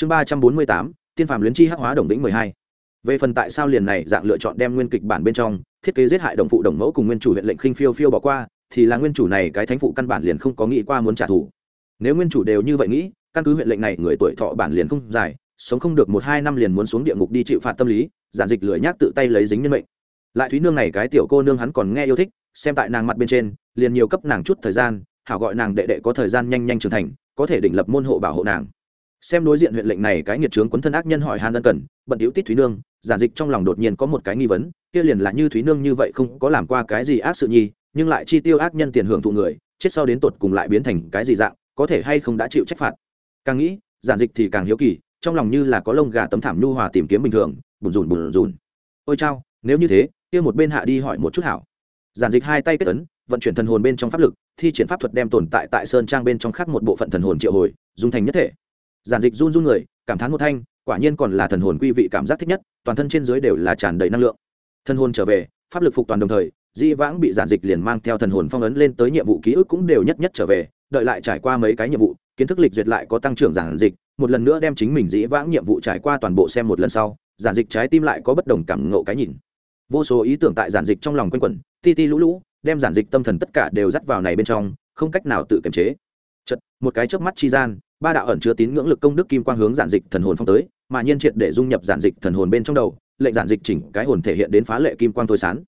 chương ba trăm bốn mươi tám, tiên phạm luyến chi hắc hóa đồng vĩnh mười hai. Về phần tại sao liền này dạng lựa chọn đem nguyên kịch bản bên trong, thiết kế giết hại đồng phụ đồng mẫu cùng nguyên chủ huyện lệnh khinh phiêu phiêu bỏ qua, thì là nguyên chủ này cái thánh phụ căn bản liền không có nghĩ qua muốn trả thù. Nếu nguyên chủ đều như vậy nghĩ, căn cứ huyện lệnh này người tuổi thọ bản liền không dài, sống không được một hai năm liền muốn xuống địa ngục đi chịu phạt tâm lý, giản dịch lười nhác tự tay lấy dính nhân mệnh. Lại thúy nương này cái tiểu cô nương hắn còn nghe yêu thích, xem tại nàng mặt bên trên, liền nhiều cấp nàng chút thời gian, hảo gọi nàng đệ đệ có thời gian nhanh nhanh trưởng thành, có thể định lập môn hộ bảo hộ nàng xem đối diện huyện lệnh này cái nghiệt trướng quấn thân ác nhân hỏi hàn ân cần, bận tiểu tít thúy nương, giản dịch trong lòng đột nhiên có một cái nghi vấn, kia liền là như thúy nương như vậy không có làm qua cái gì ác sự nhi, nhưng lại chi tiêu ác nhân tiền hưởng thụ người, chết sau đến tột cùng lại biến thành cái gì dạng, có thể hay không đã chịu trách phạt. Càng nghĩ, giản dịch thì càng hiếu kỳ, trong lòng như là có lông gà tấm thảm nhu hòa tìm kiếm bình thường, bùn rùn bùn rùn. Ôi chao, nếu như thế, kia một bên hạ đi hỏi một chút hảo. Giản dịch hai tay kết ấn, vận chuyển thần hồn bên trong pháp lực, thi triển pháp thuật đem tồn tại tại sơn trang bên trong khác một bộ phận thần hồn triệu hồi dung thành nhất thể giản dịch run run người, cảm thán một thanh, quả nhiên còn là thần hồn quy vị cảm giác thích nhất, toàn thân trên dưới đều là tràn đầy năng lượng. Thần hồn trở về, pháp lực phục toàn đồng thời, di vãng bị giản dịch liền mang theo thần hồn phong ấn lên tới nhiệm vụ ký ức cũng đều nhất nhất trở về, đợi lại trải qua mấy cái nhiệm vụ, kiến thức lịch duyệt lại có tăng trưởng giản dịch, một lần nữa đem chính mình dĩ vãng nhiệm vụ trải qua toàn bộ xem một lần sau, giản dịch trái tim lại có bất đồng cảm ngộ cái nhìn. Vô số ý tưởng tại giản dịch trong lòng quanh quẩn, ti ti lũ lũ, đem giản dịch tâm thần tất cả đều dắt vào này bên trong, không cách nào tự kiềm chế. Chật một cái chớp mắt chi gian ba đạo ẩn chứa tín ngưỡng lực công đức kim quang hướng giản dịch thần hồn phong tới, mà nhiên triệt để dung nhập giản dịch thần hồn bên trong đầu, lệnh giản dịch chỉnh cái hồn thể hiện đến phá lệ kim quang thôi sán.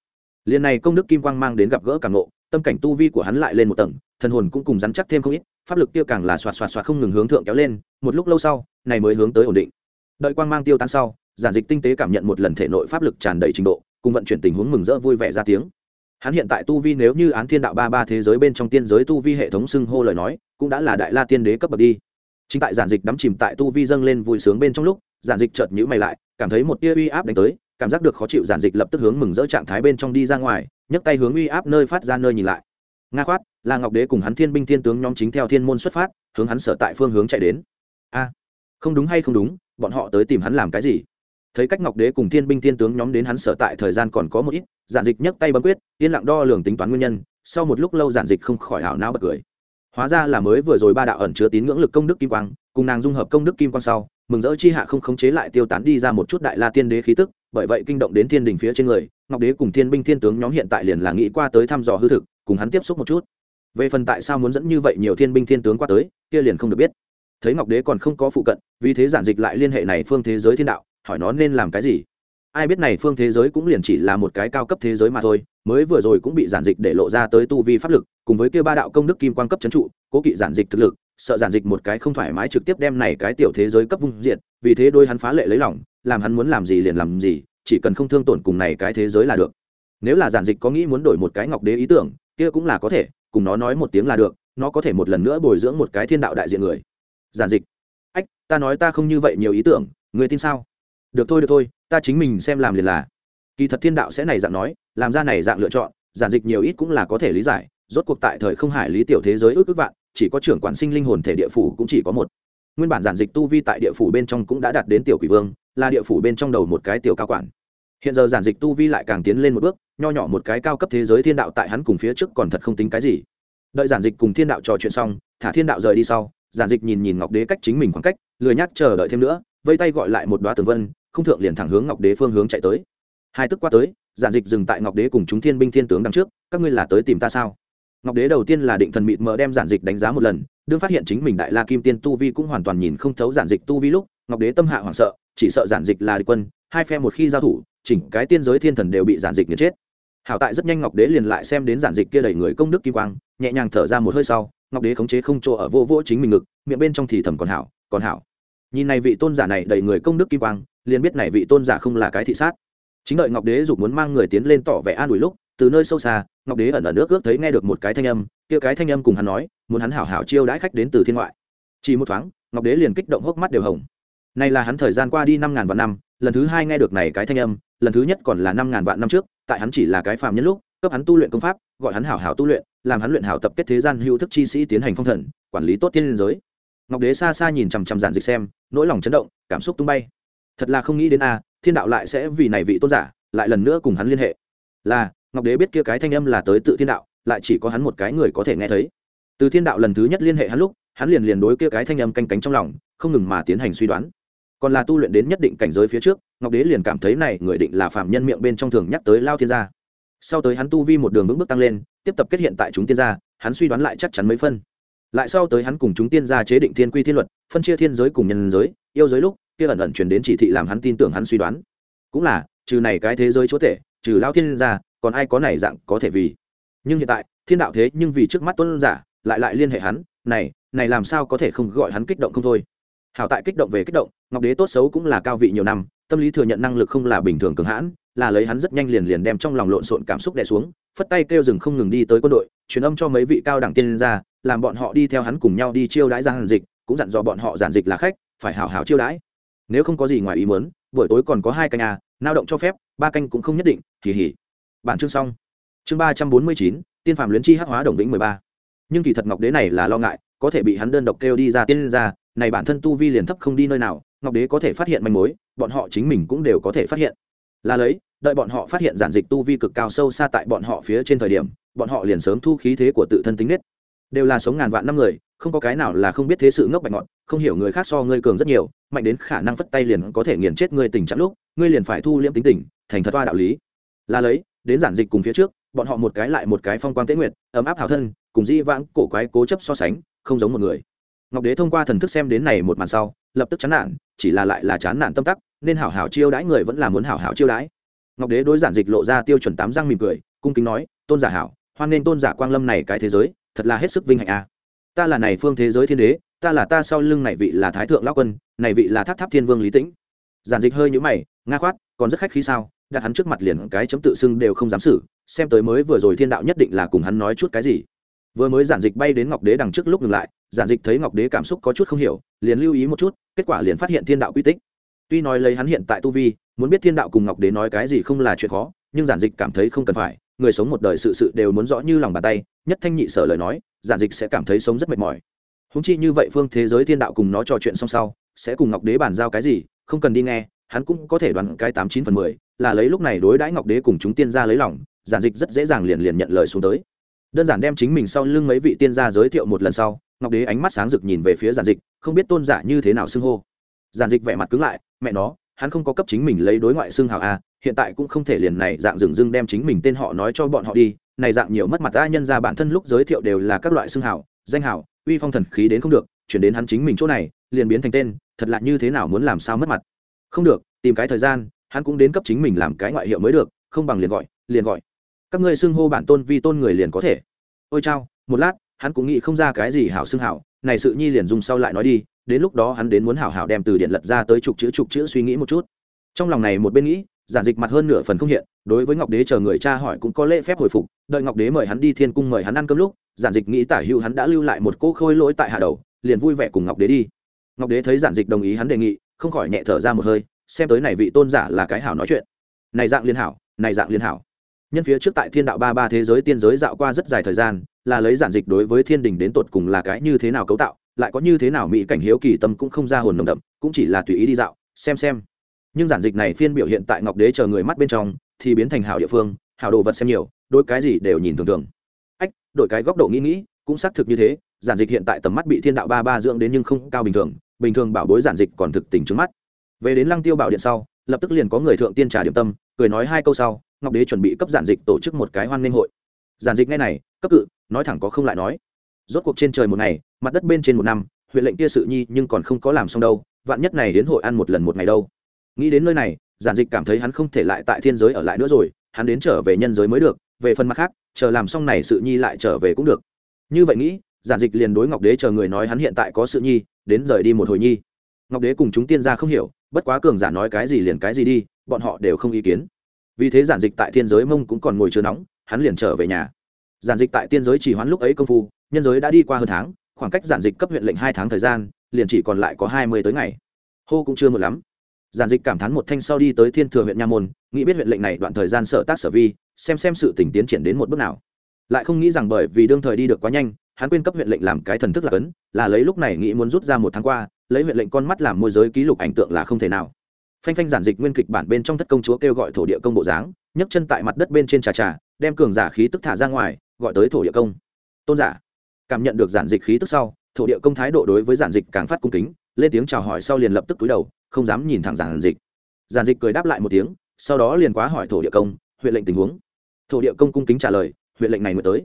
Liền này công đức kim quang mang đến gặp gỡ càng ngộ, tâm cảnh tu vi của hắn lại lên một tầng, thần hồn cũng cùng rắn chắc thêm không ít, pháp lực tiêu càng là xoạt xoạt xoạt không ngừng hướng thượng kéo lên, một lúc lâu sau, này mới hướng tới ổn định. Đợi quang mang tiêu tan sau, giản dịch tinh tế cảm nhận một lần thể nội pháp lực tràn đầy trình độ, cùng vận chuyển tình huống mừng rỡ vui vẻ ra tiếng. Hắn hiện tại tu vi nếu như án thiên đạo ba ba thế giới bên trong tiên giới tu vi hệ thống xưng hô lời nói, cũng đã là đại la tiên đế cấp bậc đi chính tại giản dịch đắm chìm tại tu vi dâng lên vui sướng bên trong lúc, giản dịch chợt nhữ mày lại, cảm thấy một tia uy áp đánh tới, cảm giác được khó chịu giản dịch lập tức hướng mừng rỡ trạng thái bên trong đi ra ngoài, nhấc tay hướng uy áp nơi phát ra nơi nhìn lại. Nga khoát là ngọc đế cùng hắn thiên binh thiên tướng nhóm chính theo thiên môn xuất phát, hướng hắn sở tại phương hướng chạy đến. A, không đúng hay không đúng, bọn họ tới tìm hắn làm cái gì? Thấy cách ngọc đế cùng thiên binh thiên tướng nhóm đến hắn sở tại thời gian còn có một ít, giản dịch nhấc tay bấm quyết, yên lặng đo lường tính toán nguyên nhân, sau một lúc lâu giản dịch không khỏi hảo não bật cười hóa ra là mới vừa rồi ba đạo ẩn chứa tín ngưỡng lực công đức kim quang, cùng nàng dung hợp công đức kim quang sau, mừng rỡ chi hạ không khống chế lại tiêu tán đi ra một chút đại la tiên đế khí tức, bởi vậy kinh động đến thiên đình phía trên người, ngọc đế cùng thiên binh thiên tướng nhóm hiện tại liền là nghĩ qua tới thăm dò hư thực, cùng hắn tiếp xúc một chút. Về phần tại sao muốn dẫn như vậy nhiều thiên binh thiên tướng qua tới, kia liền không được biết. Thấy ngọc đế còn không có phụ cận, vì thế giản dịch lại liên hệ này phương thế giới thiên đạo, hỏi nó nên làm cái gì. Ai biết này phương thế giới cũng liền chỉ là một cái cao cấp thế giới mà thôi, mới vừa rồi cũng bị giản dịch để lộ ra tới tu vi pháp lực cùng với kia ba đạo công đức kim quan cấp trấn trụ, cố kỵ giản dịch thực lực, sợ giản dịch một cái không thoải mái trực tiếp đem này cái tiểu thế giới cấp vung diệt vì thế đôi hắn phá lệ lấy lòng, làm hắn muốn làm gì liền làm gì, chỉ cần không thương tổn cùng này cái thế giới là được. Nếu là giản dịch có nghĩ muốn đổi một cái ngọc đế ý tưởng, kia cũng là có thể, cùng nó nói một tiếng là được, nó có thể một lần nữa bồi dưỡng một cái thiên đạo đại diện người. Giản dịch. Ách, ta nói ta không như vậy nhiều ý tưởng, người tin sao? Được thôi được thôi, ta chính mình xem làm liền là. Kỳ thật thiên đạo sẽ này dạng nói, làm ra này dạng lựa chọn, giản dịch nhiều ít cũng là có thể lý giải rốt cuộc tại thời không hải lý tiểu thế giới ước ước vạn, chỉ có trưởng quản sinh linh hồn thể địa phủ cũng chỉ có một. Nguyên bản giản dịch tu vi tại địa phủ bên trong cũng đã đạt đến tiểu quỷ vương, là địa phủ bên trong đầu một cái tiểu cao quản. Hiện giờ giản dịch tu vi lại càng tiến lên một bước, nho nhỏ một cái cao cấp thế giới thiên đạo tại hắn cùng phía trước còn thật không tính cái gì. Đợi giản dịch cùng thiên đạo trò chuyện xong, thả thiên đạo rời đi sau, giản dịch nhìn nhìn ngọc đế cách chính mình khoảng cách, lười nhắc chờ đợi thêm nữa, vây tay gọi lại một đoá tường vân, không thượng liền thẳng hướng ngọc đế phương hướng chạy tới. Hai tức qua tới, giản dịch dừng tại ngọc đế cùng chúng thiên binh thiên tướng đằng trước, các ngươi là tới tìm ta sao? Ngọc đế đầu tiên là định thần mịt mờ đem giản dịch đánh giá một lần, đương phát hiện chính mình đại la kim tiên tu vi cũng hoàn toàn nhìn không thấu giản dịch tu vi lúc, ngọc đế tâm hạ hoảng sợ, chỉ sợ giản dịch là địch quân, hai phe một khi giao thủ, chỉnh cái tiên giới thiên thần đều bị giản dịch nghiền chết. Hảo tại rất nhanh ngọc đế liền lại xem đến giản dịch kia đẩy người công đức kim quang, nhẹ nhàng thở ra một hơi sau, ngọc đế khống chế không chỗ ở vô vỗ chính mình ngực, miệng bên trong thì thầm còn hảo còn hảo. Nhìn này vị tôn giả này đẩy người công đức kim quang, liền biết này vị tôn giả không là cái thị sát. Chính đợi ngọc đế dục muốn mang người tiến lên tỏ vẻ an ủi lúc, từ nơi sâu xa ngọc đế ẩn ẩn nước ước thấy nghe được một cái thanh âm, kia cái thanh âm cùng hắn nói, muốn hắn hảo hảo chiêu đãi khách đến từ thiên ngoại. Chỉ một thoáng, ngọc đế liền kích động hốc mắt đều hồng. Này là hắn thời gian qua đi năm ngàn vạn năm, lần thứ hai nghe được này cái thanh âm, lần thứ nhất còn là năm ngàn vạn năm trước, tại hắn chỉ là cái phàm nhân lúc, cấp hắn tu luyện công pháp, gọi hắn hảo hảo tu luyện, làm hắn luyện hảo tập kết thế gian hữu thức chi sĩ tiến hành phong thần, quản lý tốt thiên liên giới. Ngọc đế xa xa nhìn chằm chằm giản dịch xem, nỗi lòng chấn động, cảm xúc tung bay. Thật là không nghĩ đến a, thiên đạo lại sẽ vì này vị tôn giả, lại lần nữa cùng hắn liên hệ. Là ngọc đế biết kia cái thanh âm là tới tự thiên đạo, lại chỉ có hắn một cái người có thể nghe thấy. Từ thiên đạo lần thứ nhất liên hệ hắn lúc, hắn liền liền đối kia cái thanh âm canh cánh trong lòng, không ngừng mà tiến hành suy đoán. Còn là tu luyện đến nhất định cảnh giới phía trước, ngọc đế liền cảm thấy này, người định là phạm nhân miệng bên trong thường nhắc tới lao thiên gia. Sau tới hắn tu vi một đường vững bước tăng lên, tiếp tập kết hiện tại chúng tiên gia, hắn suy đoán lại chắc chắn mấy phân. Lại sau tới hắn cùng chúng tiên gia chế định thiên quy thiên luật, phân chia thiên giới cùng nhân giới, yêu giới lúc, kia ẩn ẩn chuyển đến chỉ thị làm hắn tin tưởng hắn suy đoán. Cũng là, trừ này cái thế giới chúa tể, trừ lao thiên gia còn ai có này dạng có thể vì? Nhưng hiện tại, thiên đạo thế nhưng vì trước mắt tuân giả, lại lại liên hệ hắn, này này làm sao có thể không gọi hắn kích động không thôi? Hảo tại kích động về kích động, ngọc đế tốt xấu cũng là cao vị nhiều năm, tâm lý thừa nhận năng lực không là bình thường cường hãn, là lấy hắn rất nhanh liền liền đem trong lòng lộn xộn cảm xúc đè xuống, phất tay kêu dừng không ngừng đi tới quân đội, truyền âm cho mấy vị cao đẳng tiên ra làm bọn họ đi theo hắn cùng nhau đi chiêu đãi giàn dịch, cũng dặn dò bọn họ giản dịch là khách, phải hảo hảo chiêu đãi. Nếu không có gì ngoài ý muốn, buổi tối còn có hai canh à nao động cho phép, ba canh cũng không nhất định kỳ hỉ bản chương xong. Chương ba trăm bốn mươi chín, tiên phạm luyến chi hắc hóa đồng vĩnh mười ba. Nhưng kỳ thật ngọc đế này là lo ngại, có thể bị hắn đơn độc kêu đi ra tiên ra này bản thân tu vi liền thấp không đi nơi nào, ngọc đế có thể phát hiện manh mối, bọn họ chính mình cũng đều có thể phát hiện. Là lấy, đợi bọn họ phát hiện giản dịch tu vi cực cao sâu xa tại bọn họ phía trên thời điểm, bọn họ liền sớm thu khí thế của tự thân tính nết. Đều là sống ngàn vạn năm người, không có cái nào là không biết thế sự ngốc bạch ngọn, không hiểu người khác so ngươi cường rất nhiều, mạnh đến khả năng phất tay liền có thể nghiền chết ngươi tình trạng lúc, ngươi liền phải thu liễm tính tình, thành thật toa đạo lý. Là lấy đến giản dịch cùng phía trước, bọn họ một cái lại một cái phong quang tế nguyệt, ấm áp hảo thân, cùng di vãng cổ quái cố chấp so sánh, không giống một người. Ngọc đế thông qua thần thức xem đến này một màn sau, lập tức chán nản, chỉ là lại là chán nản tâm tắc, nên hảo hảo chiêu đãi người vẫn là muốn hảo hảo chiêu đãi. Ngọc đế đối giản dịch lộ ra tiêu chuẩn tám răng mỉm cười, cung kính nói, tôn giả hảo, hoan nên tôn giả quang lâm này cái thế giới, thật là hết sức vinh hạnh a. Ta là này phương thế giới thiên đế, ta là ta sau lưng này vị là thái thượng lão quân, này vị là tháp tháp thiên vương lý tĩnh. Giản dịch hơi nhũ mày, nga khoát, còn rất khách khí sao? Đặt hắn trước mặt liền cái chấm tự xưng đều không dám xử, xem tới mới vừa rồi thiên đạo nhất định là cùng hắn nói chút cái gì. Vừa mới giản dịch bay đến ngọc đế đằng trước lúc ngừng lại, giản dịch thấy ngọc đế cảm xúc có chút không hiểu, liền lưu ý một chút, kết quả liền phát hiện thiên đạo quy tích. Tuy nói lấy hắn hiện tại tu vi, muốn biết thiên đạo cùng ngọc đế nói cái gì không là chuyện khó, nhưng giản dịch cảm thấy không cần phải, người sống một đời sự sự đều muốn rõ như lòng bàn tay, nhất thanh nhị sở lời nói, giản dịch sẽ cảm thấy sống rất mệt mỏi. Húng chi như vậy phương thế giới thiên đạo cùng nó trò chuyện xong sau, sẽ cùng ngọc đế bàn giao cái gì, không cần đi nghe hắn cũng có thể đoán cái tám chín phần mười, là lấy lúc này đối đãi ngọc đế cùng chúng tiên gia lấy lòng, giản dịch rất dễ dàng liền liền nhận lời xuống tới. Đơn giản đem chính mình sau lưng mấy vị tiên gia giới thiệu một lần sau, ngọc đế ánh mắt sáng rực nhìn về phía giản dịch, không biết tôn giả như thế nào xưng hô. Giản dịch vẻ mặt cứng lại, mẹ nó, hắn không có cấp chính mình lấy đối ngoại xưng hào a hiện tại cũng không thể liền này dạng dừng dưng đem chính mình tên họ nói cho bọn họ đi, này dạng nhiều mất mặt ta nhân ra bản thân lúc giới thiệu đều là các loại xưng hào, danh hào, uy phong thần khí đến không được, chuyển đến hắn chính mình chỗ này, liền biến thành tên, thật là như thế nào muốn làm sao mất mặt? Không được, tìm cái thời gian, hắn cũng đến cấp chính mình làm cái ngoại hiệu mới được, không bằng liền gọi liền gọi. Các ngươi xưng hô bản tôn vi tôn người liền có thể. Ôi chao, một lát, hắn cũng nghĩ không ra cái gì hảo xưng hảo, này sự nhi liền dùng sau lại nói đi, đến lúc đó hắn đến muốn hảo hảo đem từ điện lật ra tới chục chữ chục chữ suy nghĩ một chút. Trong lòng này một bên nghĩ, giản dịch mặt hơn nửa phần không hiện, đối với ngọc đế chờ người cha hỏi cũng có lễ phép hồi phục, đợi ngọc đế mời hắn đi thiên cung mời hắn ăn cơm lúc, giản dịch nghĩ tả hữu hắn đã lưu lại một cỗ khôi lỗi tại hạ đầu, liền vui vẻ cùng ngọc đế đi. Ngọc đế thấy giản dịch đồng ý hắn đề nghị không khỏi nhẹ thở ra một hơi, xem tới này vị tôn giả là cái hảo nói chuyện. Này dạng liên hảo, này dạng liên hảo. Nhân phía trước tại thiên đạo ba ba thế giới tiên giới dạo qua rất dài thời gian, là lấy giản dịch đối với thiên đình đến tột cùng là cái như thế nào cấu tạo, lại có như thế nào mỹ cảnh hiếu kỳ tâm cũng không ra hồn nồng đậm, cũng chỉ là tùy ý đi dạo, xem xem. Nhưng giản dịch này phiên biểu hiện tại ngọc đế chờ người mắt bên trong, thì biến thành hảo địa phương, hảo đồ vật xem nhiều, đôi cái gì đều nhìn thường thường. Ách, đổi cái góc độ nghĩ nghĩ, cũng xác thực như thế, giản dịch hiện tại tầm mắt bị thiên đạo ba ba dưỡng đến nhưng không cao bình thường bình thường bảo bối giản dịch còn thực tình trước mắt. Về đến lăng tiêu bảo điện sau, lập tức liền có người thượng tiên trà điểm tâm, cười nói hai câu sau, ngọc đế chuẩn bị cấp giản dịch tổ chức một cái hoan nghênh hội. Giản dịch ngay này, cấp cự, nói thẳng có không lại nói. Rốt cuộc trên trời một ngày, mặt đất bên trên một năm, huyện lệnh kia sự nhi nhưng còn không có làm xong đâu, vạn nhất này đến hội ăn một lần một ngày đâu. Nghĩ đến nơi này, giản dịch cảm thấy hắn không thể lại tại thiên giới ở lại nữa rồi, hắn đến trở về nhân giới mới được, về phần mặt khác, chờ làm xong này sự nhi lại trở về cũng được. Như vậy nghĩ, giản dịch liền đối ngọc đế chờ người nói hắn hiện tại có sự nhi đến rời đi một hồi nhi. Ngọc đế cùng chúng tiên gia không hiểu, bất quá cường giả nói cái gì liền cái gì đi, bọn họ đều không ý kiến. Vì thế giản dịch tại thiên giới mông cũng còn ngồi chưa nóng, hắn liền trở về nhà. Giản dịch tại tiên giới chỉ hoãn lúc ấy công phu, nhân giới đã đi qua hơn tháng, khoảng cách giản dịch cấp huyện lệnh hai tháng thời gian, liền chỉ còn lại có hai mươi tới ngày. Hô cũng chưa một lắm. Giản dịch cảm thán một thanh sau đi tới thiên thừa huyện nha môn, nghĩ biết huyện lệnh này đoạn thời gian sở tác sở vi, xem xem sự tỉnh tiến triển đến một bước nào. Lại không nghĩ rằng bởi vì đương thời đi được quá nhanh hắn quên cấp huyện lệnh làm cái thần thức là cấn, là lấy lúc này nghĩ muốn rút ra một tháng qua, lấy huyện lệnh con mắt làm môi giới ký lục ảnh tượng là không thể nào. Phanh phanh giản dịch nguyên kịch bản bên trong thất công chúa kêu gọi thổ địa công bộ dáng nhấc chân tại mặt đất bên trên trà trà, đem cường giả khí tức thả ra ngoài, gọi tới thổ địa công. Tôn giả, cảm nhận được giản dịch khí tức sau, thổ địa công thái độ đối với giản dịch càng phát cung kính, lên tiếng chào hỏi sau liền lập tức túi đầu, không dám nhìn thẳng giản dịch. Giản dịch cười đáp lại một tiếng, sau đó liền quá hỏi thổ địa công, huyện lệnh tình huống. Thổ địa công cung kính trả lời, huyện lệnh này mới tới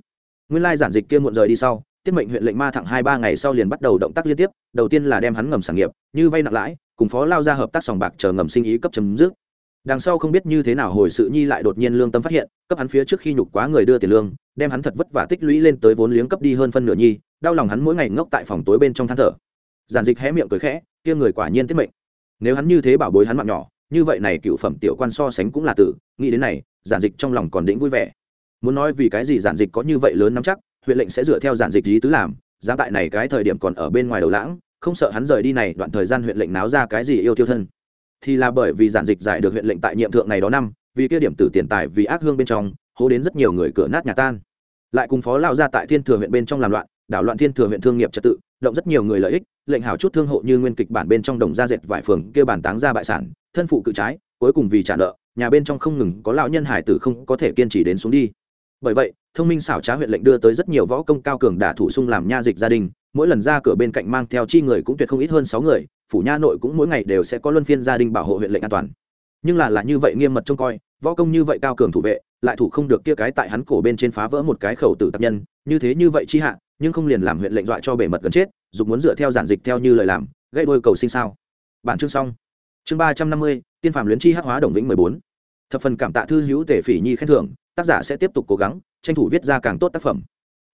nguyên lai giản dịch kia muộn rời đi sau, tiết mệnh huyện lệnh ma thẳng hai ba ngày sau liền bắt đầu động tác liên tiếp, đầu tiên là đem hắn ngầm sản nghiệp, như vay nặng lãi, cùng phó lao ra hợp tác sòng bạc chờ ngầm sinh ý cấp chấm dứt. Đằng sau không biết như thế nào hồi sự nhi lại đột nhiên lương tâm phát hiện, cấp hắn phía trước khi nhục quá người đưa tiền lương, đem hắn thật vất vả tích lũy lên tới vốn liếng cấp đi hơn phân nửa nhi, đau lòng hắn mỗi ngày ngốc tại phòng tối bên trong than thở. Giản dịch hé miệng cười khẽ, kia người quả nhiên tiết mệnh. Nếu hắn như thế bảo bối hắn mạng nhỏ, như vậy này cựu phẩm tiểu quan so sánh cũng là tử, nghĩ đến này, giản dịch trong lòng còn đĩnh vui vẻ muốn nói vì cái gì giản dịch có như vậy lớn nắm chắc, huyện lệnh sẽ dựa theo giản dịch lý tứ làm, giá tại này cái thời điểm còn ở bên ngoài đầu lãng, không sợ hắn rời đi này, đoạn thời gian huyện lệnh náo ra cái gì yêu tiêu thân. Thì là bởi vì giản dịch giải được huyện lệnh tại nhiệm thượng này đó năm, vì kia điểm tử tiền tài, vì ác hương bên trong, hố đến rất nhiều người cửa nát nhà tan. Lại cùng phó lao ra tại thiên thừa huyện bên trong làm loạn, đảo loạn thiên thừa huyện thương nghiệp trật tự, động rất nhiều người lợi ích, lệnh hảo chút thương hộ như nguyên kịch bản bên trong đồng gia dệt vải phường kia bản táng ra bại sản, thân phụ cự trái, cuối cùng vì trả nợ, nhà bên trong không ngừng có lão nhân hải tử không có thể kiên trì đến xuống đi bởi vậy, thông minh xảo trá huyện lệnh đưa tới rất nhiều võ công cao cường đả thủ sung làm nha dịch gia đình, mỗi lần ra cửa bên cạnh mang theo chi người cũng tuyệt không ít hơn sáu người, phủ nha nội cũng mỗi ngày đều sẽ có luân phiên gia đình bảo hộ huyện lệnh an toàn. Nhưng là là như vậy nghiêm mật trông coi, võ công như vậy cao cường thủ vệ, lại thủ không được kia cái tại hắn cổ bên trên phá vỡ một cái khẩu tử tập nhân, như thế như vậy chi hạ, nhưng không liền làm huyện lệnh dọa cho bể mật gần chết, dục muốn dựa theo giản dịch theo như lời làm, gây đôi cầu sinh sao? Bản chương xong. Chương ba trăm năm mươi, tiên phạm luyến chi hắc hóa đồng vĩnh mười bốn. Thập phần cảm tạ thư hữu tể phỉ nhi khen thưởng tác giả sẽ tiếp tục cố gắng tranh thủ viết ra càng tốt tác phẩm.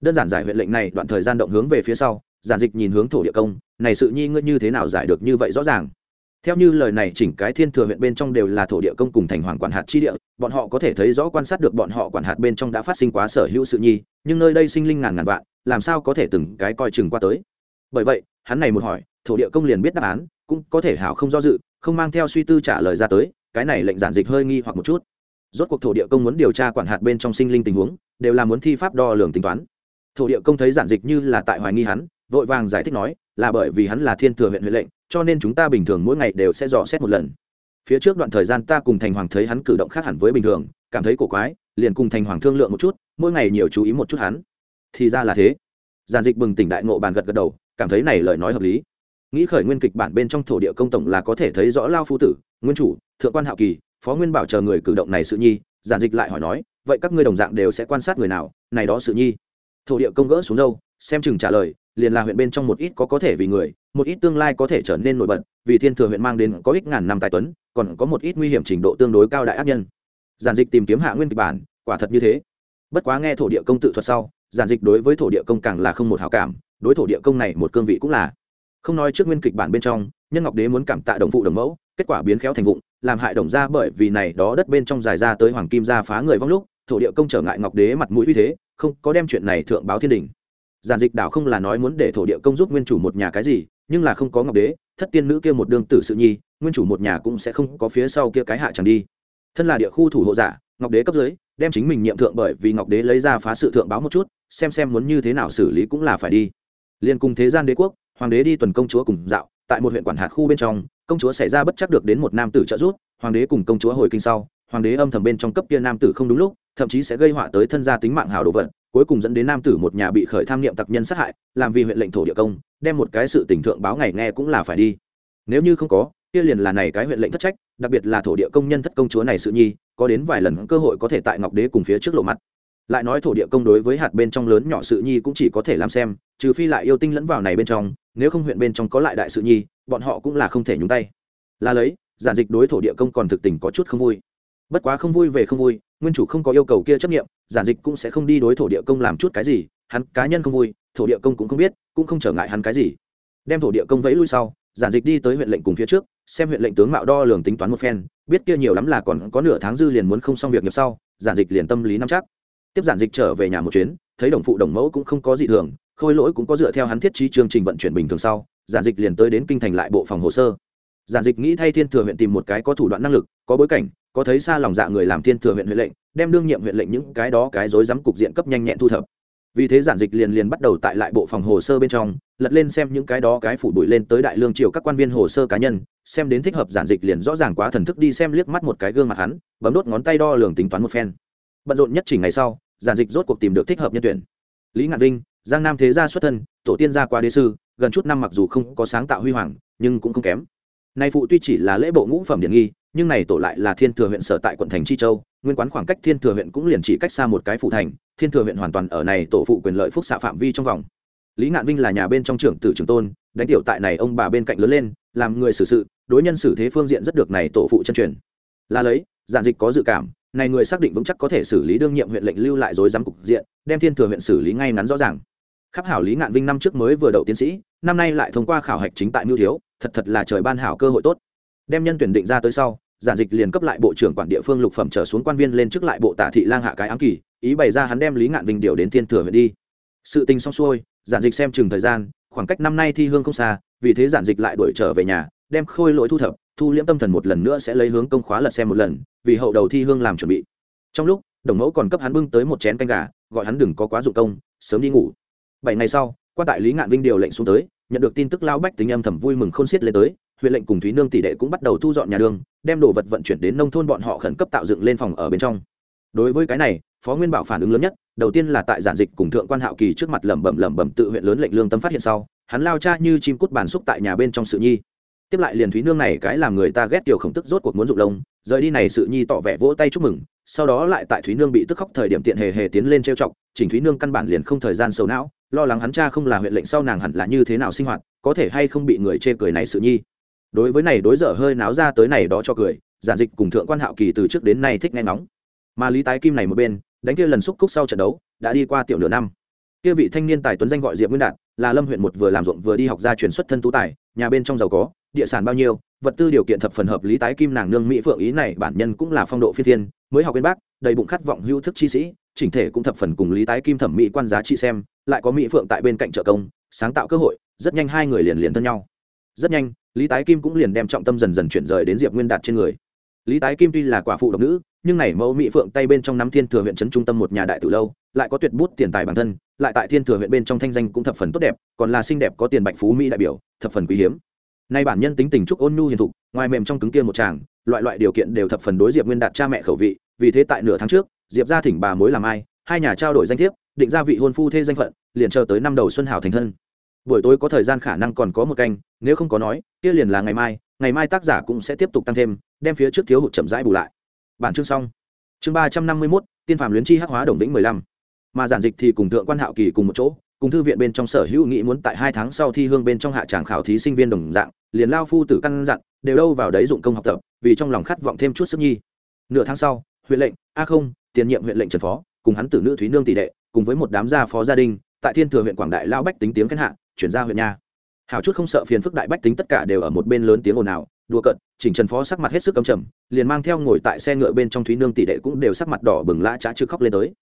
Đơn giản giải huyện lệnh này, đoạn thời gian động hướng về phía sau, giản dịch nhìn hướng thổ địa công, này sự nhi ngươi như thế nào giải được như vậy rõ ràng? Theo như lời này, chỉnh cái thiên thừa huyện bên trong đều là thổ địa công cùng thành hoàng quản hạt chi địa, bọn họ có thể thấy rõ quan sát được bọn họ quản hạt bên trong đã phát sinh quá sở hữu sự nhi, nhưng nơi đây sinh linh ngàn ngàn vạn, làm sao có thể từng cái coi chừng qua tới? Bởi vậy, hắn này một hỏi, thổ địa công liền biết đáp án, cũng có thể hảo không do dự, không mang theo suy tư trả lời ra tới, cái này lệnh giản dịch hơi nghi hoặc một chút rốt cuộc thổ địa công muốn điều tra quản hạt bên trong sinh linh tình huống, đều là muốn thi pháp đo lường tính toán. Thổ địa công thấy giản dịch như là tại hoài nghi hắn, vội vàng giải thích nói, là bởi vì hắn là thiên thừa huyện huệ lệnh, cho nên chúng ta bình thường mỗi ngày đều sẽ dò xét một lần. Phía trước đoạn thời gian ta cùng thành hoàng thấy hắn cử động khác hẳn với bình thường, cảm thấy cổ quái, liền cùng thành hoàng thương lượng một chút, mỗi ngày nhiều chú ý một chút hắn. Thì ra là thế. Giản dịch bừng tỉnh đại ngộ bàn gật gật đầu, cảm thấy này lời nói hợp lý. Nghĩ khởi nguyên kịch bản bên trong thổ địa công tổng là có thể thấy rõ lao phu tử, nguyên chủ, thượng quan hạo kỳ phó nguyên bảo chờ người cử động này sự nhi, giản dịch lại hỏi nói, vậy các ngươi đồng dạng đều sẽ quan sát người nào, này đó sự nhi. Thổ địa công gỡ xuống dâu, xem chừng trả lời, liền là huyện bên trong một ít có có thể vì người, một ít tương lai có thể trở nên nổi bật, vì thiên thừa huyện mang đến có ích ngàn năm tài tuấn, còn có một ít nguy hiểm trình độ tương đối cao đại ác nhân. Giản dịch tìm kiếm hạ nguyên kịch bản, quả thật như thế. Bất quá nghe thổ địa công tự thuật sau, giản dịch đối với thổ địa công càng là không một hào cảm, đối thổ địa công này một cương vị cũng là. Không nói trước nguyên kịch bản bên trong, nhân ngọc đế muốn cảm tạ đồng phụ đồng mẫu, kết quả biến khéo thành vụng làm hại đồng ra bởi vì này đó đất bên trong dài ra tới hoàng kim ra phá người vong lúc, thổ địa công trở ngại ngọc đế mặt mũi uy thế, không có đem chuyện này thượng báo thiên đình. Giản dịch đảo không là nói muốn để thổ địa công giúp nguyên chủ một nhà cái gì, nhưng là không có ngọc đế, thất tiên nữ kia một đương tử sự nhi, nguyên chủ một nhà cũng sẽ không có phía sau kia cái hạ chẳng đi. Thân là địa khu thủ hộ giả, ngọc đế cấp dưới, đem chính mình nhiệm thượng bởi vì ngọc đế lấy ra phá sự thượng báo một chút, xem xem muốn như thế nào xử lý cũng là phải đi. Liên cùng thế gian đế quốc, hoàng đế đi tuần công chúa cùng dạo tại một huyện quản hạt khu bên trong, công chúa xảy ra bất chắc được đến một nam tử trợ giúp, hoàng đế cùng công chúa hồi kinh sau, hoàng đế âm thầm bên trong cấp kia nam tử không đúng lúc, thậm chí sẽ gây họa tới thân gia tính mạng hào đồ vật, cuối cùng dẫn đến nam tử một nhà bị khởi tham niệm tặc nhân sát hại, làm vì huyện lệnh thổ địa công, đem một cái sự tình thượng báo ngày nghe cũng là phải đi. Nếu như không có, kia liền là này cái huyện lệnh thất trách, đặc biệt là thổ địa công nhân thất công chúa này sự nhi, có đến vài lần cơ hội có thể tại ngọc đế cùng phía trước lộ mặt lại nói thổ địa công đối với hạt bên trong lớn nhỏ sự nhi cũng chỉ có thể làm xem, trừ phi lại yêu tinh lẫn vào này bên trong, nếu không huyện bên trong có lại đại sự nhi, bọn họ cũng là không thể nhúng tay. Là lấy, giản dịch đối thổ địa công còn thực tình có chút không vui. Bất quá không vui về không vui, nguyên chủ không có yêu cầu kia chấp nghiệm giản dịch cũng sẽ không đi đối thổ địa công làm chút cái gì, hắn cá nhân không vui, thổ địa công cũng không biết, cũng không trở ngại hắn cái gì. Đem thổ địa công vẫy lui sau, giản dịch đi tới huyện lệnh cùng phía trước, xem huyện lệnh tướng mạo đo lường tính toán một phen, biết kia nhiều lắm là còn có nửa tháng dư liền muốn không xong việc nghiệp sau, giản dịch liền tâm lý nắm chắc tiếp giản dịch trở về nhà một chuyến, thấy đồng phụ đồng mẫu cũng không có gì thường, khôi lỗi cũng có dựa theo hắn thiết trí chương trình vận chuyển bình thường sau, giản dịch liền tới đến kinh thành lại bộ phòng hồ sơ. Giản dịch nghĩ thay thiên thừa huyện tìm một cái có thủ đoạn năng lực, có bối cảnh, có thấy xa lòng dạ người làm thiên thừa huyện huyện lệnh, đem đương nhiệm huyện lệnh những cái đó cái rối rắm cục diện cấp nhanh nhẹn thu thập. Vì thế giản dịch liền liền bắt đầu tại lại bộ phòng hồ sơ bên trong, lật lên xem những cái đó cái phủ bụi lên tới đại lương triều các quan viên hồ sơ cá nhân, xem đến thích hợp giản dịch liền rõ ràng quá thần thức đi xem liếc mắt một cái gương mặt hắn, bấm đốt ngón tay đo lường tính toán một phen. Bận rộn nhất chỉ ngày sau giản dịch rốt cuộc tìm được thích hợp nhân tuyển. Lý ngạn vinh, giang nam thế gia xuất thân, tổ tiên gia qua đế sư, gần chút năm mặc dù không có sáng tạo huy hoàng, nhưng cũng không kém. Nay phụ tuy chỉ là lễ bộ ngũ phẩm điển nghi, nhưng này tổ lại là thiên thừa huyện sở tại quận thành chi châu, nguyên quán khoảng cách thiên thừa huyện cũng liền chỉ cách xa một cái phụ thành, thiên thừa huyện hoàn toàn ở này tổ phụ quyền lợi phúc xạ phạm vi trong vòng. Lý ngạn vinh là nhà bên trong trưởng tử trưởng tôn, đánh tiểu tại này ông bà bên cạnh lớn lên, làm người xử sự, đối nhân xử thế phương diện rất được này tổ phụ chân truyền. Là lấy, giản dịch có dự cảm này người xác định vững chắc có thể xử lý đương nhiệm huyện lệnh lưu lại rồi giám cục diện, đem thiên thừa huyện xử lý ngay ngắn rõ ràng. Khắp hảo lý ngạn vinh năm trước mới vừa đậu tiến sĩ, năm nay lại thông qua khảo hạch chính tại mưu thiếu, thật thật là trời ban hảo cơ hội tốt. Đem nhân tuyển định ra tới sau, giản dịch liền cấp lại bộ trưởng quản địa phương lục phẩm trở xuống quan viên lên trước lại bộ tả thị lang hạ cái ám kỳ, ý bày ra hắn đem lý ngạn vinh điều đến thiên thừa huyện đi. Sự tình xong xuôi, giản dịch xem chừng thời gian, khoảng cách năm nay thi hương không xa, vì thế giản dịch lại đuổi trở về nhà, đem khôi lỗi thu thập thu liễm tâm thần một lần nữa sẽ lấy hướng công khóa lật xem một lần, vì hậu đầu thi hương làm chuẩn bị. Trong lúc, đồng mẫu còn cấp hắn bưng tới một chén canh gà, gọi hắn đừng có quá dụng công, sớm đi ngủ. Bảy ngày sau, quan tại lý ngạn vinh điều lệnh xuống tới, nhận được tin tức lao bách tính âm thầm vui mừng khôn xiết lên tới, huyện lệnh cùng thúy nương tỷ đệ cũng bắt đầu thu dọn nhà đường, đem đồ vật vận chuyển đến nông thôn bọn họ khẩn cấp tạo dựng lên phòng ở bên trong. Đối với cái này, phó nguyên bảo phản ứng lớn nhất, đầu tiên là tại giản dịch cùng thượng quan hạo kỳ trước mặt lẩm bẩm lẩm bẩm tự huyện lớn lệnh lương tâm phát hiện sau, hắn lao cha như chim cút bàn xúc tại nhà bên trong sự nhi tiếp lại liền thúy nương này cái làm người ta ghét tiểu khổng tức rốt cuộc muốn dụng lông, rời đi này sự nhi tỏ vẻ vỗ tay chúc mừng, sau đó lại tại thúy nương bị tức khóc thời điểm tiện hề hề tiến lên trêu chọc, chỉnh thúy nương căn bản liền không thời gian sầu não, lo lắng hắn cha không là huyện lệnh sau nàng hẳn là như thế nào sinh hoạt, có thể hay không bị người chê cười này sự nhi. Đối với này đối dở hơi náo ra tới này đó cho cười, giản dịch cùng thượng quan hạo kỳ từ trước đến nay thích nghe nóng mà lý tái kim này một bên, đánh kia lần xúc cúc sau trận đấu, đã đi qua tiểu nửa năm. Kia vị thanh niên tài tuấn danh gọi diệp nguyên đạt, là lâm huyện một vừa làm ruộng vừa đi học ra truyền xuất thân tú tài, nhà bên trong giàu có địa sản bao nhiêu, vật tư điều kiện thập phần hợp lý tái kim nàng nương mỹ phượng ý này bản nhân cũng là phong độ phi thiên, mới học bên bác đầy bụng khát vọng hữu thức chi sĩ, chỉnh thể cũng thập phần cùng lý tái kim thẩm mỹ quan giá trị xem, lại có mỹ phượng tại bên cạnh trợ công, sáng tạo cơ hội, rất nhanh hai người liền liền thân nhau. Rất nhanh, lý tái kim cũng liền đem trọng tâm dần dần chuyển rời đến diệp nguyên đạt trên người. Lý tái kim tuy là quả phụ độc nữ, nhưng này mẫu mỹ phượng tay bên trong nắm thiên thừa huyện trấn trung tâm một nhà đại tử lâu, lại có tuyệt bút tiền tài bản thân, lại tại thiên thừa huyện bên trong thanh danh cũng thập phần tốt đẹp, còn là xinh đẹp có tiền bạch phú mỹ đại biểu, thập phần quý hiếm nay bản nhân tính tình trúc ôn nhu hiền thục, ngoài mềm trong cứng kia một chàng loại loại điều kiện đều thập phần đối diệp nguyên đạt cha mẹ khẩu vị, vì thế tại nửa tháng trước, diệp ra thỉnh bà mối làm ai, hai nhà trao đổi danh thiếp, định ra vị hôn phu thê danh phận, liền chờ tới năm đầu xuân hào thành thân. Buổi tối có thời gian khả năng còn có một canh, nếu không có nói, kia liền là ngày mai ngày mai tác giả cũng sẽ tiếp tục tăng thêm, đem phía trước thiếu hụt chậm rãi bù lại. Bản chương xong. Chương ba trăm năm mươi mốt, tiên phạm luyến chi hắc hóa đồng vĩnh mười lăm. Mà giản dịch thì cùng thượng quan hạo kỳ cùng một chỗ cùng thư viện bên trong sở hữu nghị muốn tại hai tháng sau thi hương bên trong hạ tràng khảo thí sinh viên đồng dạng, liền lao phu tử căn dặn, đều đâu vào đấy dụng công học tập, vì trong lòng khát vọng thêm chút sức nhi. Nửa tháng sau, huyện lệnh, a không, tiền nhiệm huyện lệnh trần phó, cùng hắn tử nữ thúy nương tỷ đệ, cùng với một đám gia phó gia đình, tại thiên thừa huyện quảng đại lao bách tính tiếng khen hạ, chuyển ra huyện nha. Hào chút không sợ phiền phức đại bách tính tất cả đều ở một bên lớn tiếng ồn ào, đùa cận chỉnh trần phó sắc mặt hết sức cấm trầm, liền mang theo ngồi tại xe ngựa bên trong thúy nương tỷ đệ cũng đều sắc mặt đỏ bừng lã trá chứ khóc lên tới.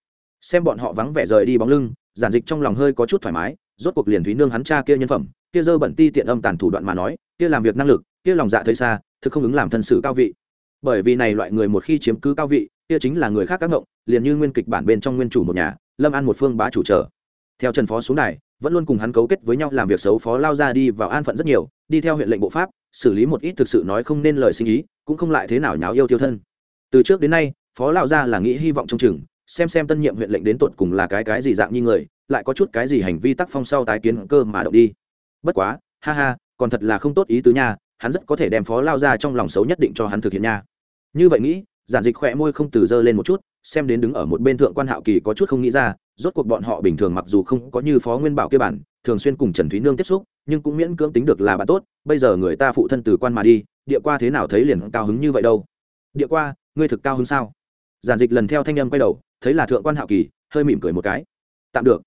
Xem bọn họ vắng vẻ rời đi bóng lưng giản dịch trong lòng hơi có chút thoải mái, rốt cuộc liền thúy nương hắn cha kia nhân phẩm, kia dơ bẩn ti tiện âm tàn thủ đoạn mà nói, kia làm việc năng lực, kia lòng dạ thấy xa, thực không ứng làm thân sự cao vị. Bởi vì này loại người một khi chiếm cứ cao vị, kia chính là người khác các ngộng, liền như nguyên kịch bản bên trong nguyên chủ một nhà, lâm an một phương bá chủ trở. Theo trần phó xuống này vẫn luôn cùng hắn cấu kết với nhau làm việc xấu phó lao ra đi vào an phận rất nhiều, đi theo huyện lệnh bộ pháp, xử lý một ít thực sự nói không nên lời sinh ý, cũng không lại thế nào nháo yêu tiêu thân. Từ trước đến nay, phó lao ra là nghĩ hy vọng trong chừng xem xem tân nhiệm huyện lệnh đến tột cùng là cái cái gì dạng như người, lại có chút cái gì hành vi tác phong sau tái kiến cơ mà động đi. Bất quá, ha ha, còn thật là không tốt ý tứ nha, hắn rất có thể đem phó lao ra trong lòng xấu nhất định cho hắn thực hiện nha. Như vậy nghĩ, giản dịch khỏe môi không từ dơ lên một chút, xem đến đứng ở một bên thượng quan hạo kỳ có chút không nghĩ ra, rốt cuộc bọn họ bình thường mặc dù không có như phó nguyên bảo kia bản, thường xuyên cùng trần thúy nương tiếp xúc, nhưng cũng miễn cưỡng tính được là bạn tốt, bây giờ người ta phụ thân từ quan mà đi, địa qua thế nào thấy liền cao hứng như vậy đâu. Địa qua, ngươi thực cao hứng sao? Giản dịch lần theo thanh âm quay đầu thấy là thượng quan hạo kỳ, hơi mỉm cười một cái. Tạm được.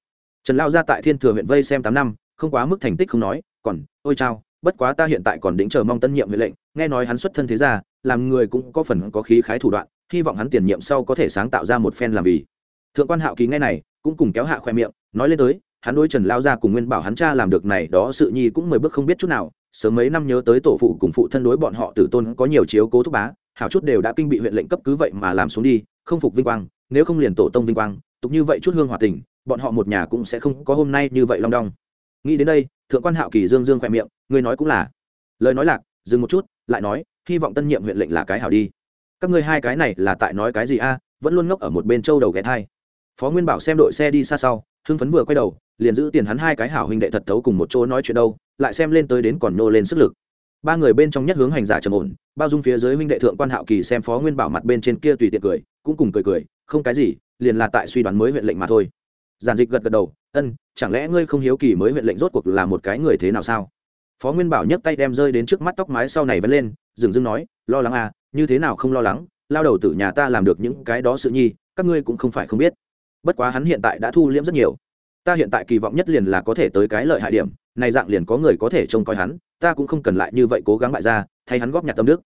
Trần lao ra tại thiên thừa huyện vây xem tám năm, không quá mức thành tích không nói, còn, ôi chao, bất quá ta hiện tại còn đính chờ mong tân nhiệm huyện lệnh, nghe nói hắn xuất thân thế ra làm người cũng có phần có khí khái thủ đoạn, hy vọng hắn tiền nhiệm sau có thể sáng tạo ra một phen làm vì. Thượng quan hạo kỳ nghe này, cũng cùng kéo hạ khoe miệng, nói lên tới, hắn đối trần lao ra cùng nguyên bảo hắn cha làm được này đó sự nhi cũng mười bước không biết chút nào, sớm mấy năm nhớ tới tổ phụ cùng phụ thân đối bọn họ tử tôn có nhiều chiếu cố thúc bá, hảo chút đều đã kinh bị huyện lệnh cấp cứ vậy mà làm xuống đi, không phục vinh quang nếu không liền tổ tông vinh quang, tục như vậy chút hương hòa tình, bọn họ một nhà cũng sẽ không có hôm nay như vậy long đong. Nghĩ đến đây, thượng quan hạo kỳ dương dương khoe miệng, ngươi nói cũng là. Lời nói lạc, dừng một chút, lại nói, hy vọng tân nhiệm huyện lệnh là cái hảo đi. Các ngươi hai cái này là tại nói cái gì a? Vẫn luôn ngốc ở một bên châu đầu ghé thai. Phó nguyên bảo xem đội xe đi xa sau, hưng phấn vừa quay đầu, liền giữ tiền hắn hai cái hảo huynh đệ thật thấu cùng một chỗ nói chuyện đâu, lại xem lên tới đến còn nô lên sức lực ba người bên trong nhất hướng hành giả trầm ổn, bao dung phía dưới huynh đệ thượng quan hạo kỳ xem phó nguyên bảo mặt bên trên kia tùy tiện cười, cũng cùng cười cười, không cái gì, liền là tại suy đoán mới huyện lệnh mà thôi. Giản dịch gật gật đầu, ân, chẳng lẽ ngươi không hiếu kỳ mới huyện lệnh rốt cuộc là một cái người thế nào sao? Phó nguyên bảo nhấc tay đem rơi đến trước mắt tóc mái sau này vẫn lên, dừng dưng nói, lo lắng à như thế nào không lo lắng, lao đầu tử nhà ta làm được những cái đó sự nhi, các ngươi cũng không phải không biết. Bất quá hắn hiện tại đã thu liễm rất nhiều. Ta hiện tại kỳ vọng nhất liền là có thể tới cái lợi hại điểm, này dạng liền có người có thể trông coi hắn ta cũng không cần lại như vậy cố gắng bại ra, thay hắn góp nhặt tâm đức.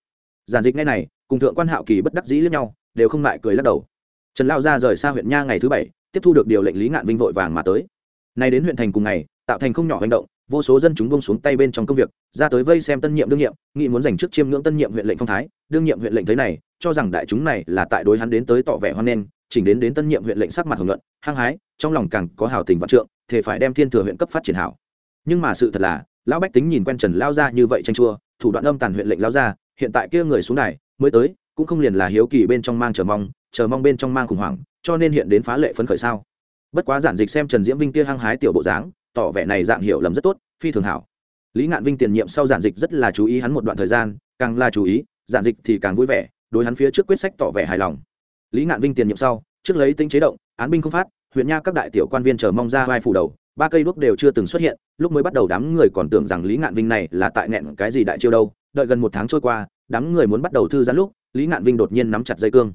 Giản dịch ngay này, cùng thượng quan hạo kỳ bất đắc dĩ lẫn nhau, đều không lại cười lắc đầu. Trần lao ra rời xa huyện nha ngày thứ bảy, tiếp thu được điều lệnh lý ngạn vinh vội vàng mà tới. Nay đến huyện thành cùng ngày, tạo thành không nhỏ hành động, vô số dân chúng bông xuống tay bên trong công việc, ra tới vây xem tân nhiệm đương nhiệm, nghị muốn giành chức chiêm ngưỡng tân nhiệm huyện lệnh phong thái. Đương nhiệm huyện lệnh thế này, cho rằng đại chúng này là tại đối hắn đến tới tỏ vẻ hoan nghênh, chỉnh đến đến tân nhiệm huyện lệnh sắc mặt hồng luận hăng hái, trong lòng càng có hào tình vạn trượng thể phải đem thiên thừa huyện cấp phát triển hảo. Nhưng mà sự thật là lão bách tính nhìn quen trần lao ra như vậy tranh chua, thủ đoạn âm tàn huyện lệnh lao ra hiện tại kia người xuống này mới tới, cũng không liền là hiếu kỳ bên trong mang chờ mong chờ mong bên trong mang khủng hoảng, cho nên hiện đến phá lệ phấn khởi sao? Bất quá giản dịch xem trần diễm vinh kia hăng hái tiểu bộ dáng, tỏ vẻ này dạng hiểu lầm rất tốt, phi thường hảo. Lý ngạn vinh tiền nhiệm sau giản dịch rất là chú ý hắn một đoạn thời gian, càng là chú ý, giản dịch thì càng vui vẻ, đối hắn phía trước quyết sách tỏ vẻ hài lòng. Lý ngạn vinh tiền nhiệm sau, trước lấy tính chế động, án binh không phát, huyện nha các đại tiểu quan viên chờ mong ra vai phủ đầu ba cây đuốc đều chưa từng xuất hiện, lúc mới bắt đầu đám người còn tưởng rằng lý ngạn vinh này là tại nghẹn cái gì đại chiêu đâu, đợi gần một tháng trôi qua, đám người muốn bắt đầu thư giãn lúc, lý ngạn vinh đột nhiên nắm chặt dây cương.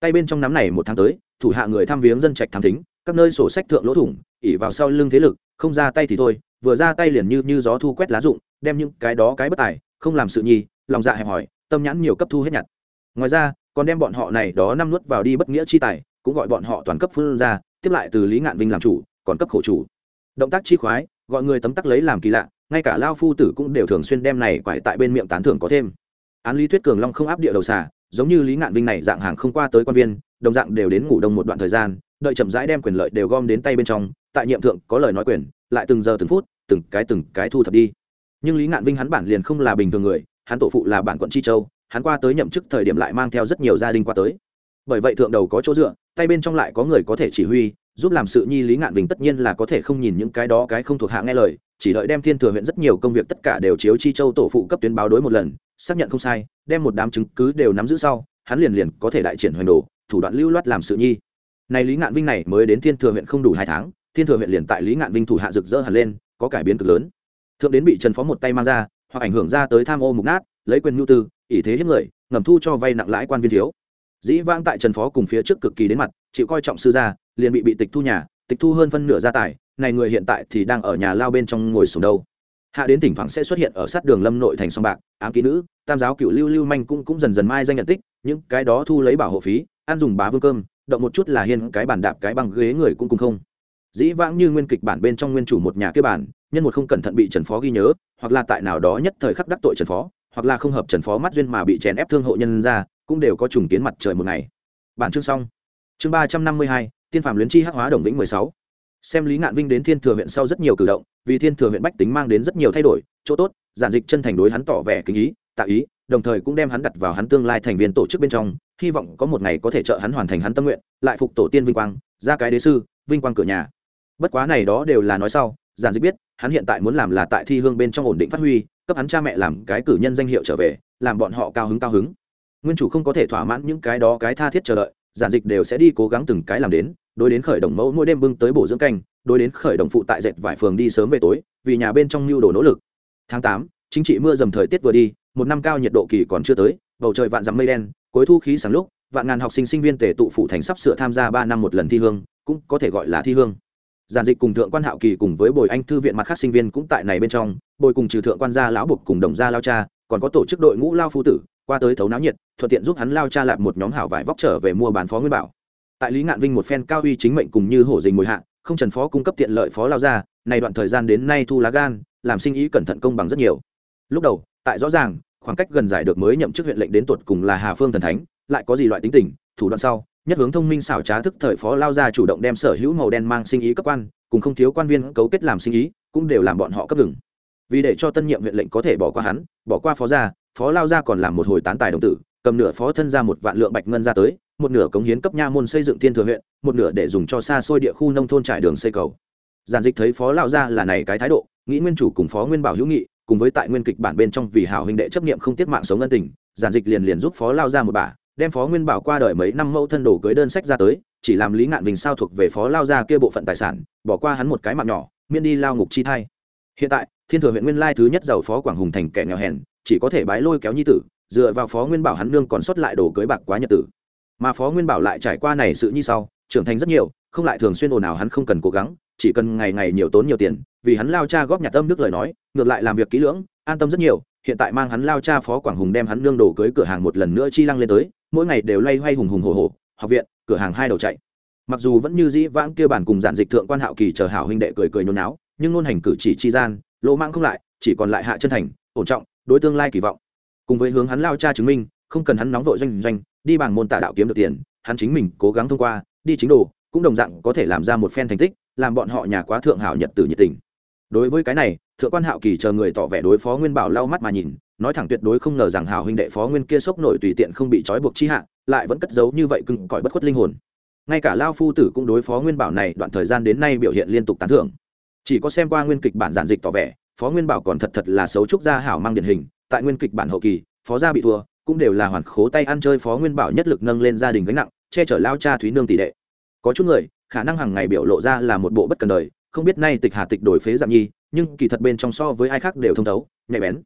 Tay bên trong nắm này một tháng tới, thủ hạ người thăm viếng dân trạch tham thính, các nơi sổ sách thượng lỗ thủng, ỉ vào sau lưng thế lực, không ra tay thì thôi, vừa ra tay liền như như gió thu quét lá rụng, đem những cái đó cái bất tài, không làm sự nhi lòng dạ hẹp hòi, tâm nhãn nhiều cấp thu hết nhặt. Ngoài ra, còn đem bọn họ này đó năm nuốt vào đi bất nghĩa chi tài, cũng gọi bọn họ toàn cấp phương ra tiếp lại từ lý ngạn vinh làm chủ, còn cấp khổ chủ động tác chi khoái, gọi người tấm tắc lấy làm kỳ lạ, ngay cả lao phu tử cũng đều thường xuyên đem này quải tại bên miệng tán thưởng có thêm. Án lý thuyết cường long không áp địa đầu xà, giống như lý ngạn vinh này dạng hàng không qua tới quan viên, đồng dạng đều đến ngủ đông một đoạn thời gian, đợi chậm rãi đem quyền lợi đều gom đến tay bên trong, tại nhiệm thượng có lời nói quyền, lại từng giờ từng phút, từng cái từng cái thu thập đi. Nhưng lý ngạn vinh hắn bản liền không là bình thường người, hắn tổ phụ là bản quận chi châu, hắn qua tới nhậm chức thời điểm lại mang theo rất nhiều gia đình qua tới. Bởi vậy thượng đầu có chỗ dựa, tay bên trong lại có người có thể chỉ huy giúp làm sự nhi lý ngạn vinh tất nhiên là có thể không nhìn những cái đó cái không thuộc hạ nghe lời, chỉ đợi đem thiên thừa huyện rất nhiều công việc tất cả đều chiếu chi châu tổ phụ cấp tuyến báo đối một lần, xác nhận không sai, đem một đám chứng cứ đều nắm giữ sau, hắn liền liền có thể đại triển hoành đồ, thủ đoạn lưu loát làm sự nhi. Này lý ngạn vinh này mới đến thiên thừa huyện không đủ hai tháng, thiên thừa huyện liền tại lý ngạn vinh thủ hạ rực rỡ hẳn lên, có cải biến cực lớn. Thượng đến bị trần phó một tay mang ra, hoặc ảnh hưởng ra tới tham ô mục nát, lấy quyền nhu tư, ỷ thế hiếp người, ngầm thu cho vay nặng lãi quan viên thiếu. Dĩ vãng tại trần phó cùng phía trước cực kỳ đến mặt, chịu coi trọng sư gia liền bị bị tịch thu nhà, tịch thu hơn phân nửa gia tài, này người hiện tại thì đang ở nhà lao bên trong ngồi sùng đâu. Hạ đến thỉnh thoảng sẽ xuất hiện ở sát đường lâm nội thành song bạc, ám ký nữ, tam giáo cựu lưu lưu manh cũng cũng dần dần mai danh nhận tích, những cái đó thu lấy bảo hộ phí, ăn dùng bá vương cơm, động một chút là hiên cái bàn đạp cái bằng ghế người cũng cùng không. Dĩ vãng như nguyên kịch bản bên trong nguyên chủ một nhà kia bản nhân một không cẩn thận bị trần phó ghi nhớ, hoặc là tại nào đó nhất thời khắc đắc tội trần phó, hoặc là không hợp trần phó mắt duyên mà bị chèn ép thương hộ nhân ra, cũng đều có trùng kiến mặt trời một ngày. Bản chương xong. Chương ba trăm năm mươi hai tiên phạm luyến chi hắc hóa đồng vĩnh mười sáu. Xem lý ngạn vinh đến thiên thừa huyện sau rất nhiều cử động, vì thiên thừa huyện bách tính mang đến rất nhiều thay đổi, chỗ tốt, giản dịch chân thành đối hắn tỏ vẻ kính ý, tạ ý, đồng thời cũng đem hắn đặt vào hắn tương lai thành viên tổ chức bên trong, hy vọng có một ngày có thể trợ hắn hoàn thành hắn tâm nguyện, lại phục tổ tiên vinh quang, ra cái đế sư, vinh quang cửa nhà. Bất quá này đó đều là nói sau, giản dịch biết, hắn hiện tại muốn làm là tại thi hương bên trong ổn định phát huy, cấp hắn cha mẹ làm cái cử nhân danh hiệu trở về, làm bọn họ cao hứng cao hứng. Nguyên chủ không có thể thỏa mãn những cái đó cái tha thiết chờ đợi giản dịch đều sẽ đi cố gắng từng cái làm đến, đối đến khởi động mẫu mỗi đêm bưng tới bổ dưỡng canh, đối đến khởi động phụ tại dệt vải phường đi sớm về tối, vì nhà bên trong mưu đồ nỗ lực. Tháng tám, chính trị mưa dầm thời tiết vừa đi, một năm cao nhiệt độ kỳ còn chưa tới, bầu trời vạn dặm mây đen, cuối thu khí sáng lúc, vạn ngàn học sinh sinh viên tề tụ phụ thành sắp sửa tham gia ba năm một lần thi hương, cũng có thể gọi là thi hương. Giản dịch cùng thượng quan hạo kỳ cùng với bồi anh thư viện mặt khác sinh viên cũng tại này bên trong, bồi cùng trừ thượng quan gia lão bục cùng đồng gia lao cha, còn có tổ chức đội ngũ lao phu tử qua tới thấu náo nhiệt, thuận tiện giúp hắn lao cha lạp một nhóm hảo vải vóc trở về mua bán phó nguyên bảo. Tại lý ngạn vinh một phen cao uy chính mệnh cùng như hổ dình mùi hạ, không trần phó cung cấp tiện lợi phó lao ra, này đoạn thời gian đến nay thu lá gan, làm sinh ý cẩn thận công bằng rất nhiều. Lúc đầu, tại rõ ràng, khoảng cách gần giải được mới nhậm chức huyện lệnh đến tuột cùng là hà phương thần thánh, lại có gì loại tính tình, thủ đoạn sau, nhất hướng thông minh xảo trá thức thời phó lao ra chủ động đem sở hữu màu đen mang sinh ý cấp quan, cùng không thiếu quan viên cấu kết làm sinh ý, cũng đều làm bọn họ cấp ngừng vì để cho tân nhiệm huyện lệnh có thể bỏ qua hắn, bỏ qua phó gia, phó lao gia còn làm một hồi tán tài đồng tử, cầm nửa phó thân ra một vạn lượng bạch ngân ra tới, một nửa cống hiến cấp nha môn xây dựng thiên thừa huyện, một nửa để dùng cho xa xôi địa khu nông thôn trải đường xây cầu. Giản dịch thấy phó lao gia là này cái thái độ, nghĩ nguyên chủ cùng phó nguyên bảo hữu nghị, cùng với tại nguyên kịch bản bên trong vì hảo huynh đệ chấp niệm không tiết mạng sống ân tình, giản dịch liền liền giúp phó lao gia một bà đem phó nguyên bảo qua đời mấy năm mẫu thân đồ cưới đơn sách ra tới, chỉ làm lý ngạn bình sao thuộc về phó lao gia kia bộ phận tài sản, bỏ qua hắn một cái mạng nhỏ, miễn đi lao ngục chi thai. Hiện tại thiên thừa huyện nguyên lai thứ nhất giàu phó quảng hùng thành kẻ nghèo hèn, chỉ có thể bái lôi kéo nhi tử, dựa vào phó nguyên bảo hắn nương còn sót lại đồ cưới bạc quá nhật tử. Mà phó nguyên bảo lại trải qua này sự như sau, trưởng thành rất nhiều, không lại thường xuyên ồn ào hắn không cần cố gắng, chỉ cần ngày ngày nhiều tốn nhiều tiền, vì hắn lao cha góp nhặt tâm đức lời nói, ngược lại làm việc kỹ lưỡng, an tâm rất nhiều, hiện tại mang hắn lao cha phó quảng hùng đem hắn nương đồ cưới cửa hàng một lần nữa chi lăng lên tới, mỗi ngày đều loay hoay hùng hùng hồ hồ học viện, cửa hàng hai đầu chạy. Mặc dù vẫn như dĩ vãng kia bản cùng giản dịch thượng quan hạo kỳ chờ hảo huynh đệ cười cười nhốn náo, nhưng ngôn hành cử chỉ chi gian lỗ mãng không lại, chỉ còn lại hạ chân thành, ổn trọng, đối tương lai kỳ vọng. Cùng với hướng hắn lao cha chứng minh, không cần hắn nóng vội doanh doanh, đi bằng môn tạ đạo kiếm được tiền, hắn chính mình cố gắng thông qua, đi chính đồ, cũng đồng dạng có thể làm ra một phen thành tích, làm bọn họ nhà quá thượng hảo nhật tử nhiệt tình. Đối với cái này, thượng quan hạo kỳ chờ người tỏ vẻ đối phó nguyên bảo lau mắt mà nhìn, nói thẳng tuyệt đối không ngờ rằng hảo huynh đệ phó nguyên kia sốc nổi tùy tiện không bị trói buộc chi hạ, lại vẫn cất giấu như vậy cưng cõi bất khuất linh hồn. Ngay cả lao phu tử cũng đối phó nguyên bảo này, đoạn thời gian đến nay biểu hiện liên tục tán thưởng chỉ có xem qua nguyên kịch bản giản dịch tỏ vẻ, phó nguyên bảo còn thật thật là xấu trúc gia hảo mang điển hình, tại nguyên kịch bản hậu kỳ, phó gia bị thua, cũng đều là hoàn khố tay ăn chơi phó nguyên bảo nhất lực nâng lên gia đình gánh nặng, che chở lao cha thúy nương tỷ đệ. Có chút người, khả năng hàng ngày biểu lộ ra là một bộ bất cần đời, không biết nay tịch hà tịch đổi phế dạng nhi, nhưng kỳ thật bên trong so với ai khác đều thông thấu, nhạy bén.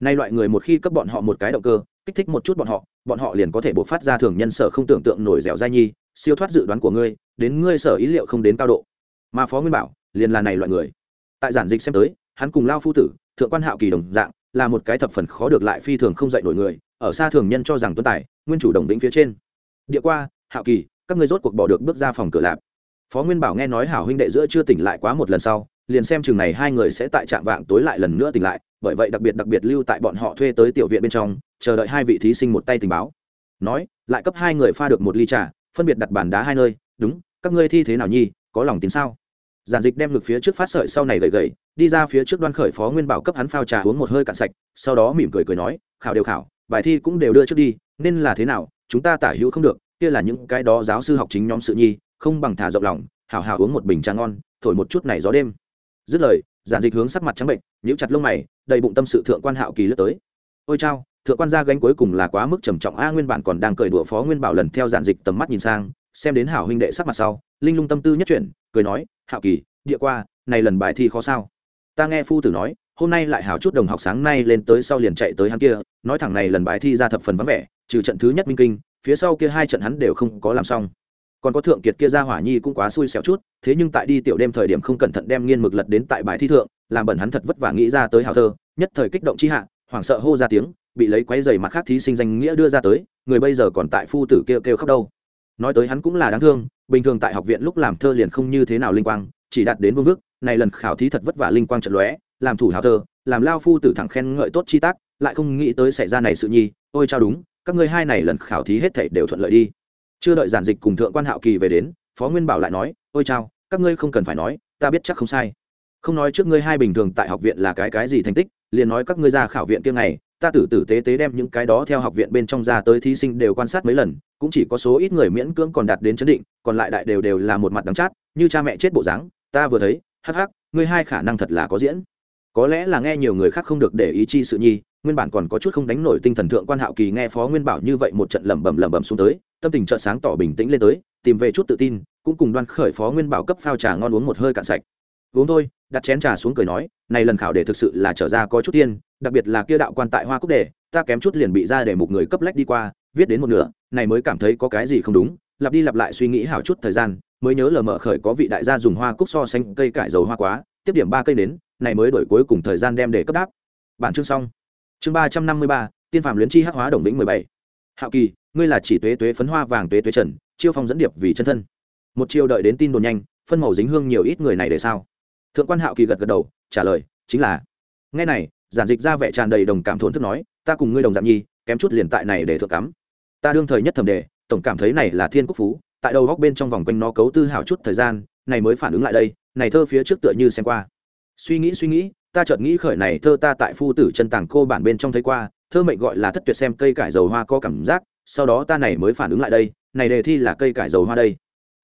Nay loại người một khi cấp bọn họ một cái động cơ, kích thích một chút bọn họ bọn họ liền có thể bộc phát ra thường nhân sở không tưởng tượng nổi dẻo dai nhi, siêu thoát dự đoán của ngươi, đến ngươi sở ý liệu không đến cao độ. Mà phó nguyên bảo liền là này loại người. Tại giản dịch xem tới, hắn cùng lao phu tử, thượng quan hạo kỳ đồng dạng, là một cái thập phần khó được lại phi thường không dạy nổi người, ở xa thường nhân cho rằng tuấn tài, nguyên chủ đồng lĩnh phía trên. Địa qua, hạo kỳ, các ngươi rốt cuộc bỏ được bước ra phòng cửa lạp. Phó nguyên bảo nghe nói hảo huynh đệ giữa chưa tỉnh lại quá một lần sau, liền xem chừng này hai người sẽ tại trạm vạng tối lại lần nữa tỉnh lại, bởi vậy đặc biệt đặc biệt lưu tại bọn họ thuê tới tiểu viện bên trong, chờ đợi hai vị thí sinh một tay tình báo. Nói, lại cấp hai người pha được một ly trà, phân biệt đặt bàn đá hai nơi, đúng, các ngươi thi thế nào nhi, có lòng tin sao? Giản dịch đem ngực phía trước phát sợi sau này gầy gầy, đi ra phía trước đoan khởi phó nguyên bảo cấp hắn phao trà uống một hơi cạn sạch, sau đó mỉm cười cười nói, khảo đều khảo, bài thi cũng đều đưa trước đi, nên là thế nào, chúng ta tả hữu không được, kia là những cái đó giáo sư học chính nhóm sự nhi, không bằng thả rộng lòng hào hào uống một bình trà ngon, thổi một chút này gió đêm. Dứt lời giản dịch hướng sắc mặt trắng bệnh, nhíu chặt lông mày, đầy bụng tâm sự thượng quan hạo kỳ lướt tới. Ôi chao, thượng quan gia gánh cuối cùng là quá mức trầm trọng, a nguyên bản còn đang cười đùa phó nguyên bảo lần theo giản dịch tầm mắt nhìn sang xem đến hảo huynh đệ sắc mặt sau, linh lung tâm tư nhất chuyển, cười nói, hạo kỳ, địa qua, này lần bài thi khó sao? Ta nghe phu tử nói, hôm nay lại hảo chút đồng học sáng nay lên tới sau liền chạy tới hắn kia, nói thẳng này lần bài thi ra thập phần vắng vẻ, trừ trận thứ nhất minh kinh, phía sau kia hai trận hắn đều không có làm xong. Còn có thượng kiệt kia ra hỏa nhi cũng quá xui xẻo chút, thế nhưng tại đi tiểu đêm thời điểm không cẩn thận đem nghiên mực lật đến tại bài thi thượng, làm bẩn hắn thật vất vả nghĩ ra tới hào thơ, nhất thời kích động chi hạ, hoảng sợ hô ra tiếng, bị lấy quấy giày mặt khác thí sinh danh nghĩa đưa ra tới, người bây giờ còn tại phu tử kêu kêu khóc đâu nói tới hắn cũng là đáng thương, bình thường tại học viện lúc làm thơ liền không như thế nào linh quang, chỉ đạt đến vương vức, này lần khảo thí thật vất vả linh quang trận lóe, làm thủ hào thơ, làm lao phu tử thẳng khen ngợi tốt chi tác, lại không nghĩ tới xảy ra này sự nhi, ôi chao đúng, các ngươi hai này lần khảo thí hết thảy đều thuận lợi đi. Chưa đợi giản dịch cùng thượng quan hạo kỳ về đến, phó nguyên bảo lại nói, ôi chao, các ngươi không cần phải nói, ta biết chắc không sai. Không nói trước ngươi hai bình thường tại học viện là cái cái gì thành tích, liền nói các ngươi ra khảo viện kia ngày ta tử tử tế tế đem những cái đó theo học viện bên trong ra tới thí sinh đều quan sát mấy lần, cũng chỉ có số ít người miễn cưỡng còn đạt đến chấn định, còn lại đại đều đều là một mặt đắng chát, như cha mẹ chết bộ dáng, ta vừa thấy, hắc hắc, ngươi hai khả năng thật là có diễn. Có lẽ là nghe nhiều người khác không được để ý chi sự nhi, nguyên bản còn có chút không đánh nổi tinh thần thượng quan hạo kỳ nghe phó nguyên bảo như vậy một trận lẩm bẩm lẩm bẩm xuống tới, tâm tình chợt sáng tỏ bình tĩnh lên tới, tìm về chút tự tin, cũng cùng đoan khởi phó nguyên bảo cấp phao trà ngon uống một hơi cạn sạch. Uống thôi, đặt chén trà xuống cười nói, này lần khảo để thực sự là trở ra có chút tiên đặc biệt là kia đạo quan tại hoa cúc đề, ta kém chút liền bị ra để một người cấp lách đi qua, viết đến một nửa, này mới cảm thấy có cái gì không đúng, lặp đi lặp lại suy nghĩ hảo chút thời gian, mới nhớ lờ mở khởi có vị đại gia dùng hoa cúc so xanh cây cải dầu hoa quá, tiếp điểm ba cây đến này mới đổi cuối cùng thời gian đem để cấp đáp. Bản chương xong. Chương ba trăm năm mươi ba, tiên phạm luyến chi hắc hóa đồng lĩnh mười bảy. Hạo kỳ, ngươi là chỉ tuế tuế phấn hoa vàng tuế tuế trần, chiêu phong dẫn điệp vì chân thân. Một chiều đợi đến tin đồn nhanh, phân màu dính hương nhiều ít người này để sao? Thượng quan hạo kỳ gật gật đầu, trả lời, chính là. Nghe này giản dịch ra vẻ tràn đầy đồng cảm thốn thức nói, ta cùng ngươi đồng dạng nhi, kém chút liền tại này để thượng cắm. Ta đương thời nhất thầm đề, tổng cảm thấy này là thiên quốc phú, tại đầu góc bên trong vòng quanh nó cấu tư hào chút thời gian, này mới phản ứng lại đây, này thơ phía trước tựa như xem qua. Suy nghĩ suy nghĩ, ta chợt nghĩ khởi này thơ ta tại phu tử chân tàng cô bản bên trong thấy qua, thơ mệnh gọi là thất tuyệt xem cây cải dầu hoa có cảm giác, sau đó ta này mới phản ứng lại đây, này đề thi là cây cải dầu hoa đây.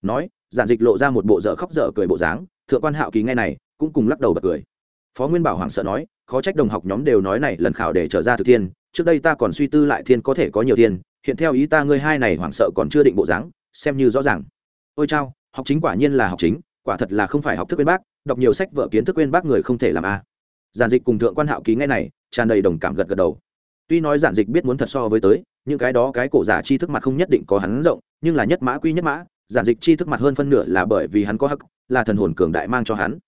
Nói, giản dịch lộ ra một bộ dở khóc dở cười bộ dáng, thượng quan hạo kỳ nghe này, cũng cùng lắc đầu bật cười. Phó nguyên bảo hoảng sợ nói khó trách đồng học nhóm đều nói này lần khảo để trở ra thực thiên, trước đây ta còn suy tư lại thiên có thể có nhiều thiên, hiện theo ý ta ngươi hai này hoảng sợ còn chưa định bộ dáng, xem như rõ ràng. Ôi chao, học chính quả nhiên là học chính, quả thật là không phải học thức quên bác, đọc nhiều sách vợ kiến thức quên bác người không thể làm a. Giản dịch cùng thượng quan hạo ký ngay này, tràn đầy đồng cảm gật gật đầu. Tuy nói giản dịch biết muốn thật so với tới, những cái đó cái cổ giả chi thức mặt không nhất định có hắn rộng, nhưng là nhất mã quy nhất mã, giản dịch chi thức mặt hơn phân nửa là bởi vì hắn có hắc, là thần hồn cường đại mang cho hắn.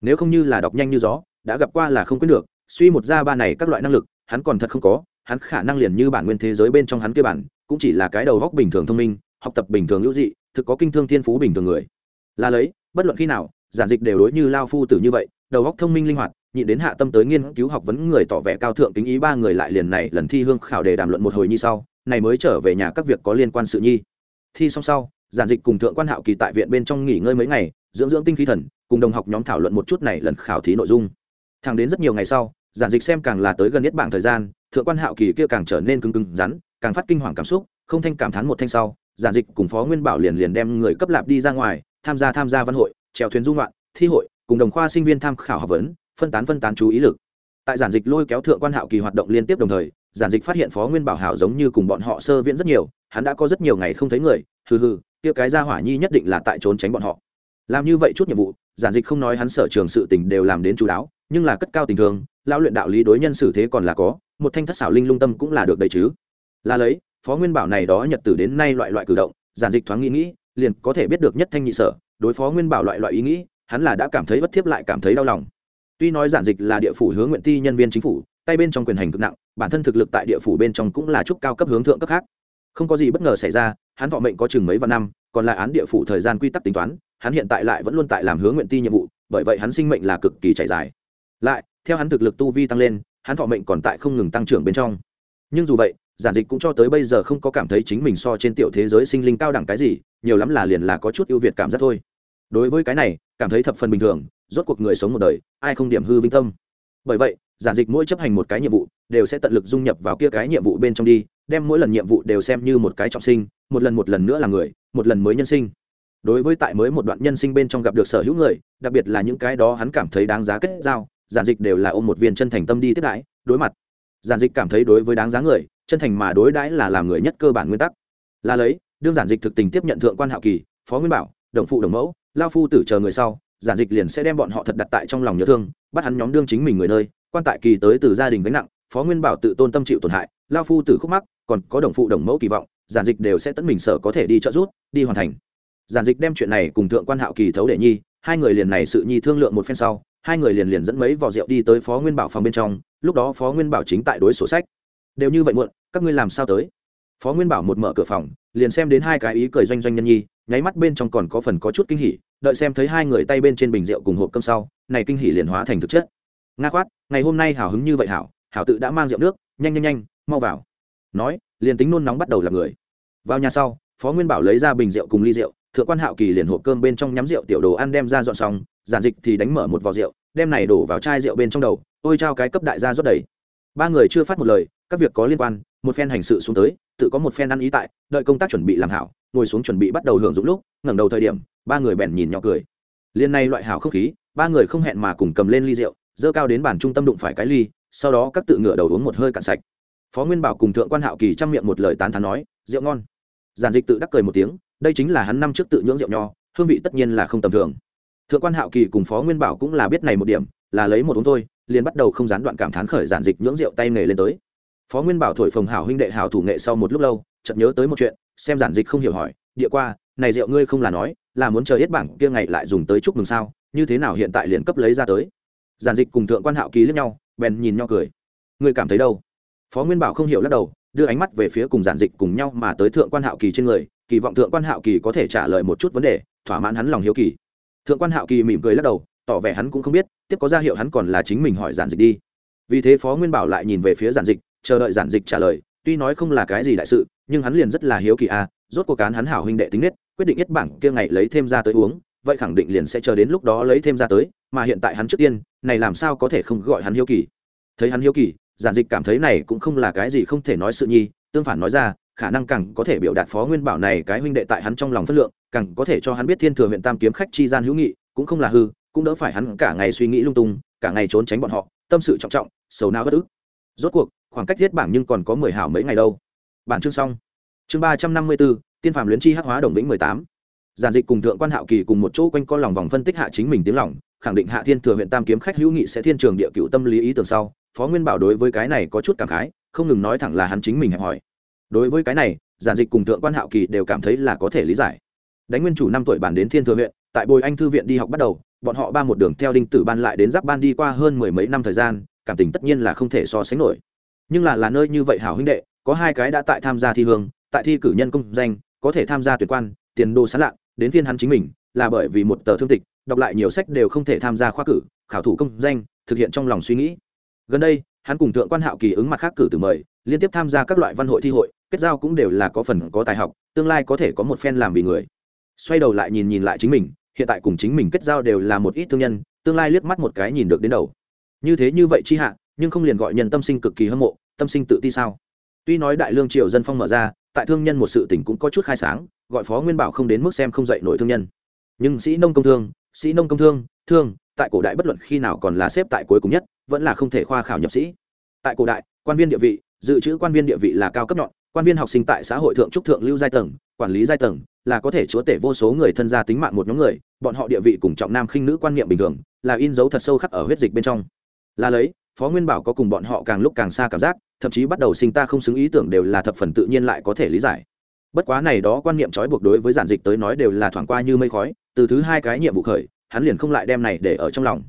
Nếu không như là đọc nhanh như gió đã gặp qua là không quyết được, suy một ra ba này các loại năng lực, hắn còn thật không có, hắn khả năng liền như bản nguyên thế giới bên trong hắn kia bản, cũng chỉ là cái đầu góc bình thường thông minh, học tập bình thường hữu dị, thực có kinh thương thiên phú bình thường người. Là lấy, bất luận khi nào, giản dịch đều đối như lao phu tử như vậy, đầu góc thông minh linh hoạt, nhịn đến hạ tâm tới nghiên cứu học vấn người tỏ vẻ cao thượng kính ý ba người lại liền này lần thi hương khảo đề đàm luận một hồi như sau, này mới trở về nhà các việc có liên quan sự nhi. Thi xong sau, giản dịch cùng thượng quan hạo kỳ tại viện bên trong nghỉ ngơi mấy ngày, dưỡng dưỡng tinh khí thần, cùng đồng học nhóm thảo luận một chút này lần khảo thí nội dung thẳng đến rất nhiều ngày sau giản dịch xem càng là tới gần nhất bảng thời gian thượng quan hạo kỳ kia càng trở nên cứng cứng rắn càng phát kinh hoàng cảm xúc không thanh cảm thán một thanh sau giản dịch cùng phó nguyên bảo liền liền đem người cấp lạp đi ra ngoài tham gia tham gia văn hội trèo thuyền dung ngoạn, thi hội cùng đồng khoa sinh viên tham khảo học vấn phân tán phân tán chú ý lực. Tại giản dịch lôi kéo thượng quan hạo kỳ hoạt động liên tiếp đồng thời giản dịch phát hiện phó nguyên bảo hảo giống như cùng bọn họ sơ viễn rất nhiều hắn đã có rất nhiều ngày không thấy người hừ hừ kia cái ra hỏa nhi nhất định là tại trốn tránh bọn họ. Làm như vậy chút nhiệm vụ giản dịch không nói hắn sở trường sự tình đều làm đến chú đáo nhưng là cất cao tình thường lão luyện đạo lý đối nhân xử thế còn là có, một thanh thất xảo linh lung tâm cũng là được đấy chứ. Là lấy, phó nguyên bảo này đó nhật tử đến nay loại loại cử động, giản dịch thoáng nghĩ nghĩ, liền có thể biết được nhất thanh nhị sở, đối phó nguyên bảo loại loại ý nghĩ, hắn là đã cảm thấy bất thiếp lại cảm thấy đau lòng. Tuy nói giản dịch là địa phủ hướng nguyện ti nhân viên chính phủ, tay bên trong quyền hành cực nặng, bản thân thực lực tại địa phủ bên trong cũng là trúc cao cấp hướng thượng cấp khác. Không có gì bất ngờ xảy ra, hắn thọ mệnh có chừng mấy vạn năm, còn lại án địa phủ thời gian quy tắc tính toán, hắn hiện tại lại vẫn luôn tại làm hướng nguyện ti nhiệm vụ, bởi vậy hắn sinh mệnh là cực kỳ chảy dài lại, theo hắn thực lực tu vi tăng lên, hắn thọ mệnh còn tại không ngừng tăng trưởng bên trong. Nhưng dù vậy, giản dịch cũng cho tới bây giờ không có cảm thấy chính mình so trên tiểu thế giới sinh linh cao đẳng cái gì, nhiều lắm là liền là có chút ưu việt cảm giác thôi. Đối với cái này, cảm thấy thập phần bình thường, rốt cuộc người sống một đời, ai không điểm hư vinh tâm. Bởi vậy, giản dịch mỗi chấp hành một cái nhiệm vụ, đều sẽ tận lực dung nhập vào kia cái nhiệm vụ bên trong đi, đem mỗi lần nhiệm vụ đều xem như một cái trọng sinh, một lần một lần nữa là người, một lần mới nhân sinh. Đối với tại mới một đoạn nhân sinh bên trong gặp được sở hữu người, đặc biệt là những cái đó hắn cảm thấy đáng giá kết giao giản dịch đều là ôm một viên chân thành tâm đi tiếp đãi, đối mặt. Giản dịch cảm thấy đối với đáng giá người, chân thành mà đối đãi là làm người nhất cơ bản nguyên tắc. Là lấy, đương giản dịch thực tình tiếp nhận thượng quan hạo kỳ, phó nguyên bảo, đồng phụ đồng mẫu, lao phu tử chờ người sau, giản dịch liền sẽ đem bọn họ thật đặt tại trong lòng nhớ thương, bắt hắn nhóm đương chính mình người nơi, quan tại kỳ tới từ gia đình gánh nặng, phó nguyên bảo tự tôn tâm chịu tổn hại, lao phu tử khúc mắc, còn có đồng phụ đồng mẫu kỳ vọng, giản dịch đều sẽ tận mình sở có thể đi trợ giúp, đi hoàn thành. Giản dịch đem chuyện này cùng thượng quan hạo kỳ thấu đệ nhi, hai người liền này sự nhi thương lượng một phen sau hai người liền liền dẫn mấy vỏ rượu đi tới phó nguyên bảo phòng bên trong, lúc đó phó nguyên bảo chính tại đối sổ sách. Đều như vậy muộn, các ngươi làm sao tới? Phó nguyên bảo một mở cửa phòng, liền xem đến hai cái ý cười doanh doanh nhân nhi, nháy mắt bên trong còn có phần có chút kinh hỉ, đợi xem thấy hai người tay bên trên bình rượu cùng hộp cơm sau, này kinh hỉ liền hóa thành thực chất. Nga khoát, ngày hôm nay hào hứng như vậy hảo hảo tự đã mang rượu nước, nhanh nhanh nhanh, mau vào. Nói, liền tính nôn nóng bắt đầu làm người. Vào nhà sau, phó nguyên bảo lấy ra bình rượu cùng ly rượu, thượng quan hạo kỳ liền hộp cơm bên trong nhắm rượu tiểu đồ ăn đem ra dọn xong giản dịch thì đánh mở một vò rượu, đem này đổ vào chai rượu bên trong đầu ôi trao cái cấp đại gia rót đầy. Ba người chưa phát một lời, các việc có liên quan, một phen hành sự xuống tới, tự có một phen ăn ý tại, đợi công tác chuẩn bị làm hảo, ngồi xuống chuẩn bị bắt đầu hưởng dụng lúc, ngẩng đầu thời điểm, ba người bèn nhìn nhỏ cười. Liên này loại hảo không khí, ba người không hẹn mà cùng cầm lên ly rượu, dơ cao đến bàn trung tâm đụng phải cái ly, sau đó các tự ngựa đầu uống một hơi cạn sạch. Phó nguyên bảo cùng thượng quan hạo kỳ chăm miệng một lời tán thán nói, rượu ngon. Giản dịch tự đắc cười một tiếng, đây chính là hắn năm trước tự nhưỡng rượu nho, hương vị tất nhiên là không tầm thường thượng quan hạo kỳ cùng phó nguyên bảo cũng là biết này một điểm, là lấy một uống thôi, liền bắt đầu không gián đoạn cảm thán khởi giản dịch nhưỡng rượu tay nghề lên tới. Phó nguyên bảo thổi phồng hảo huynh đệ hảo thủ nghệ sau một lúc lâu, chợt nhớ tới một chuyện, xem giản dịch không hiểu hỏi, địa qua, này rượu ngươi không là nói, là muốn chờ hết bảng kia ngày lại dùng tới chúc mừng sao, như thế nào hiện tại liền cấp lấy ra tới? Giản dịch cùng thượng quan hạo ký lẫn nhau, bèn nhìn nhau cười. Ngươi cảm thấy đâu? Phó nguyên bảo không hiểu lắc đầu, đưa ánh mắt về phía cùng giản dịch cùng nhau mà tới thượng quan hạo kỳ trên người, kỳ vọng thượng quan hạo kỳ có thể trả lời một chút vấn đề, thỏa mãn hắn lòng hiếu kỳ thượng quan hạo kỳ mỉm cười lắc đầu tỏ vẻ hắn cũng không biết tiếp có ra hiệu hắn còn là chính mình hỏi giản dịch đi. Vì thế phó nguyên bảo lại nhìn về phía giản dịch chờ đợi giản dịch trả lời tuy nói không là cái gì đại sự nhưng hắn liền rất là hiếu kỳ a à, rốt cuộc cán hắn hảo huynh đệ tính nết quyết định nhất bảng kia ngày lấy thêm ra tới uống vậy khẳng định liền sẽ chờ đến lúc đó lấy thêm ra tới mà hiện tại hắn trước tiên này làm sao có thể không gọi hắn hiếu kỳ? Thấy hắn hiếu kỳ giản dịch cảm thấy này cũng không là cái gì không thể nói sự nhi tương phản nói ra khả năng càng có thể biểu đạt phó nguyên bảo này cái huynh đệ tại hắn trong lòng phất lượng càng có thể cho hắn biết thiên thừa huyện tam kiếm khách chi gian hữu nghị, cũng không là hư, cũng đỡ phải hắn cả ngày suy nghĩ lung tung, cả ngày trốn tránh bọn họ, tâm sự trọng trọng, sầu não bất ức. Rốt cuộc, khoảng cách thiết bảng nhưng còn có mười hảo mấy ngày đâu. Bản chương xong. Chương ba trăm năm mươi bốn tiên phạm luyến chi hắc hóa đồng vĩnh mười tám. Giản dịch cùng thượng quan hạo kỳ cùng một chỗ quanh co lòng vòng phân tích hạ chính mình tiếng lòng, khẳng định hạ thiên thừa huyện tam kiếm khách hữu nghị sẽ thiên trường địa cựu tâm lý ý tưởng sau, phó nguyên bảo đối với cái này có chút cảm khái, không ngừng nói thẳng là hắn chính mình hẹp hỏi. Đối với cái này, giản dịch cùng thượng quan hạo kỳ đều cảm thấy là có thể lý giải đánh nguyên chủ năm tuổi bản đến thiên thừa huyện, tại bồi anh thư viện đi học bắt đầu, bọn họ ba một đường theo đinh tử ban lại đến giáp ban đi qua hơn mười mấy năm thời gian, cảm tình tất nhiên là không thể so sánh nổi. Nhưng là là nơi như vậy hảo huynh đệ, có hai cái đã tại tham gia thi hương, tại thi cử nhân công danh, có thể tham gia tuyển quan, tiền đồ sán lạ, đến phiên hắn chính mình, là bởi vì một tờ thương tịch, đọc lại nhiều sách đều không thể tham gia khoa cử, khảo thủ công danh, thực hiện trong lòng suy nghĩ. Gần đây, hắn cùng thượng quan hạo kỳ ứng mặt khác cử từ mời, liên tiếp tham gia các loại văn hội thi hội, kết giao cũng đều là có phần có tài học, tương lai có thể có một phen làm vì người xoay đầu lại nhìn nhìn lại chính mình, hiện tại cùng chính mình kết giao đều là một ít thương nhân, tương lai liếc mắt một cái nhìn được đến đầu. Như thế như vậy chi hạ, nhưng không liền gọi nhân tâm sinh cực kỳ hâm mộ, tâm sinh tự ti sao? Tuy nói đại lương triều dân phong mở ra, tại thương nhân một sự tỉnh cũng có chút khai sáng, gọi phó nguyên bảo không đến mức xem không dạy nổi thương nhân. Nhưng sĩ nông công thương, sĩ nông công thương thương, tại cổ đại bất luận khi nào còn là xếp tại cuối cùng nhất, vẫn là không thể khoa khảo nhập sĩ. Tại cổ đại, quan viên địa vị, dự trữ quan viên địa vị là cao cấp nhọn quan viên học sinh tại xã hội thượng trúc thượng lưu giai tầng, quản lý giai tầng, là có thể chúa tể vô số người thân gia tính mạng một nhóm người, bọn họ địa vị cùng trọng nam khinh nữ quan niệm bình thường, là in dấu thật sâu khắc ở huyết dịch bên trong. Là lấy, phó nguyên bảo có cùng bọn họ càng lúc càng xa cảm giác, thậm chí bắt đầu sinh ta không xứng ý tưởng đều là thập phần tự nhiên lại có thể lý giải. Bất quá này đó quan niệm trói buộc đối với giản dịch tới nói đều là thoảng qua như mây khói, từ thứ hai cái nhiệm vụ khởi, hắn liền không lại đem này để ở trong lòng.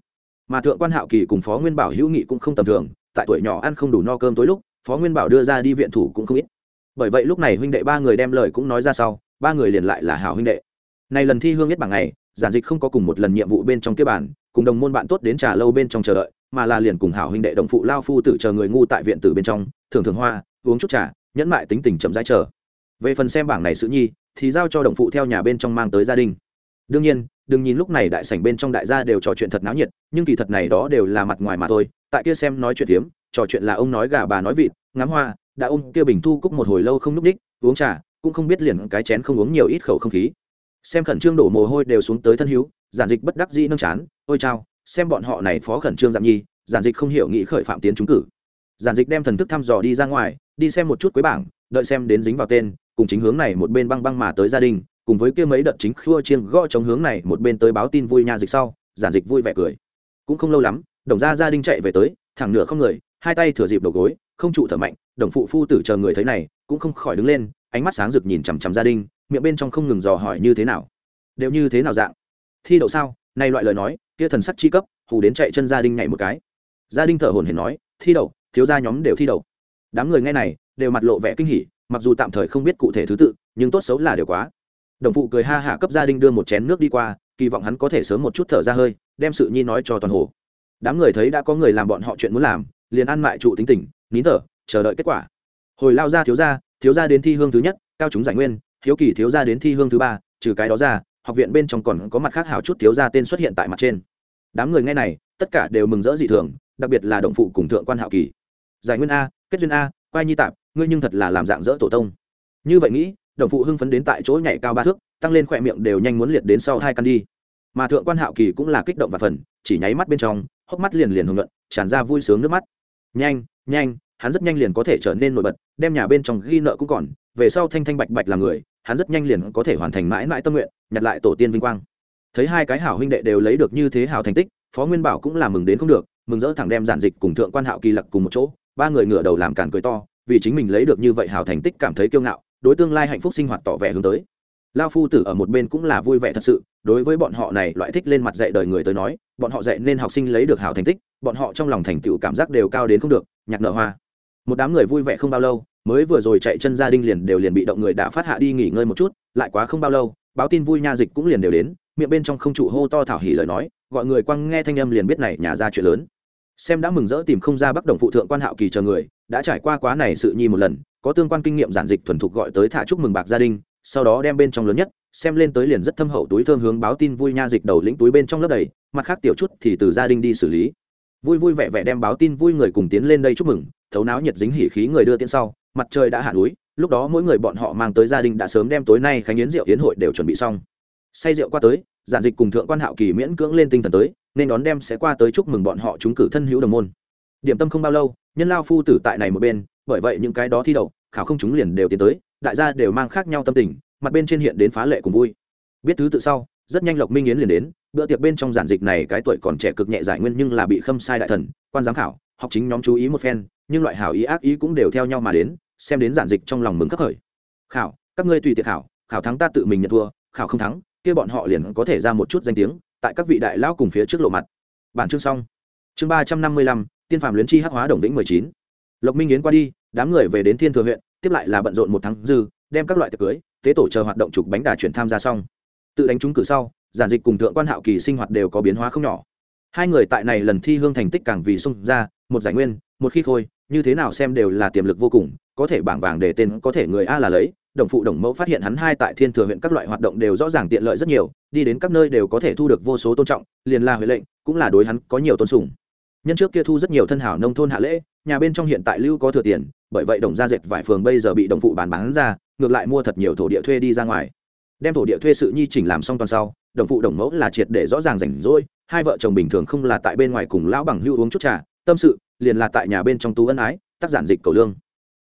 Mà thượng quan hạo kỳ cùng phó nguyên bảo hữu nghị cũng không tầm thường, tại tuổi nhỏ ăn không đủ no cơm tối lúc, phó nguyên bảo đưa ra đi viện thủ cũng không ít bởi vậy lúc này huynh đệ ba người đem lời cũng nói ra sau, ba người liền lại là hảo huynh đệ. Này lần thi hương nhất bằng ngày, giản dịch không có cùng một lần nhiệm vụ bên trong kia bản cùng đồng môn bạn tốt đến trà lâu bên trong chờ đợi, mà là liền cùng hảo huynh đệ đồng phụ lao phu tử chờ người ngu tại viện tử bên trong thường thường hoa, uống chút trà, nhẫn mại tính tình chậm rãi chờ. Về phần xem bảng này sự nhi, thì giao cho đồng phụ theo nhà bên trong mang tới gia đình. Đương nhiên, đừng nhìn lúc này đại sảnh bên trong đại gia đều trò chuyện thật náo nhiệt, nhưng kỳ thật này đó đều là mặt ngoài mà thôi, tại kia xem nói chuyện hiếm trò chuyện là ông nói gà bà nói vịt, ngắm hoa đã ôm kia bình thu cúc một hồi lâu không núp đích, uống trà, cũng không biết liền cái chén không uống nhiều ít khẩu không khí. Xem khẩn trương đổ mồ hôi đều xuống tới thân hữu, giản dịch bất đắc dĩ nâng chán, ôi chao, xem bọn họ này phó khẩn trương giảm nhi, giản dịch không hiểu nghĩ khởi phạm tiến trúng cử. Giản dịch đem thần thức thăm dò đi ra ngoài, đi xem một chút cuối bảng, đợi xem đến dính vào tên, cùng chính hướng này một bên băng băng mà tới gia đình, cùng với kia mấy đợt chính khua chiêng gõ chống hướng này một bên tới báo tin vui nha dịch sau, giản dịch vui vẻ cười. Cũng không lâu lắm, đồng gia gia đình chạy về tới, thẳng nửa không người hai tay thừa dịp đầu gối, không trụ thở mạnh, đồng phụ phu tử chờ người thấy này, cũng không khỏi đứng lên, ánh mắt sáng rực nhìn chằm chằm gia đình, miệng bên trong không ngừng dò hỏi như thế nào. Đều như thế nào dạng? Thi đậu sao? Nay loại lời nói, kia thần sắc chi cấp, hù đến chạy chân gia đình nhảy một cái. Gia đình thở hồn hển nói, thi đậu, thiếu gia nhóm đều thi đậu. Đám người nghe này, đều mặt lộ vẻ kinh hỉ, mặc dù tạm thời không biết cụ thể thứ tự, nhưng tốt xấu là điều quá. Đồng phụ cười ha hả cấp gia đình đưa một chén nước đi qua, kỳ vọng hắn có thể sớm một chút thở ra hơi, đem sự nhi nói cho toàn hồ. Đám người thấy đã có người làm bọn họ chuyện muốn làm liền ăn mại trụ tính tình, nín thở, chờ đợi kết quả. Hồi lao ra thiếu gia thiếu gia đến thi hương thứ nhất, cao chúng giải nguyên thiếu kỳ thiếu gia đến thi hương thứ ba, trừ cái đó ra, học viện bên trong còn có mặt khác hào chút thiếu gia tên xuất hiện tại mặt trên. Đám người nghe này, tất cả đều mừng rỡ dị thường, đặc biệt là động phụ cùng thượng quan hạo kỳ. Giải nguyên a, kết duyên a, quay nhi tạp, ngươi nhưng thật là làm dạng dỡ tổ tông. Như vậy nghĩ đồng phụ hưng phấn đến tại chỗ nhảy cao ba thước, tăng lên khỏe miệng đều nhanh muốn liệt đến sau hai căn đi. Mà thượng quan hạo kỳ cũng là kích động và phần chỉ nháy mắt bên trong, hốc mắt liền liền hưởng luận tràn ra vui sướng nước mắt nhanh nhanh, hắn rất nhanh liền có thể trở nên nổi bật, đem nhà bên trong ghi nợ cũng còn, về sau thanh thanh bạch bạch làm người, hắn rất nhanh liền có thể hoàn thành mãi mãi tâm nguyện, nhặt lại tổ tiên vinh quang. Thấy hai cái hảo huynh đệ đều lấy được như thế hảo thành tích, phó nguyên bảo cũng là mừng đến không được, mừng rỡ thẳng đem giản dịch cùng thượng quan hạo kỳ lặc cùng một chỗ, ba người ngửa đầu làm càn cười to, vì chính mình lấy được như vậy hảo thành tích cảm thấy kiêu ngạo, đối tương lai hạnh phúc sinh hoạt tỏ vẻ hướng tới lao phu tử ở một bên cũng là vui vẻ thật sự, đối với bọn họ này loại thích lên mặt dạy đời người tới nói, bọn họ dạy nên học sinh lấy được hảo thành tích, bọn họ trong lòng thành tựu cảm giác đều cao đến không được, nhạc nở hoa. Một đám người vui vẻ không bao lâu, mới vừa rồi chạy chân gia đình liền đều liền bị động người đã phát hạ đi nghỉ ngơi một chút, lại quá không bao lâu, báo tin vui nha dịch cũng liền đều đến, miệng bên trong không trụ hô to thảo hỉ lời nói, gọi người quăng nghe thanh âm liền biết này nhà ra chuyện lớn. Xem đã mừng rỡ tìm không ra bắc đồng phụ thượng quan hạo kỳ chờ người, đã trải qua quá này sự nhi một lần, có tương quan kinh nghiệm giản dịch thuần thục gọi tới thả chúc mừng bạc gia đình sau đó đem bên trong lớn nhất, xem lên tới liền rất thâm hậu túi thơm hướng báo tin vui nha dịch đầu lĩnh túi bên trong lớp đầy, mặt khác tiểu chút thì từ gia đình đi xử lý. Vui vui vẻ vẻ đem báo tin vui người cùng tiến lên đây chúc mừng, thấu náo nhiệt dính hỉ khí người đưa tiến sau, mặt trời đã hạ núi, lúc đó mỗi người bọn họ mang tới gia đình đã sớm đem tối nay khánh yến rượu yến hội đều chuẩn bị xong. Say rượu qua tới, giản dịch cùng thượng quan hạo kỳ miễn cưỡng lên tinh thần tới, nên đón đem sẽ qua tới chúc mừng bọn họ chúng cử thân hữu đồng môn. Điểm tâm không bao lâu, nhân lao phu tử tại này một bên, bởi vậy những cái đó thi đậu, khảo không chúng liền đều tiến tới đại gia đều mang khác nhau tâm tình, mặt bên trên hiện đến phá lệ cùng vui. Biết thứ tự sau, rất nhanh lộc minh yến liền đến, bữa tiệc bên trong giản dịch này cái tuổi còn trẻ cực nhẹ giải nguyên nhưng là bị khâm sai đại thần, quan giám khảo, học chính nhóm chú ý một phen, nhưng loại hảo ý ác ý cũng đều theo nhau mà đến, xem đến giản dịch trong lòng mừng khắc khởi. Khảo, các ngươi tùy tiệc khảo khảo thắng ta tự mình nhận thua, khảo không thắng, kia bọn họ liền có thể ra một chút danh tiếng, tại các vị đại lão cùng phía trước lộ mặt. Bản chương xong. Chương ba trăm năm mươi lăm, tiên phạm luyến chi hắc hóa đồng vĩnh mười chín. Lộc minh yến qua đi, đám người về đến thiên thừa huyện tiếp lại là bận rộn một tháng dư, đem các loại tiệc cưới, tế tổ chờ hoạt động trục bánh đà chuyển tham gia xong. Tự đánh trúng cử sau, giản dịch cùng thượng quan hạo kỳ sinh hoạt đều có biến hóa không nhỏ. Hai người tại này lần thi hương thành tích càng vì xung ra, một giải nguyên, một khi khôi, như thế nào xem đều là tiềm lực vô cùng, có thể bảng vàng để tên có thể người a là lấy, đồng phụ đồng mẫu phát hiện hắn hai tại thiên thừa huyện các loại hoạt động đều rõ ràng tiện lợi rất nhiều, đi đến các nơi đều có thể thu được vô số tôn trọng, liền là huệ lệnh, cũng là đối hắn có nhiều tôn sùng. Nhân trước kia thu rất nhiều thân hảo nông thôn hạ lễ, nhà bên trong hiện tại lưu có thừa tiền bởi vậy đồng gia dệt vải phường bây giờ bị đồng phụ bán bán ra, ngược lại mua thật nhiều thổ địa thuê đi ra ngoài. Đem thổ địa thuê sự nhi chỉnh làm xong toàn sau, đồng phụ đồng mẫu là triệt để rõ ràng rảnh rỗi, hai vợ chồng bình thường không là tại bên ngoài cùng lão bằng hưu uống chút trà, tâm sự, liền là tại nhà bên trong tú ân ái, tác giản dịch cầu lương.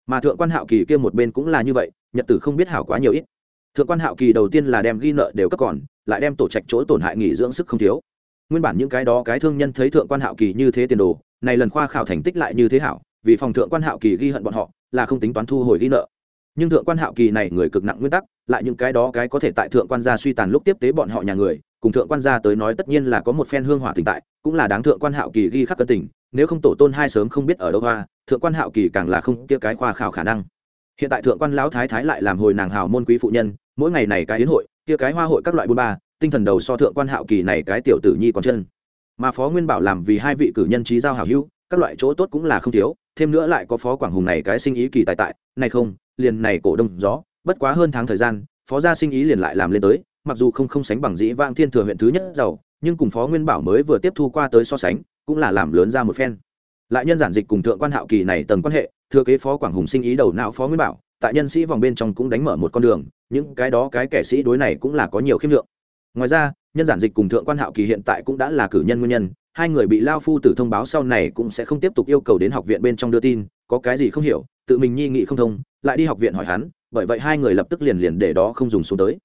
Mà thượng quan hạo kỳ kia một bên cũng là như vậy, nhật tử không biết hảo quá nhiều ít. Thượng quan hạo kỳ đầu tiên là đem ghi nợ đều cấp còn, lại đem tổ trạch chỗ tổn hại nghỉ dưỡng sức không thiếu. Nguyên bản những cái đó cái thương nhân thấy thượng quan hạo kỳ như thế tiền đồ, này lần khoa khảo thành tích lại như thế hảo vì phòng thượng quan hạo kỳ ghi hận bọn họ, là không tính toán thu hồi ghi nợ. Nhưng thượng quan hạo kỳ này người cực nặng nguyên tắc, lại những cái đó cái có thể tại thượng quan gia suy tàn lúc tiếp tế bọn họ nhà người, cùng thượng quan gia tới nói tất nhiên là có một phen hương hỏa tình tại, cũng là đáng thượng quan hạo kỳ ghi khắc cân tình, nếu không tổ tôn hai sớm không biết ở đâu hoa, thượng quan hạo kỳ càng là không kia cái khoa khảo khả năng. Hiện tại thượng quan lão thái thái lại làm hồi nàng hào môn quý phụ nhân, mỗi ngày này cái yến hội, kia cái hoa hội các loại buôn ba, tinh thần đầu so thượng quan hạo kỳ này cái tiểu tử nhi còn chân. Mà phó nguyên bảo làm vì hai vị cử nhân trí giao hảo hữu các loại chỗ tốt cũng là không thiếu, thêm nữa lại có phó quảng hùng này cái sinh ý kỳ tài tại, này không, liền này cổ đông gió, bất quá hơn tháng thời gian, phó gia sinh ý liền lại làm lên tới, mặc dù không không sánh bằng dĩ vang thiên thừa huyện thứ nhất giàu, nhưng cùng phó nguyên bảo mới vừa tiếp thu qua tới so sánh, cũng là làm lớn ra một phen. Lại nhân giản dịch cùng thượng quan hạo kỳ này tầng quan hệ, thừa kế phó quảng hùng sinh ý đầu não phó nguyên bảo, tại nhân sĩ vòng bên trong cũng đánh mở một con đường, những cái đó cái kẻ sĩ đối này cũng là có nhiều khiêm lượng ngoài ra, nhân giản dịch cùng thượng quan hạo kỳ hiện tại cũng đã là cử nhân nguyên nhân, hai người bị lao phu tử thông báo sau này cũng sẽ không tiếp tục yêu cầu đến học viện bên trong đưa tin, có cái gì không hiểu, tự mình nhi nghị không thông, lại đi học viện hỏi hắn, bởi vậy hai người lập tức liền liền để đó không dùng xuống tới.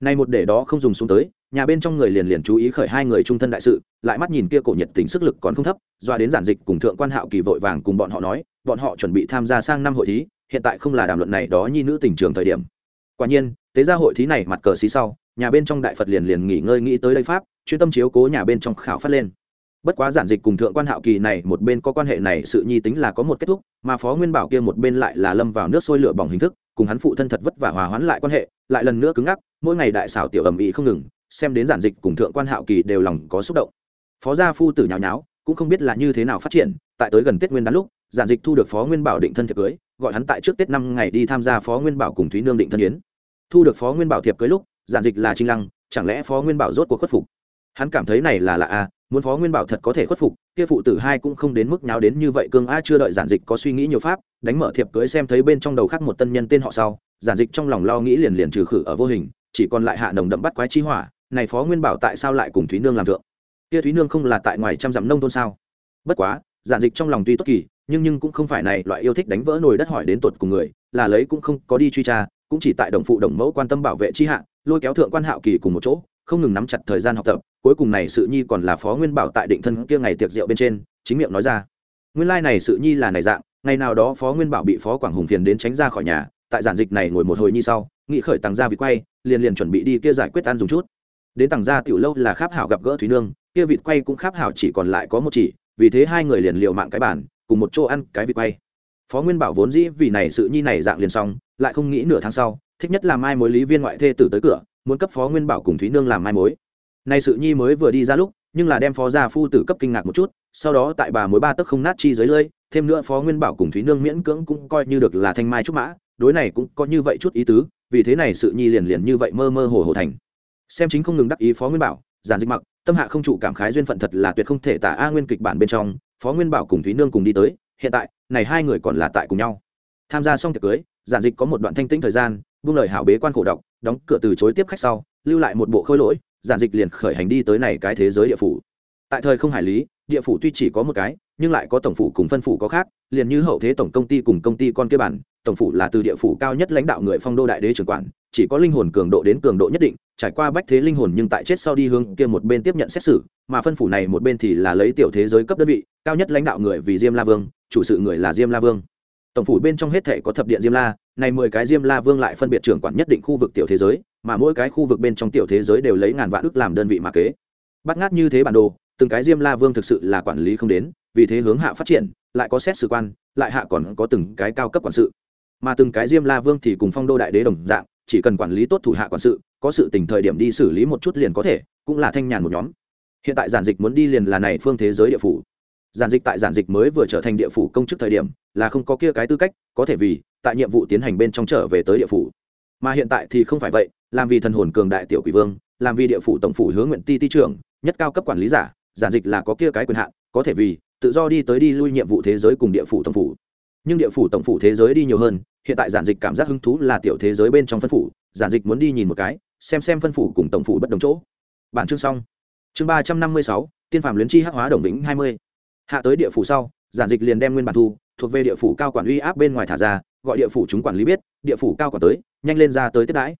Nay một để đó không dùng xuống tới, nhà bên trong người liền liền chú ý khởi hai người trung thân đại sự, lại mắt nhìn kia cổ nhiệt tình sức lực còn không thấp, doa đến giản dịch cùng thượng quan hạo kỳ vội vàng cùng bọn họ nói, bọn họ chuẩn bị tham gia sang năm hội thí, hiện tại không là đàm luận này đó nhi nữ tình trường thời điểm. Quả nhiên, tế gia hội thí này mặt cờ xí sau nhà bên trong đại phật liền liền nghỉ ngơi nghĩ tới đây pháp, chuyên tâm chiếu cố nhà bên trong khảo phát lên. Bất quá giản dịch cùng thượng quan hạo kỳ này một bên có quan hệ này sự nhi tính là có một kết thúc, mà phó nguyên bảo kia một bên lại là lâm vào nước sôi lửa bỏng hình thức, cùng hắn phụ thân thật vất vả hòa hoãn lại quan hệ, lại lần nữa cứng ngắc, mỗi ngày đại xảo tiểu ầm ĩ không ngừng, xem đến giản dịch cùng thượng quan hạo kỳ đều lòng có xúc động. Phó gia phu tử nhào nháo, cũng không biết là như thế nào phát triển, tại tới gần tết nguyên đán lúc, giản dịch thu được phó nguyên bảo định thân thiệp cưới, gọi hắn tại trước tết năm ngày đi tham gia phó nguyên bảo cùng thúy nương định thân yến. Thu được phó nguyên bảo thiệp cưới lúc giản dịch là trinh lăng, chẳng lẽ phó nguyên bảo rốt cuộc khuất phục hắn cảm thấy này là lạ à? muốn phó nguyên bảo thật có thể khuất phục, kia phụ tử hai cũng không đến mức nháo đến như vậy, cương a chưa đợi giản dịch có suy nghĩ nhiều pháp, đánh mở thiệp cưới xem thấy bên trong đầu khác một tân nhân tên họ sau, giản dịch trong lòng lo nghĩ liền liền trừ khử ở vô hình, chỉ còn lại hạ nồng đậm bắt quái chi hỏa, này phó nguyên bảo tại sao lại cùng thúy nương làm thượng kia thúy nương không là tại ngoài trăm dặm nông thôn sao bất quá, giản dịch trong lòng tuy tốt kỳ, nhưng nhưng cũng không phải này loại yêu thích đánh vỡ nồi đất hỏi đến tột cùng người, là lấy cũng không có đi truy tra, cũng chỉ tại đồng phụ đồng mẫu quan tâm bảo vệ chi hạ lôi kéo thượng quan hạo kỳ cùng một chỗ, không ngừng nắm chặt thời gian học tập, cuối cùng này sự nhi còn là phó nguyên bảo tại định thân kia ngày tiệc rượu bên trên, chính miệng nói ra. Nguyên lai này sự nhi là này dạng, ngày nào đó phó nguyên bảo bị phó quảng hùng phiền đến tránh ra khỏi nhà, tại giản dịch này ngồi một hồi nhi sau, nghị khởi tăng gia vịt quay, liền liền chuẩn bị đi kia giải quyết ăn dùng chút. Đến tăng gia tiểu lâu là kháp hảo gặp gỡ thúy nương, kia vịt quay cũng kháp hảo chỉ còn lại có một chỉ, vì thế hai người liền liều mạng cái bàn, cùng một chỗ ăn cái vịt quay. Phó nguyên bảo vốn dĩ vì này sự nhi này dạng liền xong, lại không nghĩ nửa tháng sau thích nhất là mai mối lý viên ngoại thê tử tới cửa, muốn cấp phó nguyên bảo cùng thúy nương làm mai mối. Nay sự nhi mới vừa đi ra lúc, nhưng là đem phó gia phu tử cấp kinh ngạc một chút, sau đó tại bà mối ba tức không nát chi dưới lơi, thêm nữa phó nguyên bảo cùng thúy nương miễn cưỡng cũng coi như được là thanh mai trúc mã, đối này cũng có như vậy chút ý tứ, vì thế này sự nhi liền liền như vậy mơ mơ hồ hồ thành. Xem chính không ngừng đắc ý phó nguyên bảo, giản dịch mặc, tâm hạ không trụ cảm khái duyên phận thật là tuyệt không thể tả a nguyên kịch bản bên trong, phó nguyên bảo cùng thúy nương cùng đi tới, hiện tại, này hai người còn là tại cùng nhau. Tham gia xong tiệc cưới giản dịch có một đoạn thanh tĩnh thời gian, buông lời hảo bế quan khổ đọc đóng cửa từ chối tiếp khách sau, lưu lại một bộ khôi lỗi, giản dịch liền khởi hành đi tới này cái thế giới địa phủ. Tại thời không hải lý, địa phủ tuy chỉ có một cái, nhưng lại có tổng phủ cùng phân phủ có khác, liền như hậu thế tổng công ty cùng công ty con kia bản, tổng phủ là từ địa phủ cao nhất lãnh đạo người phong đô đại đế trưởng quản, chỉ có linh hồn cường độ đến cường độ nhất định, trải qua bách thế linh hồn nhưng tại chết sau đi hướng kia một bên tiếp nhận xét xử, mà phân phủ này một bên thì là lấy tiểu thế giới cấp đơn vị, cao nhất lãnh đạo người vì diêm la vương, chủ sự người là diêm la vương tổng phủ bên trong hết thể có thập điện diêm la này mười cái diêm la vương lại phân biệt trưởng quản nhất định khu vực tiểu thế giới, mà mỗi cái khu vực bên trong tiểu thế giới đều lấy ngàn vạn ước làm đơn vị mà kế. Bắt ngát như thế bản đồ, từng cái diêm la vương thực sự là quản lý không đến, vì thế hướng hạ phát triển, lại có xét xử quan, lại hạ còn có từng cái cao cấp quản sự. Mà từng cái diêm la vương thì cùng phong đô đại đế đồng dạng, chỉ cần quản lý tốt thủ hạ quản sự, có sự tình thời điểm đi xử lý một chút liền có thể, cũng là thanh nhàn một nhóm. Hiện tại giản dịch muốn đi liền là này phương thế giới địa phủ giản dịch tại giản dịch mới vừa trở thành địa phủ công chức thời điểm là không có kia cái tư cách, có thể vì tại nhiệm vụ tiến hành bên trong trở về tới địa phủ. Mà hiện tại thì không phải vậy, làm vì thần hồn cường đại tiểu quỷ vương, làm vì địa phủ tổng phủ hướng nguyện ti ti trưởng, nhất cao cấp quản lý giả, giản dịch là có kia cái quyền hạn, có thể vì tự do đi tới đi lui nhiệm vụ thế giới cùng địa phủ tổng phủ. Nhưng địa phủ tổng phủ thế giới đi nhiều hơn, hiện tại giản dịch cảm giác hứng thú là tiểu thế giới bên trong phân phủ, giản dịch muốn đi nhìn một cái, xem xem phân phủ cùng tổng phủ bất đồng chỗ. Bản chương xong. Chương ba trăm năm mươi sáu, tiên phạm luyến chi hắc hóa đồng vĩnh hai mươi hạ tới địa phủ sau, giản dịch liền đem nguyên bản thu, thuộc về địa phủ cao quản uy áp bên ngoài thả ra, gọi địa phủ chúng quản lý biết, địa phủ cao quản tới, nhanh lên ra tới tiếp đãi.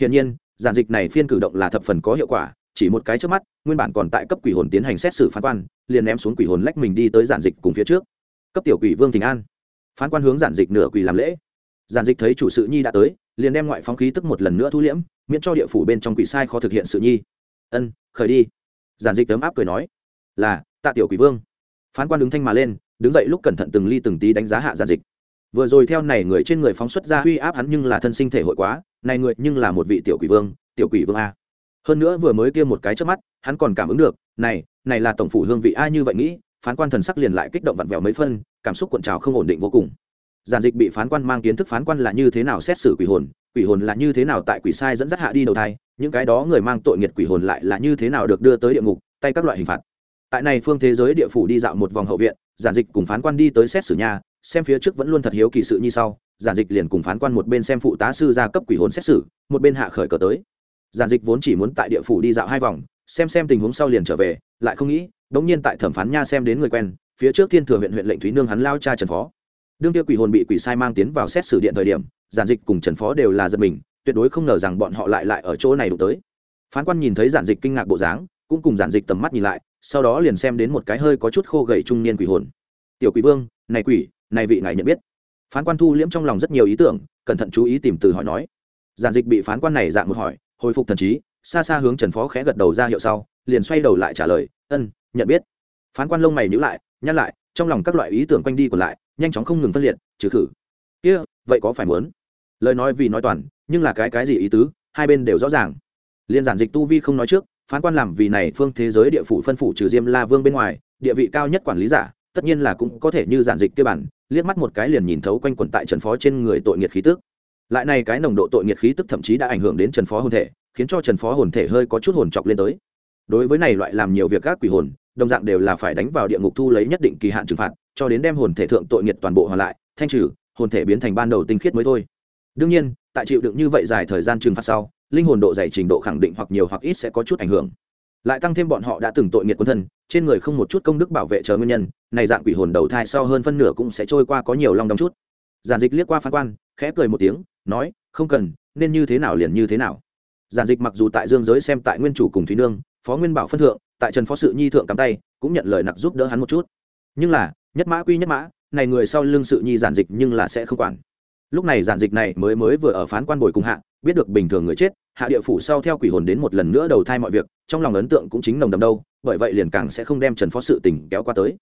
Hiển nhiên, giản dịch này phiên cử động là thập phần có hiệu quả, chỉ một cái trước mắt, nguyên bản còn tại cấp quỷ hồn tiến hành xét xử phán quan, liền ném xuống quỷ hồn lách mình đi tới giản dịch cùng phía trước. Cấp tiểu quỷ vương thịnh an. Phán quan hướng giản dịch nửa quỷ làm lễ. Giản dịch thấy chủ sự nhi đã tới, liền đem ngoại phóng khí tức một lần nữa thu liễm, miễn cho địa phủ bên trong quỷ sai khó thực hiện sự nhi. Ân, khởi đi. Giản dịch tấm áp cười nói, là, tạ tiểu quỷ vương phán quan đứng thanh mà lên, đứng dậy lúc cẩn thận từng ly từng tí đánh giá hạ giản dịch. Vừa rồi theo này người trên người phóng xuất ra uy áp hắn nhưng là thân sinh thể hội quá, này người nhưng là một vị tiểu quỷ vương, tiểu quỷ vương a. Hơn nữa vừa mới kia một cái trước mắt, hắn còn cảm ứng được, này này là tổng phủ hương vị ai như vậy nghĩ, phán quan thần sắc liền lại kích động vặn vẹo mấy phân, cảm xúc cuộn trào không ổn định vô cùng. Giản dịch bị phán quan mang kiến thức phán quan là như thế nào xét xử quỷ hồn quỷ hồn là như thế nào tại quỷ sai dẫn dắt hạ đi đầu thai, những cái đó người mang tội nghiệt quỷ hồn lại là như thế nào được đưa tới địa ngục, tay các loại hình phạt tại này phương thế giới địa phủ đi dạo một vòng hậu viện, giản dịch cùng phán quan đi tới xét xử nhà, xem phía trước vẫn luôn thật hiếu kỳ sự như sau, giản dịch liền cùng phán quan một bên xem phụ tá sư gia cấp quỷ hồn xét xử, một bên hạ khởi cờ tới. Giản dịch vốn chỉ muốn tại địa phủ đi dạo hai vòng, xem xem tình huống sau liền trở về, lại không nghĩ, đống nhiên tại thẩm phán nha xem đến người quen, phía trước thiên thừa huyện huyện lệnh thúy nương hắn lao cha trần phó. Đương kia quỷ hồn bị quỷ sai mang tiến vào xét xử điện thời điểm, giản dịch cùng trần phó đều là giật mình, tuyệt đối không ngờ rằng bọn họ lại lại ở chỗ này đụng tới. Phán quan nhìn thấy giản dịch kinh ngạc bộ dáng, cũng cùng giản dịch tầm mắt nhìn lại sau đó liền xem đến một cái hơi có chút khô gầy trung niên quỷ hồn. Tiểu quỷ vương, này quỷ, này vị ngài nhận biết? Phán quan thu liễm trong lòng rất nhiều ý tưởng, cẩn thận chú ý tìm từ hỏi nói. Giản dịch bị phán quan này dạng một hỏi, hồi phục thần trí, xa xa hướng trần phó khẽ gật đầu ra hiệu sau, liền xoay đầu lại trả lời, ân, nhận biết. Phán quan lông mày nhữ lại nhắc lại, trong lòng các loại ý tưởng quanh đi còn lại, nhanh chóng không ngừng phân liệt, trừ khử. Kia, vậy có phải muốn? Lời nói vì nói toàn, nhưng là cái cái gì ý tứ, hai bên đều rõ ràng. Liên giản dịch tu vi không nói trước phán quan làm vì này phương thế giới địa phủ phân phủ trừ diêm la vương bên ngoài, địa vị cao nhất quản lý giả, tất nhiên là cũng có thể như giản dịch kia bản, liếc mắt một cái liền nhìn thấu quanh quẩn tại trần phó trên người tội nghiệt khí tức. Lại này cái nồng độ tội nghiệt khí tức thậm chí đã ảnh hưởng đến trần phó hồn thể, khiến cho trần phó hồn thể hơi có chút hồn chọc lên tới. Đối với này loại làm nhiều việc các quỷ hồn, đồng dạng đều là phải đánh vào địa ngục thu lấy nhất định kỳ hạn trừng phạt, cho đến đem hồn thể thượng tội nghiệt toàn bộ hoàn lại, thanh trừ, hồn thể biến thành ban đầu tinh khiết mới thôi. Đương nhiên, tại chịu đựng như vậy dài thời gian trừng phạt sau linh hồn độ dày trình độ khẳng định hoặc nhiều hoặc ít sẽ có chút ảnh hưởng. Lại tăng thêm bọn họ đã từng tội nghiệt quân thân, trên người không một chút công đức bảo vệ chờ nguyên nhân, này dạng quỷ hồn đầu thai sau hơn phân nửa cũng sẽ trôi qua có nhiều long đong chút. Giản dịch liếc qua phán quan, khẽ cười một tiếng, nói, không cần, nên như thế nào liền như thế nào. Giản dịch mặc dù tại dương giới xem tại nguyên chủ cùng thúy nương, phó nguyên bảo phân thượng, tại trần phó sự nhi thượng cắm tay, cũng nhận lời nặc giúp đỡ hắn một chút. Nhưng là, nhất mã quy nhất mã, này người sau lưng sự nhi giản dịch nhưng là sẽ không quản lúc này giản dịch này mới mới vừa ở phán quan bồi cùng hạ, biết được bình thường người chết, hạ địa phủ sau theo quỷ hồn đến một lần nữa đầu thai mọi việc, trong lòng ấn tượng cũng chính nồng đầm đâu, bởi vậy liền càng sẽ không đem trần phó sự tình kéo qua tới.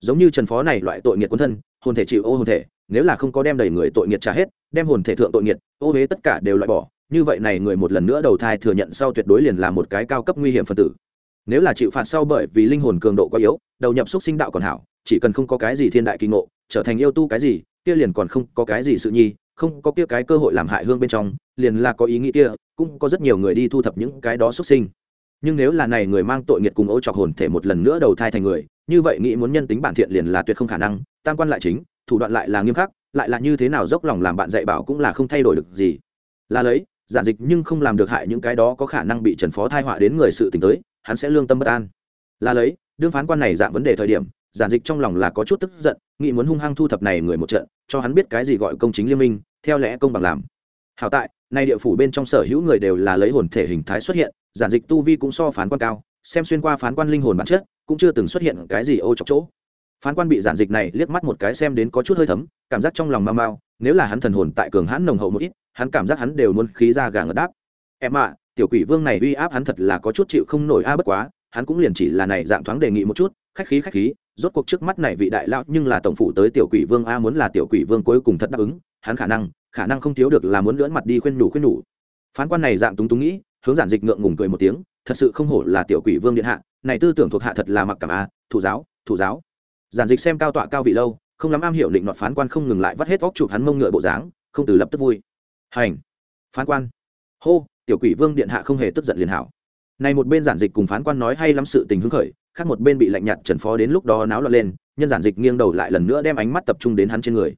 Giống như trần phó này loại tội nghiệt quân thân, hồn thể chịu ô hồn thể, nếu là không có đem đầy người tội nghiệt trả hết, đem hồn thể thượng tội nghiệt, ô huế tất cả đều loại bỏ, như vậy này người một lần nữa đầu thai thừa nhận sau tuyệt đối liền là một cái cao cấp nguy hiểm phân tử. Nếu là chịu phạt sau bởi vì linh hồn cường độ quá yếu, đầu nhập xúc sinh đạo còn hảo, chỉ cần không có cái gì thiên đại kinh ngộ, trở thành yêu tu cái gì kia liền còn không có cái gì sự nhi, không có kia cái cơ hội làm hại hương bên trong, liền là có ý nghĩ kia, cũng có rất nhiều người đi thu thập những cái đó xuất sinh. Nhưng nếu là này người mang tội nghiệt cùng ô trọc hồn thể một lần nữa đầu thai thành người, như vậy nghĩ muốn nhân tính bản thiện liền là tuyệt không khả năng, tam quan lại chính, thủ đoạn lại là nghiêm khắc, lại là như thế nào dốc lòng làm bạn dạy bảo cũng là không thay đổi được gì. Là lấy, giản dịch nhưng không làm được hại những cái đó có khả năng bị trần phó thai họa đến người sự t tới, hắn sẽ lương tâm bất an. Là lấy, đương phán quan này dạng vấn đề thời điểm giản dịch trong lòng là có chút tức giận, nghĩ muốn hung hăng thu thập này người một trận, cho hắn biết cái gì gọi công chính liên minh, theo lẽ công bằng làm. Hảo tại, nay địa phủ bên trong sở hữu người đều là lấy hồn thể hình thái xuất hiện, giản dịch tu vi cũng so phán quan cao, xem xuyên qua phán quan linh hồn bản chất, cũng chưa từng xuất hiện cái gì ô chọc chỗ. Phán quan bị giản dịch này liếc mắt một cái xem đến có chút hơi thấm, cảm giác trong lòng mau mau, nếu là hắn thần hồn tại cường hãn nồng hậu một ít, hắn cảm giác hắn đều muốn khí ra gà ngất đáp. Em ạ, tiểu quỷ vương này uy áp hắn thật là có chút chịu không nổi a, bất quá, hắn cũng liền chỉ là này dạng thoáng đề nghị một chút khách khí khách khí, rốt cuộc trước mắt này vị đại lão nhưng là tổng phụ tới tiểu quỷ vương a, muốn là tiểu quỷ vương cuối cùng thật đáp ứng, hắn khả năng khả năng không thiếu được là muốn lưỡn mặt đi khuyên nhủ khuyên nhủ. Phán quan này dạng túng túng nghĩ, hướng giản dịch ngượng ngùng cười một tiếng, thật sự không hổ là tiểu quỷ vương điện hạ, này tư tưởng thuộc hạ thật là mặc cảm a, thủ giáo thủ giáo. Giản dịch xem cao tọa cao vị lâu, không lắm am hiểu định nọt phán quan không ngừng lại vắt hết óc chụp hắn mông ngựa bộ dáng, không từ lập tức vui. Hành. Phán quan. Hô, tiểu quỷ vương điện hạ không hề tức giận liền hảo này một bên giản dịch cùng phán quan nói hay lắm sự tình hứng khởi, khác một bên bị lạnh nhạt trần phó đến lúc đó náo loạn lên, nhân giản dịch nghiêng đầu lại lần nữa đem ánh mắt tập trung đến hắn trên người.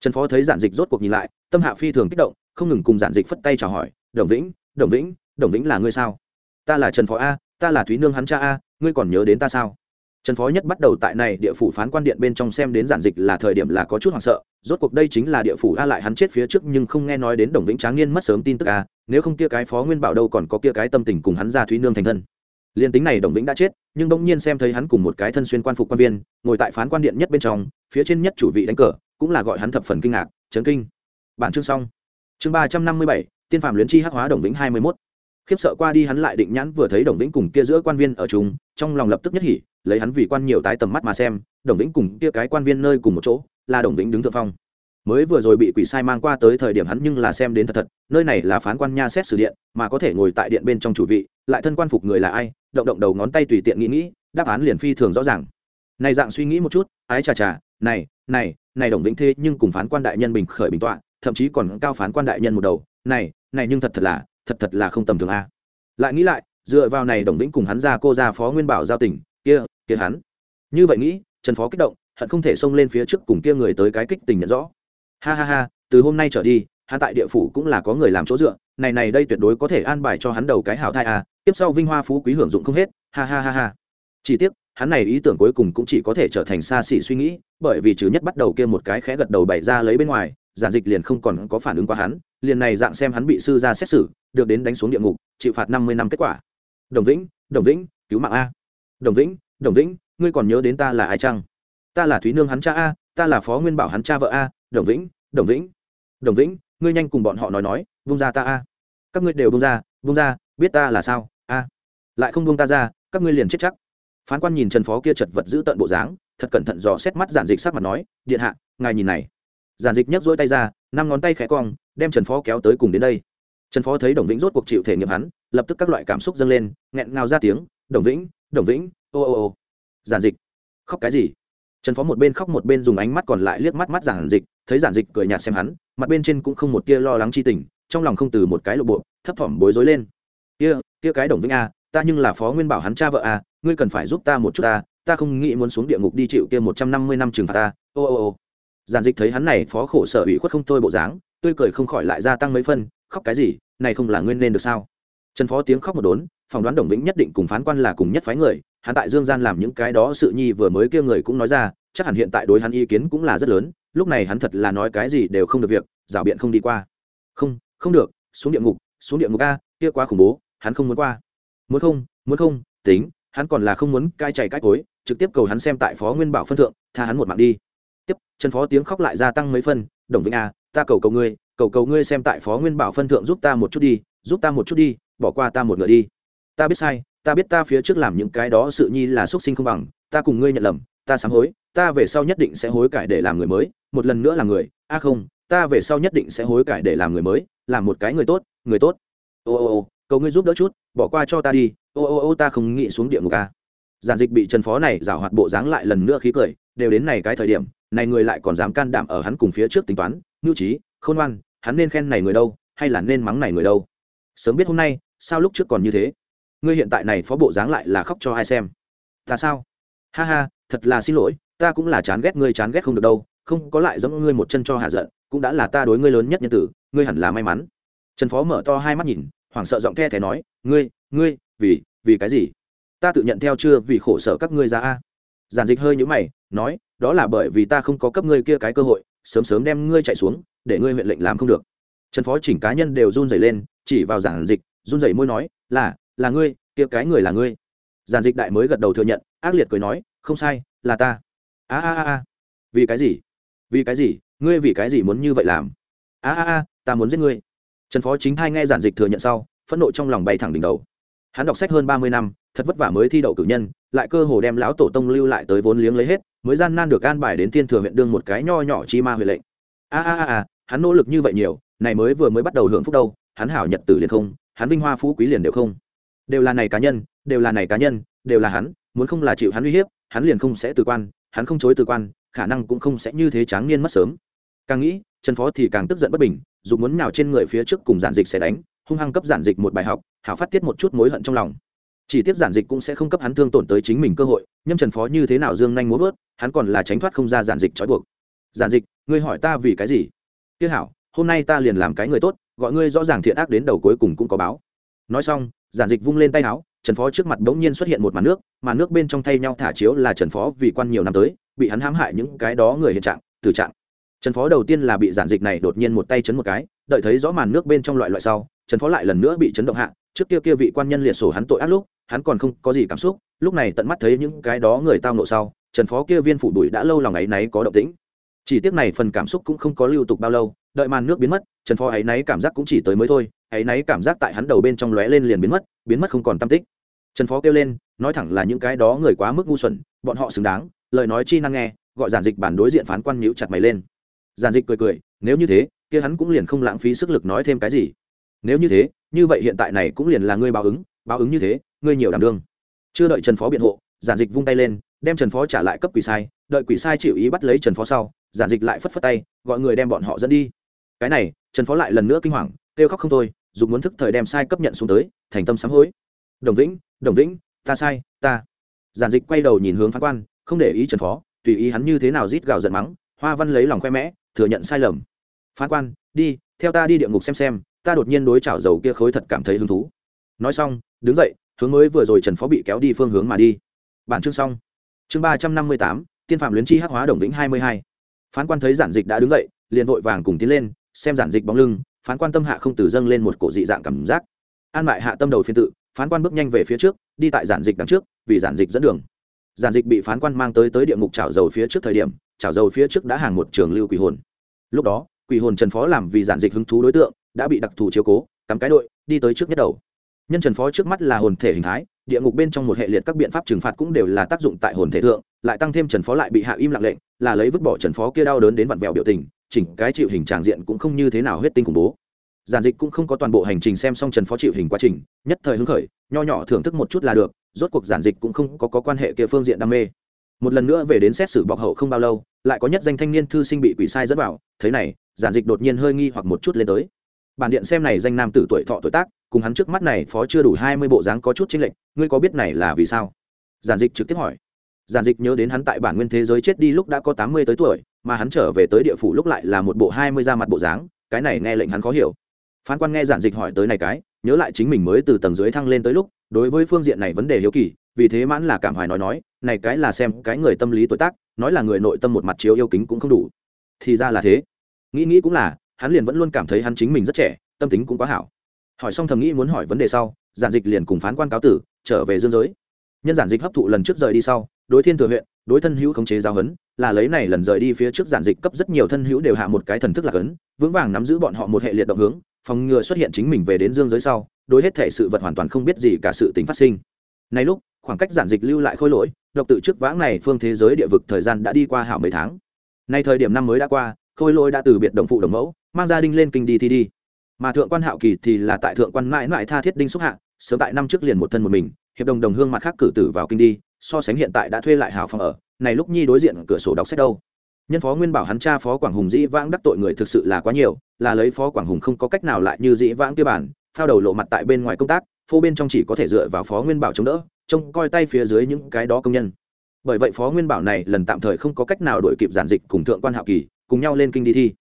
Trần phó thấy giản dịch rốt cuộc nhìn lại, tâm hạ phi thường kích động, không ngừng cùng giản dịch phất tay chào hỏi, đồng vĩnh đồng vĩnh đồng vĩnh là ngươi sao? Ta là trần phó a, ta là thúy nương hắn cha a, ngươi còn nhớ đến ta sao? Trần phó nhất bắt đầu tại này địa phủ phán quan điện bên trong xem đến giản dịch là thời điểm là có chút hoảng sợ, rốt cuộc đây chính là địa phủ a lại hắn chết phía trước nhưng không nghe nói đến đồng vĩnh tráng niên mất sớm tin tức a nếu không kia cái phó nguyên bảo đâu còn có kia cái tâm tình cùng hắn ra thúy nương thành thân. Liên tính này đồng vĩnh đã chết, nhưng bỗng nhiên xem thấy hắn cùng một cái thân xuyên quan phục quan viên, ngồi tại phán quan điện nhất bên trong, phía trên nhất chủ vị đánh cờ, cũng là gọi hắn thập phần kinh ngạc, chấn kinh, bản chương xong. Chương ba trăm năm mươi bảy, tiên phạm luyến chi hắc hóa đồng vĩnh hai mươi mốt. Khiếp sợ qua đi hắn lại định nhãn vừa thấy đồng vĩnh cùng kia giữa quan viên ở chúng trong lòng lập tức nhất hỉ, lấy hắn vì quan nhiều tái tầm mắt mà xem, đồng vĩnh cùng kia cái quan viên nơi cùng một chỗ, là đồng vĩnh đứng thượng phong mới vừa rồi bị quỷ sai mang qua tới thời điểm hắn nhưng là xem đến thật thật, nơi này là phán quan nha xét xử điện, mà có thể ngồi tại điện bên trong chủ vị, lại thân quan phục người là ai, động động đầu ngón tay tùy tiện nghĩ nghĩ, đáp án liền phi thường rõ ràng. Này dạng suy nghĩ một chút, ái chà chà, này này này đồng vĩnh thế nhưng cùng phán quan đại nhân bình khởi bình tọa, thậm chí còn cao phán quan đại nhân một đầu, này này nhưng thật thật là, thật thật là không tầm thường a. Lại nghĩ lại, dựa vào này đồng vĩnh cùng hắn ra cô ra phó nguyên bảo giao tình, kia kia hắn. Như vậy nghĩ, trần phó kích động, hận không thể xông lên phía trước cùng kia người tới cái kích tình nhận rõ ha ha ha, từ hôm nay trở đi hắn tại địa phủ cũng là có người làm chỗ dựa. Này này đây tuyệt đối có thể an bài cho hắn đầu cái hảo thai à tiếp sau vinh hoa phú quý hưởng dụng không hết. Ha ha ha ha. Chỉ tiếc, hắn này ý tưởng cuối cùng cũng chỉ có thể trở thành xa xỉ suy nghĩ, bởi vì chứ nhất bắt đầu kia một cái khẽ gật đầu bày ra lấy bên ngoài, giản dịch liền không còn có phản ứng qua hắn. Liền này dạng xem hắn bị sư ra xét xử, được đến đánh xuống địa ngục, chịu phạt năm mươi năm kết quả. Đồng vĩnh đồng vĩnh, cứu mạng a. Đồng vĩnh đồng vĩnh, ngươi còn nhớ đến ta là ai chăng? Ta là thúy nương hắn cha a, ta là phó nguyên bảo hắn cha vợ a đồng vĩnh đồng vĩnh đồng vĩnh, ngươi nhanh cùng bọn họ nói nói vung ra ta a. Các ngươi đều vung ra vung ra, biết ta là sao, a. Lại không vung ta ra, các ngươi liền chết chắc. Phán quan nhìn trần phó kia chật vật giữ tận bộ dáng, thật cẩn thận dò xét mắt giản dịch sắc mặt nói, điện hạ, ngài nhìn này. Giản dịch nhấc rỗi tay ra, năm ngón tay khẽ cong, đem trần phó kéo tới cùng đến đây. Trần phó thấy đồng vĩnh rốt cuộc chịu thể nghiệm hắn, lập tức các loại cảm xúc dâng lên, nghẹn ngào ra tiếng, đồng vĩnh đồng vĩnh, ô ô ô. Giản dịch, khóc cái gì? Trần phó một bên khóc một bên dùng ánh mắt còn lại liếc mắt mắt giản dịch, thấy giản dịch cười nhạt xem hắn, mặt bên trên cũng không một tia lo lắng chi tình, trong lòng không từ một cái lộ bộ, thấp thỏm bối rối lên. Kia kia cái đồng vĩnh a, ta nhưng là phó nguyên bảo hắn cha vợ a, ngươi cần phải giúp ta một chút ta ta không nghĩ muốn xuống địa ngục đi chịu kia một trăm năm mươi năm trừng phạt ta. Ô ô ô. Giản dịch thấy hắn này phó khổ sở ủy khuất không thôi bộ dáng, tươi cười không khỏi lại gia tăng mấy phân, khóc cái gì, này không là nguyên nên được sao? Trần phó tiếng khóc một đốn phỏng đoán đồng vĩnh nhất định cùng phán quan là cùng nhất phái người, hắn tại dương gian làm những cái đó sự nhi vừa mới kia người cũng nói ra, chắc hẳn hiện tại đối hắn ý kiến cũng là rất lớn, lúc này hắn thật là nói cái gì đều không được việc rảo biện không đi qua. Không không được, xuống địa ngục, xuống địa ngục a, kia quá khủng bố, hắn không muốn qua. Muốn không muốn không, tính, hắn còn là không muốn cai chảy cách cối, trực tiếp cầu hắn xem tại phó nguyên bảo phân thượng, tha hắn một mạng đi. Tiếp, trần phó tiếng khóc lại gia tăng mấy phân đồng vĩnh a, ta cầu cầu ngươi, cầu cầu ngươi xem tại phó nguyên bảo phân thượng giúp ta một chút đi, giúp ta một chút đi, bỏ qua ta một ngựa đi ta biết sai, ta biết ta phía trước làm những cái đó sự nhi là xuất sinh không bằng, ta cùng ngươi nhận lầm, ta sám hối, ta về sau nhất định sẽ hối cải để làm người mới, một lần nữa là người, a không, ta về sau nhất định sẽ hối cải để làm người mới, làm một cái người tốt người tốt. Ô ô ô, cầu ngươi giúp đỡ chút, bỏ qua cho ta đi, ô ô ô, ta không nghĩ xuống địa ngục a giản dịch bị trần phó này giảo hoạt bộ dáng lại lần nữa khí cười, đều đến này cái thời điểm, này người lại còn dám can đảm ở hắn cùng phía trước tính toán ngưu trí, khôn ngoan, hắn nên khen này người đâu, hay là nên mắng này người đâu? Sớm biết hôm nay, sao lúc trước còn như thế? Ngươi hiện tại này phó bộ dáng lại là khóc cho ai xem? Ta sao? Ha ha, thật là xin lỗi, ta cũng là chán ghét ngươi chán ghét không được đâu, không có lại giống ngươi một chân cho hạ giận, cũng đã là ta đối ngươi lớn nhất nhân tử, ngươi hẳn là may mắn. Trần phó mở to hai mắt nhìn, hoảng sợ giọng the thé nói, ngươi ngươi, vì vì cái gì? Ta tự nhận theo chưa vì khổ sở các ngươi ra a. Giản dịch hơi nhũ mày, nói, đó là bởi vì ta không có cấp ngươi kia cái cơ hội, sớm sớm đem ngươi chạy xuống, để ngươi huyện lệnh làm không được. Trần phó chỉnh cá nhân đều run rẩy lên, chỉ vào giản dịch, run rẩy môi nói, là là ngươi, kia cái người là ngươi. Giản dịch đại mới gật đầu thừa nhận, ác liệt cười nói, không sai, là ta. A a a a. Vì cái gì? Vì cái gì? Ngươi vì cái gì muốn như vậy làm? A a a, ta muốn giết ngươi. Trần phó chính thai nghe giản dịch thừa nhận sau, phẫn nộ trong lòng bay thẳng đỉnh đầu. Hắn đọc sách hơn ba mươi năm, thật vất vả mới thi đậu cử nhân, lại cơ hồ đem lão tổ tông lưu lại tới vốn liếng lấy hết, mới gian nan được an bài đến thiên thừa huyện đương một cái nho nhỏ chi ma huệ lệnh. A a a, hắn nỗ lực như vậy nhiều, này mới vừa mới bắt đầu hưởng phúc đâu, hắn hảo nhật tử liền không, hắn vinh hoa phú quý liền đều không đều là này cá nhân, đều là này cá nhân, đều là hắn, muốn không là chịu hắn uy hiếp, hắn liền không sẽ từ quan, hắn không chối từ quan, khả năng cũng không sẽ như thế tráng niên mất sớm. Càng nghĩ, trần phó thì càng tức giận bất bình dù muốn nào trên người phía trước cùng giản dịch sẽ đánh, hung hăng cấp giản dịch một bài học, hảo phát tiết một chút mối hận trong lòng. Chỉ tiếp giản dịch cũng sẽ không cấp hắn thương tổn tới chính mình cơ hội, nhưng trần phó như thế nào dương nhanh muốn vớt, hắn còn là tránh thoát không ra giản dịch trói buộc. Giản dịch, ngươi hỏi ta vì cái gì? Tiếc hảo, hôm nay ta liền làm cái người tốt, gọi ngươi rõ ràng thiện ác đến đầu cuối cùng cũng có báo. Nói xong giản dịch vung lên tay áo, trần phó trước mặt bỗng nhiên xuất hiện một màn nước màn nước bên trong thay nhau thả chiếu là trần phó vì quan nhiều năm tới, bị hắn hãm hại những cái đó người hiện trạng từ trạng. Trần phó đầu tiên là bị giản dịch này đột nhiên một tay chấn một cái, đợi thấy rõ màn nước bên trong loại loại sau, trần phó lại lần nữa bị chấn động hạ, trước kia kia vị quan nhân liệt sổ hắn tội ác lúc, hắn còn không có gì cảm xúc, lúc này tận mắt thấy những cái đó người tao nộ sau, trần phó kia viên phủ đuổi đã lâu lòng ấy náy có động tĩnh. Chỉ tiếc này phần cảm xúc cũng không có lưu tục bao lâu, đợi màn nước biến mất, trần phó ấy náy cảm giác cũng chỉ tới mới thôi ấy náy cảm giác tại hắn đầu bên trong lóe lên liền biến mất biến mất không còn tâm tích. Trần phó kêu lên, nói thẳng là những cái đó người quá mức ngu xuẩn, bọn họ xứng đáng, lời nói chi năng nghe, gọi giản dịch bản đối diện phán quan nhíu chặt mày lên. Giản dịch cười cười, nếu như thế, kia hắn cũng liền không lãng phí sức lực nói thêm cái gì. Nếu như thế, như vậy hiện tại này cũng liền là ngươi báo ứng báo ứng như thế, ngươi nhiều đảm đương. Chưa đợi trần phó biện hộ, giản dịch vung tay lên, đem trần phó trả lại cấp quỷ sai, đợi quỷ sai chịu ý bắt lấy trần phó sau, giản dịch lại phất phất tay, gọi người đem bọn họ dẫn đi. Cái này, trần phó lại lần nữa kinh hoàng, kêu khóc không thôi dùng muốn thức thời đem sai cấp nhận xuống tới, thành tâm sám hối. Đồng vĩnh đồng vĩnh, ta sai, ta. Giản dịch quay đầu nhìn hướng phán quan, không để ý trần phó, tùy ý hắn như thế nào rít gào giận mắng, hoa văn lấy lòng khoe mẽ, thừa nhận sai lầm. Phán quan, đi, theo ta đi địa ngục xem xem, ta đột nhiên đối chảo dầu kia khối thật cảm thấy hứng thú. Nói xong, đứng dậy, hướng mới vừa rồi trần phó bị kéo đi phương hướng mà đi. Bản chương xong. Chương ba trăm năm mươi tám, tiên phạm luyến chi hắc hóa đồng vĩnh hai mươi hai. Phán quan thấy giản dịch đã đứng dậy, liền vội vàng cùng tiến lên, xem giản dịch bóng lưng phán quan tâm hạ không từ dâng lên một cổ dị dạng cảm giác. An mại hạ tâm đầu phiên tự, phán quan bước nhanh về phía trước, đi tại giản dịch đằng trước, vì giản dịch dẫn đường. Giản dịch bị phán quan mang tới tới địa ngục chảo dầu phía trước thời điểm, chảo dầu phía trước đã hàng một trường lưu quỷ hồn. Lúc đó, quỷ hồn trần phó làm vì giản dịch hứng thú đối tượng, đã bị đặc thù chiếu cố, cắm cái đội, đi tới trước nhất đầu. Nhân trần phó trước mắt là hồn thể hình thái, địa ngục bên trong một hệ liệt các biện pháp trừng phạt cũng đều là tác dụng tại hồn thể thượng, lại tăng thêm trần phó lại bị hạ im lặng lệnh, là lấy vứt bỏ trần phó kia đau đớn đến vặn vẹo biểu tình chỉnh cái chịu hình tràng diện cũng không như thế nào huyết tinh khủng bố. Giản dịch cũng không có toàn bộ hành trình xem xong trần phó chịu hình quá trình nhất thời hứng khởi nho nhỏ thưởng thức một chút là được rốt cuộc giản dịch cũng không có, có quan hệ kia phương diện đam mê. Một lần nữa về đến xét xử bọc hậu không bao lâu lại có nhất danh thanh niên thư sinh bị quỷ sai dẫn vào thế này giản dịch đột nhiên hơi nghi hoặc một chút lên tới. Bản điện xem này danh nam tử tuổi thọ tuổi tác cùng hắn trước mắt này phó chưa đủ hai mươi bộ dáng có chút chênh lệch ngươi có biết này là vì sao? Giản dịch trực tiếp hỏi. Giản dịch nhớ đến hắn tại bản nguyên thế giới chết đi lúc đã có tám mươi tới tuổi mà hắn trở về tới địa phủ lúc lại là một bộ hai mươi da mặt bộ dáng, cái này nghe lệnh hắn khó hiểu. Phán quan nghe giản dịch hỏi tới này cái, nhớ lại chính mình mới từ tầng dưới thăng lên tới lúc, đối với phương diện này vấn đề hiếu kỳ, vì thế mãn là cảm hoài nói nói, này cái là xem cái người tâm lý tuổi tác, nói là người nội tâm một mặt chiếu yêu kính cũng không đủ. Thì ra là thế. Nghĩ nghĩ cũng là, hắn liền vẫn luôn cảm thấy hắn chính mình rất trẻ, tâm tính cũng quá hảo. Hỏi xong thầm nghĩ muốn hỏi vấn đề sau, giản dịch liền cùng phán quan cáo tử, trở về dương giới. Nhân giản dịch hấp thụ lần trước rời đi sau, đối thiên thừa huyện, đối thân hữu khống chế giao hấn là lấy này lần rời đi phía trước giản dịch cấp rất nhiều thân hữu đều hạ một cái thần thức lạc ấn, vững vàng nắm giữ bọn họ một hệ liệt động hướng, phòng ngừa xuất hiện chính mình về đến dương giới sau, đối hết thể sự vật hoàn toàn không biết gì cả sự tính phát sinh. Nay lúc, khoảng cách giản dịch lưu lại khôi lỗi, độc tự trước vãng này phương thế giới địa vực thời gian đã đi qua hảo mấy tháng. Nay thời điểm năm mới đã qua, khôi lỗi đã từ biệt đồng phụ đồng mẫu, mang gia đình lên kinh đi thi đi. Mà thượng quan hạo kỳ thì là tại thượng quan mãi mãi tha thiết đinh xúc hạ, sớm tại năm trước liền một thân một mình, hiệp đồng đồng hương mặt khác cử tử vào kinh đi so sánh hiện tại đã thuê lại hào phòng ở, này lúc nhi đối diện cửa sổ đọc sách đâu? Nhân phó nguyên bảo hắn cha phó quảng hùng dĩ vãng đắc tội người thực sự là quá nhiều, là lấy phó quảng hùng không có cách nào lại như dĩ vãng kia bản, phao đầu lộ mặt tại bên ngoài công tác, phô bên trong chỉ có thể dựa vào phó nguyên bảo chống đỡ, trông coi tay phía dưới những cái đó công nhân. Bởi vậy phó nguyên bảo này lần tạm thời không có cách nào đổi kịp giản dịch cùng thượng quan hạo kỳ, cùng nhau lên kinh đi thi.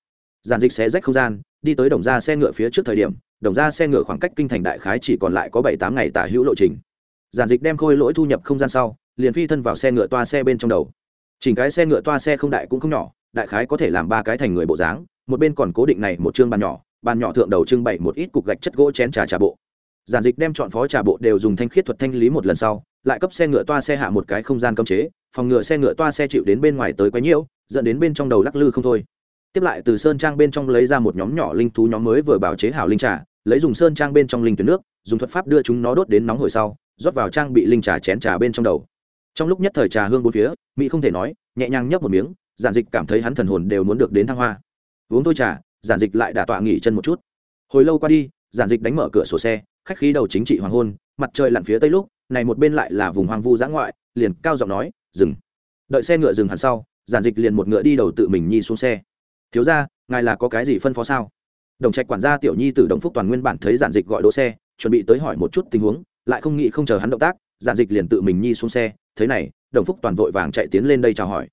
Giản dịch sẽ rách không gian, đi tới đồng ra xe ngựa phía trước thời điểm, đồng ra xe ngựa khoảng cách kinh thành đại khái chỉ còn lại có bảy tám ngày tả hữu lộ trình giản dịch đem khôi lỗi thu nhập không gian sau, liền phi thân vào xe ngựa toa xe bên trong đầu. Chỉnh cái xe ngựa toa xe không đại cũng không nhỏ, đại khái có thể làm ba cái thành người bộ dáng, một bên còn cố định này một chương bàn nhỏ bàn nhỏ thượng đầu trưng bày một ít cục gạch chất gỗ chén trà trà bộ. Giản dịch đem chọn phó trà bộ đều dùng thanh khiết thuật thanh lý một lần sau, lại cấp xe ngựa toa xe hạ một cái không gian cấm chế, phòng ngựa xe ngựa toa xe chịu đến bên ngoài tới quấy nhiễu, dẫn đến bên trong đầu lắc lư không thôi. Tiếp lại từ sơn trang bên trong lấy ra một nhóm nhỏ linh thú nhóm mới vừa bảo chế hảo linh trà, lấy dùng sơn trang bên trong linh tuyến nước, dùng thuật pháp đưa chúng nó đốt đến nóng hồi sau rót vào trang bị linh trà chén trà bên trong đầu. Trong lúc nhất thời trà hương bốn phía, mỹ không thể nói, nhẹ nhàng nhấp một miếng, giản dịch cảm thấy hắn thần hồn đều muốn được đến thăng hoa. Uống thôi trà, giản dịch lại đả tọa nghỉ chân một chút. Hồi lâu qua đi, giản dịch đánh mở cửa sổ xe, khách khí đầu chính trị hoàng hôn, mặt trời lặn phía tây lúc, này một bên lại là vùng hoang vu giã ngoại, liền cao giọng nói, dừng. Đợi xe ngựa dừng hẳn sau, giản dịch liền một ngựa đi đầu tự mình nhi xuống xe. Thiếu ra ngài là có cái gì phân phó sao? Đồng trạch quản gia tiểu nhi từ đồng phúc toàn nguyên bản thấy giản dịch gọi đỗ xe, chuẩn bị tới hỏi một chút tình huống lại không nghĩ không chờ hắn động tác, giản dịch liền tự mình nhi xuống xe thế này, đồng phúc toàn vội vàng chạy tiến lên đây chào hỏi.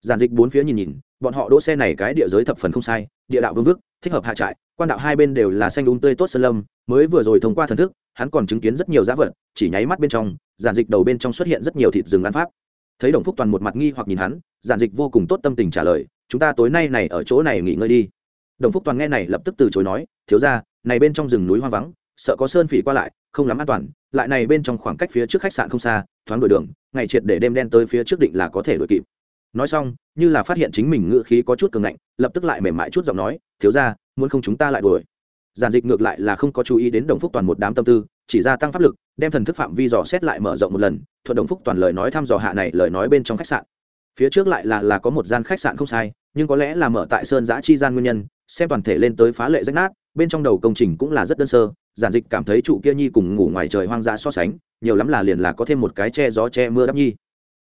Giản dịch bốn phía nhìn nhìn, bọn họ đỗ xe này cái địa giới thập phần không sai, địa đạo vương vức, thích hợp hạ trại, quan đạo hai bên đều là xanh đúng tươi tốt sơn lâm, mới vừa rồi thông qua thần thức, hắn còn chứng kiến rất nhiều giá vật, chỉ nháy mắt bên trong, giản dịch đầu bên trong xuất hiện rất nhiều thịt rừng ăn pháp. Thấy đồng phúc toàn một mặt nghi hoặc nhìn hắn, giản dịch vô cùng tốt tâm tình trả lời, chúng ta tối nay này ở chỗ này nghỉ ngơi đi. Đồng phúc toàn nghe này lập tức từ chối nói, thiếu ra này bên trong rừng núi hoang vắng, sợ có sơn phỉ qua lại, không lắm an toàn lại này bên trong khoảng cách phía trước khách sạn không xa, thoáng đổi đường, ngày triệt để đêm đen tới phía trước định là có thể đổi kịp. Nói xong, như là phát hiện chính mình ngựa khí có chút cường ngạnh, lập tức lại mềm mại chút giọng nói, thiếu ra muốn không chúng ta lại đuổi? Giản dịch ngược lại là không có chú ý đến đồng phúc toàn một đám tâm tư, chỉ ra tăng pháp lực, đem thần thức phạm vi dò xét lại mở rộng một lần, thuận đồng phúc toàn lời nói thăm dò hạ này lời nói bên trong khách sạn. Phía trước lại là là có một gian khách sạn không sai, nhưng có lẽ là mở tại sơn giã chi gian nguyên nhân, xem toàn thể lên tới phá lệ rách nát bên trong đầu công trình cũng là rất đơn sơ, giản dịch cảm thấy trụ kia nhi cùng ngủ ngoài trời hoang dã so sánh, nhiều lắm là liền là có thêm một cái che gió che mưa đắp nhi.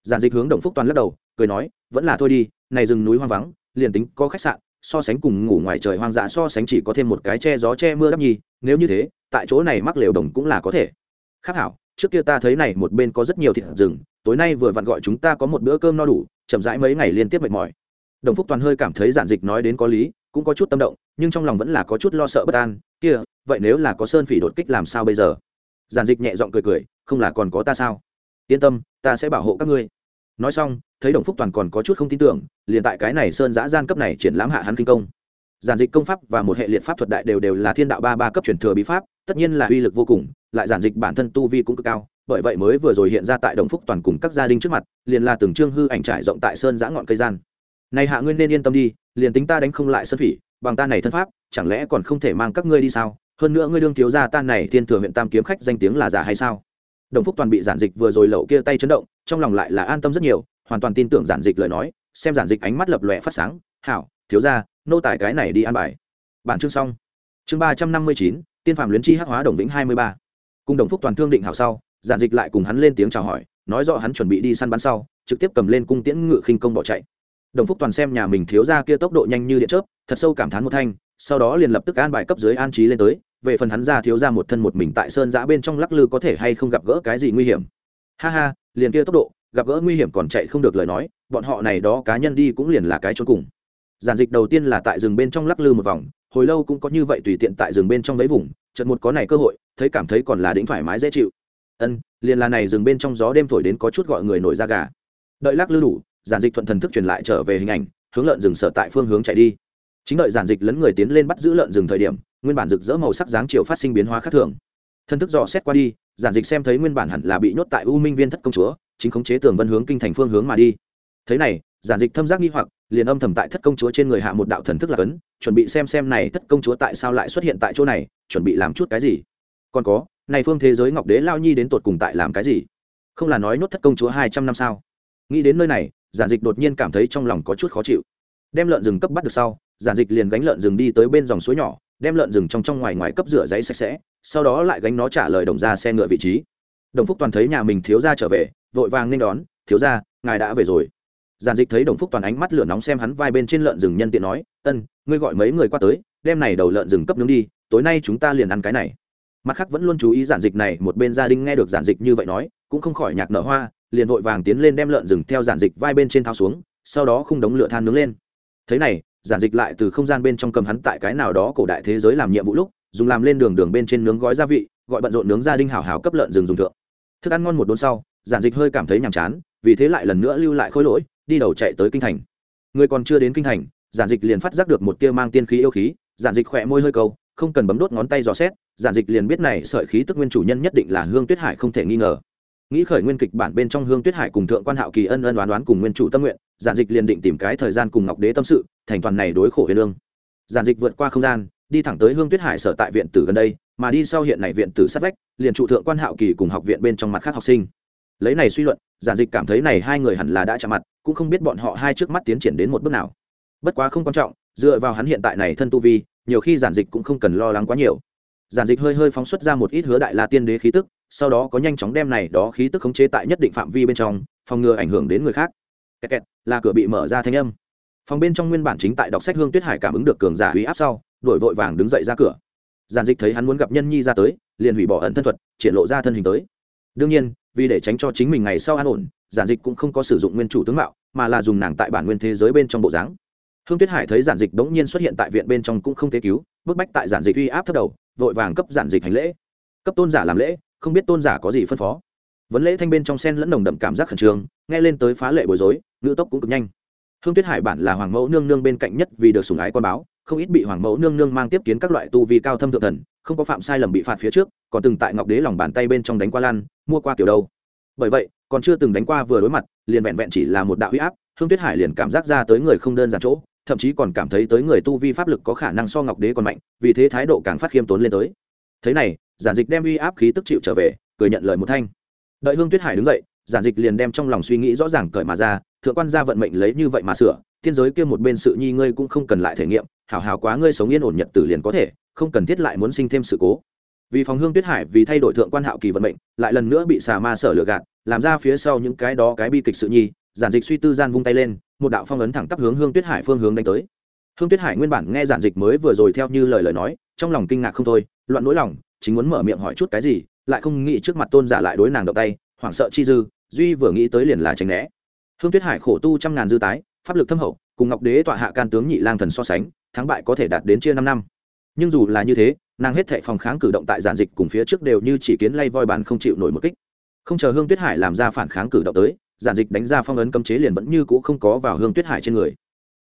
Giản dịch hướng đồng phúc toàn lắc đầu, cười nói, vẫn là thôi đi, này rừng núi hoang vắng, liền tính có khách sạn, so sánh cùng ngủ ngoài trời hoang dã so sánh chỉ có thêm một cái che gió che mưa đắp nhi, nếu như thế, tại chỗ này mắc lều đồng cũng là có thể. Khác hảo, trước kia ta thấy này một bên có rất nhiều thịt rừng, tối nay vừa vặn gọi chúng ta có một bữa cơm no đủ, chậm rãi mấy ngày liên tiếp mệt mỏi. Đồng phúc toàn hơi cảm thấy giản dịch nói đến có lý cũng có chút tâm động, nhưng trong lòng vẫn là có chút lo sợ bất an, kia, vậy nếu là có sơn phỉ đột kích làm sao bây giờ? Giản dịch nhẹ giọng cười cười, không là còn có ta sao? Yên tâm, ta sẽ bảo hộ các ngươi. Nói xong, thấy đồng phúc toàn còn có chút không tin tưởng, liền tại cái này sơn giã gian cấp này triển lãm hạ hắn kinh công. Giản dịch công pháp và một hệ liệt pháp thuật đại đều đều là thiên đạo ba ba cấp truyền thừa bí pháp, tất nhiên là uy lực vô cùng, lại giản dịch bản thân tu vi cũng cực cao, bởi vậy mới vừa rồi hiện ra tại đồng phúc toàn cùng các gia đình trước mặt, liền là từng trương hư ảnh trải rộng tại sơn giã ngọn cây gian này hạ ngươi nên yên tâm đi, liền tính ta đánh không lại sơn phỉ, bằng ta này thân pháp, chẳng lẽ còn không thể mang các ngươi đi sao? Hơn nữa ngươi đương thiếu gia ta này thiên thừa huyện tam kiếm khách danh tiếng là giả hay sao? Đồng phúc toàn bị giản dịch vừa rồi lậu kia tay chấn động, trong lòng lại là an tâm rất nhiều, hoàn toàn tin tưởng giản dịch lời nói, xem giản dịch ánh mắt lập lòe phát sáng, hảo, thiếu gia, nô tài cái này đi an bài. Bản chương xong. Chương ba trăm năm mươi chín, tiên phạm luyến chi hắc hóa đồng vĩnh hai mươi ba. Cùng đồng phúc toàn thương định hảo sau, giản dịch lại cùng hắn lên tiếng chào hỏi, nói rõ hắn chuẩn bị đi săn bắn sau, trực tiếp cầm lên cung tiễn ngự khinh công bỏ chạy đồng phúc toàn xem nhà mình thiếu ra kia tốc độ nhanh như điện chớp, thật sâu cảm thán một thanh, sau đó liền lập tức an bài cấp dưới an trí lên tới, về phần hắn ra thiếu ra một thân một mình tại sơn giã bên trong lắc lư có thể hay không gặp gỡ cái gì nguy hiểm. Ha ha, liền kia tốc độ, gặp gỡ nguy hiểm còn chạy không được lời nói, bọn họ này đó cá nhân đi cũng liền là cái trốn cùng. Giản dịch đầu tiên là tại rừng bên trong lắc lư một vòng, hồi lâu cũng có như vậy tùy tiện tại rừng bên trong lấy vùng, chợt một có này cơ hội, thấy cảm thấy còn là đỉnh thoải mái dễ chịu. Ân, liền là này rừng bên trong gió đêm thổi đến có chút gọi người nổi da gà. Đợi lắc lư đủ giản dịch thuận thần thức truyền lại trở về hình ảnh, hướng lợn rừng sở tại phương hướng chạy đi. Chính đợi giản dịch lấn người tiến lên bắt giữ lợn rừng thời điểm, nguyên bản rực rỡ màu sắc dáng chiều phát sinh biến hóa khác thường. Thân thức dò xét qua đi, giản dịch xem thấy nguyên bản hẳn là bị nhốt tại u minh viên thất công chúa, chính khống chế tường vân hướng kinh thành phương hướng mà đi. Thế này, giản dịch thâm giác nghi hoặc, liền âm thầm tại thất công chúa trên người hạ một đạo thần thức là cấn, chuẩn bị xem xem này thất công chúa tại sao lại xuất hiện tại chỗ này, chuẩn bị làm chút cái gì. Còn có, này phương thế giới ngọc đế lao nhi đến tột cùng tại làm cái gì? Không là nói nhốt thất công chúa hai trăm năm sao? Nghĩ đến nơi này, giản dịch đột nhiên cảm thấy trong lòng có chút khó chịu. Đem lợn rừng cấp bắt được sau, giản dịch liền gánh lợn rừng đi tới bên dòng suối nhỏ, đem lợn rừng trong trong ngoài ngoài cấp rửa giấy sạch sẽ, sau đó lại gánh nó trả lời đồng ra xe ngựa vị trí. Đồng phúc toàn thấy nhà mình thiếu ra trở về, vội vàng nên đón, thiếu ra ngài đã về rồi. Giản dịch thấy đồng phúc toàn ánh mắt lửa nóng xem hắn vai bên trên lợn rừng nhân tiện nói, ân, ngươi gọi mấy người qua tới, đem này đầu lợn rừng cấp nướng đi, tối nay chúng ta liền ăn cái này. Mặt khác vẫn luôn chú ý giản dịch này, một bên gia đình nghe được giản dịch như vậy nói, cũng không khỏi nhạc nở hoa liền vội vàng tiến lên đem lợn rừng theo giản dịch vai bên trên thao xuống, sau đó khung đống lửa than nướng lên. Thế này, giản dịch lại từ không gian bên trong cầm hắn tại cái nào đó cổ đại thế giới làm nhiệm vụ lúc, dùng làm lên đường đường bên trên nướng gói gia vị, gọi bận rộn nướng gia đinh hảo hảo cấp lợn rừng dùng thượng. Thức ăn ngon một đốn sau, giản dịch hơi cảm thấy nhàm chán, vì thế lại lần nữa lưu lại khối lỗi, đi đầu chạy tới kinh thành. Người còn chưa đến kinh thành, giản dịch liền phát giác được một tia mang tiên khí yêu khí, giản dịch khỏe môi hơi câu, không cần bấm đốt ngón tay dò xét, giản dịch liền biết này sợi khí tức nguyên chủ nhân nhất định là hương tuyết hải không thể nghi ngờ nghĩ khởi nguyên kịch bản bên trong hương tuyết hải cùng thượng quan hạo kỳ ân ân đoán đoán cùng nguyên chủ tâm nguyện, giản dịch liền định tìm cái thời gian cùng ngọc đế tâm sự, thành toàn này đối khổ huyền lương. Giản dịch vượt qua không gian, đi thẳng tới hương tuyết hải sở tại viện tử gần đây, mà đi sau hiện này viện tử sát vách, liền trụ thượng quan hạo kỳ cùng học viện bên trong mặt khác học sinh. Lấy này suy luận, giản dịch cảm thấy này hai người hẳn là đã chạm mặt, cũng không biết bọn họ hai trước mắt tiến triển đến một bước nào. Bất quá không quan trọng, dựa vào hắn hiện tại này thân tu vi, nhiều khi giản dịch cũng không cần lo lắng quá nhiều. Giản dịch hơi hơi phóng xuất ra một ít hứa đại la tiên đế khí tức sau đó có nhanh chóng đem này đó khí tức khống chế tại nhất định phạm vi bên trong, phòng ngừa ảnh hưởng đến người khác. Kẹt kẹt, là cửa bị mở ra thanh âm. Phòng bên trong nguyên bản chính tại đọc sách hương tuyết hải cảm ứng được cường giả uy áp sau, đổi vội vàng đứng dậy ra cửa. Giản dịch thấy hắn muốn gặp nhân nhi ra tới, liền hủy bỏ ẩn thân thuật, triển lộ ra thân hình tới. Đương nhiên, vì để tránh cho chính mình ngày sau an ổn, giản dịch cũng không có sử dụng nguyên chủ tướng mạo, mà là dùng nàng tại bản nguyên thế giới bên trong bộ dáng. Hương tuyết hải thấy giản dịch đống nhiên xuất hiện tại viện bên trong cũng không thể cứu, bức bách tại giản dịch uy áp thấp đầu, vội vàng cấp giản dịch hành lễ. Cấp tôn giả làm lễ không biết tôn giả có gì phân phó. Vấn lễ thanh bên trong sen lẫn nồng đậm cảm giác khẩn trương, nghe lên tới phá lệ bối rối, ngữ tốc cũng cực nhanh. Hương tuyết hải bản là hoàng mẫu nương nương bên cạnh nhất vì được sủng ái con báo, không ít bị hoàng mẫu nương nương mang tiếp kiến các loại tu vi cao thâm thượng thần, không có phạm sai lầm bị phạt phía trước, còn từng tại ngọc đế lòng bàn tay bên trong đánh qua lan, mua qua kiểu đâu. Bởi vậy, còn chưa từng đánh qua vừa đối mặt, liền vẹn vẹn chỉ là một đạo huy áp, hương tuyết hải liền cảm giác ra tới người không đơn giản chỗ, thậm chí còn cảm thấy tới người tu vi pháp lực có khả năng so ngọc đế còn mạnh, vì thế thái độ càng phát khiêm tốn lên tới. Thế này giản dịch đem uy áp khí tức chịu trở về, cười nhận lời một thanh. Đợi hương tuyết hải đứng dậy, giản dịch liền đem trong lòng suy nghĩ rõ ràng cởi mà ra, thượng quan gia vận mệnh lấy như vậy mà sửa thiên giới kia một bên sự nhi ngươi cũng không cần lại thể nghiệm, hảo hảo quá ngươi sống yên ổn nhật tử liền có thể, không cần thiết lại muốn sinh thêm sự cố. Vì phòng hương tuyết hải, vì thay đổi thượng quan hạo kỳ vận mệnh, lại lần nữa bị xà ma sở lừa gạt, làm ra phía sau những cái đó cái bi kịch sự nhi, giản dịch suy tư gian vung tay lên, một đạo phong ấn thẳng tắp hướng hương tuyết hải phương hướng đánh tới. Hương tuyết hải nguyên bản nghe giản dịch mới vừa rồi theo như lời lời nói, trong lòng kinh ngạc không thôi, loạn nỗi lòng chính muốn mở miệng hỏi chút cái gì, lại không nghĩ trước mặt tôn giả lại đối nàng động tay, hoảng sợ chi dư, duy vừa nghĩ tới liền là tránh né. Hương tuyết hải khổ tu trăm ngàn dư tái, pháp lực thâm hậu, cùng ngọc đế tọa hạ can tướng nhị lang thần so sánh, thắng bại có thể đạt đến chia năm năm. Nhưng dù là như thế, nàng hết thệ phòng kháng cử động tại giản dịch cùng phía trước đều như chỉ kiến lay voi bàn không chịu nổi một kích. Không chờ hương tuyết hải làm ra phản kháng cử động tới, giản dịch đánh ra phong ấn cấm chế liền vẫn như cũ không có vào hương tuyết hải trên người.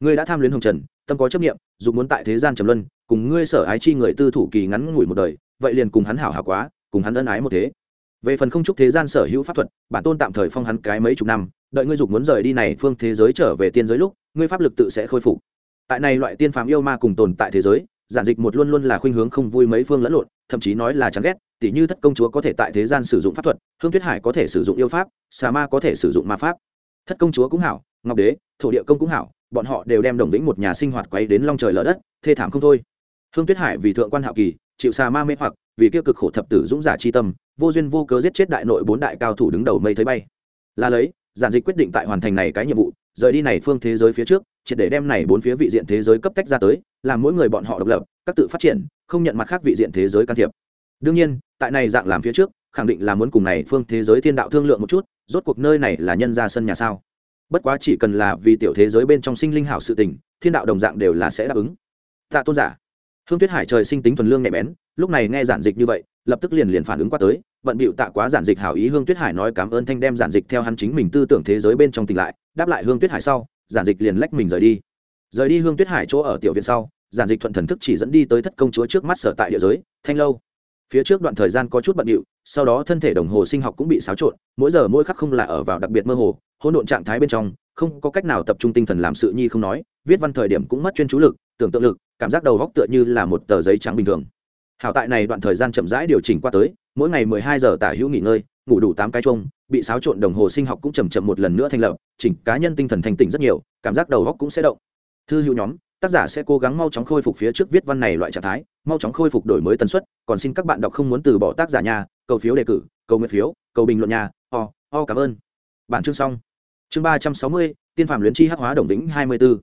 Ngươi đã tham luyến hồng trần, tâm có chấp nghiệm dù muốn tại thế gian trầm luân, cùng ngươi sở ái chi người tư thủ kỳ ngắn ngủi một đời vậy liền cùng hắn hảo hảo quá, cùng hắn ân ái một thế. Về phần không chúc thế gian sở hữu pháp thuật, bản tôn tạm thời phong hắn cái mấy chục năm, đợi ngươi dục muốn rời đi này phương thế giới trở về tiên giới lúc, ngươi pháp lực tự sẽ khôi phục. Tại này loại tiên phàm yêu ma cùng tồn tại thế giới, giản dịch một luôn luôn là khuynh hướng không vui mấy phương lẫn lộn, thậm chí nói là chán ghét, tỉ như thất công chúa có thể tại thế gian sử dụng pháp thuật, hương tuyết hải có thể sử dụng yêu pháp, xà ma có thể sử dụng ma pháp. Thất công chúa cũng hảo, ngọc đế, thổ địa công cũng hảo, bọn họ đều đem đồng vĩnh một nhà sinh hoạt quấy đến long trời lở đất, thê thảm không thôi. Hương tuyết hải vì thượng quan hạo kỳ chịu xà ma mê hoặc, vì kia cực khổ thập tử dũng giả chi tâm, vô duyên vô cớ giết chết đại nội bốn đại cao thủ đứng đầu mây thấy bay. Là lấy, giản dịch quyết định tại hoàn thành này cái nhiệm vụ, rời đi này phương thế giới phía trước, triệt để đem này bốn phía vị diện thế giới cấp tách ra tới, làm mỗi người bọn họ độc lập, các tự phát triển, không nhận mặt khác vị diện thế giới can thiệp. Đương nhiên, tại này dạng làm phía trước, khẳng định là muốn cùng này phương thế giới thiên đạo thương lượng một chút, rốt cuộc nơi này là nhân ra sân nhà sao? Bất quá chỉ cần là vì tiểu thế giới bên trong sinh linh hảo sự tình, thiên đạo đồng dạng đều là sẽ đáp ứng. Tạ tôn giả hương tuyết hải trời sinh tính thuần lương nhạy bén, lúc này nghe giản dịch như vậy, lập tức liền liền phản ứng qua tới bận bịu tạ quá giản dịch hảo ý hương tuyết hải nói cảm ơn thanh đem giản dịch theo hắn chính mình tư tưởng thế giới bên trong tỉnh lại, đáp lại hương tuyết hải sau, giản dịch liền lách mình rời đi. Rời đi hương tuyết hải chỗ ở tiểu viện sau, giản dịch thuận thần thức chỉ dẫn đi tới thất công chúa trước mắt sở tại địa giới, thanh lâu. Phía trước đoạn thời gian có chút bận điệu, sau đó thân thể đồng hồ sinh học cũng bị xáo trộn, mỗi giờ mỗi khắc không là ở vào đặc biệt mơ hồ, hỗn độn trạng thái bên trong, không có cách nào tập trung tinh thần làm sự nhi không nói, viết văn thời điểm cũng mất chuyên chú lực tưởng tượng lực, cảm giác đầu góc tựa như là một tờ giấy trắng bình thường. Hảo tại này đoạn thời gian chậm rãi điều chỉnh qua tới, mỗi ngày mười hai giờ tả hữu nghỉ ngơi, ngủ đủ tám cái chung, bị xáo trộn đồng hồ sinh học cũng chầm chậm một lần nữa thành lập, chỉnh cá nhân tinh thần thành tỉnh rất nhiều, cảm giác đầu góc cũng sẽ động. Thư hữu nhóm, tác giả sẽ cố gắng mau chóng khôi phục phía trước viết văn này loại trạng thái, mau chóng khôi phục đổi mới tần suất, còn xin các bạn đọc không muốn từ bỏ tác giả nhà, cầu phiếu đề cử, cầu nguyện phiếu, cầu bình luận nhà, o o cảm ơn. Bản chương xong. Chương ba trăm sáu mươi, tiên phạm luyến chi hắc hóa đồng lĩnh hai mươi b ố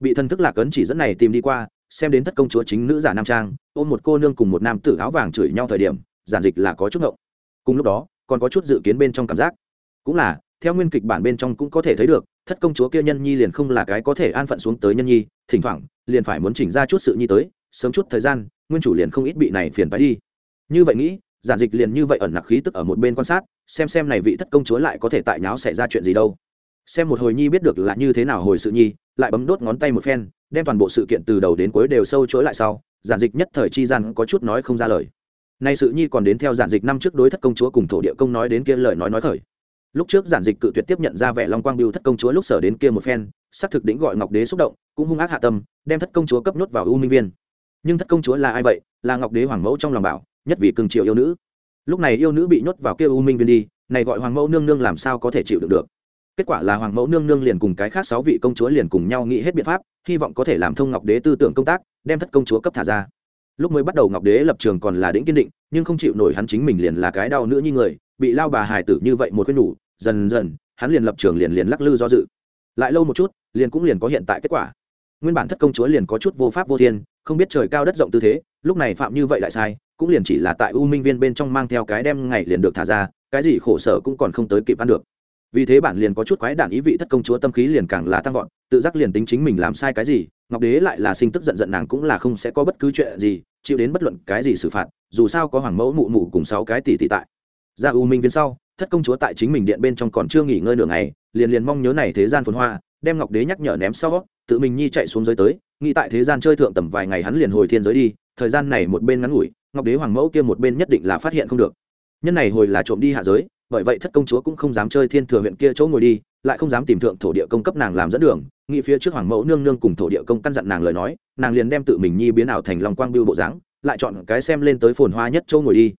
bị thần thức lạc ấn chỉ dẫn này tìm đi qua, xem đến thất công chúa chính nữ giả nam trang, ôm một cô nương cùng một nam tử áo vàng chửi nhau thời điểm, giản dịch là có chút ngộng. Cùng lúc đó, còn có chút dự kiến bên trong cảm giác. Cũng là, theo nguyên kịch bản bên trong cũng có thể thấy được, thất công chúa kia nhân nhi liền không là cái có thể an phận xuống tới nhân nhi, thỉnh thoảng, liền phải muốn chỉnh ra chút sự nhi tới, sớm chút thời gian, nguyên chủ liền không ít bị này phiền phải đi. Như vậy nghĩ, giản dịch liền như vậy ẩn nặc khí tức ở một bên quan sát, xem xem này vị thất công chúa lại có thể tại nháo xảy ra chuyện gì đâu. Xem một hồi nhi biết được là như thế nào hồi sự nhi lại bấm đốt ngón tay một phen, đem toàn bộ sự kiện từ đầu đến cuối đều sâu chối lại sau, giản dịch nhất thời chi gian có chút nói không ra lời. Nay sự nhi còn đến theo giản dịch năm trước đối thất công chúa cùng thổ địa công nói đến kia lời nói nói khởi. Lúc trước giản dịch cự tuyệt tiếp nhận ra vẻ long quang biêu thất công chúa lúc sở đến kia một phen, xác thực đỉnh gọi ngọc đế xúc động, cũng hung ác hạ tâm, đem thất công chúa cấp nhốt vào u minh viên. Nhưng thất công chúa là ai vậy? Là ngọc đế hoàng mẫu trong lòng bảo, nhất vì cường triệu yêu nữ. Lúc này yêu nữ bị nhốt vào kia u minh viên đi, này gọi hoàng mẫu nương nương làm sao có thể chịu được được? Kết quả là hoàng mẫu nương nương liền cùng cái khác sáu vị công chúa liền cùng nhau nghĩ hết biện pháp, hy vọng có thể làm thông ngọc đế tư tưởng công tác, đem thất công chúa cấp thả ra. Lúc mới bắt đầu ngọc đế lập trường còn là đĩnh kiên định, nhưng không chịu nổi hắn chính mình liền là cái đau nữ như người, bị lao bà hài tử như vậy một cái nhủ, dần dần, hắn liền lập trường liền liền lắc lư do dự. Lại lâu một chút, liền cũng liền có hiện tại kết quả. Nguyên bản thất công chúa liền có chút vô pháp vô thiên, không biết trời cao đất rộng tư thế, lúc này phạm như vậy lại sai, cũng liền chỉ là tại u minh viên bên trong mang theo cái đem ngày liền được thả ra, cái gì khổ sở cũng còn không tới kịp ăn được vì thế bản liền có chút quái đản ý vị thất công chúa tâm khí liền càng là tăng vọt, tự giác liền tính chính mình làm sai cái gì, ngọc đế lại là sinh tức giận giận nàng cũng là không sẽ có bất cứ chuyện gì, chịu đến bất luận cái gì xử phạt, dù sao có hoàng mẫu mụ mụ cùng sáu cái tỷ tỷ tại. Ra u minh viên sau, thất công chúa tại chính mình điện bên trong còn chưa nghỉ ngơi nửa ngày, liền liền mong nhớ này thế gian phồn hoa, đem ngọc đế nhắc nhở ném sau, tự mình nhi chạy xuống giới tới, nghĩ tại thế gian chơi thượng tầm vài ngày hắn liền hồi thiên giới đi, thời gian này một bên ngắn ngủi, ngọc đế hoàng mẫu kia một bên nhất định là phát hiện không được. Nhân này hồi là trộm đi hạ giới bởi vậy thất công chúa cũng không dám chơi thiên thừa huyện kia chỗ ngồi đi, lại không dám tìm thượng thổ địa công cấp nàng làm dẫn đường, nghĩ phía trước hoàng mẫu nương nương cùng thổ địa công căn dặn nàng lời nói, nàng liền đem tự mình nhi biến ảo thành long quang biêu bộ dáng, lại chọn cái xem lên tới phồn hoa nhất chỗ ngồi đi.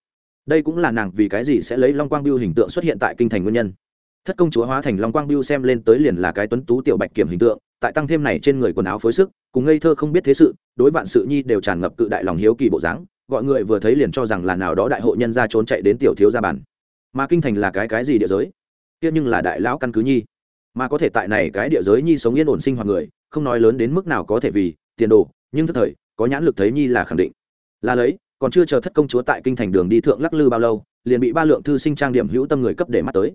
Đây cũng là nàng vì cái gì sẽ lấy long quang biêu hình tượng xuất hiện tại kinh thành nguyên nhân. Thất công chúa hóa thành long quang biêu xem lên tới liền là cái tuấn tú tiểu bạch kiểm hình tượng, tại tăng thêm này trên người quần áo phối sức, cùng ngây thơ không biết thế sự, đối vạn sự nhi đều tràn ngập cự đại lòng hiếu kỳ bộ dáng, gọi người vừa thấy liền cho rằng là nào đó đại hội nhân ra trốn chạy đến tiểu thiếu gia bản mà kinh thành là cái cái gì địa giới? Kia nhưng là đại lão căn cứ nhi. Mà có thể tại này cái địa giới nhi sống yên ổn sinh hoạt người, không nói lớn đến mức nào có thể vì tiền đồ, nhưng thức thời, có nhãn lực thấy nhi là khẳng định. Là lấy, còn chưa chờ thất công chúa tại kinh thành đường đi thượng lắc lư bao lâu, liền bị ba lượng thư sinh trang điểm hữu tâm người cấp để mắt tới.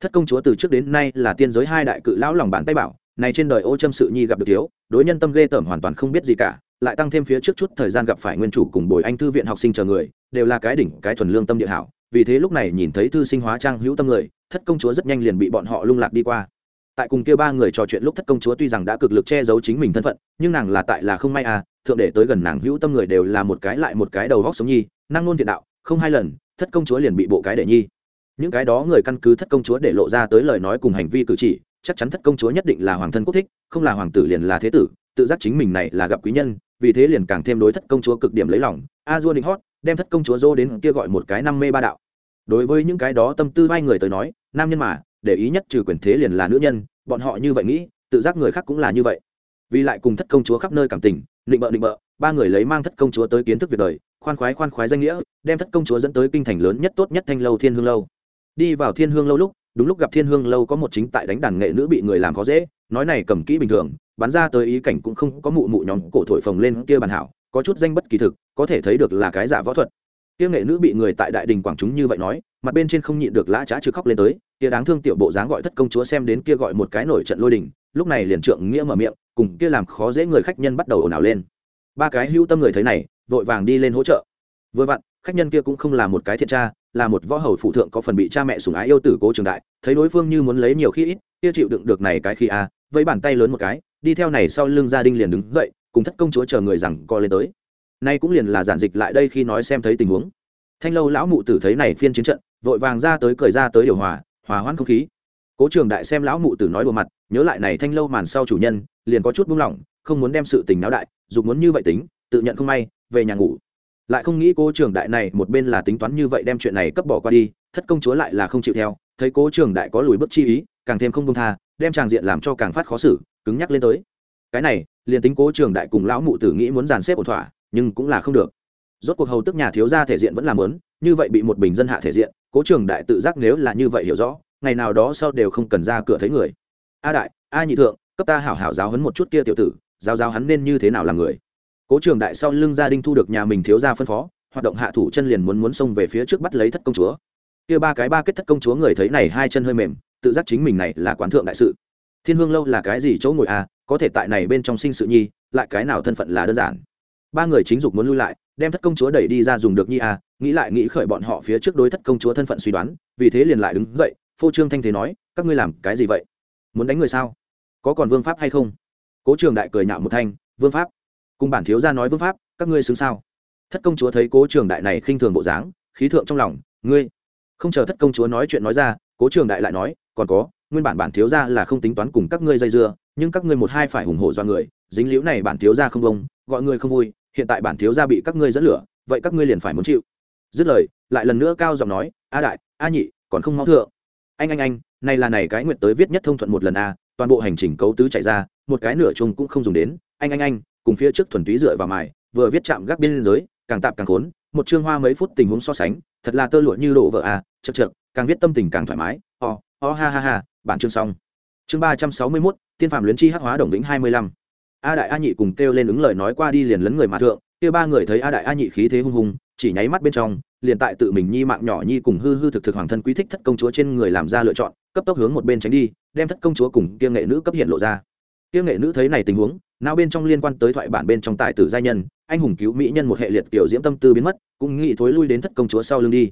Thất công chúa từ trước đến nay là tiên giới hai đại cự lão lòng bàn tay bảo, này trên đời ô châm sự nhi gặp được thiếu, đối nhân tâm ghê tởm hoàn toàn không biết gì cả, lại tăng thêm phía trước chút thời gian gặp phải nguyên chủ cùng bồi anh thư viện học sinh chờ người, đều là cái đỉnh, cái thuần lương tâm địa hảo vì thế lúc này nhìn thấy thư sinh hóa trang hữu tâm người, thất công chúa rất nhanh liền bị bọn họ lung lạc đi qua. Tại cùng kia ba người trò chuyện lúc thất công chúa tuy rằng đã cực lực che giấu chính mình thân phận, nhưng nàng là tại là không may à thượng để tới gần nàng hữu tâm người đều là một cái lại một cái đầu vóc sống nhi, năng nôn thiện đạo, không hai lần, thất công chúa liền bị bộ cái đệ nhi. Những cái đó người căn cứ thất công chúa để lộ ra tới lời nói cùng hành vi cử chỉ, chắc chắn thất công chúa nhất định là hoàng thân quốc thích, không là hoàng tử liền là thế tử, tự giác chính mình này là gặp quý nhân, vì thế liền càng thêm đối thất công chúa cực điểm lấy lòng. A dua định hót đem thất công chúa dô đến kia gọi một cái năm mê ba đạo. Đối với những cái đó tâm tư vai người tới nói, nam nhân mà, để ý nhất trừ quyền thế liền là nữ nhân, bọn họ như vậy nghĩ, tự giác người khác cũng là như vậy. Vì lại cùng thất công chúa khắp nơi cảm tình định bợ định bợ, ba người lấy mang thất công chúa tới kiến thức việc đời, khoan khoái khoan khoái danh nghĩa, đem thất công chúa dẫn tới kinh thành lớn nhất tốt nhất thanh lâu thiên hương lâu. Đi vào thiên hương lâu lúc, đúng lúc gặp thiên hương lâu có một chính tại đánh đàn nghệ nữ bị người làm khó dễ, nói này cầm kỹ bình thường, bắn ra tới ý cảnh cũng không có mụ mụ nhóm cổ thổi phồng lên kia bàn hảo có chút danh bất kỳ thực có thể thấy được là cái giả võ thuật. Tiêu nghệ nữ bị người tại đại đình quảng chúng như vậy nói mặt bên trên không nhịn được lã trá chứ khóc lên tới kia đáng thương tiểu bộ dáng gọi thất công chúa xem đến kia gọi một cái nổi trận lôi đình lúc này liền trượng nghĩa mở miệng cùng kia làm khó dễ người khách nhân bắt đầu ồn ào lên. Ba cái hưu tâm người thấy này vội vàng đi lên hỗ trợ. Vừa vặn khách nhân kia cũng không là một cái thiện tra là một võ hầu phụ thượng có phần bị cha mẹ sủng ái yêu tử cố trường đại thấy đối phương như muốn lấy nhiều khi ít kia chịu đựng được này cái khi a à, với bàn tay lớn một cái đi theo này sau lưng gia đình liền đứng dậy cùng thất công chúa chờ người rằng co lên tới. Nay cũng liền là giản dịch lại đây khi nói xem thấy tình huống. Thanh lâu lão mụ tử thấy này phiên chiến trận, vội vàng ra tới cười ra tới điều hòa hòa hoãn không khí. Cố trường đại xem lão mụ tử nói đùa mặt, nhớ lại này thanh lâu màn sau chủ nhân, liền có chút buông lỏng, không muốn đem sự tình náo đại, dục muốn như vậy tính, tự nhận không may, về nhà ngủ. Lại không nghĩ cố trường đại này một bên là tính toán như vậy đem chuyện này cấp bỏ qua đi, thất công chúa lại là không chịu theo, thấy cố trường đại có lùi bước chi ý, càng thêm không công tha, đem tràng diện làm cho càng phát khó xử, cứng nhắc lên tới. Cái này liền tính cố trường đại cùng lão mụ tử nghĩ muốn dàn xếp ổn thỏa, nhưng cũng là không được. Rốt cuộc hầu tức nhà thiếu gia thể diện vẫn làm lớn như vậy bị một bình dân hạ thể diện, cố trường đại tự giác nếu là như vậy hiểu rõ, ngày nào đó sau đều không cần ra cửa thấy người. A đại, a nhị thượng, cấp ta hảo hảo giáo hấn một chút kia tiểu tử, giáo giáo hắn nên như thế nào làm người. Cố trường đại sau lưng gia đình thu được nhà mình thiếu gia phân phó, hoạt động hạ thủ chân liền muốn muốn xông về phía trước bắt lấy thất công chúa. Kia ba cái ba kết thất công chúa người thấy này hai chân hơi mềm, tự giác chính mình này là quán thượng đại sự thiên hương lâu là cái gì chỗ ngồi à? Có thể tại này bên trong sinh sự nhi, lại cái nào thân phận là đơn giản? Ba người chính dục muốn lui lại, đem thất công chúa đẩy đi ra dùng được nhi à? Nghĩ lại nghĩ khởi bọn họ phía trước đối thất công chúa thân phận suy đoán, vì thế liền lại đứng dậy, phô trương thanh thế nói, các ngươi làm cái gì vậy? Muốn đánh người sao? Có còn vương pháp hay không? Cố trường đại cười nhạo một thanh, vương pháp? Cùng bản thiếu gia nói vương pháp, các ngươi xứng sao? Thất công chúa thấy cố trường đại này khinh thường bộ dáng, khí thượng trong lòng, ngươi, không chờ thất công chúa nói chuyện nói ra, cố trường đại lại nói, còn có nguyên bản bản thiếu gia là không tính toán cùng các ngươi dây dưa, nhưng các ngươi một hai phải ủng hộ do người, dính liễu này bản thiếu gia không bông gọi người không vui, hiện tại bản thiếu gia bị các ngươi dẫn lửa, vậy các ngươi liền phải muốn chịu. Dứt lời, lại lần nữa cao giọng nói, a đại, a nhị, còn không mau thượng. Anh anh anh, này là này cái nguyện tới viết nhất thông thuận một lần a, toàn bộ hành trình cấu tứ chạy ra, một cái nửa chung cũng không dùng đến. Anh anh anh, cùng phía trước thuần túy dựa vào mài, vừa viết chạm gác biên giới, càng tạm càng khốn, một chương hoa mấy phút tình huống so sánh, thật là tơ lụa như đổ vợ a chật chật càng viết tâm tình càng thoải mái, o o, ha ha ha bản chương xong. Chương ba trăm sáu mươi mốt, tiên phạm luyến chi hắc hóa đồng vĩnh hai mươi lăm. A đại a nhị cùng kêu lên ứng lời nói qua đi liền lấn người mà thượng, kia ba người thấy a đại a nhị khí thế hung hùng chỉ nháy mắt bên trong, liền tại tự mình nhi mạng nhỏ nhi cùng hư hư thực thực hoàng thân quý thích thất công chúa trên người làm ra lựa chọn, cấp tốc hướng một bên tránh đi, đem thất công chúa cùng kia nghệ nữ cấp hiện lộ ra. Kia nghệ nữ thấy này tình huống, nào bên trong liên quan tới thoại bản bên trong tài tử giai nhân, anh hùng cứu mỹ nhân một hệ liệt kiểu diễm tâm tư biến mất, cũng nghĩ thối lui đến thất công chúa sau lưng đi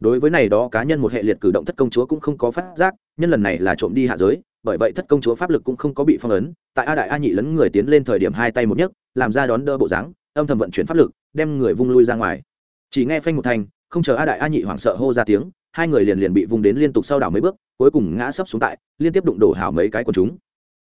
đối với này đó cá nhân một hệ liệt cử động thất công chúa cũng không có phát giác, nhân lần này là trộm đi hạ giới, bởi vậy thất công chúa pháp lực cũng không có bị phong ấn. Tại a đại a nhị lấn người tiến lên thời điểm hai tay một nhấc, làm ra đón đỡ bộ dáng, âm thầm vận chuyển pháp lực, đem người vung lui ra ngoài. Chỉ nghe phanh một thành không chờ a đại a nhị hoảng sợ hô ra tiếng, hai người liền liền bị vung đến liên tục sau đảo mấy bước, cuối cùng ngã sấp xuống tại, liên tiếp đụng đổ hảo mấy cái của chúng.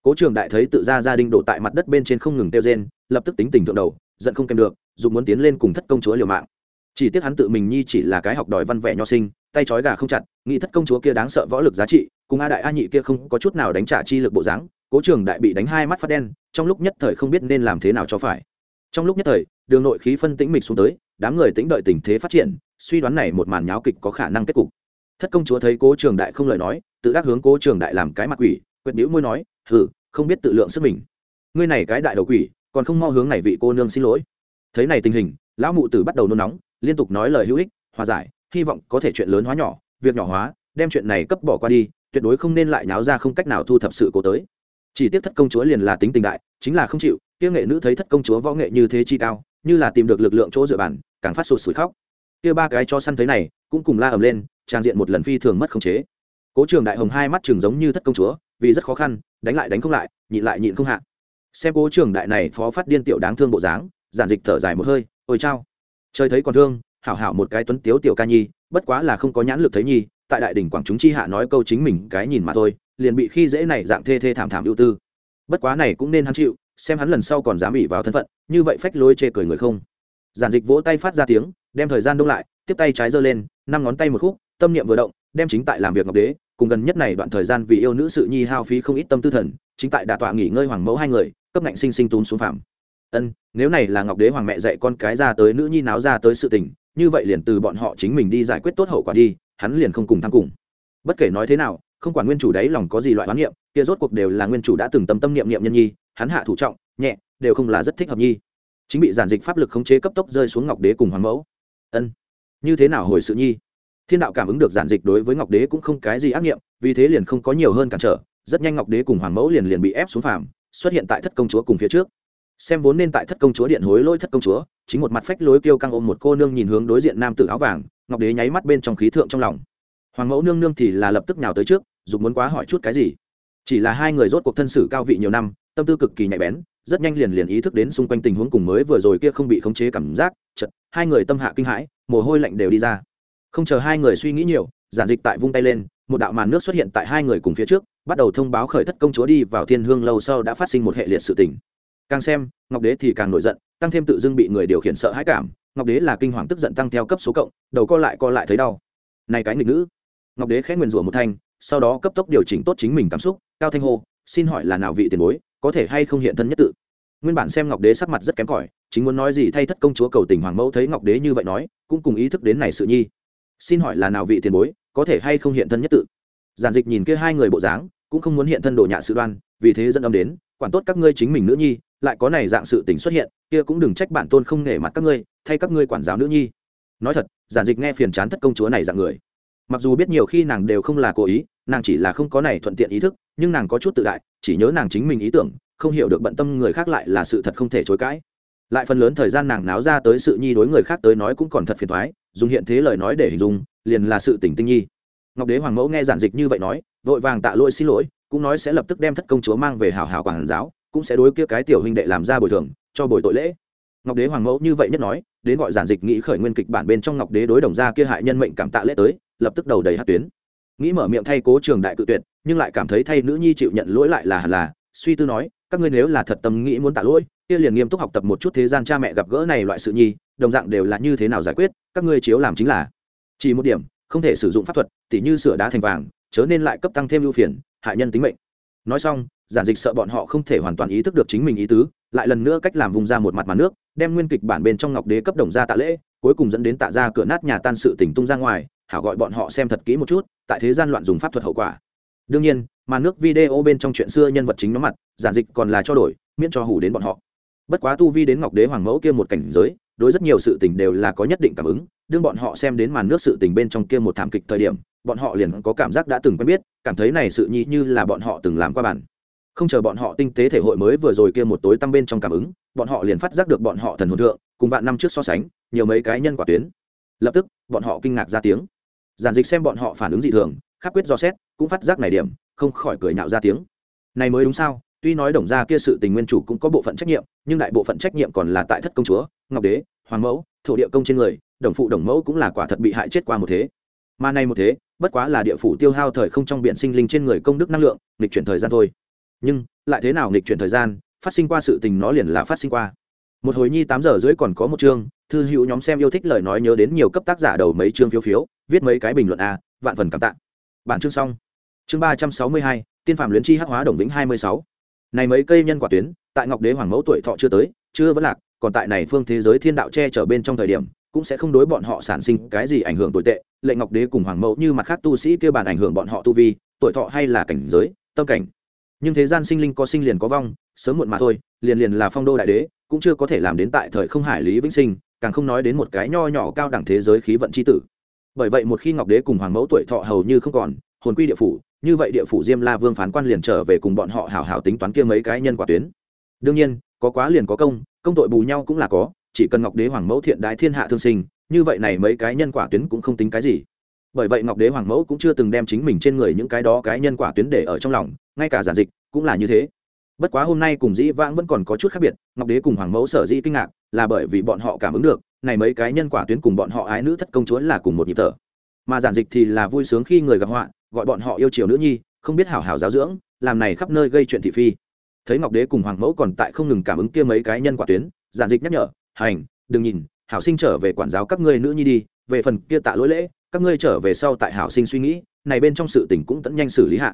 Cố trường đại thấy tự ra gia đình đổ tại mặt đất bên trên không ngừng tiêu rên, lập tức tính tình thượng đầu, giận không kèm được dù muốn tiến lên cùng thất công chúa liều mạng chỉ tiếc hắn tự mình nhi chỉ là cái học đòi văn vẻ nho sinh, tay trói gà không chặt, nghĩ thất công chúa kia đáng sợ võ lực giá trị, cùng a đại a nhị kia không có chút nào đánh trả chi lực bộ dáng, cố trường đại bị đánh hai mắt phát đen, trong lúc nhất thời không biết nên làm thế nào cho phải. Trong lúc nhất thời, đường nội khí phân tĩnh mịch xuống tới, đám người tĩnh đợi tình thế phát triển, suy đoán này một màn nháo kịch có khả năng kết cục. Thất công chúa thấy cố trường đại không lời nói, tự đắc hướng cố trường đại làm cái mặt quỷ quyệt biểu môi nói, hừ, không biết tự lượng sức mình. Ngươi này cái đại đầu quỷ, còn không mo hướng này vị cô nương xin lỗi. Thấy này tình hình, lão mụ tử bắt đầu nôn nóng liên tục nói lời hữu ích hòa giải hy vọng có thể chuyện lớn hóa nhỏ việc nhỏ hóa đem chuyện này cấp bỏ qua đi tuyệt đối không nên lại náo ra không cách nào thu thập sự cố tới. Chỉ tiếc thất công chúa liền là tính tình đại chính là không chịu kia nghệ nữ thấy thất công chúa võ nghệ như thế chi cao như là tìm được lực lượng chỗ dựa bàn, càng phát sụt sủi khóc. Kia ba cái cho săn thấy này cũng cùng la ầm lên trang diện một lần phi thường mất khống chế. Cố trường đại hồng hai mắt trường giống như thất công chúa vì rất khó khăn đánh lại đánh không lại nhịn lại nhịn không hạ. Xem cố trường đại này phó phát điên tiểu đáng thương bộ dáng giản dịch thở dài một hơi ôi chao trời thấy còn thương, hảo hảo một cái tuấn tiếu tiểu ca nhi, bất quá là không có nhãn lực thấy nhi, tại đại đỉnh quảng chúng chi hạ nói câu chính mình cái nhìn mà thôi, liền bị khi dễ này dạng thê thê thảm thảm ưu tư. Bất quá này cũng nên hắn chịu, xem hắn lần sau còn dám bị vào thân phận, như vậy phách lối chê cười người không. Giản dịch vỗ tay phát ra tiếng, đem thời gian đông lại, tiếp tay trái giơ lên, năm ngón tay một khúc, tâm niệm vừa động, đem chính tại làm việc ngọc đế, cùng gần nhất này đoạn thời gian vì yêu nữ sự nhi hao phí không ít tâm tư thần, chính tại đà tọa nghỉ ngơi hoàng mẫu hai người, cấp ngạnh sinh sinh tún xuống phạm ân, nếu này là ngọc đế hoàng mẹ dạy con cái ra tới nữ nhi náo ra tới sự tình, như vậy liền từ bọn họ chính mình đi giải quyết tốt hậu quả đi, hắn liền không cùng tham cùng. Bất kể nói thế nào, không quản nguyên chủ đấy lòng có gì loại hoán niệm, kia rốt cuộc đều là nguyên chủ đã từng tâm tâm niệm niệm nhân nhi, hắn hạ thủ trọng, nhẹ, đều không là rất thích hợp nhi. Chính bị giản dịch pháp lực khống chế cấp tốc rơi xuống ngọc đế cùng hoàng mẫu. Ân, như thế nào hồi sự nhi? Thiên đạo cảm ứng được giản dịch đối với ngọc đế cũng không cái gì ác niệm vì thế liền không có nhiều hơn cản trở, rất nhanh ngọc đế cùng hoàng mẫu liền liền bị ép xuống phàm, xuất hiện tại thất công chúa cùng phía trước xem vốn nên tại thất công chúa điện hối lỗi thất công chúa, chính một mặt phách lối kêu căng ôm một cô nương nhìn hướng đối diện nam tử áo vàng, ngọc đế nháy mắt bên trong khí thượng trong lòng. Hoàng mẫu nương nương thì là lập tức nhào tới trước, dục muốn quá hỏi chút cái gì. Chỉ là hai người rốt cuộc thân sử cao vị nhiều năm, tâm tư cực kỳ nhạy bén, rất nhanh liền liền ý thức đến xung quanh tình huống cùng mới vừa rồi kia không bị khống chế cảm giác chật hai người tâm hạ kinh hãi, mồ hôi lạnh đều đi ra. Không chờ hai người suy nghĩ nhiều, giản dịch tại vung tay lên, một đạo màn nước xuất hiện tại hai người cùng phía trước, bắt đầu thông báo khởi thất công chúa đi vào thiên hương lâu sau đã phát sinh một hệ liệt sự tình càng xem, ngọc đế thì càng nổi giận, tăng thêm tự dưng bị người điều khiển sợ hãi cảm, ngọc đế là kinh hoàng tức giận tăng theo cấp số cộng, đầu co lại co lại thấy đau. Này cái nghịch nữ. Ngọc đế khẽ nguyền rủa một thanh, sau đó cấp tốc điều chỉnh tốt chính mình cảm xúc, cao thanh hô, xin hỏi là nào vị tiền bối, có thể hay không hiện thân nhất tự? Nguyên bản xem ngọc đế sắc mặt rất kém cỏi, chính muốn nói gì thay thất công chúa cầu tình hoàng mẫu thấy ngọc đế như vậy nói, cũng cùng ý thức đến này sự nhi. Xin hỏi là nào vị tiền bối, có thể hay không hiện thân nhất tự? Giản dịch nhìn kia hai người bộ dáng, cũng không muốn hiện thân đồ nhạ sự đoan, vì thế dẫn âm đến, quản tốt các ngươi chính mình nữ nhi lại có này dạng sự tình xuất hiện, kia cũng đừng trách bản tôn không nể mặt các ngươi, thay các ngươi quản giáo nữ nhi. Nói thật, giản dịch nghe phiền chán thất công chúa này dạng người. Mặc dù biết nhiều khi nàng đều không là cố ý, nàng chỉ là không có này thuận tiện ý thức, nhưng nàng có chút tự đại, chỉ nhớ nàng chính mình ý tưởng, không hiểu được bận tâm người khác lại là sự thật không thể chối cãi. Lại phần lớn thời gian nàng náo ra tới sự nhi đối người khác tới nói cũng còn thật phiền thoái dùng hiện thế lời nói để hình dung, liền là sự tỉnh tinh nhi. Ngọc đế hoàng mẫu nghe giản dịch như vậy nói, vội vàng tạ lỗi xin lỗi, cũng nói sẽ lập tức đem thất công chúa mang về hảo hảo quản giáo cũng sẽ đối kia cái tiểu huynh đệ làm ra bồi thường, cho bồi tội lễ. Ngọc đế hoàng mẫu như vậy nhất nói, đến gọi giản dịch nghĩ khởi nguyên kịch bản bên trong ngọc đế đối đồng gia kia hại nhân mệnh cảm tạ lễ tới, lập tức đầu đầy hát tuyến. Nghĩ mở miệng thay cố trường đại cự tuyệt, nhưng lại cảm thấy thay nữ nhi chịu nhận lỗi lại là hẳn là, suy tư nói, các ngươi nếu là thật tâm nghĩ muốn tạ lỗi, kia liền nghiêm túc học tập một chút thế gian cha mẹ gặp gỡ này loại sự nhi, đồng dạng đều là như thế nào giải quyết, các ngươi chiếu làm chính là. Chỉ một điểm, không thể sử dụng pháp thuật, tỉ như sửa đá thành vàng, chớ nên lại cấp tăng thêm ưu phiền, hại nhân tính mệnh. Nói xong giản dịch sợ bọn họ không thể hoàn toàn ý thức được chính mình ý tứ, lại lần nữa cách làm vùng ra một mặt màn nước, đem nguyên kịch bản bên trong ngọc đế cấp đồng ra tạ lễ, cuối cùng dẫn đến tạ ra cửa nát nhà tan sự tỉnh tung ra ngoài, hảo gọi bọn họ xem thật kỹ một chút, tại thế gian loạn dùng pháp thuật hậu quả. Đương nhiên, màn nước video bên trong chuyện xưa nhân vật chính nó mặt, giản dịch còn là cho đổi, miễn cho hủ đến bọn họ. Bất quá tu vi đến ngọc đế hoàng mẫu kia một cảnh giới, đối rất nhiều sự tình đều là có nhất định cảm ứng, đương bọn họ xem đến màn nước sự tình bên trong kia một thảm kịch thời điểm, bọn họ liền có cảm giác đã từng quen biết, cảm thấy này sự nhi như là bọn họ từng làm qua bản không chờ bọn họ tinh tế thể hội mới vừa rồi kia một tối tăm bên trong cảm ứng, bọn họ liền phát giác được bọn họ thần hồn thượng, cùng vạn năm trước so sánh, nhiều mấy cái nhân quả tuyến. Lập tức, bọn họ kinh ngạc ra tiếng. Giản dịch xem bọn họ phản ứng dị thường, khắc quyết do xét, cũng phát giác này điểm, không khỏi cười nhạo ra tiếng. Này mới đúng sao, tuy nói đồng gia kia sự tình nguyên chủ cũng có bộ phận trách nhiệm, nhưng đại bộ phận trách nhiệm còn là tại thất công chúa, ngọc đế, hoàng mẫu, thổ địa công trên người, đồng phụ đồng mẫu cũng là quả thật bị hại chết qua một thế. Mà nay một thế, bất quá là địa phủ tiêu hao thời không trong biện sinh linh trên người công đức năng lượng, nghịch chuyển thời gian thôi nhưng lại thế nào nghịch chuyển thời gian, phát sinh qua sự tình nó liền là phát sinh qua. Một hồi nhi tám giờ rưỡi còn có một chương, thư hữu nhóm xem yêu thích lời nói nhớ đến nhiều cấp tác giả đầu mấy chương phiếu phiếu, viết mấy cái bình luận a, vạn phần cảm tạ. Bản chương xong. Chương ba trăm sáu mươi hai, tiên phạm luyến chi hắc hóa đồng vĩnh hai mươi sáu. Này mấy cây nhân quả tuyến, tại ngọc đế hoàng mẫu tuổi thọ chưa tới, chưa vẫn lạc, còn tại này phương thế giới thiên đạo che chở bên trong thời điểm, cũng sẽ không đối bọn họ sản sinh cái gì ảnh hưởng tồi tệ lệ ngọc đế cùng hoàng mẫu như mặt khác tu sĩ kêu bàn ảnh hưởng bọn họ tu vi, tuổi thọ hay là cảnh giới, tâm cảnh nhưng thế gian sinh linh có sinh liền có vong, sớm muộn mà thôi, liền liền là phong đô đại đế, cũng chưa có thể làm đến tại thời không hải lý vĩnh sinh, càng không nói đến một cái nho nhỏ cao đẳng thế giới khí vận c h i tử. Bởi vậy một khi ngọc đế cùng hoàng mẫu tuổi thọ hầu như không còn, hồn quy địa phủ, như vậy địa phủ diêm la vương phán quan liền trở về cùng bọn họ hảo hảo tính toán kia mấy cái nhân quả tuyến. Đương nhiên, có quá liền có công công tội bù nhau cũng là có, chỉ cần ngọc đế hoàng mẫu thiện đái thiên hạ thương sinh, như vậy này mấy cái nhân quả tuyến cũng không tính cái gì. Bởi vậy ngọc đế hoàng mẫu cũng chưa từng đem chính mình trên người những cái đó cái nhân quả tuyến để ở trong lòng ngay cả giản dịch cũng là như thế. Bất quá hôm nay cùng dĩ vãng vẫn còn có chút khác biệt, ngọc đế cùng hoàng mẫu sở dĩ kinh ngạc là bởi vì bọn họ cảm ứng được, này mấy cái nhân quả tuyến cùng bọn họ ái nữ thất công chúa là cùng một nhịp thở. Mà giản dịch thì là vui sướng khi người gặp họa, gọi bọn họ yêu chiều nữ nhi, không biết hảo hảo giáo dưỡng, làm này khắp nơi gây chuyện thị phi. Thấy ngọc đế cùng hoàng mẫu còn tại không ngừng cảm ứng kia mấy cái nhân quả tuyến, giản dịch nhắc nhở, hành, đừng nhìn, hảo sinh trở về quản giáo các ngươi nữ nhi đi, về phần kia tạ lỗi lễ, các ngươi trở về sau tại hảo sinh suy nghĩ, này bên trong sự tình cũng tẫn nhanh xử lý hạ.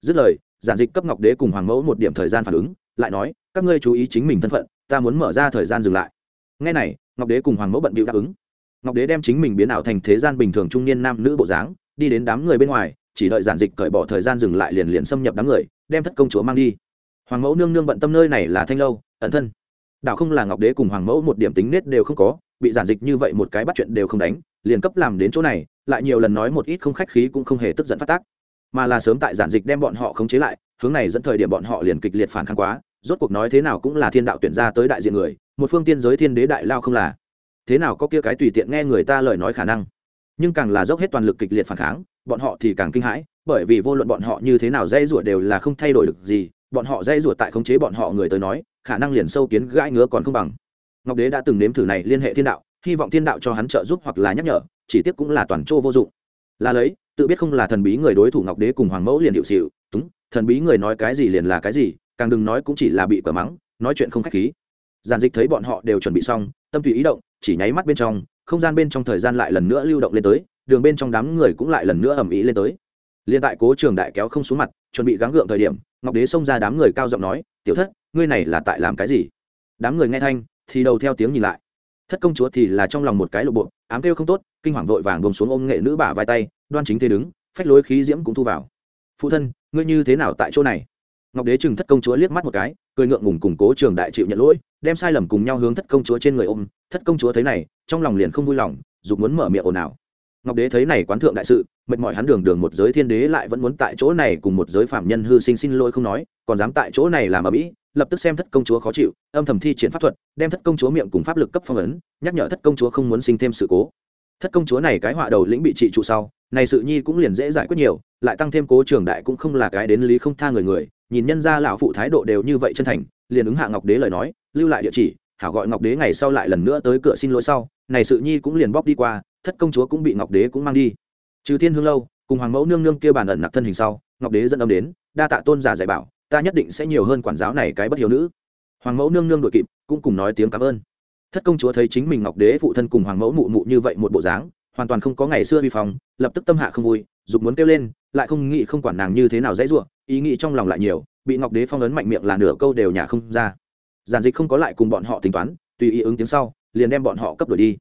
Dứt lời giản dịch cấp ngọc đế cùng hoàng mẫu một điểm thời gian phản ứng, lại nói, các ngươi chú ý chính mình thân phận, ta muốn mở ra thời gian dừng lại. Ngay này, ngọc đế cùng hoàng mẫu bận bịu đáp ứng. Ngọc đế đem chính mình biến ảo thành thế gian bình thường trung niên nam nữ bộ dáng, đi đến đám người bên ngoài, chỉ đợi giản dịch cởi bỏ thời gian dừng lại liền liền xâm nhập đám người, đem thất công chúa mang đi. Hoàng mẫu nương nương bận tâm nơi này là thanh lâu, ẩn thân. Đạo không là ngọc đế cùng hoàng mẫu một điểm tính nết đều không có, bị giản dịch như vậy một cái bắt chuyện đều không đánh, liền cấp làm đến chỗ này, lại nhiều lần nói một ít không khách khí cũng không hề tức giận phát tác mà là sớm tại giản dịch đem bọn họ khống chế lại, hướng này dẫn thời điểm bọn họ liền kịch liệt phản kháng quá, rốt cuộc nói thế nào cũng là thiên đạo tuyển ra tới đại diện người, một phương tiên giới thiên đế đại lao không là. Thế nào có kia cái tùy tiện nghe người ta lời nói khả năng? Nhưng càng là dốc hết toàn lực kịch liệt phản kháng, bọn họ thì càng kinh hãi, bởi vì vô luận bọn họ như thế nào dây rủa đều là không thay đổi được gì, bọn họ dây rủa tại khống chế bọn họ người tới nói, khả năng liền sâu kiến gãi ngứa còn không bằng. Ngọc đế đã từng nếm thử này liên hệ thiên đạo, hy vọng thiên đạo cho hắn trợ giúp hoặc là nhắc nhở, chỉ tiếc cũng là toàn chỗ vô dụng. Là lấy tự biết không là thần bí người đối thủ ngọc đế cùng hoàng mẫu liền hiệu xịu, túng, thần bí người nói cái gì liền là cái gì, càng đừng nói cũng chỉ là bị cờ mắng, nói chuyện không khách khí. Giàn dịch thấy bọn họ đều chuẩn bị xong, tâm tùy ý động, chỉ nháy mắt bên trong, không gian bên trong thời gian lại lần nữa lưu động lên tới, đường bên trong đám người cũng lại lần nữa ầm ĩ lên tới. Liên tại cố trường đại kéo không xuống mặt, chuẩn bị gắng gượng thời điểm, ngọc đế xông ra đám người cao giọng nói, tiểu thất, ngươi này là tại làm cái gì? Đám người nghe thanh, thì đầu theo tiếng nhìn lại thất công chúa thì là trong lòng một cái lộ bộ, ám kêu không tốt, kinh hoàng vội vàng bông xuống ôm nghệ nữ bả vai tay, đoan chính thế đứng, phách lối khí diễm cũng thu vào. Phụ thân, ngươi như thế nào tại chỗ này? Ngọc đế chừng thất công chúa liếc mắt một cái, cười ngượng ngùng củng cố trường đại chịu nhận lỗi, đem sai lầm cùng nhau hướng thất công chúa trên người ôm. Thất công chúa thấy này, trong lòng liền không vui lòng, dục muốn mở miệng ồn ào. Ngọc đế thấy này quán thượng đại sự, mệt mỏi hắn đường đường một giới thiên đế lại vẫn muốn tại chỗ này cùng một giới phạm nhân hư sinh xin lỗi không nói, còn dám tại chỗ này làm ở mỹ lập tức xem thất công chúa khó chịu, âm thầm thi triển pháp thuật, đem thất công chúa miệng cùng pháp lực cấp phong ấn, nhắc nhở thất công chúa không muốn sinh thêm sự cố. Thất công chúa này cái họa đầu lĩnh bị trị trụ sau, này sự nhi cũng liền dễ giải quyết nhiều, lại tăng thêm cố trường đại cũng không là cái đến lý không tha người người, nhìn nhân ra lão phụ thái độ đều như vậy chân thành, liền ứng hạ ngọc đế lời nói, lưu lại địa chỉ, hảo gọi ngọc đế ngày sau lại lần nữa tới cửa xin lỗi sau, này sự nhi cũng liền bóc đi qua, thất công chúa cũng bị ngọc đế cũng mang đi. Trừ thiên hương lâu, cùng hoàng mẫu nương nương kia bàn ẩn nặc thân hình sau, ngọc đế dẫn âm đến, đa tạ tôn giả dạy bảo ta nhất định sẽ nhiều hơn quản giáo này cái bất hiếu nữ. Hoàng mẫu nương nương đội kịp, cũng cùng nói tiếng cảm ơn. Thất công chúa thấy chính mình ngọc đế phụ thân cùng hoàng mẫu mụ mụ như vậy một bộ dáng, hoàn toàn không có ngày xưa vi phòng lập tức tâm hạ không vui, dục muốn kêu lên, lại không nghĩ không quản nàng như thế nào dễ dụa ý nghĩ trong lòng lại nhiều, bị ngọc đế phong ấn mạnh miệng là nửa câu đều nhả không ra. Giản dịch không có lại cùng bọn họ tính toán, tùy ý ứng tiếng sau, liền đem bọn họ cấp đổi đi.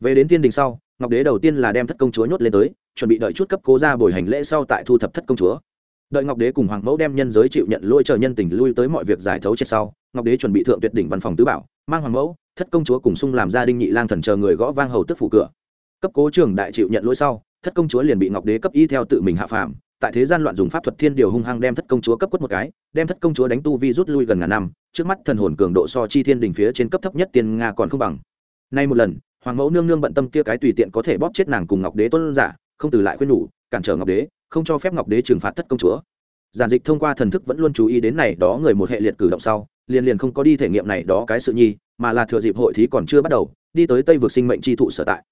Về đến thiên đình sau, ngọc đế đầu tiên là đem thất công chúa nhốt lên tới, chuẩn bị đợi chút cấp cố ra bồi hành lễ sau tại thu thập thất công chúa đợi ngọc đế cùng hoàng mẫu đem nhân giới chịu nhận lôi chờ nhân tình lui tới mọi việc giải thấu chết sau, ngọc đế chuẩn bị thượng tuyệt đỉnh văn phòng tứ bảo, mang hoàng mẫu, thất công chúa cùng sung làm gia đình nhị lang thần chờ người gõ vang hầu tức phủ cửa. Cấp cố trường đại chịu nhận lỗi sau, thất công chúa liền bị ngọc đế cấp y theo tự mình hạ phàm, tại thế gian loạn dùng pháp thuật thiên điều hung hăng đem thất công chúa cấp quất một cái, đem thất công chúa đánh tu vi rút lui gần ngàn năm, trước mắt thần hồn cường độ so chi thiên đình phía trên cấp thấp nhất tiền nga còn không bằng. Nay một lần, hoàng mẫu nương nương bận tâm kia cái tùy tiện có thể bóp chết nàng cùng ngọc đế tuân giả, không từ lại khuyên nhủ, cản trở ngọc đế không cho phép ngọc đế trừng phạt thất công chúa. Giản dịch thông qua thần thức vẫn luôn chú ý đến này đó người một hệ liệt cử động sau, liền liền không có đi thể nghiệm này đó cái sự nhi, mà là thừa dịp hội thí còn chưa bắt đầu, đi tới tây vực sinh mệnh tri thụ sở tại.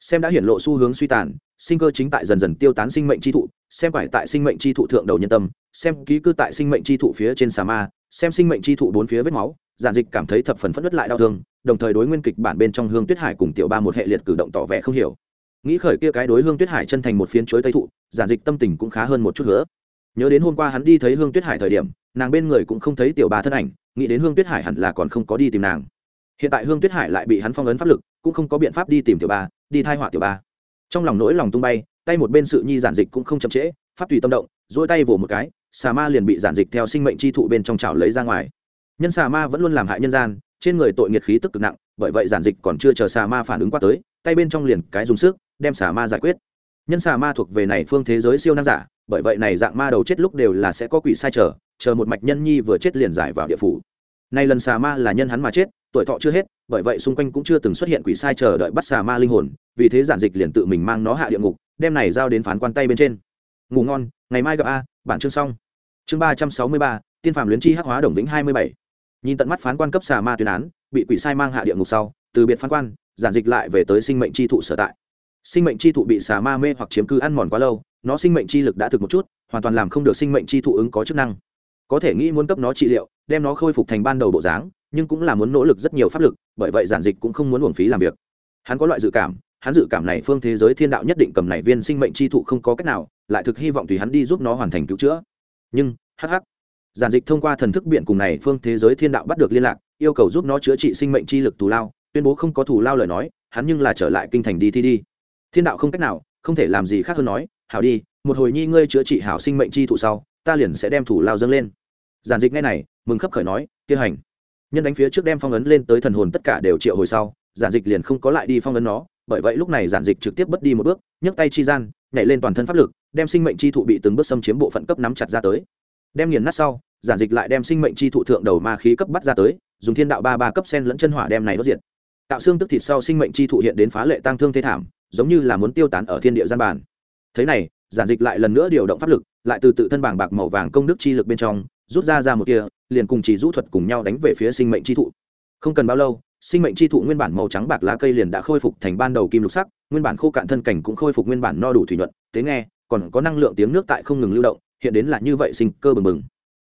Xem đã hiển lộ xu hướng suy tàn, sinh cơ chính tại dần dần tiêu tán sinh mệnh tri thụ, xem phải tại sinh mệnh tri thụ thượng đầu nhân tâm, xem ký cư tại sinh mệnh tri thụ phía trên xà ma, xem sinh mệnh tri thụ bốn phía vết máu, giản dịch cảm thấy thập phần phất đất lại đau thương, đồng thời đối nguyên kịch bản bên trong hương tuyết hải cùng tiểu ba một hệ liệt cử động tỏ vẻ không hiểu nghĩ khởi kia cái đối hương tuyết hải chân thành một phiến chuối tây thụ, giản dịch tâm tình cũng khá hơn một chút nữa. Nhớ đến hôm qua hắn đi thấy hương tuyết hải thời điểm, nàng bên người cũng không thấy tiểu ba thân ảnh, nghĩ đến hương tuyết hải hẳn là còn không có đi tìm nàng. Hiện tại hương tuyết hải lại bị hắn phong ấn pháp lực, cũng không có biện pháp đi tìm tiểu ba đi thai họa tiểu ba trong lòng nỗi lòng tung bay, tay một bên sự nhi giản dịch cũng không chậm trễ, pháp tùy tâm động dỗi tay vỗ một cái, xà ma liền bị giản dịch theo sinh mệnh chi thụ bên trong chảo lấy ra ngoài. Nhân xà ma vẫn luôn làm hại nhân gian, trên người tội nghiệt khí tức cực nặng, bởi vậy giản dịch còn chưa chờ xà ma phản ứng qua tới tay bên trong liền cái dùng sức, đem xà ma giải quyết. Nhân xà ma thuộc về này phương thế giới siêu năng giả, bởi vậy này dạng ma đầu chết lúc đều là sẽ có quỷ sai chờ chờ một mạch nhân nhi vừa chết liền giải vào địa phủ. Nay lần xà ma là nhân hắn mà chết, tuổi thọ chưa hết, bởi vậy xung quanh cũng chưa từng xuất hiện quỷ sai chờ đợi bắt xà ma linh hồn, vì thế giản dịch liền tự mình mang nó hạ địa ngục, đem này giao đến phán quan tay bên trên. Ngủ ngon, ngày mai gặp a, bản chương xong. Chương ba trăm sáu mươi ba, tiên phạm luyến chi hắc hóa đồng vĩnh hai mươi bảy. Nhìn tận mắt phán quan cấp xà ma tuyên án, bị quỷ sai mang hạ địa ngục sau, từ biệt phán quan giản dịch lại về tới sinh mệnh chi thụ sở tại. Sinh mệnh chi thụ bị xà ma mê hoặc chiếm cứ ăn mòn quá lâu, nó sinh mệnh chi lực đã thực một chút, hoàn toàn làm không được sinh mệnh chi thụ ứng có chức năng. Có thể nghĩ muốn cấp nó trị liệu, đem nó khôi phục thành ban đầu bộ dáng, nhưng cũng là muốn nỗ lực rất nhiều pháp lực, bởi vậy giản dịch cũng không muốn uổng phí làm việc. Hắn có loại dự cảm, hắn dự cảm này phương thế giới thiên đạo nhất định cầm này viên sinh mệnh chi thụ không có cách nào, lại thực hy vọng tùy hắn đi giúp nó hoàn thành cứu chữa. Nhưng hh giản dịch thông qua thần thức biện cùng này phương thế giới thiên đạo bắt được liên lạc, yêu cầu giúp nó chữa trị sinh mệnh chi lực tù lao tuyên bố không có thủ lao lời nói, hắn nhưng là trở lại kinh thành đi thi đi. Thiên đạo không cách nào, không thể làm gì khác hơn nói, hảo đi, một hồi nhi ngươi chữa trị hảo sinh mệnh chi thụ sau, ta liền sẽ đem thủ lao dâng lên. Giản dịch ngay này, mừng khấp khởi nói, kia hành. Nhân đánh phía trước đem phong ấn lên tới thần hồn tất cả đều triệu hồi sau, giản dịch liền không có lại đi phong ấn nó, bởi vậy lúc này giản dịch trực tiếp bất đi một bước, nhấc tay chi gian, nhảy lên toàn thân pháp lực, đem sinh mệnh chi thụ bị từng bước xâm chiếm bộ phận cấp nắm chặt ra tới. Đem nghiền nát sau, giản dịch lại đem sinh mệnh chi thụ thượng đầu ma khí cấp bắt ra tới, dùng thiên đạo ba ba cấp sen lẫn chân hỏa đem này đốt diệt tạo xương tức thịt sau sinh mệnh chi thụ hiện đến phá lệ tăng thương thế thảm, giống như là muốn tiêu tán ở thiên địa gian bản thế này, giản dịch lại lần nữa điều động pháp lực, lại từ tự thân bảng bạc màu vàng công đức chi lực bên trong, rút ra ra một kia, liền cùng chỉ rũ thuật cùng nhau đánh về phía sinh mệnh chi thụ. Không cần bao lâu, sinh mệnh chi thụ nguyên bản màu trắng bạc lá cây liền đã khôi phục thành ban đầu kim lục sắc, nguyên bản khô cạn thân cảnh cũng khôi phục nguyên bản no đủ thủy nhuận, thế nghe, còn có năng lượng tiếng nước tại không ngừng lưu động, hiện đến là như vậy sinh cơ bừng bừng.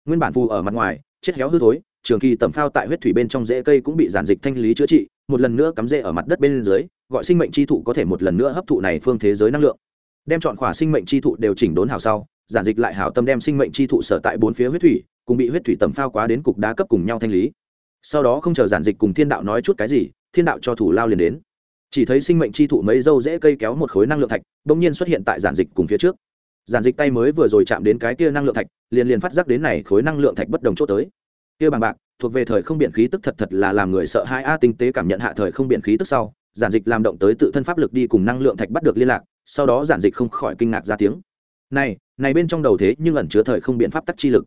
Nguyên bản phù ở mặt ngoài, chết héo hư thối, trường kỳ tầm phao tại huyết thủy bên trong rễ cây cũng bị giản dịch thanh lý chữa trị một lần nữa cắm rễ ở mặt đất bên dưới, gọi sinh mệnh chi thụ có thể một lần nữa hấp thụ này phương thế giới năng lượng. Đem chọn khỏa sinh mệnh chi thụ đều chỉnh đốn hảo sau, giản dịch lại hảo tâm đem sinh mệnh chi thụ sở tại bốn phía huyết thủy, cùng bị huyết thủy tầm phao quá đến cục đá cấp cùng nhau thanh lý. Sau đó không chờ giản dịch cùng thiên đạo nói chút cái gì, thiên đạo cho thủ lao liền đến. Chỉ thấy sinh mệnh chi thụ mấy dâu dễ cây kéo một khối năng lượng thạch, bỗng nhiên xuất hiện tại giản dịch cùng phía trước. Giản dịch tay mới vừa rồi chạm đến cái kia năng lượng thạch, liền liền phát giác đến này khối năng lượng thạch bất đồng chỗ tới. Kia bằng bạc thuộc về thời không biển khí tức thật thật là làm người sợ hai a tinh tế cảm nhận hạ thời không biển khí tức sau, giản dịch làm động tới tự thân pháp lực đi cùng năng lượng thạch bắt được liên lạc, sau đó giản dịch không khỏi kinh ngạc ra tiếng. Này này bên trong đầu thế nhưng ẩn chứa thời không biện pháp tắc chi lực.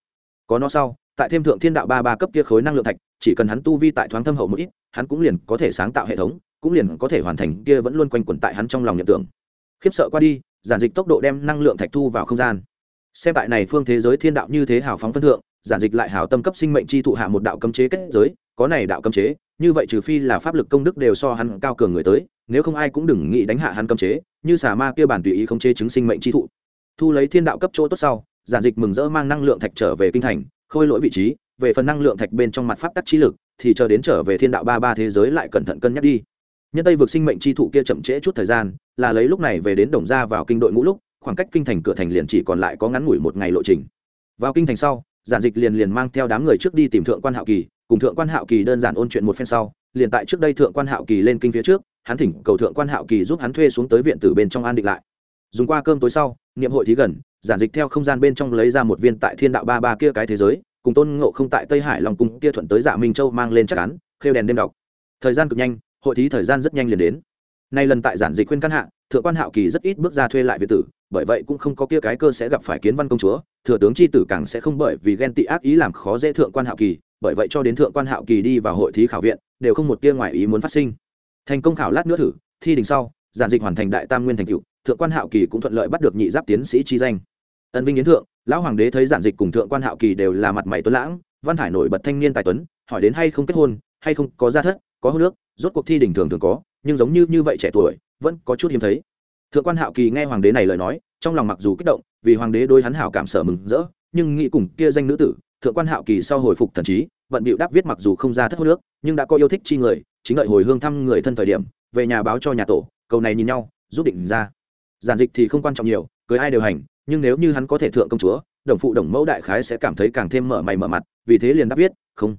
Có nó sau, tại thêm thượng thiên đạo ba ba cấp kia khối năng lượng thạch, chỉ cần hắn tu vi tại thoáng thâm hậu một ít, hắn cũng liền có thể sáng tạo hệ thống, cũng liền có thể hoàn thành kia vẫn luôn quanh quẩn tại hắn trong lòng nhận tưởng khiếp sợ qua đi, giản dịch tốc độ đem năng lượng thạch thu vào không gian. Xem tại này phương thế giới thiên đạo như thế hào phóng phân thượng giản dịch lại hảo tâm cấp sinh mệnh chi thụ hạ một đạo cấm chế kết giới, có này đạo cấm chế, như vậy trừ phi là pháp lực công đức đều so hắn cao cường người tới, nếu không ai cũng đừng nghĩ đánh hạ hắn cấm chế, như xà ma kia bản tùy ý không chế chứng sinh mệnh chi thụ. Thu lấy thiên đạo cấp chỗ tốt sau, giản dịch mừng rỡ mang năng lượng thạch trở về kinh thành, khôi lỗi vị trí, về phần năng lượng thạch bên trong mặt pháp tắc trí lực, thì chờ đến trở về thiên đạo ba ba thế giới lại cẩn thận cân nhắc đi. Nhân tây vực sinh mệnh chi thụ kia chậm trễ chút thời gian, là lấy lúc này về đến đồng gia vào kinh đội ngũ lúc, khoảng cách kinh thành cửa thành liền chỉ còn lại có ngắn ngủi một ngày lộ trình. Vào kinh thành sau giản dịch liền liền mang theo đám người trước đi tìm thượng quan hạo kỳ, cùng thượng quan hạo kỳ đơn giản ôn chuyện một phen sau, liền tại trước đây thượng quan hạo kỳ lên kinh phía trước, hắn thỉnh cầu thượng quan hạo kỳ giúp hắn thuê xuống tới viện tử bên trong an định lại. Dùng qua cơm tối sau, niệm hội thí gần, giản dịch theo không gian bên trong lấy ra một viên tại thiên đạo ba ba kia cái thế giới, cùng tôn ngộ không tại tây hải lòng cung kia thuận tới dạ minh châu mang lên chắc án, khêu đèn đêm đọc. Thời gian cực nhanh, hội thí thời gian rất nhanh liền đến. Nay lần tại giản dịch khuyên căn hạ, thượng quan hạo kỳ rất ít bước ra thuê lại việt tử, bởi vậy cũng không có kia cái cơ sẽ gặp phải kiến văn công chúa thừa tướng Chi tử càng sẽ không bởi vì ghen tị ác ý làm khó dễ thượng quan hạo kỳ, bởi vậy cho đến thượng quan hạo kỳ đi vào hội thí khảo viện, đều không một tia ngoài ý muốn phát sinh. Thành công khảo lát nữa thử, thi đình sau, giản dịch hoàn thành đại tam nguyên thành cựu thượng quan hạo kỳ cũng thuận lợi bắt được nhị giáp tiến sĩ chi danh. Ân vinh yến thượng, lão hoàng đế thấy giản dịch cùng thượng quan hạo kỳ đều là mặt mày tuấn lãng, văn hải nổi bật thanh niên tài tuấn, hỏi đến hay không kết hôn, hay không có gia thất, có hô nước rốt cuộc thi đình thường thường có, nhưng giống như như vậy trẻ tuổi, vẫn có chút hiếm thấy. Thượng quan hạo kỳ nghe hoàng đế này lời nói, trong lòng mặc dù kích động vì hoàng đế đôi hắn hảo cảm sở mừng rỡ, nhưng nghĩ cùng kia danh nữ tử, thượng quan hạo kỳ sau hồi phục thần trí, vận bịu đáp viết mặc dù không ra thất hô nước, nhưng đã có yêu thích chi người, chính đợi hồi hương thăm người thân thời điểm, về nhà báo cho nhà tổ, cầu này nhìn nhau, giúp định ra. Giản dịch thì không quan trọng nhiều, cưới ai đều hành, nhưng nếu như hắn có thể thượng công chúa, đồng phụ đồng mẫu đại khái sẽ cảm thấy càng thêm mở mày mở mặt, vì thế liền đáp viết, không.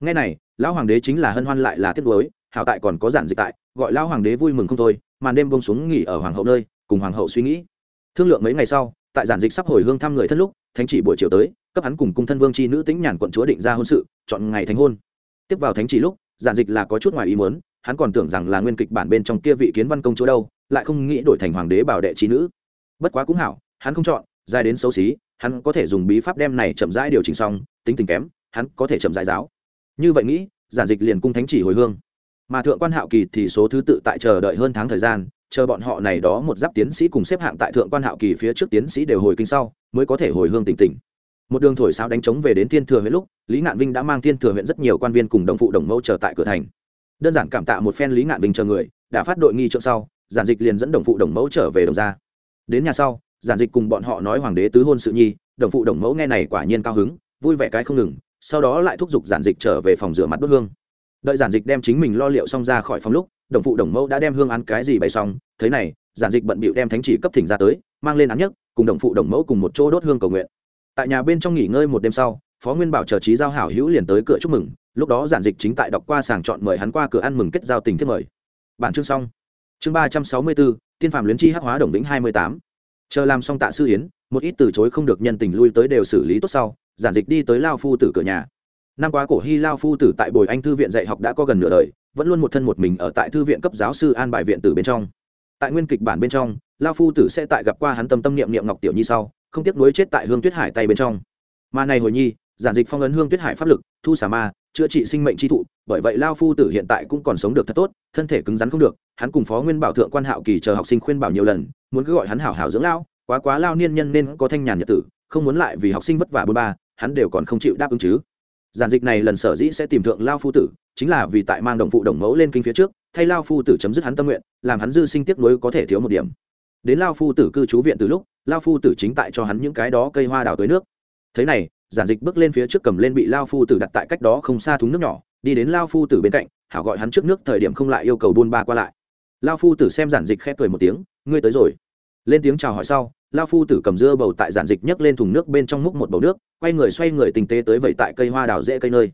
Nghe này, lão hoàng đế chính là hân hoan lại là tiếc nuối, hảo tại còn có giản dịch tại, gọi lão hoàng đế vui mừng không thôi, màn đêm bông xuống nghỉ ở hoàng hậu nơi, cùng hoàng hậu suy nghĩ. Thương lượng mấy ngày sau tại giản dịch sắp hồi hương thăm người thân lúc, thánh chỉ buổi chiều tới, cấp hắn cùng cung thân vương c h i nữ tính nhàn quận chúa định ra hôn sự, chọn ngày thành hôn. Tiếp vào thánh chỉ lúc, giản dịch là có chút ngoài ý muốn, hắn còn tưởng rằng là nguyên kịch bản bên trong kia vị kiến văn công chúa đâu, lại không nghĩ đổi thành hoàng đế bảo đệ trí nữ. Bất quá cũng hảo, hắn không chọn, dài đến xấu xí, hắn có thể dùng bí pháp đem này chậm rãi điều chỉnh xong, tính tình kém, hắn có thể chậm rãi giáo. Như vậy nghĩ, giản dịch liền cung thánh chỉ hồi hương. Mà thượng quan hạo kỳ thì số thứ tự tại chờ đợi hơn tháng thời gian chờ bọn họ này đó một giáp tiến sĩ cùng xếp hạng tại thượng quan hạo kỳ phía trước tiến sĩ đều hồi kinh sau, mới có thể hồi hương tỉnh tỉnh. Một đường thổi sao đánh trống về đến thiên thừa huyện lúc, lý ngạn vinh đã mang thiên thừa huyện rất nhiều quan viên cùng đồng phụ đồng mẫu chờ tại cửa thành. Đơn giản cảm tạ một phen lý ngạn vinh chờ người, đã phát đội nghi trượng sau, giản dịch liền dẫn đồng phụ đồng mẫu trở về đồng gia. Đến nhà sau, giản dịch cùng bọn họ nói hoàng đế tứ hôn sự nhi, đồng phụ đồng mẫu nghe này quả nhiên cao hứng, vui vẻ cái không ngừng, sau đó lại thúc giục giản dịch trở về phòng rửa mặt đốt hương. Đợi giản dịch đem chính mình lo liệu xong ra khỏi phòng lúc đồng phụ đồng mẫu đã đem hương ăn cái gì bày xong, thế này, giản dịch bận bịu đem thánh chỉ cấp thỉnh ra tới, mang lên án nhất cùng đồng phụ đồng mẫu cùng một chỗ đốt hương cầu nguyện. Tại nhà bên trong nghỉ ngơi một đêm sau, phó nguyên bảo chờ trí giao hảo hữu liền tới cửa chúc mừng, lúc đó giản dịch chính tại đọc qua sàng chọn mời hắn qua cửa ăn mừng kết giao tình thiết mời. Bản chương xong. Chương ba trăm sáu mươi bốn, tiên phạm luyến chi hắc hóa đồng vĩnh hai mươi tám. Chờ làm xong tạ sư hiến một ít từ chối không được nhân tình lui tới đều xử lý tốt sau, giản dịch đi tới lao phu tử cửa nhà. Năm qua cổ hy lao phu tử tại bồi anh thư viện dạy học đã có gần nửa đời vẫn luôn một thân một mình ở tại thư viện cấp giáo sư an bài viện tử bên trong. Tại nguyên kịch bản bên trong, lao phu tử sẽ tại gặp qua hắn tâm tâm niệm niệm ngọc tiểu nhi sau, không tiếc nuối chết tại hương tuyết hải tay bên trong. Mà này hồi nhi, giản dịch phong ấn hương tuyết hải pháp lực, thu xả ma, chữa trị sinh mệnh chi thụ, bởi vậy lao phu tử hiện tại cũng còn sống được thật tốt, thân thể cứng rắn không được, hắn cùng phó nguyên bảo thượng quan hạo kỳ chờ học sinh khuyên bảo nhiều lần, muốn cứ gọi hắn hảo hảo dưỡng lao, quá quá lao niên nhân nên có thanh nhàn nhật tử, không muốn lại vì học sinh vất vả bôn ba, hắn đều còn không chịu đáp ứng chứ. Giản dịch này lần sở dĩ sẽ tìm thượng lao phu tử chính là vì tại mang đồng phụ đồng mẫu lên kinh phía trước, thay lao phu tử chấm dứt hắn tâm nguyện, làm hắn dư sinh tiếc nuối có thể thiếu một điểm. Đến lao phu tử cư trú viện từ lúc, lao phu tử chính tại cho hắn những cái đó cây hoa đào tới nước. Thế này, giản dịch bước lên phía trước cầm lên bị lao phu tử đặt tại cách đó không xa thúng nước nhỏ, đi đến lao phu tử bên cạnh, hảo gọi hắn trước nước thời điểm không lại yêu cầu buôn ba qua lại. Lao phu tử xem giản dịch khép cười một tiếng, ngươi tới rồi. Lên tiếng chào hỏi sau, lao phu tử cầm dưa bầu tại giản dịch nhấc lên thùng nước bên trong múc một bầu nước, quay người xoay người tình tế tới vẩy tại cây hoa đào dễ cây nơi.